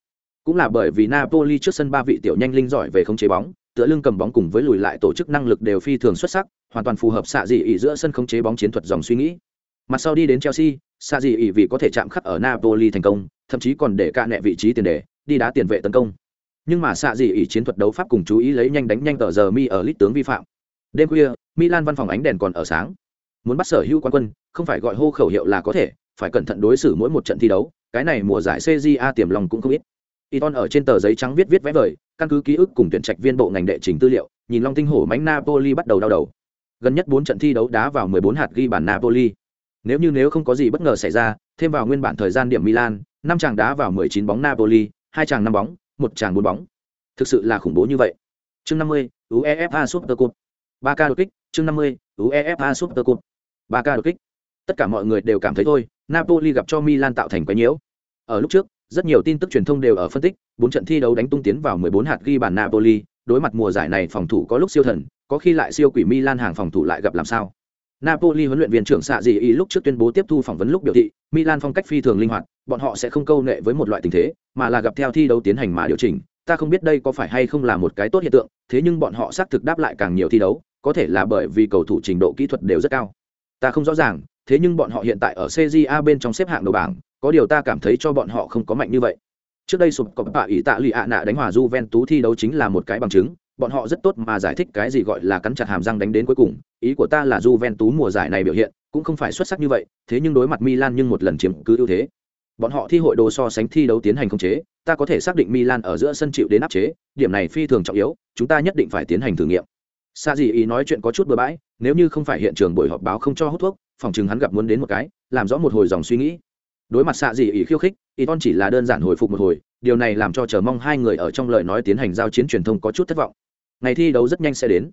Cũng là bởi vì Napoli trước sân ba vị tiểu nhanh linh giỏi về không chế bóng, tựa lưng cầm bóng cùng với lùi lại tổ chức năng lực đều phi thường xuất sắc, hoàn toàn phù hợp xạ dị ỉ giữa sân không chế bóng chiến thuật dòng suy nghĩ. Mặt sau đi đến Chelsea, xạ dị ỉ vì có thể chạm khắc ở Napoli thành công, thậm chí còn để cả nẹ vị trí tiền đề, đi đá tiền vệ tấn công. Nhưng mà xạ dị ỉ chiến thuật đấu pháp cùng chú ý lấy nhanh đánh nhanh tờ giờ mi ở lít tướng vi phạm. Đêm khuya, Milan văn phòng ánh đèn còn ở sáng. Muốn bắt sở hữu quan quân, không phải gọi hô khẩu hiệu là có thể, phải cẩn thận đối xử mỗi một trận thi đấu, cái này mùa giải CJA tiềm lòng cũng không ít. Iton ở trên tờ giấy trắng viết viết vẽ vời, căn cứ ký ức cùng tuyển trạch viên bộ ngành đệ trình tư liệu, nhìn Long Tinh Hổ mánh Napoli bắt đầu đau đầu. Gần nhất bốn trận thi đấu đá vào 14 hạt ghi bàn Napoli. Nếu như nếu không có gì bất ngờ xảy ra, thêm vào nguyên bản thời gian điểm Milan, năm chàng đá vào 19 bóng Napoli, hai chàng năm bóng, một chàng bốn bóng. Thực sự là khủng bố như vậy. Chương 50, UEFA Super Cup. ba k đột kích, chương 50, UEFA Super Cup. ba k đột kích. Tất cả mọi người đều cảm thấy thôi, Napoli gặp cho Milan tạo thành quá nhiễu. Ở lúc trước, rất nhiều tin tức truyền thông đều ở phân tích, bốn trận thi đấu đánh tung tiến vào 14 hạt ghi bàn Napoli, đối mặt mùa giải này phòng thủ có lúc siêu thần, có khi lại siêu quỷ Milan hàng phòng thủ lại gặp làm sao. Napoli huấn luyện viên trưởng xạ gì ý lúc trước tuyên bố tiếp thu phỏng vấn lúc biểu thị, Milan phong cách phi thường linh hoạt, bọn họ sẽ không câu nệ với một loại tình thế, mà là gặp theo thi đấu tiến hành mà điều chỉnh. Ta không biết đây có phải hay không là một cái tốt hiện tượng, thế nhưng bọn họ xác thực đáp lại càng nhiều thi đấu, có thể là bởi vì cầu thủ trình độ kỹ thuật đều rất cao. Ta không rõ ràng, thế nhưng bọn họ hiện tại ở CJA bên trong xếp hạng đầu bảng, có điều ta cảm thấy cho bọn họ không có mạnh như vậy. Trước đây sụp cọp bạ ỷ tạ lì ạ nạ đánh hòa Juventus thi đấu chính là một cái bằng chứng, bọn họ rất tốt mà giải thích cái gì gọi là cắn chặt hàm răng đánh đến cuối cùng. Ý của ta là Juventus mùa giải này biểu hiện cũng không phải xuất sắc như vậy, thế nhưng đối mặt Milan nhưng một lần chiếm cứ ưu thế. Bọn họ thi hội đồ so sánh thi đấu tiến hành không chế, ta có thể xác định Milan ở giữa sân chịu đến áp chế, điểm này phi thường trọng yếu, chúng ta nhất định phải tiến hành thử nghiệm. Sa gì ý nói chuyện có chút bừa bãi, nếu như không phải hiện trường buổi họp báo không cho hút thuốc, phòng chừng hắn gặp muốn đến một cái, làm rõ một hồi dòng suy nghĩ. Đối mặt xạ gì ỉ khiêu khích, Iton chỉ là đơn giản hồi phục một hồi, điều này làm cho chờ mong hai người ở trong lời nói tiến hành giao chiến truyền thông có chút thất vọng. Ngày thi đấu rất nhanh sẽ đến.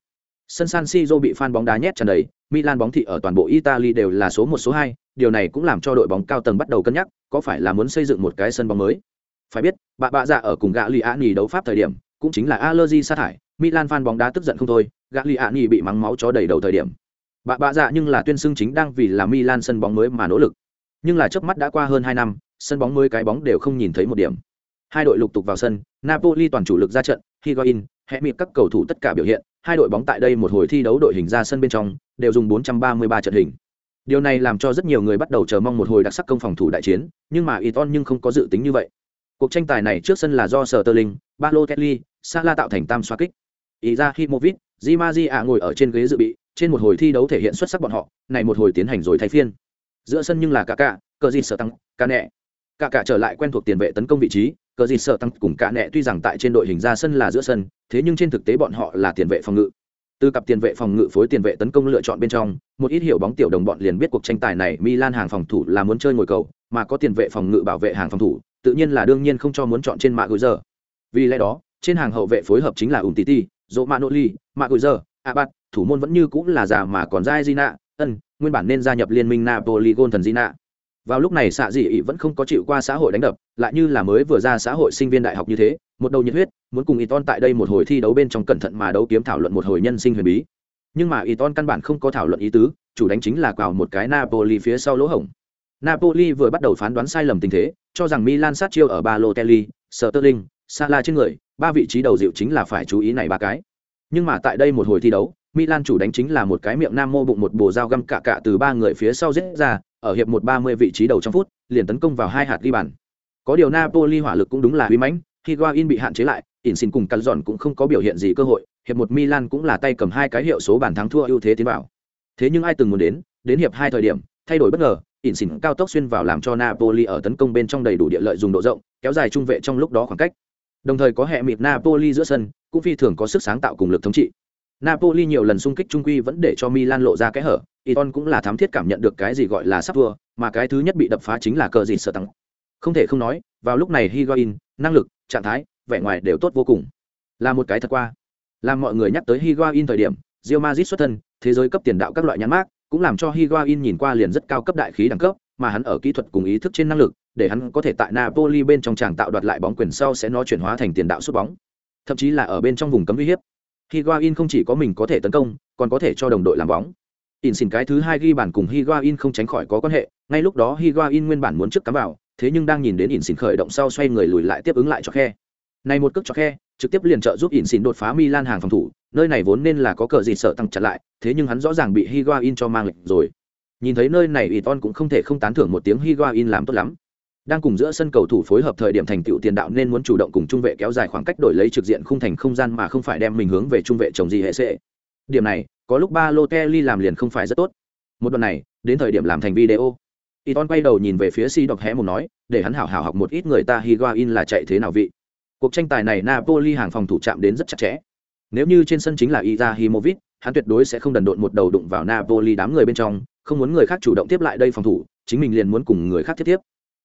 Sân San Siro bị fan bóng đá nhét tràn đầy, Milan bóng thị ở toàn bộ Italy đều là số một số hai, điều này cũng làm cho đội bóng cao tầng bắt đầu cân nhắc, có phải là muốn xây dựng một cái sân bóng mới. Phải biết, bà bạ dạ ở cùng gã Liani đấu pháp thời điểm, cũng chính là allergy sa thải, Milan fan bóng đá tức giận không thôi, gã Liani bị mắng máu chó đầy đầu thời điểm. Bà bạ dạ nhưng là tuyên xưng chính đang vì là Milan sân bóng mới mà nỗ lực. Nhưng là chớp mắt đã qua hơn hai năm, sân bóng mới cái bóng đều không nhìn thấy một điểm. Hai đội lục tục vào sân, Napoli toàn chủ lực ra trận, Higuain, hệ mịt các cầu thủ tất cả biểu hiện, hai đội bóng tại đây một hồi thi đấu đội hình ra sân bên trong, đều dùng 433 trận hình. Điều này làm cho rất nhiều người bắt đầu chờ mong một hồi đặc sắc công phòng thủ đại chiến, nhưng mà Iton nhưng không có dự tính như vậy. Cuộc tranh tài này trước sân là do Sterling, Balotelli, Salah tạo thành tam xoa kích. Izahimovic, Di Maria ngồi ở trên ghế dự bị, trên một hồi thi đấu thể hiện xuất sắc bọn họ, này một hồi tiến hành rồi thay phiên. Giữa sân nhưng là cả cả, cờ dịt sợ tăng, cả nẹ. Cả cả trở lại quen thuộc tiền vệ tấn công vị trí, cờ dịt sợ tăng cùng cả nẹ tuy rằng tại trên đội hình ra sân là giữa sân, thế nhưng trên thực tế bọn họ là tiền vệ phòng ngự. Từ cặp tiền vệ phòng ngự phối tiền vệ tấn công lựa chọn bên trong, một ít hiểu bóng tiểu đồng bọn liền biết cuộc tranh tài này Milan hàng phòng thủ là muốn chơi ngồi cầu, mà có tiền vệ phòng ngự bảo vệ hàng phòng thủ, tự nhiên là đương nhiên không cho muốn chọn trên mạng gửi giờ. Vì lẽ đó, trên hàng hậu vệ phối hợp chính là Umtiti, Romanoli, mạng gửi giờ, Abad, thủ môn vẫn như cũng là già mà còn dai Gina, ân, nguyên bản nên gia nhập liên minh Napoli gôn thần Gina. Vào lúc này xạ dị ỉ vẫn không có chịu qua xã hội đánh đập, lại như là mới vừa ra xã hội sinh viên đại học như thế, một đầu nhiệt huyết, muốn cùng Iton tại đây một hồi thi đấu bên trong cẩn thận mà đấu kiếm thảo luận một hồi nhân sinh huyền bí. Nhưng mà Iton căn bản không có thảo luận ý tứ, chủ đánh chính là quào một cái Napoli phía sau lỗ hổng. Napoli vừa bắt đầu phán đoán sai lầm tình thế, cho rằng Milan sát chiêu ở Balotelli, Sterling, Salah trên người, ba vị trí đầu dịu chính là phải chú ý này ba cái. Nhưng mà tại đây một hồi thi đấu, Milan chủ đánh chính là một cái miệng nam mô bụng một bồ dao găm cả cả từ ba người phía sau giết ra, ở hiệp một ba mươi vị trí đầu trong phút, liền tấn công vào hai hạt ghi bàn. Có điều Napoli hỏa lực cũng đúng là uy mãnh, Higuain bị hạn chế lại, Insigne cùng Calzon cũng không có biểu hiện gì cơ hội, hiệp một Milan cũng là tay cầm hai cái hiệu số bàn thắng thua ưu thế tiến vào. Thế nhưng ai từng muốn đến, đến hiệp hai thời điểm, thay đổi bất ngờ, Insigne cao tốc xuyên vào làm cho Napoli ở tấn công bên trong đầy đủ địa lợi dùng độ rộng, kéo dài trung vệ trong lúc đó khoảng cách. Đồng thời có hệ mịt Napoli giữa sân, cũng phi thường có sức sáng tạo cùng lực thống trị. Napoli nhiều lần xung kích trung quy vẫn để cho Milan lộ ra cái hở, Iton cũng là thám thiết cảm nhận được cái gì gọi là sắp thua, mà cái thứ nhất bị đập phá chính là cờ gì sợ tăng. Không thể không nói, vào lúc này Higuain, năng lực, trạng thái, vẻ ngoài đều tốt vô cùng. Là một cái thật qua. Làm mọi người nhắc tới Higuain thời điểm, Real Madrid xuất thân, thế giới cấp tiền đạo các loại nhãn mác, cũng làm cho Higuain nhìn qua liền rất cao cấp đại khí đẳng cấp, mà hắn ở kỹ thuật cùng ý thức trên năng lực, để hắn có thể tại Napoli bên trong tràng tạo đoạt lại bóng quyền sau sẽ nó chuyển hóa thành tiền đạo sút bóng. Thậm chí là ở bên trong vùng cấm uy hiếp. Higuain không chỉ có mình có thể tấn công, còn có thể cho đồng đội làm bóng. In xin cái thứ hai ghi bàn cùng Higuain không tránh khỏi có quan hệ, ngay lúc đó Higuain nguyên bản muốn trước cắm vào, thế nhưng đang nhìn đến In xin khởi động sau xoay người lùi lại tiếp ứng lại cho khe. Này một cước cho khe, trực tiếp liền trợ giúp In xin đột phá Milan hàng phòng thủ, nơi này vốn nên là có cờ gì sợ tăng chặn lại, thế nhưng hắn rõ ràng bị Higuain cho mang lệch rồi. Nhìn thấy nơi này Iton cũng không thể không tán thưởng một tiếng Higuain làm tốt lắm. Đang cùng giữa sân cầu thủ phối hợp thời điểm thành tựu tiền đạo nên muốn chủ động cùng trung vệ kéo dài khoảng cách đổi lấy trực diện khung thành không gian mà không phải đem mình hướng về trung vệ chồng gì hệ sẽ. Điểm này, có lúc ba Balotelli làm liền không phải rất tốt. Một đoạn này, đến thời điểm làm thành video. Iton quay đầu nhìn về phía Si đọc hé một nói, để hắn hảo hảo học một ít người ta Higuain là chạy thế nào vị. Cuộc tranh tài này Napoli hàng phòng thủ chạm đến rất chặt chẽ. Nếu như trên sân chính là Izahimovic, hắn tuyệt đối sẽ không đần độn một đầu đụng vào Napoli đám người bên trong, không muốn người khác chủ động tiếp lại đây phòng thủ, chính mình liền muốn cùng người khác tiếp tiếp.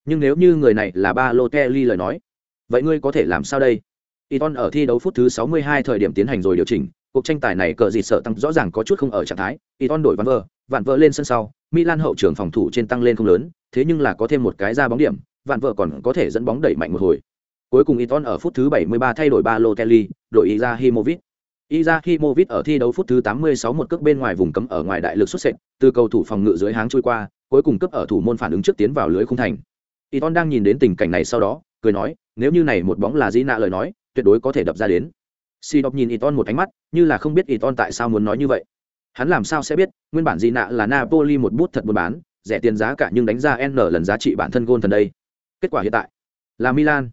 Nhưng nếu như người này là Balotelli lời nói, vậy ngươi có thể làm sao đây? Iton ở thi đấu phút thứ 62 thời điểm tiến hành rồi điều chỉnh, cuộc tranh tài này cờ gì sợ tăng rõ ràng có chút không ở trạng thái, Iton đổi ván vợ, vạn vợ lên sân sau, Milan hậu trường phòng thủ trên tăng lên không lớn, thế nhưng là có thêm một cái ra bóng điểm, vạn vợ còn có thể dẫn bóng đẩy mạnh một hồi. Cuối cùng Iton ở phút thứ 73 thay đổi Balotelli, đổi Izahimovic. Izahimovic ở thi đấu phút thứ 86 một cước bên ngoài vùng cấm ở ngoài đại lực xuất sệt, từ cầu thủ phòng ngự dưới háng trôi qua, cuối cùng cấp ở thủ môn phản ứng trước tiến vào lưới khung thành. Iton đang nhìn đến tình cảnh này sau đó, cười nói, nếu như này một bóng là Gina lời nói, tuyệt đối có thể đập ra đến. Si Đọc nhìn Iton một ánh mắt, như là không biết Iton tại sao muốn nói như vậy. Hắn làm sao sẽ biết, nguyên bản Gina là Napoli một bút thật buôn bán, rẻ tiền giá cả nhưng đánh ra N lần giá trị bản thân gôn thần đây. Kết quả hiện tại là Milan.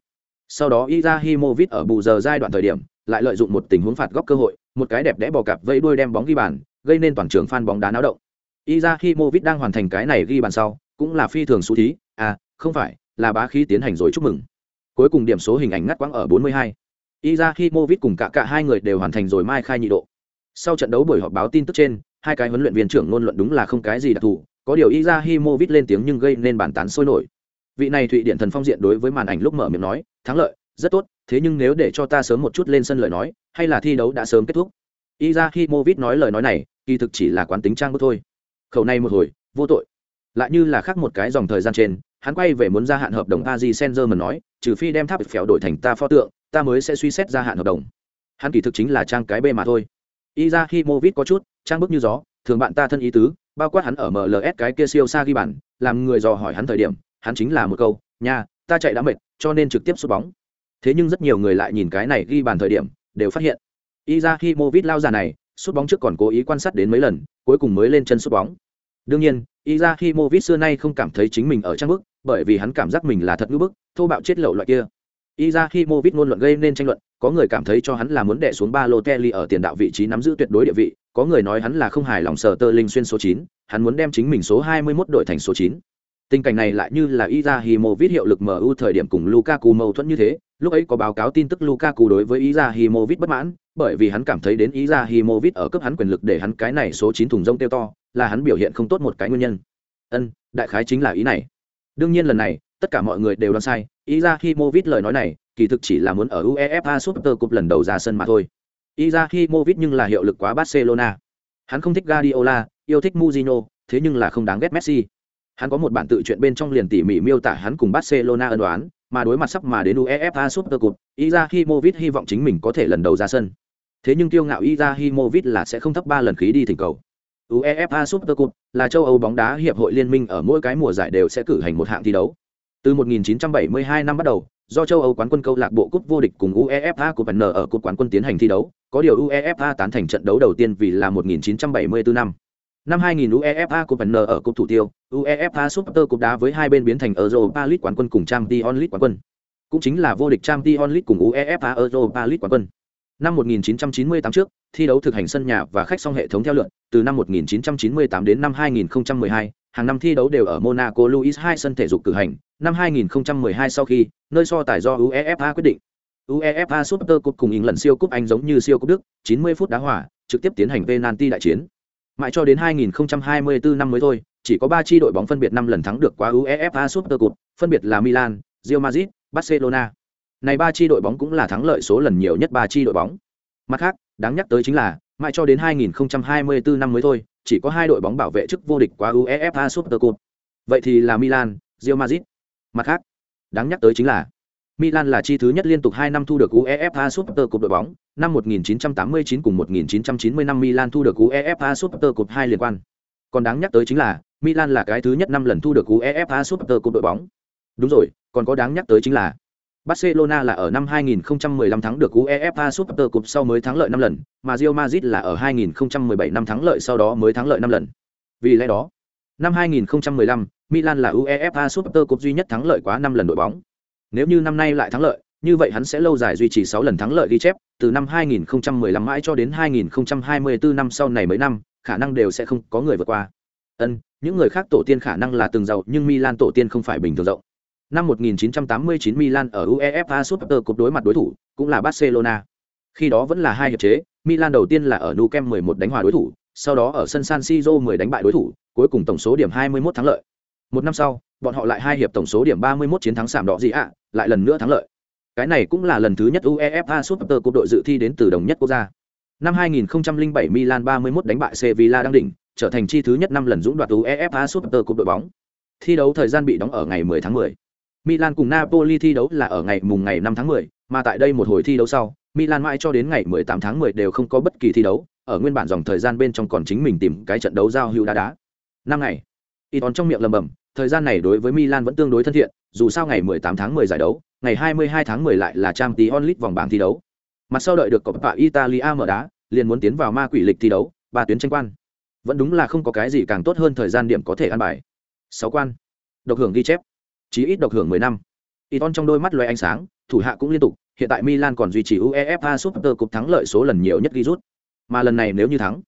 Sau đó Izahimovic ở bù giờ giai đoạn thời điểm, lại lợi dụng một tình huống phạt góc cơ hội, một cái đẹp đẽ bò cạp vẫy đuôi đem bóng ghi bàn, gây nên toàn trường fan bóng đá náo động. Izahimovic đang hoàn thành cái này ghi bàn sau, cũng là phi thường xú thí, à, không phải, là bá khí tiến hành rồi chúc mừng. Cuối cùng điểm số hình ảnh ngắt quãng ở 42. Izahimovic cùng cả cả hai người đều hoàn thành rồi mai khai nhị độ. Sau trận đấu buổi họp báo tin tức trên, hai cái huấn luyện viên trưởng ngôn luận đúng là không cái gì đặc thù, có điều Izahimovic lên tiếng nhưng gây nên bản tán sôi nổi. Vị này Thụy Điển thần phong diện đối với màn ảnh lúc mở miệng nói, thắng lợi, rất tốt, thế nhưng nếu để cho ta sớm một chút lên sân lời nói, hay là thi đấu đã sớm kết thúc. Izahimovic nói lời nói này, kỳ thực chỉ là quán tính trang bức thôi. Khẩu này một hồi, vô tội. Lại như là khác một cái dòng thời gian trên, hắn quay về muốn gia hạn hợp đồng Paris Saint-Germain nói, trừ phi đem tháp phèo đổi thành ta pho tượng, ta mới sẽ suy xét gia hạn hợp đồng. Hắn kỳ thực chính là trang cái bê mà thôi. Izahimovic có chút, trang bức như gió, thường bạn ta thân ý tứ, bao quát hắn ở MLS cái kia siêu xa ghi bàn, làm người dò hỏi hắn thời điểm, hắn chính là một câu, nha, ta chạy đã mệt, cho nên trực tiếp sút bóng. Thế nhưng rất nhiều người lại nhìn cái này ghi bàn thời điểm, đều phát hiện, Izahimovic lao già này, sút bóng trước còn cố ý quan sát đến mấy lần, cuối cùng mới lên chân sút bóng. Đương nhiên, Izahimovic xưa nay không cảm thấy chính mình ở trang bức, bởi vì hắn cảm giác mình là thật ngữ bức, thô bạo chết lậu loại kia. Izahimovic ngôn luận gây nên tranh luận, có người cảm thấy cho hắn là muốn đẻ xuống ba lô Balotelli ở tiền đạo vị trí nắm giữ tuyệt đối địa vị, có người nói hắn là không hài lòng sở tơ linh xuyên số chín, hắn muốn đem chính mình số hai mươi 21 đội thành số chín. Tình cảnh này lại như là Izahimovic hiệu lực MU thời điểm cùng Lukaku mâu thuẫn như thế, lúc ấy có báo cáo tin tức Lukaku đối với Izahimovic bất mãn, bởi vì hắn cảm thấy đến Izahimovic ở cấp hắn quyền lực để hắn cái này số 9 thùng rông tiêu to, là hắn biểu hiện không tốt một cái nguyên nhân. Ân, đại khái chính là ý này. Đương nhiên lần này, tất cả mọi người đều đoán sai, Izahimovic lời nói này, kỳ thực chỉ là muốn ở UEFA Super Cup lần đầu ra sân mà thôi. Izahimovic nhưng là hiệu lực quá Barcelona. Hắn không thích Guardiola, yêu thích Mourinho, thế nhưng là không đáng ghét Messi. Hắn có một bản tự truyện bên trong liền tỉ mỉ miêu tả hắn cùng Barcelona ân đoán, mà đối mặt sắp mà đến UEFA Super Cup, Izahimovic hy vọng chính mình có thể lần đầu ra sân. Thế nhưng kiêu ngạo Izahimovic là sẽ không thấp ba lần khí đi thỉnh cầu. UEFA Super Cup là châu Âu bóng đá hiệp hội liên minh ở mỗi cái mùa giải đều sẽ cử hành một hạng thi đấu. Từ 1972 năm bắt đầu, do châu Âu quán quân câu lạc bộ cúp vô địch cùng UEFA Cup N ở cúp quán quân tiến hành thi đấu, có điều UEFA tán thành trận đấu đầu tiên vì là 1974 năm. Năm 2000 UEFA Cup N ở cúp thủ tiêu, UEFA Super Cup đá với hai bên biến thành Europa League quán quân cùng Champions League quán quân. Cũng chính là vô địch Champions League cùng UEFA Europa League quán quân. Năm 1998 trước, thi đấu thực hành sân nhà và khách song hệ thống theo lượt, từ năm 1998 đến năm 2012, hàng năm thi đấu đều ở Monaco Louis II sân thể dục cử hành. Năm 2012 sau khi, nơi so tài do UEFA quyết định. UEFA Super Cup cùng lần siêu cúp Anh giống như siêu cúp Đức, 90 phút đá hỏa, trực tiếp tiến hành penalty đại chiến. Mãi cho đến 2024 năm mới thôi, chỉ có 3 chi đội bóng phân biệt 5 lần thắng được qua UEFA Super Cup, phân biệt là Milan, Real Madrid, Barcelona. Này ba chi đội bóng cũng là thắng lợi số lần nhiều nhất ba chi đội bóng. Mặt khác, đáng nhắc tới chính là, mãi cho đến 2024 năm mới thôi, chỉ có hai đội bóng bảo vệ chức vô địch qua UEFA Super Cup. Vậy thì là Milan, Real Madrid. Mặt khác, đáng nhắc tới chính là Milan là chi thứ nhất liên tục 2 năm thu được UEFA Super Cup đội bóng, năm 1989 cùng 1990 năm Milan thu được UEFA Super Cup 2 liên quan. Còn đáng nhắc tới chính là Milan là cái thứ nhất năm lần thu được UEFA Super Cup đội bóng. Đúng rồi, còn có đáng nhắc tới chính là Barcelona là ở năm 2015 thắng được UEFA Super Cup sau mới thắng lợi 5 lần, mà Real Madrid là ở 2017 năm thắng lợi sau đó mới thắng lợi 5 lần. Vì lẽ đó, năm 2015, Milan là UEFA Super Cup duy nhất thắng lợi quá 5 lần đội bóng. Nếu như năm nay lại thắng lợi, như vậy hắn sẽ lâu dài duy trì 6 lần thắng lợi ghi chép, từ năm 2015 mãi cho đến 2024 năm sau này mấy năm, khả năng đều sẽ không có người vượt qua. Ân, những người khác tổ tiên khả năng là từng giàu, nhưng Milan tổ tiên không phải bình thường rộng. Năm 1989 Milan ở UEFA Super Cup đối mặt đối thủ, cũng là Barcelona. Khi đó vẫn là hai hiệp chế, Milan đầu tiên là ở Nou Camp 11 đánh hòa đối thủ, sau đó ở sân San Siro 10 đánh bại đối thủ, cuối cùng tổng số điểm 21 thắng lợi. Một năm sau, bọn họ lại hai hiệp tổng số điểm 31 chiến thắng sạm đỏ gì ạ, lại lần nữa thắng lợi. Cái này cũng là lần thứ nhất UEFA Super Cup đội dự thi đến từ đồng nhất quốc gia. Năm 2007 Milan 31 đánh bại Sevilla đang đỉnh, trở thành chi thứ nhất năm lần dũng đoạt UEFA Super Cup đội bóng. Thi đấu thời gian bị đóng ở ngày 10 tháng 10. Milan cùng Napoli thi đấu là ở ngày mùng ngày 5 tháng 10, mà tại đây một hồi thi đấu sau, Milan mãi cho đến ngày 18 tháng 10 đều không có bất kỳ thi đấu, ở nguyên bản dòng thời gian bên trong còn chính mình tìm cái trận đấu giao hữu đá đá. Năm ngày. Iton trong miệng lầm bầm, thời gian này đối với Milan vẫn tương đối thân thiện, dù sao ngày 18 tháng 10 giải đấu, ngày 22 tháng 10 lại là Champions League vòng bảng thi đấu. Mặt sau đợi được Coppa Italia mở đá, liền muốn tiến vào ma quỷ lịch thi đấu, ba tuyến tranh quan. Vẫn đúng là không có cái gì càng tốt hơn thời gian điểm có thể ăn bài. Sáu quan. Độc hưởng ghi chép chí ít độc hưởng 10 năm. Iton trong đôi mắt lóe ánh sáng, thủ hạ cũng liên tục, hiện tại Milan còn duy trì UEFA Super Cup thắng lợi số lần nhiều nhất ghi rút. Mà lần này nếu như thắng,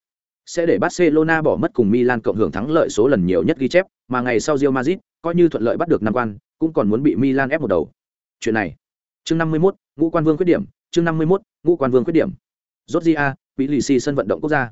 sẽ để Barcelona bỏ mất cùng Milan cộng hưởng thắng lợi số lần nhiều nhất ghi chép, mà ngày sau Real Madrid coi như thuận lợi bắt được năm quan, cũng còn muốn bị Milan ép một đầu. Chuyện này. Chương 51, ngũ quan vương khuyết điểm, chương 51, ngũ quan vương khuyết điểm. Georgia, Bí lì xì sân vận động quốc gia.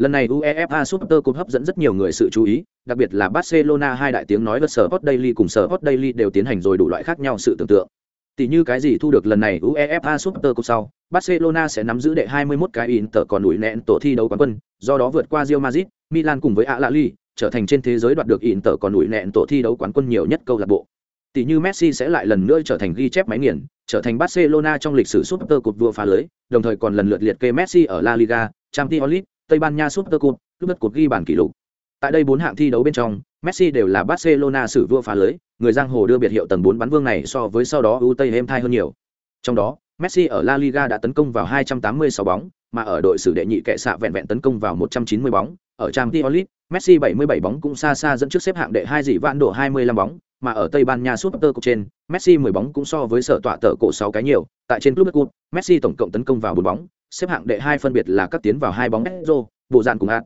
Lần này UEFA Super Cup hấp dẫn rất nhiều người sự chú ý, đặc biệt là Barcelona hai đại tiếng nói với Sport Daily cùng Sport Daily đều tiến hành rồi đủ loại khác nhau sự tưởng tượng. Tỷ như cái gì thu được lần này UEFA Super Cup sau, Barcelona sẽ nắm giữ đệ 21 cái Inter còn đuổi nẹn tổ thi đấu quán quân, do đó vượt qua Real Madrid, Milan cùng với Alali, trở thành trên thế giới đoạt được Inter còn đuổi nẹn tổ thi đấu quán quân nhiều nhất câu lạc bộ. Tỷ như Messi sẽ lại lần nữa trở thành ghi chép máy nghiền, trở thành Barcelona trong lịch sử Super Cup vua phá lưới, đồng thời còn lần lượt liệt kê Messi ở La Liga, Champions League, Tây Ban Nha Super Cup, bất đất cuộc ghi bàn kỷ lục. Tại đây bốn hạng thi đấu bên trong, Messi đều là Barcelona sử vua phá lưới, người giang hồ đưa biệt hiệu tầng 4 bắn vương này so với sau đó ưu tây êm thai hơn nhiều. Trong đó, Messi ở La Liga đã tấn công vào 286 bóng, mà ở đội sử đệ nhị kệ xạ vẹn vẹn tấn công vào 190 bóng, ở Champions League, Messi 77 bóng cũng xa xa dẫn trước xếp hạng đệ hai dị vạn độ 25 bóng, mà ở Tây Ban Nha Super Cup trên, Messi 10 bóng cũng so với sở tọa tợ cổ 6 cái nhiều, tại trên Club Cup, Messi tổng cộng tấn công vào 4 bóng, xếp hạng đệ hai phân biệt là các tiến vào hai bóng Ezo, bộ dàn cùng hạt.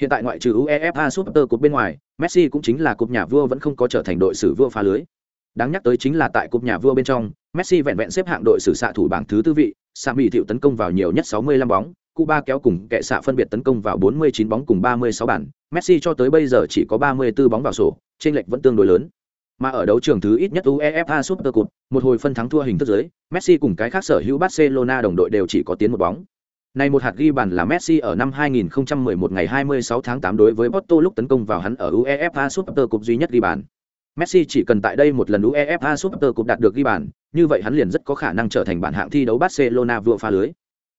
Hiện tại ngoại trừ UEFA Super Cup bên ngoài, Messi cũng chính là cúp nhà vua vẫn không có trở thành đội sử vua phá lưới. Đáng nhắc tới chính là tại cúp nhà vua bên trong, Messi vẹn vẹn xếp hạng đội sử xạ thủ bảng thứ tư vị, Sami Thiệu tấn công vào nhiều nhất 65 bóng, Cuba kéo cùng kệ xạ phân biệt tấn công vào 49 bóng cùng 36 bàn, Messi cho tới bây giờ chỉ có 34 bóng vào sổ, chênh lệch vẫn tương đối lớn. Mà ở đấu trường thứ ít nhất UEFA Super Cup, một hồi phân thắng thua hình thức dưới, Messi cùng cái khác sở hữu Barcelona đồng đội đều chỉ có tiến một bóng. Này một hạt ghi bàn là Messi ở năm 2011 ngày 26 tháng 8 đối với Porto lúc tấn công vào hắn ở UEFA Super Cup duy nhất ghi bàn. Messi chỉ cần tại đây một lần UEFA Super Cup đạt được ghi bàn, như vậy hắn liền rất có khả năng trở thành bản hạng thi đấu Barcelona vua pha lưới.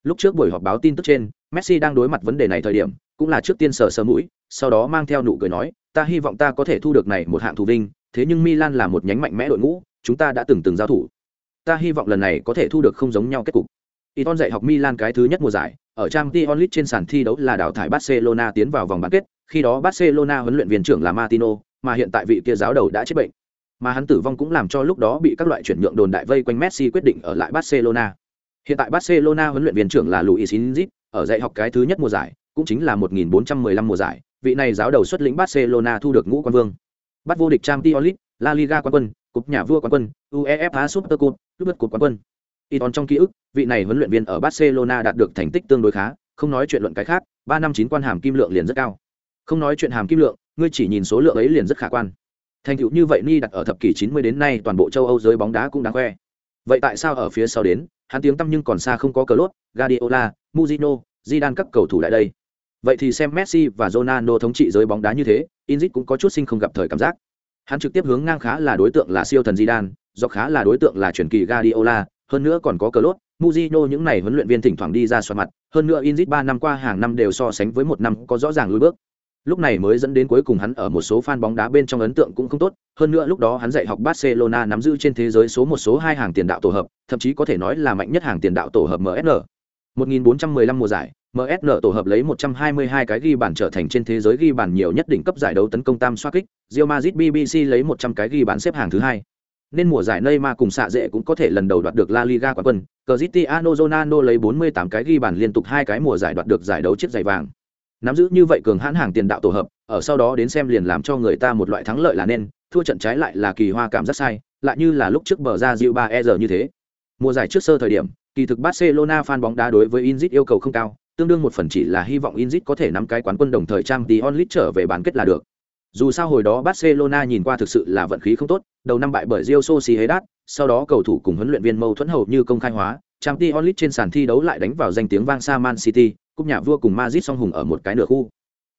Lúc trước buổi họp báo tin tức trên, Messi đang đối mặt vấn đề này thời điểm, cũng là trước tiên sờ sờ mũi, sau đó mang theo nụ cười nói, ta hy vọng ta có thể thu được này một hạng thủ vinh, thế nhưng Milan là một nhánh mạnh mẽ đội ngũ, chúng ta đã từng từng giao thủ. Ta hy vọng lần này có thể thu được không giống nhau kết cục. Iton dạy học Milan cái thứ nhất mùa giải, ở Champions League trên sàn thi đấu là đào thải Barcelona tiến vào vòng bán kết, khi đó Barcelona huấn luyện viên trưởng là Martino, mà hiện tại vị kia giáo đầu đã chết bệnh. Mà hắn tử vong cũng làm cho lúc đó bị các loại chuyển nhượng đồn đại vây quanh Messi quyết định ở lại Barcelona. Hiện tại Barcelona huấn luyện viên trưởng là Luis Enrique, ở dạy học cái thứ nhất mùa giải, cũng chính là 1415 mùa giải, vị này giáo đầu xuất lĩnh Barcelona thu được ngũ quan vương. Bắt vô địch Champions League, La Liga quán quân, cúp nhà vua quán quân, UEFA Super Cup, cúp đất cúp quán quân. Iton trong ký ức, vị này huấn luyện viên ở Barcelona đạt được thành tích tương đối khá, không nói chuyện luận cái khác, ba năm chín quan hàm kim lượng liền rất cao. Không nói chuyện hàm kim lượng, ngươi chỉ nhìn số lượng ấy liền rất khả quan. Thành tựu như vậy Ni đặt ở thập kỷ 90 đến nay toàn bộ châu Âu giới bóng đá cũng đáng khoe. Vậy tại sao ở phía sau đến, hắn tiếng tăm nhưng còn xa không có cờ lốt, Guardiola, Mourinho, Zidane các cầu thủ lại đây. Vậy thì xem Messi và Ronaldo thống trị giới bóng đá như thế, Inzit cũng có chút sinh không gặp thời cảm giác. hắn trực tiếp hướng ngang khá là đối tượng là siêu thần Zidane, do khá là đối tượng là truyền kỳ Guardiola, hơn nữa còn có Klopp, Mujino những này huấn luyện viên thỉnh thoảng đi ra xoa mặt, hơn nữa Inzit ba năm qua hàng năm đều so sánh với một năm có rõ ràng lùi bước. Lúc này mới dẫn đến cuối cùng hắn ở một số fan bóng đá bên trong ấn tượng cũng không tốt, hơn nữa lúc đó hắn dạy học Barcelona nắm giữ trên thế giới số một số hai hàng tiền đạo tổ hợp, thậm chí có thể nói là mạnh nhất hàng tiền đạo tổ hợp MSN. 1415 mùa giải, MSN tổ hợp lấy 122 cái ghi bàn trở thành trên thế giới ghi bàn nhiều nhất đỉnh cấp giải đấu tấn công tam xoá kích, Real Madrid BBC lấy 100 cái ghi bàn xếp hàng thứ hai. Nên mùa giải Neymar cùng xạ dễ cũng có thể lần đầu đoạt được La Liga quán quân, Cristiano Ronaldo lấy 48 cái ghi bàn liên tục hai cái mùa giải đoạt được giải đấu chiếc giày vàng. Nắm giữ như vậy cường hãn hàng tiền đạo tổ hợp, ở sau đó đến xem liền làm cho người ta một loại thắng lợi là nên, thua trận trái lại là kỳ hoa cảm rất sai, lại như là lúc trước bờ ra Diệu 3 giờ như thế. Mùa giải trước sơ thời điểm, kỳ thực Barcelona fan bóng đá đối với Inzit yêu cầu không cao, tương đương một phần chỉ là hy vọng Inzit có thể nắm cái quán quân đồng thời trang tí onlit trở về bán kết là được. Dù sao hồi đó Barcelona nhìn qua thực sự là vận khí không tốt, đầu năm bại bởi Real Sociedad, sau đó cầu thủ cùng huấn luyện viên mâu thuẫn hầu như công khai hóa, Champions League trên sàn thi đấu lại đánh vào danh tiếng vang xa Man City, cúp nhà vua cùng Madrid song hùng ở một cái nửa khu.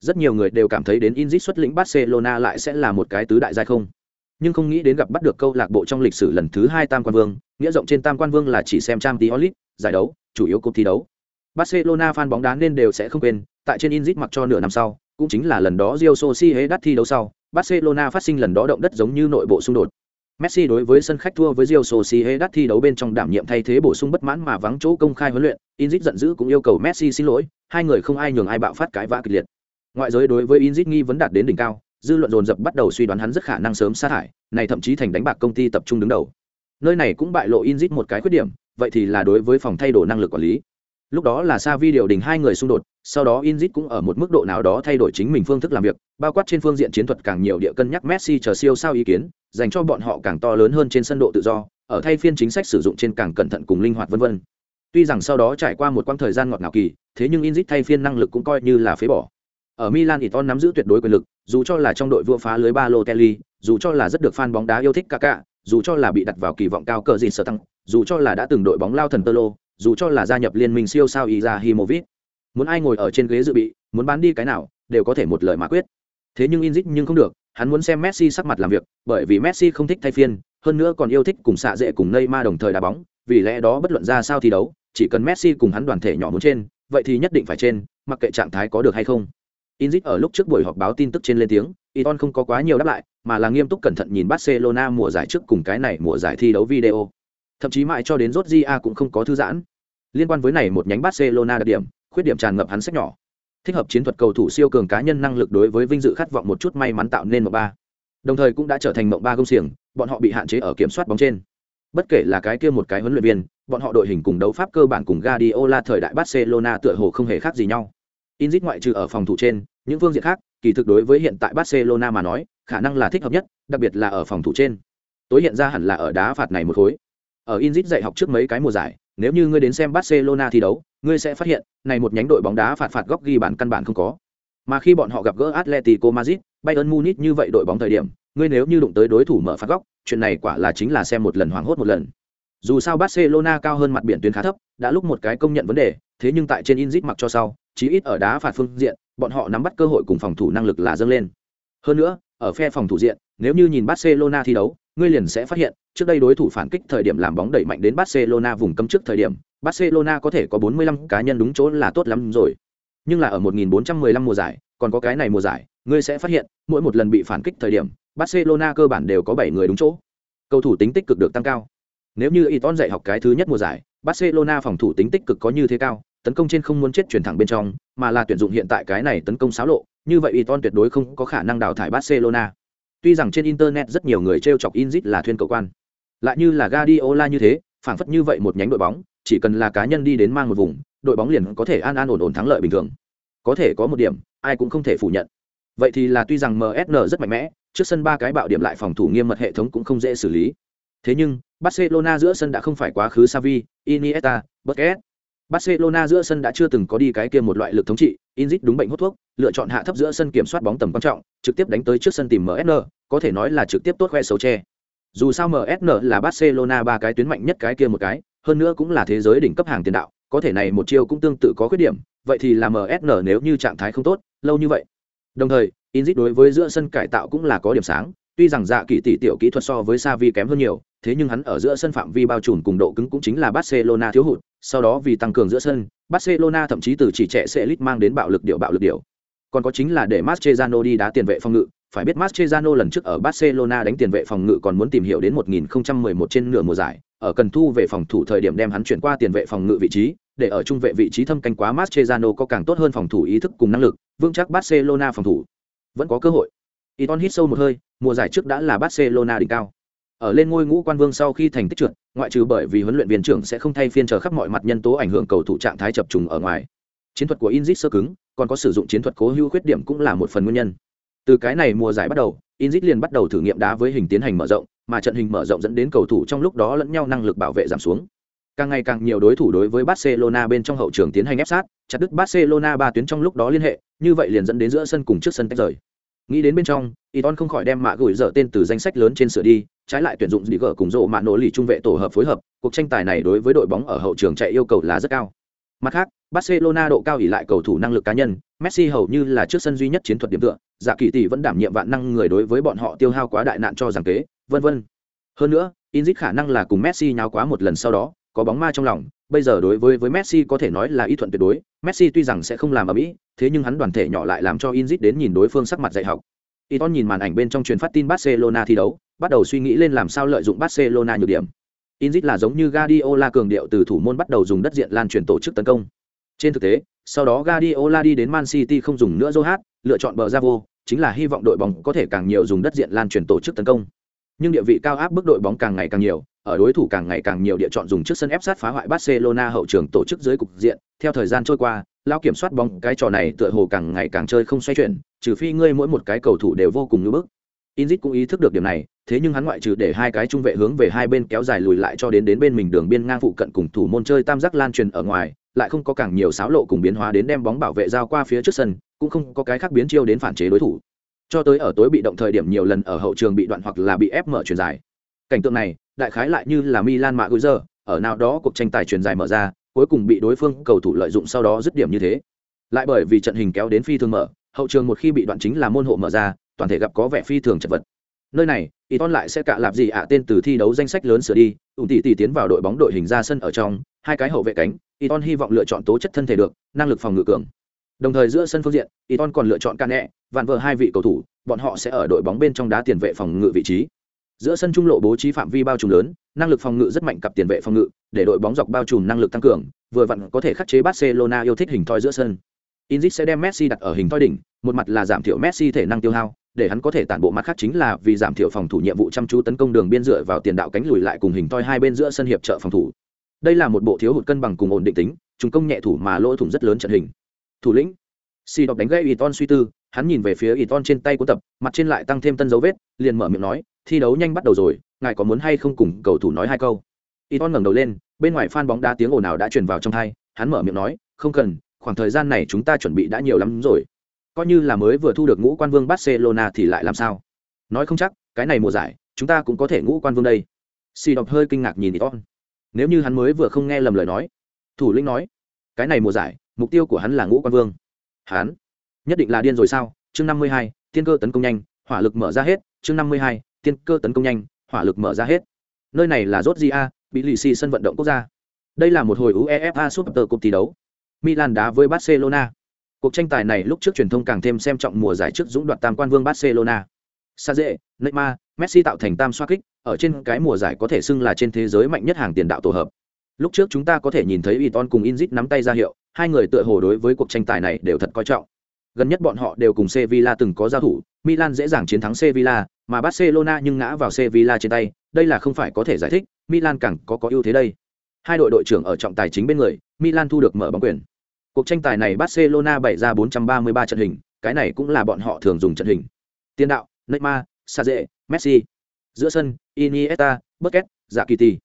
Rất nhiều người đều cảm thấy đến Inzit xuất lĩnh Barcelona lại sẽ là một cái tứ đại giai không. Nhưng không nghĩ đến gặp bắt được câu lạc bộ trong lịch sử lần thứ hai Tam Quan Vương, nghĩa rộng trên Tam Quan Vương là chỉ xem trang tí olit giải đấu, chủ yếu cúp thi đấu. Barcelona fan bóng đá nên đều sẽ không quên, tại trên Inzit mặc cho nửa năm sau, cũng chính là lần đó Real Sociedad thi đấu sau, Barcelona phát sinh lần đó động đất giống như nội bộ xung đột. Messi đối với sân khách thua với Real Sociedad thi đấu bên trong đảm nhiệm thay thế bổ sung bất mãn mà vắng chỗ công khai huấn luyện, Inzit giận dữ cũng yêu cầu Messi xin lỗi, hai người không ai nhường ai bạo phát cái vã kịch liệt. Ngoại giới đối với Inzit nghi vấn đạt đến đỉnh cao, dư luận dồn dập bắt đầu suy đoán hắn rất khả năng sớm sa thải, này thậm chí thành đánh bạc công ty tập trung đứng đầu. Nơi này cũng bại lộ Inzit một cái khuyết điểm, vậy thì là đối với phòng thay đổi năng lực quản lý. Lúc đó là Sa điều đình hai người xung đột, sau đó Inzit cũng ở một mức độ nào đó thay đổi chính mình phương thức làm việc, bao quát trên phương diện chiến thuật càng nhiều địa cân nhắc Messi chờ siêu sao ý kiến, dành cho bọn họ càng to lớn hơn trên sân độ tự do, ở thay phiên chính sách sử dụng trên càng cẩn thận cùng linh hoạt vân vân. Tuy rằng sau đó trải qua một quãng thời gian ngọt ngào kỳ, thế nhưng Inzit thay phiên năng lực cũng coi như là phế bỏ. Ở Milan Iton nắm giữ tuyệt đối quyền lực, dù cho là trong đội vua phá lưới Balotelli, dù cho là rất được fan bóng đá yêu thích Kaká, dù cho là bị đặt vào kỳ vọng cao cờ gì sở tăng, dù cho là đã từng đội bóng lao thần Tolo, dù cho là gia nhập liên minh siêu sao Izahimovic. Muốn ai ngồi ở trên ghế dự bị, muốn bán đi cái nào, đều có thể một lời mà quyết. Thế nhưng Inzit nhưng không được, hắn muốn xem Messi sắc mặt làm việc, bởi vì Messi không thích thay phiên, hơn nữa còn yêu thích cùng xạ dễ cùng Neymar đồng thời đá bóng, vì lẽ đó bất luận ra sao thi đấu, chỉ cần Messi cùng hắn đoàn thể nhỏ muốn trên, vậy thì nhất định phải trên, mặc kệ trạng thái có được hay không. Inzit ở lúc trước buổi họp báo tin tức trên lên tiếng, Iton không có quá nhiều đáp lại, mà là nghiêm túc cẩn thận nhìn Barcelona mùa giải trước cùng cái này mùa giải thi đấu video. Thậm chí mãi cho đến Rodria cũng không có thư giãn. Liên quan với này một nhánh Barcelona đặc điểm, khuyết điểm tràn ngập hắn sách nhỏ. Thích hợp chiến thuật cầu thủ siêu cường cá nhân năng lực đối với vinh dự khát vọng một chút may mắn tạo nên một ba. Đồng thời cũng đã trở thành mộng ba công xiềng, bọn họ bị hạn chế ở kiểm soát bóng trên. Bất kể là cái kia một cái huấn luyện viên, bọn họ đội hình cùng đấu pháp cơ bản cùng Guardiola thời đại Barcelona tựa hồ không hề khác gì nhau. Inzit ngoại trừ ở phòng thủ trên, những phương diện khác, kỳ thực đối với hiện tại Barcelona mà nói, khả năng là thích hợp nhất, đặc biệt là ở phòng thủ trên. Tối hiện ra hẳn là ở đá phạt này một khối. Ở Inzit dạy học trước mấy cái mùa giải, nếu như ngươi đến xem Barcelona thi đấu, ngươi sẽ phát hiện, này một nhánh đội bóng đá phạt phạt góc ghi bàn căn bản không có. Mà khi bọn họ gặp gỡ Atletico Madrid, Bayern Munich như vậy đội bóng thời điểm, ngươi nếu như đụng tới đối thủ mở phạt góc, chuyện này quả là chính là xem một lần hoảng hốt một lần. Dù sao Barcelona cao hơn mặt biển tuyến khá thấp, đã lúc một cái công nhận vấn đề, thế nhưng tại trên Inzit mặc cho sau, chí ít ở đá phạt phương diện, bọn họ nắm bắt cơ hội cùng phòng thủ năng lực là dâng lên. Hơn nữa, ở phe phòng thủ diện, nếu như nhìn Barcelona thi đấu, ngươi liền sẽ phát hiện, trước đây đối thủ phản kích thời điểm làm bóng đẩy mạnh đến Barcelona vùng cấm trước thời điểm, Barcelona có thể có 45 cá nhân đúng chỗ là tốt lắm rồi. Nhưng là ở 1415 mùa giải, còn có cái này mùa giải, ngươi sẽ phát hiện, mỗi một lần bị phản kích thời điểm, Barcelona cơ bản đều có 7 người đúng chỗ. Cầu thủ tính tích cực được tăng cao. Nếu như Iton dạy học cái thứ nhất mùa giải, Barcelona phòng thủ tính tích cực có như thế cao, tấn công trên không muốn chết chuyển thẳng bên trong, mà là tuyển dụng hiện tại cái này tấn công xáo lộ, như vậy Iton tuyệt đối không có khả năng đào thải Barcelona. Tuy rằng trên internet rất nhiều người trêu chọc Inzit là thuyên cầu quan, lại như là Guardiola như thế, phản phất như vậy một nhánh đội bóng, chỉ cần là cá nhân đi đến mang một vùng, đội bóng liền có thể an an ổn ổn thắng lợi bình thường. Có thể có một điểm, ai cũng không thể phủ nhận. Vậy thì là tuy rằng MSN rất mạnh mẽ, trước sân ba cái bạo điểm lại phòng thủ nghiêm mật hệ thống cũng không dễ xử lý. Thế nhưng, Barcelona giữa sân đã không phải quá khứ Xavi, Iniesta, Busquets. Barcelona giữa sân đã chưa từng có đi cái kia một loại lực thống trị, Inzit đúng bệnh hút thuốc, lựa chọn hạ thấp giữa sân kiểm soát bóng tầm quan trọng, trực tiếp đánh tới trước sân tìm MSN, có thể nói là trực tiếp tốt khoe xấu che. Dù sao MSN là Barcelona ba cái tuyến mạnh nhất cái kia một cái, hơn nữa cũng là thế giới đỉnh cấp hàng tiền đạo, có thể này một chiêu cũng tương tự có khuyết điểm, vậy thì là MSN nếu như trạng thái không tốt, lâu như vậy. Đồng thời, Inzit đối với giữa sân cải tạo cũng là có điểm sáng, Tuy rằng dạ kỳ tỷ tiểu kỹ thuật so với Xavi kém hơn nhiều, thế nhưng hắn ở giữa sân phạm vi bao trùm cùng độ cứng cũng chính là Barcelona thiếu hụt, sau đó vì tăng cường giữa sân, Barcelona thậm chí từ chỉ trẻ Celit mang đến bạo lực điệu bạo lực điệu. Còn có chính là để Mascherano đi đá tiền vệ phòng ngự, phải biết Mascherano lần trước ở Barcelona đánh tiền vệ phòng ngự còn muốn tìm hiểu đến 1011 trên nửa mùa giải, ở cần thu về phòng thủ thời điểm đem hắn chuyển qua tiền vệ phòng ngự vị trí, để ở trung vệ vị trí thâm canh quá Mascherano có càng tốt hơn phòng thủ ý thức cùng năng lực, vững chắc Barcelona phòng thủ. Vẫn có cơ hội. Iton hít sâu một hơi, mùa giải trước đã là Barcelona đỉnh cao. Ở lên ngôi ngũ quan vương sau khi thành tích trượt, ngoại trừ bởi vì huấn luyện viên trưởng sẽ không thay phiên chờ khắp mọi mặt nhân tố ảnh hưởng cầu thủ trạng thái chập trùng ở ngoài. Chiến thuật của Inzit sơ cứng, còn có sử dụng chiến thuật cố hữu khuyết điểm cũng là một phần nguyên nhân. Từ cái này mùa giải bắt đầu, Inzit liền bắt đầu thử nghiệm đá với hình tiến hành mở rộng, mà trận hình mở rộng dẫn đến cầu thủ trong lúc đó lẫn nhau năng lực bảo vệ giảm xuống. Càng ngày càng nhiều đối thủ đối với Barcelona bên trong hậu trường tiến hành ép sát, chặt đứt Barcelona ba tuyến trong lúc đó liên hệ, như vậy liền dẫn đến giữa sân cùng trước sân tách rời nghĩ đến bên trong Iton không khỏi đem mạ gửi dở tên từ danh sách lớn trên sửa đi trái lại tuyển dụng gì gỡ cùng rộ mạ nổ lì trung vệ tổ hợp phối hợp, cuộc tranh tài này đối với đội bóng ở hậu trường chạy yêu cầu là rất cao mặt khác, barcelona độ cao ỷ lại cầu thủ năng lực cá nhân, messi hầu như là trước sân duy nhất chiến thuật điểm tựa dạ kỳ tỷ vẫn đảm nhiệm vạn năng người đối với bọn họ tiêu hao quá đại nạn cho rằng kế, vân vân hơn nữa, inzit khả năng là cùng messi nháo quá một lần sau đó, có bóng ma trong lòng, bây giờ đối với với messi có thể nói là ý thuận tuyệt đối, messi tuy rằng sẽ không làm ở mỹ, thế nhưng hắn đoàn thể nhỏ lại làm cho Inzit đến nhìn đối phương sắc mặt dạy học. Iton nhìn màn ảnh bên trong truyền phát tin Barcelona thi đấu, bắt đầu suy nghĩ lên làm sao lợi dụng Barcelona nhược điểm. Inzit là giống như Guardiola cường điệu từ thủ môn bắt đầu dùng đất diện lan truyền tổ chức tấn công. Trên thực tế, sau đó Guardiola đi đến Man City không dùng nữa Zohat, lựa chọn bờ Bravo, chính là hy vọng đội bóng có thể càng nhiều dùng đất diện lan truyền tổ chức tấn công. Nhưng địa vị cao áp bức đội bóng càng ngày càng nhiều, ở đối thủ càng ngày càng nhiều địa chọn dùng trước sân ép sát phá hoại Barcelona hậu trường tổ chức dưới cục diện, theo thời gian trôi qua, lao kiểm soát bóng, cái trò này tựa hồ càng ngày càng chơi không xoay chuyển, trừ phi ngươi mỗi một cái cầu thủ đều vô cùng ngưỡng bức. Inzit cũng ý thức được điểm này, thế nhưng hắn ngoại trừ để hai cái trung vệ hướng về hai bên kéo dài lùi lại cho đến đến bên mình đường biên ngang phụ cận cùng thủ môn chơi tam giác lan truyền ở ngoài, lại không có càng nhiều xáo lộ cùng biến hóa đến đem bóng bảo vệ giao qua phía trước sân, cũng không có cái khác biến chiêu đến phản chế đối thủ. Cho tới ở tối bị động thời điểm nhiều lần ở hậu trường bị đoạn hoặc là bị ép mở truyền dài. Cảnh tượng này, đại khái lại như là milan mạ gối giờ ở nào đó cuộc tranh tài truyền dài mở ra cuối cùng bị đối phương cầu thủ lợi dụng sau đó dứt điểm như thế. Lại bởi vì trận hình kéo đến phi thường mở, hậu trường một khi bị đoạn chính là môn hộ mở ra, toàn thể gặp có vẻ phi thường chật vật. Nơi này y ton lại sẽ cạ lạp gì ạ, tên từ thi đấu danh sách lớn sửa đi, ủng tỷ tỷ tiến vào đội bóng đội hình ra sân ở trong, hai cái hậu vệ cánh y ton hy vọng lựa chọn tố chất thân thể được, năng lực phòng ngự cường. Đồng thời giữa sân phương diện y ton còn lựa chọn ca nẹ vạn vợ hai vị cầu thủ, bọn họ sẽ ở đội bóng bên trong đá tiền vệ phòng ngự vị trí giữa sân trung lộ bố trí phạm vi bao trùm lớn, năng lực phòng ngự rất mạnh cặp tiền vệ phòng ngự, để đội bóng dọc bao trùm năng lực tăng cường, vừa vặn có thể khắc chế barcelona yêu thích hình thoi giữa sân. Inzit sẽ đem messi đặt ở hình thoi đỉnh, một mặt là giảm thiểu messi thể năng tiêu hao, để hắn có thể tản bộ mặt khác chính là vì giảm thiểu phòng thủ nhiệm vụ chăm chú tấn công đường biên dựa vào tiền đạo cánh lùi lại cùng hình thoi hai bên giữa sân hiệp trợ phòng thủ. Đây là một bộ thiếu hụt cân bằng cùng ổn định tính chúng công nhẹ thủ mà lỗ thủng rất lớn trận hình. Thủ lĩnh si đọc đánh gây Iton suy tư, hắn nhìn về phía Iton trên tay cuốn tập, mặt trên lại tăng thêm tân dấu vết, liền mở miệng nói thi đấu nhanh bắt đầu rồi, ngài có muốn hay không cùng cầu thủ nói hai câu? Iton ngẩng đầu lên, bên ngoài phan bóng đá tiếng ồn ào đã truyền vào trong thai, hắn mở miệng nói, không cần, khoảng thời gian này chúng ta chuẩn bị đã nhiều lắm rồi. Coi như là mới vừa thu được ngũ quan vương barcelona thì lại làm sao? Nói không chắc, cái này mùa giải, chúng ta cũng có thể ngũ quan vương đây. Xì đọc hơi kinh ngạc nhìn Iton nếu như hắn mới vừa không nghe lầm lời nói, thủ lĩnh nói, cái này mùa giải, mục tiêu của hắn là ngũ quan vương. Hắn, nhất định là điên rồi sao? Chương năm mươi hai, tiên cơ tấn công nhanh, hỏa lực mở ra hết, chương năm mươi hai tiên cơ tấn công nhanh hỏa lực mở ra hết. Nơi này là rốt a bị lì xì sân vận động quốc gia. Đây là một hồi uefa super cup thi đấu. Milan đá với barcelona. Cuộc tranh tài này lúc trước truyền thông càng thêm xem trọng mùa giải trước dũng đoạt tam quan vương barcelona. Sa dễ Neymar, Messi tạo thành tam xoa kích, ở trên cái mùa giải có thể xưng là trên thế giới mạnh nhất hàng tiền đạo tổ hợp. Lúc trước chúng ta có thể nhìn thấy Iton cùng Inzit nắm tay ra hiệu, hai người tựa hồ đối với cuộc tranh tài này đều thật coi trọng. Gần nhất bọn họ đều cùng Sevilla từng có giao thủ, Milan dễ dàng chiến thắng Sevilla, mà Barcelona nhưng ngã vào Sevilla trên tay, đây là không phải có thể giải thích, Milan càng có có ưu thế đây. Hai đội đội trưởng ở trọng tài chính bên người, Milan thu được mở bóng quyền. Cuộc tranh tài này Barcelona bày ra 433 trận hình, cái này cũng là bọn họ thường dùng trận hình. Tiền đạo, Neymar, Saze, Messi. Giữa sân, Iniesta, Busquets, Zakiti.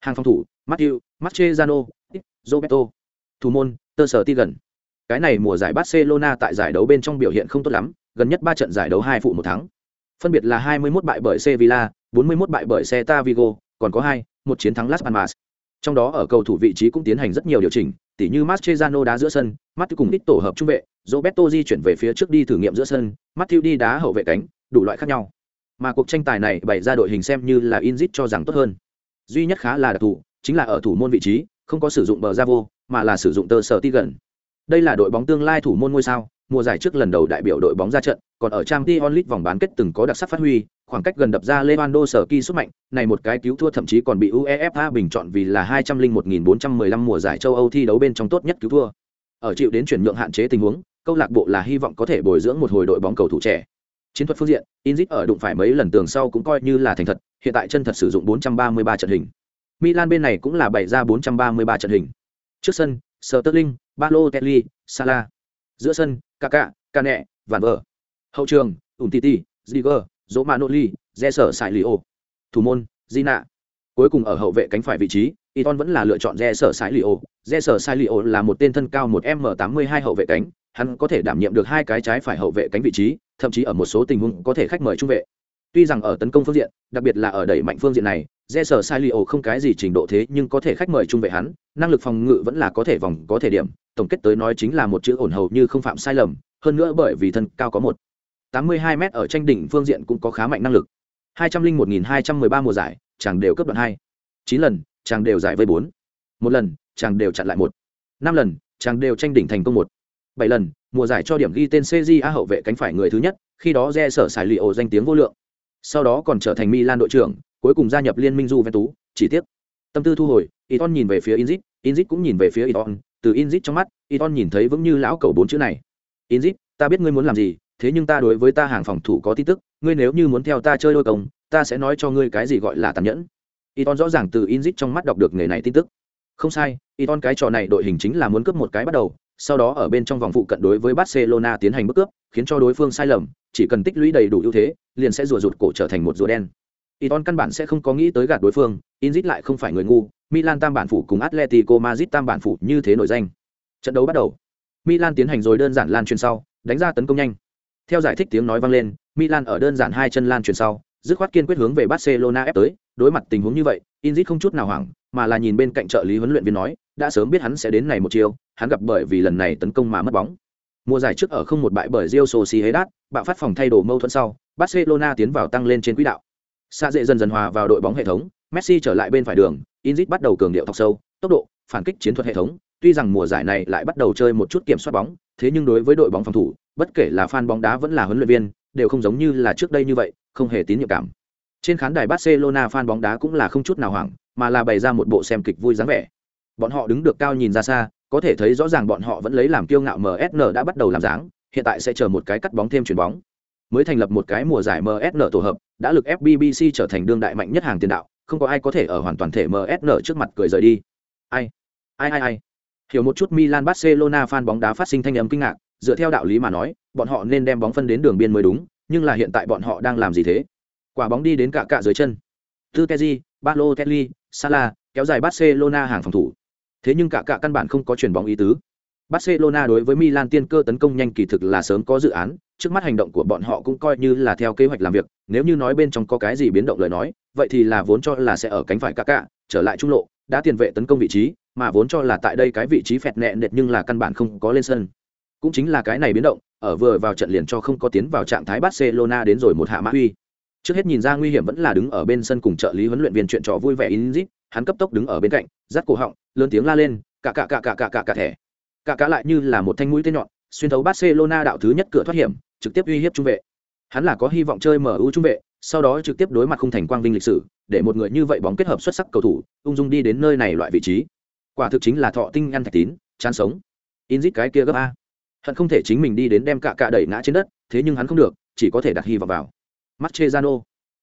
Hàng phòng thủ, Matthew, Mascherano, Roberto. Thủ môn, Ter Tigan. Cái này mùa giải Barcelona tại giải đấu bên trong biểu hiện không tốt lắm, gần nhất 3 trận giải đấu 2 phụ một thắng. Phân biệt là 21 bại bởi Sevilla, 41 bại bởi Celta Vigo, còn có 2, một chiến thắng Las Palmas. Trong đó ở cầu thủ vị trí cũng tiến hành rất nhiều điều chỉnh, tỉ như Mascherano đá giữa sân, Matthew cùng ít tổ hợp trung vệ, Roberto di chuyển về phía trước đi thử nghiệm giữa sân, Matthew đi đá hậu vệ cánh, đủ loại khác nhau. mà cuộc tranh tài này bày ra đội hình xem như là Inzit cho rằng tốt hơn. Duy nhất khá là đặc thù, chính là ở thủ môn vị trí, không có sử dụng bờ ra vô, mà là sử dụng tơ sở ti gần. Đây là đội bóng tương lai thủ môn ngôi sao, mùa giải trước lần đầu đại biểu đội bóng ra trận, còn ở Champions League vòng bán kết từng có đặc sắc phát huy, khoảng cách gần đập ra Lewandowski xuất mạnh, này một cái cứu thua thậm chí còn bị UEFA bình chọn vì là 201.415 mùa giải châu Âu thi đấu bên trong tốt nhất cứu thua. Ở chịu đến chuyển nhượng hạn chế tình huống, câu lạc bộ là hy vọng có thể bồi dưỡng một hồi đội bóng cầu thủ trẻ. Chiến thuật phương diện, Inzit ở đụng phải mấy lần tường sau cũng coi như là thành thật, hiện tại chân thật sử dụng 433 trận hình. Milan bên này cũng là bày ra 433 trận hình. Trước sân, Sterling, Balotelli, Salah. Giữa sân, Kaká, Cane, Van Ver. Hậu trường, Umtiti, Ziger, Romanoli, Jesser Sailio. Thủ môn, Gina. Cuối cùng ở hậu vệ cánh phải vị trí, Iton vẫn là lựa chọn Jesser Sailio. Jesser Sailio là một tên thân cao 1m82 hậu vệ cánh, hắn có thể đảm nhiệm được hai cái trái phải hậu vệ cánh vị trí, thậm chí ở một số tình huống có thể khách mời trung vệ. Tuy rằng ở tấn công phương diện, đặc biệt là ở đẩy mạnh phương diện này, Jesser Sailio không cái gì trình độ thế nhưng có thể khách mời trung vệ hắn, năng lực phòng ngự vẫn là có thể vòng có thể điểm, tổng kết tới nói chính là một chữ ổn hầu như không phạm sai lầm, hơn nữa bởi vì thân cao có một 82 m ở tranh đỉnh phương diện cũng có khá mạnh năng lực. 201.213 mùa giải, chàng đều cấp đoạn 2. 9 lần, chàng đều giải vây bốn, Một lần, chàng đều chặn lại một. năm lần, chàng đều tranh đỉnh thành công một. bảy lần, mùa giải cho điểm ghi tên CJA hậu vệ cánh phải người thứ nhất, khi đó Re sở xài liệu danh tiếng vô lượng. Sau đó còn trở thành Milan đội trưởng, cuối cùng gia nhập liên minh Juventus, chỉ tiếc. Tâm tư thu hồi, Iton nhìn về phía Inzit, Inzit cũng nhìn về phía Iton, từ Inzit trong mắt, Iton nhìn thấy vững như lão cẩu bốn chữ này. Inzit, ta biết ngươi muốn làm gì, thế nhưng ta đối với ta hàng phòng thủ có tin tức, ngươi nếu như muốn theo ta chơi đôi công, ta sẽ nói cho ngươi cái gì gọi là tàn nhẫn. Iton rõ ràng từ Inzit trong mắt đọc được người này tin tức. Không sai, Iton cái trò này đội hình chính là muốn cướp một cái bắt đầu, sau đó ở bên trong vòng phụ cận đối với Barcelona tiến hành bước cướp, khiến cho đối phương sai lầm, chỉ cần tích lũy đầy đủ ưu thế, liền sẽ rùa rụt cổ trở thành một rùa đen. Iton căn bản sẽ không có nghĩ tới gạt đối phương, Inzit lại không phải người ngu, Milan tam bản phủ cùng Atletico Madrid tam bản phủ như thế nổi danh. Trận đấu bắt đầu. Milan tiến hành rồi đơn giản lan truyền sau, đánh ra tấn công nhanh. Theo giải thích tiếng nói vang lên, Milan ở đơn giản hai chân lan truyền sau, dứt khoát kiên quyết hướng về Barcelona ép tới, đối mặt tình huống như vậy, Inzit không chút nào hoảng, mà là nhìn bên cạnh trợ lý huấn luyện viên nói, đã sớm biết hắn sẽ đến này một chiều, hắn gặp bởi vì lần này tấn công mà mất bóng. Mùa giải trước ở không một bại bởi Real Sociedad, bạo phát phòng thay đồ mâu thuẫn sau, Barcelona tiến vào tăng lên trên quỹ đạo. Sa dễ dần dần hòa vào đội bóng hệ thống, Messi trở lại bên phải đường, Inzit bắt đầu cường điệu thọc sâu, tốc độ, phản kích chiến thuật hệ thống, tuy rằng mùa giải này lại bắt đầu chơi một chút kiểm soát bóng, thế nhưng đối với đội bóng phòng thủ, bất kể là fan bóng đá vẫn là huấn luyện viên, đều không giống như là trước đây như vậy, không hề tín nhiệm cảm. Trên khán đài Barcelona fan bóng đá cũng là không chút nào hoảng, mà là bày ra một bộ xem kịch vui dáng vẻ. Bọn họ đứng được cao nhìn ra xa, có thể thấy rõ ràng bọn họ vẫn lấy làm kiêu ngạo MSN đã bắt đầu làm dáng, hiện tại sẽ chờ một cái cắt bóng thêm chuyển bóng. Mới thành lập một cái mùa giải MSN tổ hợp, đã lực FBBC trở thành đương đại mạnh nhất hàng tiền đạo, không có ai có thể ở hoàn toàn thể MSN trước mặt cười rời đi. Ai? Ai ai ai? Hiểu một chút Milan Barcelona fan bóng đá phát sinh thanh âm kinh ngạc, dựa theo đạo lý mà nói, bọn họ nên đem bóng phân đến đường biên mới đúng, nhưng là hiện tại bọn họ đang làm gì thế? Quả bóng đi đến cả cả dưới chân. Tư Kezi, Balotelli, Salah, kéo dài Barcelona hàng phòng thủ. Thế nhưng cả cả căn bản không có chuyển bóng ý tứ. Barcelona đối với Milan tiên cơ tấn công nhanh kỳ thực là sớm có dự án, trước mắt hành động của bọn họ cũng coi như là theo kế hoạch làm việc, nếu như nói bên trong có cái gì biến động lời nói, vậy thì là vốn cho là sẽ ở cánh phải Kaká, trở lại trung lộ, đã tiền vệ tấn công vị trí, mà vốn cho là tại đây cái vị trí phẹt nẹ nệt nhưng là căn bản không có lên sân. Cũng chính là cái này biến động, ở vừa vào trận liền cho không có tiến vào trạng thái Barcelona đến rồi một hạ mã uy. Trước hết nhìn ra nguy hiểm vẫn là đứng ở bên sân cùng trợ lý huấn luyện viên chuyện trò vui vẻ Inzit, hắn cấp tốc đứng ở bên cạnh, dắt cổ họng, lớn tiếng la lên, cả cả cả cả cả cả cả thẻ. Cả cả lại như là một thanh mũi tên nhọn, xuyên thấu Barcelona đạo thứ nhất cửa thoát hiểm, trực tiếp uy hiếp trung vệ. Hắn là có hy vọng chơi mở ưu trung vệ, sau đó trực tiếp đối mặt không thành quang vinh lịch sử, để một người như vậy bóng kết hợp xuất sắc cầu thủ, ung dung đi đến nơi này loại vị trí. Quả thực chính là thọ tinh ăn thạch tín, chán sống. Inzit cái kia gấp a. Hắn không thể chính mình đi đến đem cả cả đẩy ngã trên đất, thế nhưng hắn không được, chỉ có thể đặt hy vọng vào. Mascherano.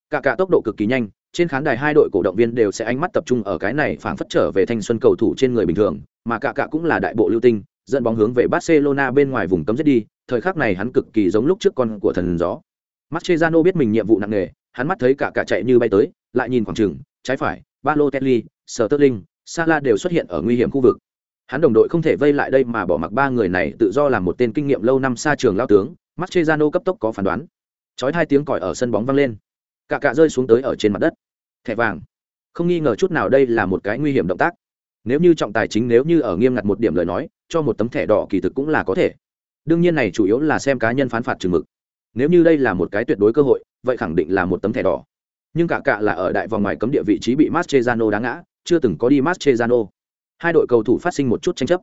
Cả cả tốc độ cực kỳ nhanh, trên khán đài hai đội cổ động viên đều sẽ ánh mắt tập trung ở cái này phảng phất trở về thanh xuân cầu thủ trên người bình thường, mà cả cả cũng là đại bộ lưu tinh, dẫn bóng hướng về Barcelona bên ngoài vùng cấm giết đi, thời khắc này hắn cực kỳ giống lúc trước con của thần gió. Mascherano biết mình nhiệm vụ nặng nề, hắn mắt thấy cả cả chạy như bay tới, lại nhìn khoảng trường trái phải, Balotelli, Sterling, Salah đều xuất hiện ở nguy hiểm khu vực. Hắn đồng đội không thể vây lại đây mà bỏ mặc ba người này tự do làm một tên kinh nghiệm lâu năm xa trường lao tướng, Mascherano cấp tốc có phán đoán. Chói hai tiếng còi ở sân bóng vang lên. Cả cả rơi xuống tới ở trên mặt đất. Thẻ vàng. Không nghi ngờ chút nào đây là một cái nguy hiểm động tác. Nếu như trọng tài chính nếu như ở nghiêm ngặt một điểm lời nói, cho một tấm thẻ đỏ kỳ thực cũng là có thể. Đương nhiên này chủ yếu là xem cá nhân phán phạt chừng mực. Nếu như đây là một cái tuyệt đối cơ hội, vậy khẳng định là một tấm thẻ đỏ nhưng cả cạ là ở đại vòng ngoài cấm địa vị trí bị Mascherano đá ngã chưa từng có đi Mascherano hai đội cầu thủ phát sinh một chút tranh chấp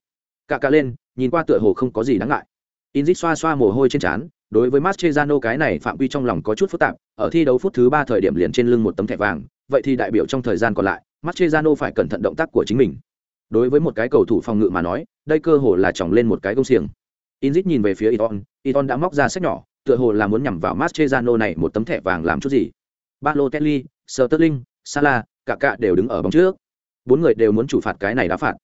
cả cạ lên nhìn qua tựa hồ không có gì đáng ngại Inzit xoa xoa mồ hôi trên trán đối với Mascherano cái này phạm vi trong lòng có chút phức tạp ở thi đấu phút thứ ba thời điểm liền trên lưng một tấm thẻ vàng vậy thì đại biểu trong thời gian còn lại Mascherano phải cẩn thận động tác của chính mình đối với một cái cầu thủ phòng ngự mà nói đây cơ hồ là trồng lên một cái công xiềng Inzit nhìn về phía Iton, Iton đã móc ra sách nhỏ, tựa hồ là muốn nhằm vào Mascherano này một tấm thẻ vàng làm chút gì. Balotelli, Sterling, Salah, cả cả đều đứng ở bóng trước. Bốn người đều muốn chủ phạt cái này đá phạt.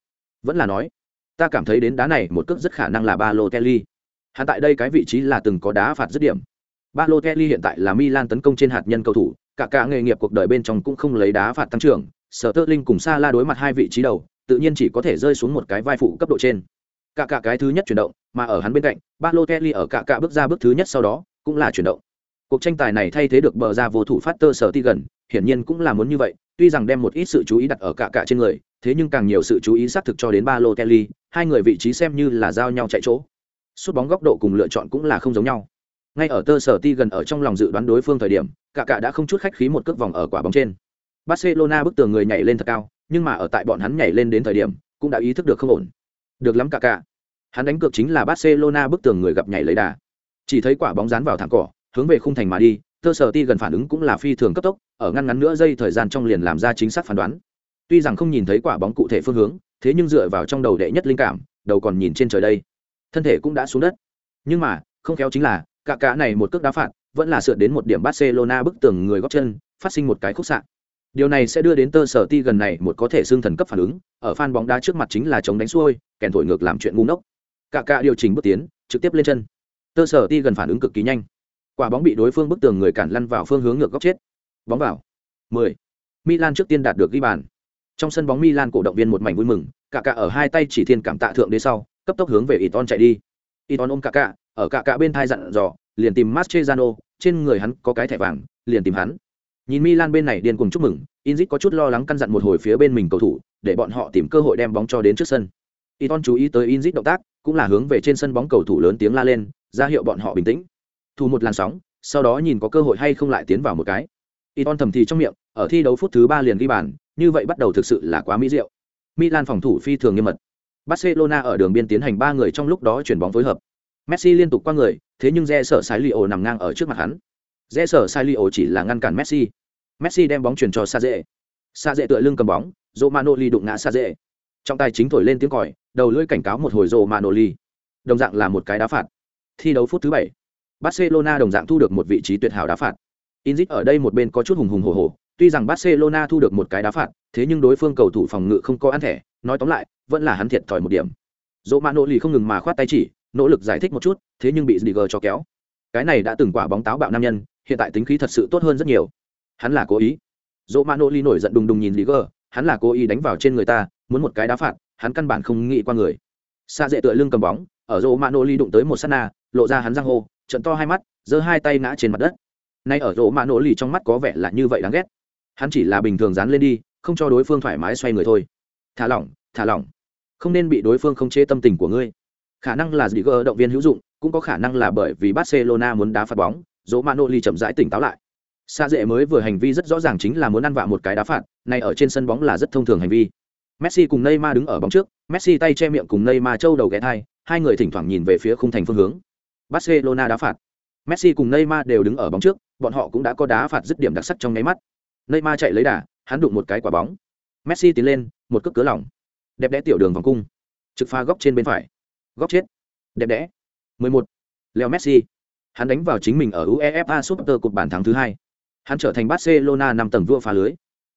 Vẫn là nói, ta cảm thấy đến đá này một cước rất khả năng là Balotelli. Hắn tại đây cái vị trí là từng có đá phạt dứt điểm. Balotelli hiện tại là Milan tấn công trên hạt nhân cầu thủ, cả cả nghề nghiệp cuộc đời bên trong cũng không lấy đá phạt tăng trưởng. Sterling cùng Salah đối mặt hai vị trí đầu, tự nhiên chỉ có thể rơi xuống một cái vai phụ cấp độ trên cả cả cái thứ nhất chuyển động mà ở hắn bên cạnh Balotelli ở cả cả bước ra bước thứ nhất sau đó cũng là chuyển động cuộc tranh tài này thay thế được bờ ra vô thủ phát tơ sở ti gần hiển nhiên cũng là muốn như vậy tuy rằng đem một ít sự chú ý đặt ở cả cả trên người thế nhưng càng nhiều sự chú ý xác thực cho đến Balotelli hai người vị trí xem như là giao nhau chạy chỗ sút bóng góc độ cùng lựa chọn cũng là không giống nhau ngay ở tơ sở ti gần ở trong lòng dự đoán đối phương thời điểm cả cả đã không chút khách khí một cước vòng ở quả bóng trên barcelona bức tường người nhảy lên thật cao nhưng mà ở tại bọn hắn nhảy lên đến thời điểm cũng đã ý thức được không ổn được lắm cả cả. Hắn đánh cược chính là Barcelona bức tường người gặp nhảy lấy đà. Chỉ thấy quả bóng dán vào thẳng cỏ, hướng về khung thành mà đi, Tơ Sở Ti gần phản ứng cũng là phi thường cấp tốc, ở ngăn ngắn nữa giây thời gian trong liền làm ra chính xác phán đoán. Tuy rằng không nhìn thấy quả bóng cụ thể phương hướng, thế nhưng dựa vào trong đầu đệ nhất linh cảm, đầu còn nhìn trên trời đây. Thân thể cũng đã xuống đất. Nhưng mà, không khéo chính là, cả cả này một cước đá phạt, vẫn là sượt đến một điểm Barcelona bức tường người góp chân, phát sinh một cái khúc sạn. Điều này sẽ đưa đến tơ sở ti gần này một có thể xương thần cấp phản ứng, ở fan bóng đá trước mặt chính là chống đánh xuôi, kèn thổi ngược làm chuyện ngu ngốc. Cả cả điều chỉnh bước tiến, trực tiếp lên chân. Tơ sở ti gần phản ứng cực kỳ nhanh. Quả bóng bị đối phương bức tường người cản lăn vào phương hướng ngược góc chết. Bóng vào. 10. Milan trước tiên đạt được ghi bàn. Trong sân bóng Milan cổ động viên một mảnh vui mừng, cả cả ở hai tay chỉ thiên cảm tạ thượng đế sau, cấp tốc hướng về Iton chạy đi. Iton ôm cả cả, ở cả cả bên thai dặn dò, liền tìm Mascherano, trên người hắn có cái thẻ vàng, liền tìm hắn. Nhìn Milan bên này điên cùng chúc mừng, Inzit có chút lo lắng căn dặn một hồi phía bên mình cầu thủ, để bọn họ tìm cơ hội đem bóng cho đến trước sân. Iton chú ý tới Inzit động tác, cũng là hướng về trên sân bóng cầu thủ lớn tiếng la lên, ra hiệu bọn họ bình tĩnh. Thủ một làn sóng, sau đó nhìn có cơ hội hay không lại tiến vào một cái. Iton thầm thì trong miệng, ở thi đấu phút thứ ba liền ghi bàn, như vậy bắt đầu thực sự là quá mỹ diệu. Milan phòng thủ phi thường nghiêm mật. Barcelona ở đường biên tiến hành ba người trong lúc đó chuyển bóng phối hợp. Messi liên tục qua người, thế nhưng Rê Sở Sai Lio nằm ngang ở trước mặt hắn. Rê sở sai Lio chỉ là ngăn cản Messi. Messi đem bóng chuyển cho Sa Dệ. Sa Dệ tựa lưng cầm bóng, Romanoli đụng ngã Sa Dệ. Trong tay chính thổi lên tiếng còi, đầu lưỡi cảnh cáo một hồi Romanoli. Đồng dạng là một cái đá phạt. Thi đấu phút thứ bảy, Barcelona đồng dạng thu được một vị trí tuyệt hảo đá phạt. Inzit ở đây một bên có chút hùng hùng hổ hổ, tuy rằng Barcelona thu được một cái đá phạt, thế nhưng đối phương cầu thủ phòng ngự không có ăn thẻ, nói tóm lại, vẫn là hắn thiệt thòi một điểm. Romanoli không ngừng mà khoát tay chỉ, nỗ lực giải thích một chút, thế nhưng bị Ziger cho kéo. Cái này đã từng quả bóng táo bạo nam nhân, hiện tại tính khí thật sự tốt hơn rất nhiều. Hắn là cố ý. Dỗ mạ nỗ lì nổi giận đùng đùng nhìn lý hắn là cố ý đánh vào trên người ta muốn một cái đá phạt hắn căn bản không nghĩ qua người. Xa dễ tựa lưng cầm bóng ở dỗ mạ nỗ lì đụng tới một s á t na lộ ra hắn răng hô trận to hai mắt giơ hai tay ngã trên mặt đất. Nay ở dỗ mạ nỗ lì trong mắt có vẻ là như vậy đáng ghét. Hắn chỉ là bình thường dán lên đi không cho đối phương thoải mái xoay người thôi thả lỏng thả lỏng. Không nên bị đối phương không chế tâm tình của ngươi. Khả năng là gì gỡ động viên hữu dụng, cũng có khả năng là bởi vì barcelona muốn đá phạt bóng, dỗ Manoli chậm rãi tỉnh táo lại. Xa dễ mới vừa hành vi rất rõ ràng chính là muốn ăn vạ một cái đá phạt, này ở trên sân bóng là rất thông thường hành vi. Messi cùng neymar đứng ở bóng trước, messi tay che miệng cùng neymar trâu đầu ghé thai, hai người thỉnh thoảng nhìn về phía khung thành phương hướng. Barcelona đá phạt. Messi cùng neymar đều đứng ở bóng trước, bọn họ cũng đã có đá phạt dứt điểm đặc sắc trong nháy mắt. Neymar chạy lấy đà, hắn đụng một cái quả bóng messi tiến lên một cước cớ lỏng đẹp đẽ tiểu đường vòng cung trực pha góc trên bên phải góc chết đẹp đẽ 11. leo messi Hắn đánh vào chính mình ở UEFA Super Cup bàn thắng thứ hai. Hắn trở thành Barcelona năm tầng vua phá lưới.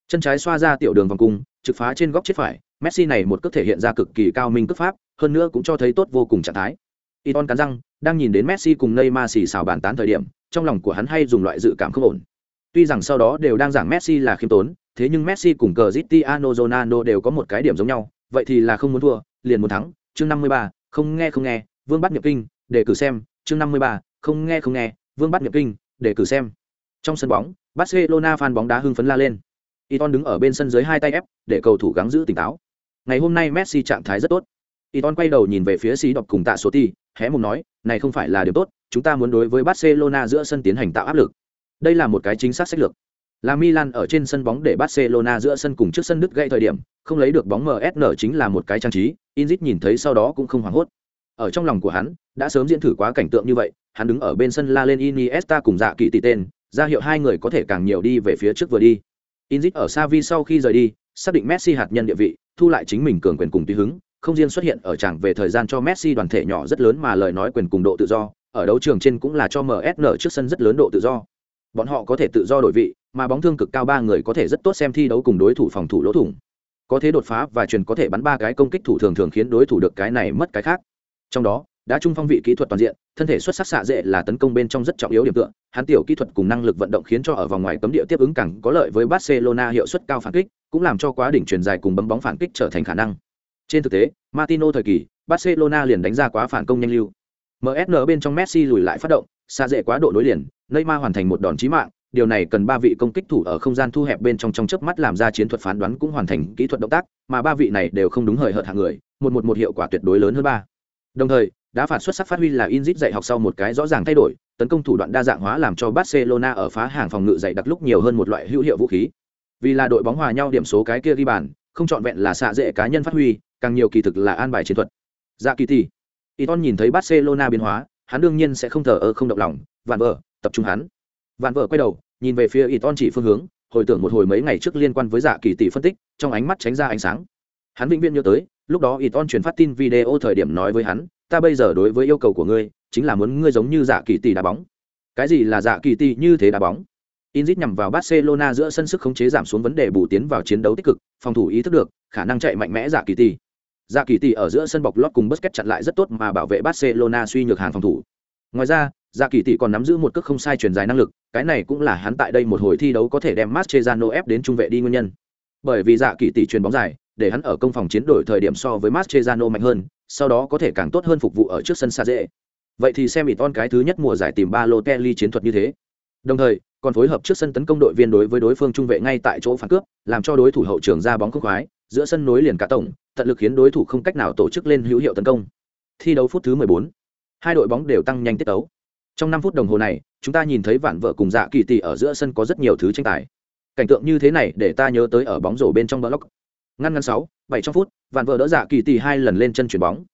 Chân trái xoa ra tiểu đường vòng cung, trực phá trên góc chết phải, Messi này một cước thể hiện ra cực kỳ cao minh cước pháp, hơn nữa cũng cho thấy tốt vô cùng trạng thái. Iton cắn răng, đang nhìn đến Messi cùng Neymar xì xào bàn tán thời điểm, trong lòng của hắn hay dùng loại dự cảm không ổn. Tuy rằng sau đó đều đang giảng Messi là khiêm tốn, thế nhưng Messi cùng Cristiano Ronaldo đều có một cái điểm giống nhau, vậy thì là không muốn thua, liền muốn thắng. Chương 53, không nghe không nghe, Vương bắt nhập kinh, để cử xem, chương 53, không nghe không nghe, Vương bắt nhập kinh, để cử xem. Trong sân bóng, Barcelona fan bóng đá hưng phấn la lên. Iton đứng ở bên sân dưới hai tay ép, để cầu thủ gắng giữ tỉnh táo. Ngày hôm nay Messi trạng thái rất tốt. Iton quay đầu nhìn về phía xí đọc cùng tạ số ti, hé mồm nói, này không phải là điều tốt, chúng ta muốn đối với Barcelona giữa sân tiến hành tạo áp lực đây là một cái chính xác sách lược là Milan ở trên sân bóng để Barcelona giữa sân cùng trước sân đứt gây thời điểm, không lấy được bóng MSN chính là một cái trang trí, Inzit nhìn thấy sau đó cũng không hoảng hốt. Ở trong lòng của hắn, đã sớm diễn thử quá cảnh tượng như vậy, hắn đứng ở bên sân la lên Iniesta cùng dạ kỳ tỷ tên, ra hiệu hai người có thể càng nhiều đi về phía trước vừa đi. Inzit ở Xavi sau khi rời đi, xác định Messi hạt nhân địa vị, thu lại chính mình cường quyền cùng tùy hứng, không riêng xuất hiện ở chẳng về thời gian cho Messi đoàn thể nhỏ rất lớn mà lời nói quyền cùng độ tự do, ở đấu trường trên cũng là cho MSN trước sân rất lớn độ tự do. Bọn họ có thể tự do đổi vị, mà bóng thương cực cao ba người có thể rất tốt xem thi đấu cùng đối thủ phòng thủ lỗ thủng. Có thế đột phá và truyền có thể bắn ba cái công kích thủ thường thường khiến đối thủ được cái này mất cái khác. Trong đó, đã trung phong vị kỹ thuật toàn diện, thân thể xuất sắc xạ dễ là tấn công bên trong rất trọng yếu điểm tựa, hắn tiểu kỹ thuật cùng năng lực vận động khiến cho ở vòng ngoài cấm địa tiếp ứng càng có lợi với Barcelona hiệu suất cao phản kích, cũng làm cho quá đỉnh truyền dài cùng bấm bóng phản kích trở thành khả năng. Trên thực tế, Martino thời kỳ, Barcelona liền đánh ra quá phản công nhanh lưu. MSN bên trong Messi lùi lại phát động, xa dễ quá độ nối liền, Neymar hoàn thành một đòn chí mạng, điều này cần ba vị công kích thủ ở không gian thu hẹp bên trong trong chớp mắt làm ra chiến thuật phán đoán cũng hoàn thành kỹ thuật động tác, mà ba vị này đều không đúng hời hợt hạng người, một một một hiệu quả tuyệt đối lớn hơn ba. Đồng thời, đá phạt xuất sắc phát huy là Inzit dạy học sau một cái rõ ràng thay đổi, tấn công thủ đoạn đa dạng hóa làm cho Barcelona ở phá hàng phòng ngự dạy đặc lúc nhiều hơn một loại hữu hiệu vũ khí. Vì là đội bóng hòa nhau điểm số cái kia ghi bàn, không chọn vẹn là xạ dễ cá nhân phát huy, càng nhiều kỳ thực là an bài chiến thuật. Dạ kỳ tỷ. Iton nhìn thấy Barcelona biến hóa, hắn đương nhiên sẽ không thờ ơ không động lòng, vạn vợ, tập trung hắn. Vạn vợ quay đầu, nhìn về phía Iton chỉ phương hướng, hồi tưởng một hồi mấy ngày trước liên quan với dạ kỳ tỷ phân tích, trong ánh mắt tránh ra ánh sáng. Hắn vĩnh viễn nhớ tới, lúc đó Iton truyền phát tin video thời điểm nói với hắn, ta bây giờ đối với yêu cầu của ngươi, chính là muốn ngươi giống như dạ kỳ tỷ đá bóng. Cái gì là dạ kỳ tỷ như thế đá bóng? Inzit nhằm vào Barcelona giữa sân sức khống chế giảm xuống vấn đề bù tiến vào chiến đấu tích cực, phòng thủ ý thức được, khả năng chạy mạnh mẽ dạ kỳ tỷ. Dạ kỳ tỷ ở giữa sân bọc lót cùng Busquets chặn lại rất tốt mà bảo vệ Barcelona suy nhược hàng phòng thủ. Ngoài ra, Dạ kỳ tỷ còn nắm giữ một cước không sai truyền dài năng lực, cái này cũng là hắn tại đây một hồi thi đấu có thể đem Mascherano ép đến trung vệ đi nguyên nhân. Bởi vì Dạ kỳ tỷ truyền bóng dài, để hắn ở công phòng chiến đổi thời điểm so với Mascherano mạnh hơn, sau đó có thể càng tốt hơn phục vụ ở trước sân xa dễ. Vậy thì xem Iton cái thứ nhất mùa giải tìm Balotelli chiến thuật như thế. Đồng thời, còn phối hợp trước sân tấn công đội viên đối với đối phương trung vệ ngay tại chỗ phản cướp, làm cho đối thủ hậu trường ra bóng không khoái, giữa sân nối liền cả tổng, tận lực khiến đối thủ không cách nào tổ chức lên hữu hiệu tấn công. Thi đấu phút thứ 14, hai đội bóng đều tăng nhanh tiết tấu. Trong 5 phút đồng hồ này, chúng ta nhìn thấy vạn vợ cùng Dạ Kỳ Tỷ ở giữa sân có rất nhiều thứ tranh tài. Cảnh tượng như thế này để ta nhớ tới ở bóng rổ bên trong block. Ngăn ngăn 6, 7 trong phút, vạn vợ đỡ Dạ Kỳ Tỷ hai lần lên chân chuyển bóng.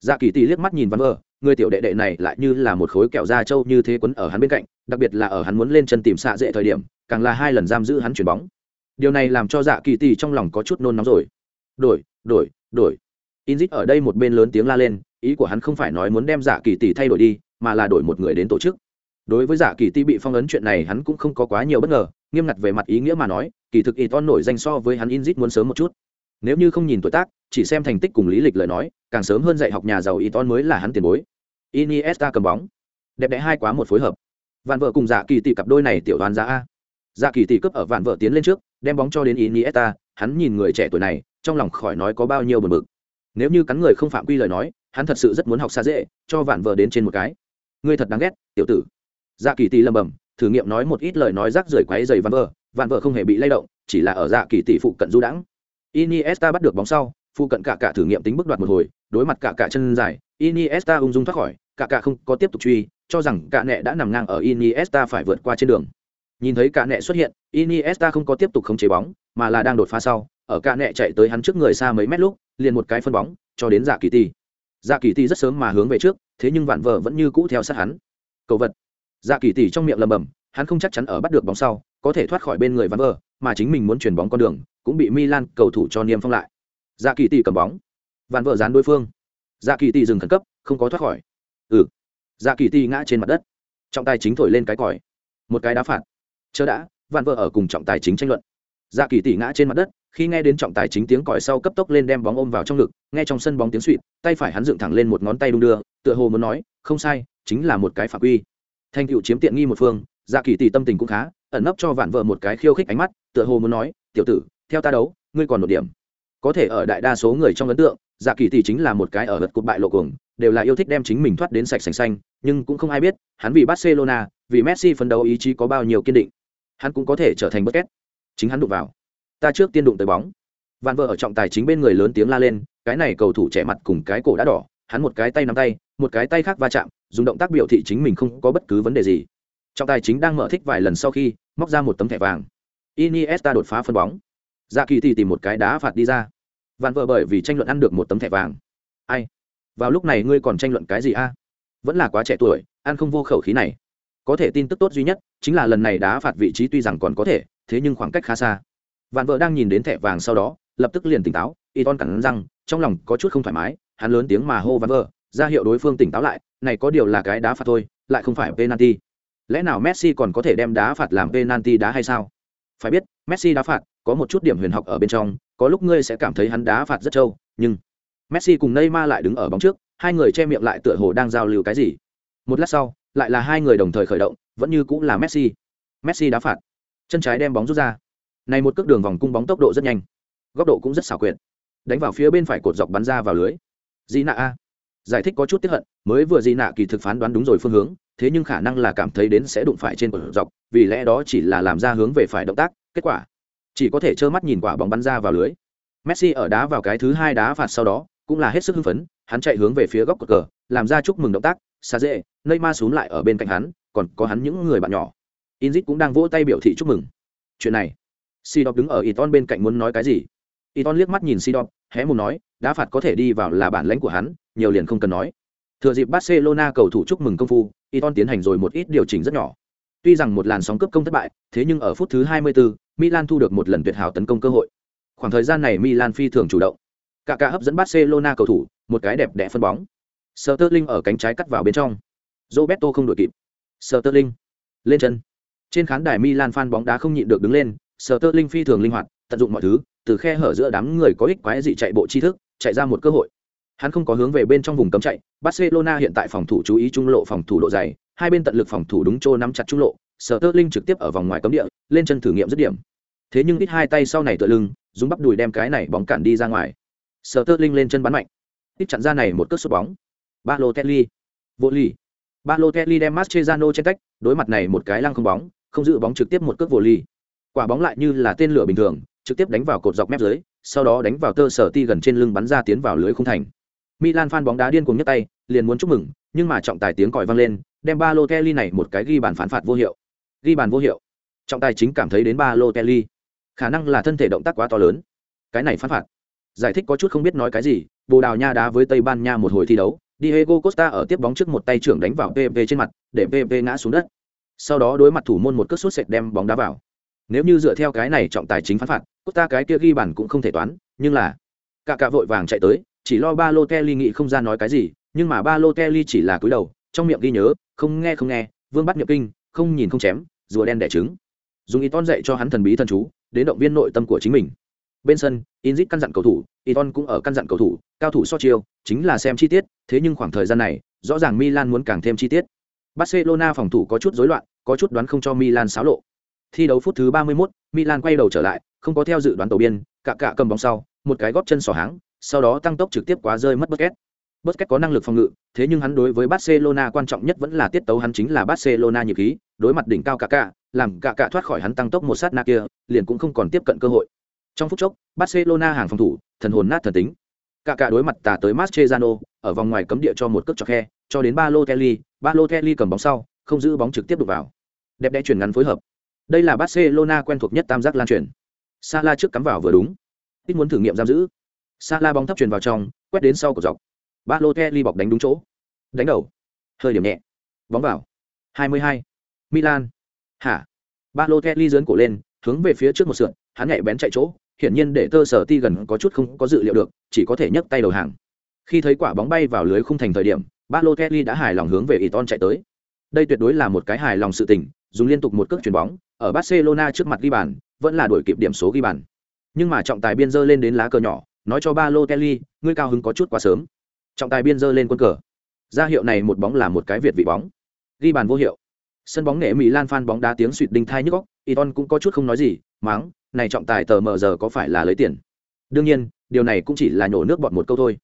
Dạ Kỳ Tỷ liếc mắt nhìn vạn vợ, người tiểu đệ đệ này lại như là một khối kẹo da trâu như thế quấn ở hắn bên cạnh, đặc biệt là ở hắn muốn lên chân tìm xạ dễ thời điểm, càng là hai lần giam giữ hắn chuyển bóng. Điều này làm cho Dạ Kỳ Tỷ trong lòng có chút nôn nóng rồi. Đổi, đổi, đổi. Inzit ở đây một bên lớn tiếng la lên, ý của hắn không phải nói muốn đem Dạ Kỳ Tỷ thay đổi đi, mà là đổi một người đến tổ chức. Đối với Dạ Kỳ Tỷ bị phong ấn chuyện này hắn cũng không có quá nhiều bất ngờ, nghiêm ngặt về mặt ý nghĩa mà nói, kỳ thực Iton nổi danh so với hắn Inzit muốn sớm một chút. Nếu như không nhìn tuổi tác, chỉ xem thành tích cùng lý lịch lời nói, càng sớm hơn dạy học nhà giàu Iton mới là hắn tiền bối. Iniesta cầm bóng, đẹp đẽ hai quá một phối hợp. Vạn vợ cùng Dạ Kỳ tỷ cặp đôi này tiểu đoán giá a. Dạ Kỳ tỷ cướp ở vạn vợ tiến lên trước, đem bóng cho đến Iniesta, hắn nhìn người trẻ tuổi này, trong lòng khỏi nói có bao nhiêu buồn bực. Nếu như cắn người không phạm quy lời nói, hắn thật sự rất muốn học xa dễ, cho vạn vờ đến trên một cái. Ngươi thật đáng ghét, tiểu tử. Dạ Kỳ tỷ lầm bầm, thử nghiệm nói một ít lời nói rác rưởi quấy rầy vạn vờ, vạn vờ không hề bị lay động, chỉ là ở Dạ Kỳ tỷ phụ cận du đãng. Iniesta bắt được bóng sau, phụ cận cả cả thử nghiệm tính bước đoạt một hồi, đối mặt cả cả chân dài, Iniesta ung dung thoát khỏi, cả cả không có tiếp tục truy, cho rằng cả nẹ đã nằm ngang ở Iniesta phải vượt qua trên đường. Nhìn thấy cả nẹ xuất hiện, Iniesta không có tiếp tục khống chế bóng, mà là đang đột phá sau, ở cả nẹ chạy tới hắn trước người xa mấy mét lúc, liền một cái phân bóng, cho đến Dạ Kỳ Tỷ. Dạ Kỳ Tỷ rất sớm mà hướng về trước, thế nhưng vạn vợ vẫn như cũ theo sát hắn. Cầu vật. Dạ Kỳ Tỷ trong miệng lầm bầm, hắn không chắc chắn ở bắt được bóng sau, có thể thoát khỏi bên người vạn vợ, mà chính mình muốn chuyển bóng con đường, cũng bị Milan cầu thủ cho niêm phong lại. Dạ Kỳ Tỷ cầm bóng, vạn vợ dán đối phương. Dạ Kỳ Tỷ dừng khẩn cấp, không có thoát khỏi. Ừ dạ kỳ ti ngã trên mặt đất trọng tài chính thổi lên cái còi một cái đá phạt chớ đã vạn vợ ở cùng trọng tài chính tranh luận dạ kỳ tỷ ngã trên mặt đất, khi nghe đến trọng tài chính tiếng còi sau cấp tốc lên đem bóng ôm vào trong ngực, nghe trong sân bóng tiếng suỵt tay phải hắn dựng thẳng lên một ngón tay đung đưa, tựa hồ muốn nói, không sai, chính là một cái phạm quy. Thanh cựu chiếm tiện nghi một phương dạ kỳ tỷ tâm tình cũng khá, ẩn nấp cho vạn vợ một cái khiêu khích ánh mắt, tựa hồ muốn nói, tiểu tử, theo ta đấu, ngươi còn một điểm. Có thể ở đại đa số người trong ấn tượng dạ kỳ tỷ chính là một cái ở vật cục bại lộ cuồng, đều là yêu thích đem chính mình thoát đến sạch sành xanh, nhưng cũng không ai biết, hắn vì barcelona, vì messi phấn đấu ý chí có bao nhiêu kiên định. Hắn cũng có thể trở thành bất kết chính hắn đụng vào. Ta trước tiên đụng tới bóng. Vạn vợ ở trọng tài chính bên người lớn tiếng la lên, cái này cầu thủ trẻ mặt cùng cái cổ đã đỏ, hắn một cái tay nắm tay, một cái tay khác va chạm, dùng động tác biểu thị chính mình không có bất cứ vấn đề gì. Trọng tài chính đang mở thích vài lần sau khi, móc ra một tấm thẻ vàng. Iniesta đột phá phân bóng. Dạ kỳ thì tìm một cái đá phạt đi ra. Vạn vợ bởi vì tranh luận ăn được một tấm thẻ vàng. Ai? Vào lúc này ngươi còn tranh luận cái gì a? Vẫn là quá trẻ tuổi, ăn không vô khẩu khí này. Có thể tin tức tốt duy nhất, chính là lần này đá phạt vị trí tuy rằng còn có thể thế nhưng khoảng cách khá xa. Vạn vợ đang nhìn đến thẻ vàng sau đó, lập tức liền tỉnh táo, y ton cẳng răng, trong lòng có chút không thoải mái, hắn lớn tiếng mà hô vạn vợ, ra hiệu đối phương tỉnh táo lại, này có điều là cái đá phạt thôi, lại không phải penalty. Lẽ nào messi còn có thể đem đá phạt làm penalty đá hay sao? Phải biết, messi đá phạt, có một chút điểm huyền học ở bên trong, có lúc ngươi sẽ cảm thấy hắn đá phạt rất trâu, nhưng messi cùng neymar lại đứng ở bóng trước, hai người che miệng lại tựa hồ đang giao lưu cái gì. Một lát sau, lại là hai người đồng thời khởi động, vẫn như cũng là messi. Messi đá phạt chân trái đem bóng rút ra. Này một cước đường vòng cung bóng tốc độ rất nhanh. Góc độ cũng rất xảo quyệt. Đánh vào phía bên phải cột dọc bắn ra vào lưới. Dị nạ a. Giải thích có chút tiếp hận, mới vừa dị nạ kỳ thực phán đoán đúng rồi phương hướng, thế nhưng khả năng là cảm thấy đến sẽ đụng phải trên cột dọc, vì lẽ đó chỉ là làm ra hướng về phải động tác, kết quả chỉ có thể trơ mắt nhìn quả bóng bắn ra vào lưới. Messi ở đá vào cái thứ hai đá phạt sau đó, cũng là hết sức hưng phấn, hắn chạy hướng về phía góc cột cờ, làm ra chúc mừng động tác xa dễ neymar xuống lại ở bên cạnh hắn, còn có hắn những người bạn nhỏ inzit cũng đang vỗ tay biểu thị chúc mừng chuyện này Sidop đứng ở Iton bên cạnh muốn nói cái gì. Iton liếc mắt nhìn Sidop, hé mồm nói, đá phạt có thể đi vào là bản lãnh của hắn, nhiều liền không cần nói. Thừa dịp Barcelona cầu thủ chúc mừng công phu, Iton tiến hành rồi một ít điều chỉnh rất nhỏ. Tuy rằng một làn sóng cướp công thất bại, thế nhưng ở phút thứ 24, Milan thu được một lần tuyệt hảo tấn công cơ hội. Khoảng thời gian này Milan phi thường chủ động. Cả cả hấp dẫn Barcelona cầu thủ, một cái đẹp đẽ phân bóng. Sterling ở cánh trái cắt vào bên trong. Roberto không đuổi kịp. Sterling lên chân. Trên khán đài Milan fan bóng đá không nhịn được đứng lên, Sterling phi thường linh hoạt, tận dụng mọi thứ, từ khe hở giữa đám người có ích quái dị chạy bộ tri thức, chạy ra một cơ hội. Hắn không có hướng về bên trong vùng cấm chạy, Barcelona hiện tại phòng thủ chú ý trung lộ phòng thủ độ dày, hai bên tận lực phòng thủ đúng chỗ nắm chặt trung lộ, Sterling trực tiếp ở vòng ngoài cấm địa, lên chân thử nghiệm dứt điểm. Thế nhưng ít hai tay sau này tựa lưng, dùng bắp đùi đem cái này bóng cản đi ra ngoài. Sterling lên chân bắn mạnh. Ít chặn ra này một cước sút bóng. Balotelli, vô lì. Balotelli đem Mascherano trên cách đối mặt này một cái lăng không bóng, không giữ bóng trực tiếp một cước vô ly Quả bóng lại như là tên lửa bình thường, trực tiếp đánh vào cột dọc mép dưới, sau đó đánh vào tơ sở ti gần trên lưng bắn ra tiến vào lưới khung thành. Milan fan bóng đá điên cuồng nhấc tay, liền muốn chúc mừng, nhưng mà trọng tài tiếng còi vang lên, đem Balotelli này một cái ghi bàn phản phạt vô hiệu. Ghi bàn vô hiệu. Trọng tài chính cảm thấy đến Balotelli, khả năng là thân thể động tác quá to lớn. Cái này phản phạt. Giải thích có chút không biết nói cái gì, Bồ Đào Nha đá với Tây Ban Nha một hồi thi đấu, Diego Costa ở tiếp bóng trước một tay trưởng đánh vào PV trên mặt, để PV ngã xuống đất. Sau đó đối mặt thủ môn một cước sút sệt đem bóng đá vào. Nếu như dựa theo cái này trọng tài chính phán phạt, ta cái kia ghi bàn cũng không thể toán, nhưng là cả cả vội vàng chạy tới, chỉ lo Balotelli nghĩ không ra nói cái gì, nhưng mà Balotelli chỉ là cúi đầu, trong miệng ghi nhớ, không nghe không nghe, vương bắt nhập kinh, không nhìn không chém, rùa đen đẻ trứng. Dùng ý ton dạy cho hắn thần bí thần chú, đến động viên nội tâm của chính mình. Bên sân, Inzit căn dặn cầu thủ, Ton cũng ở căn dặn cầu thủ, cao thủ so chiêu, chính là xem chi tiết, thế nhưng khoảng thời gian này, rõ ràng Milan muốn càng thêm chi tiết. Barcelona phòng thủ có chút rối loạn, có chút đoán không cho Milan xáo lộ. Thi đấu phút thứ 31, Milan quay đầu trở lại, không có theo dự đoán tổ biên, cả cả cầm bóng sau, một cái góp chân sò háng, sau đó tăng tốc trực tiếp quá rơi mất Busquets. Busquets có năng lực phòng ngự, thế nhưng hắn đối với Barcelona quan trọng nhất vẫn là tiết tấu hắn chính là Barcelona nhiệt khí, đối mặt đỉnh cao cả cả, làm cả cả thoát khỏi hắn tăng tốc một sát na kia, liền cũng không còn tiếp cận cơ hội. Trong phút chốc, Barcelona hàng phòng thủ, thần hồn nát thần tính. Cả cả đối mặt tà tới Mascherano, ở vòng ngoài cấm địa cho một cước cho khe, cho đến Balotelli, Balotelli cầm bóng sau, không giữ bóng trực tiếp đục vào. Đẹp đẽ chuyển ngắn phối hợp. Đây là Barcelona quen thuộc nhất tam giác lan truyền. Sala trước cắm vào vừa đúng. Ít muốn thử nghiệm giam giữ. Sala bóng thấp truyền vào trong, quét đến sau của dọc. Balotelli bọc đánh đúng chỗ. Đánh đầu. Hơi điểm nhẹ. Bóng vào. 22. Milan. Hả? Balotelli giớn cổ lên, hướng về phía trước một sượt, hắn nhẹ bén chạy chỗ, hiển nhiên để tơ sở ti gần có chút không có dự liệu được, chỉ có thể nhấc tay đầu hàng. Khi thấy quả bóng bay vào lưới khung thành thời điểm, Balotelli đã hài lòng hướng về Iton chạy tới. Đây tuyệt đối là một cái hài lòng sự tình, dùng liên tục một cước chuyền bóng, ở Barcelona trước mặt ghi bàn, vẫn là đuổi kịp điểm số ghi bàn. Nhưng mà trọng tài biên giơ lên đến lá cờ nhỏ, nói cho Balotelli, ngươi cao hứng có chút quá sớm. Trọng tài biên giơ lên quân cờ. Ra hiệu này một bóng là một cái việt vị bóng. Ghi bàn vô hiệu. Sân bóng nghệ Mỹ Lan fan bóng đá tiếng suýt đinh thai nhức óc, Iton cũng có chút không nói gì, mắng, này trọng tài tờ mờ giờ có phải là lấy tiền đương nhiên điều này cũng chỉ là nhổ nước bọn một câu thôi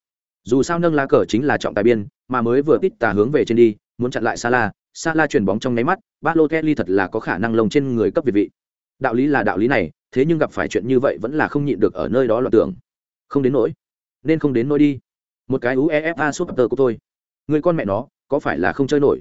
dù sao nâng lá cờ chính là trọng tài biên mà mới vừa tít tà hướng về trên đi muốn chặn lại Sala, Sala chuyển bóng trong nháy mắt, Balotelli thật là có khả năng lồng trên người cấp việt vị. Đạo lý là đạo lý này, thế nhưng gặp phải chuyện như vậy vẫn là không nhịn được ở nơi đó loạn tưởng. Không đến nỗi, nên không đến nỗi đi. Một cái UEFA Super của tôi. Người con mẹ nó, có phải là không chơi nổi?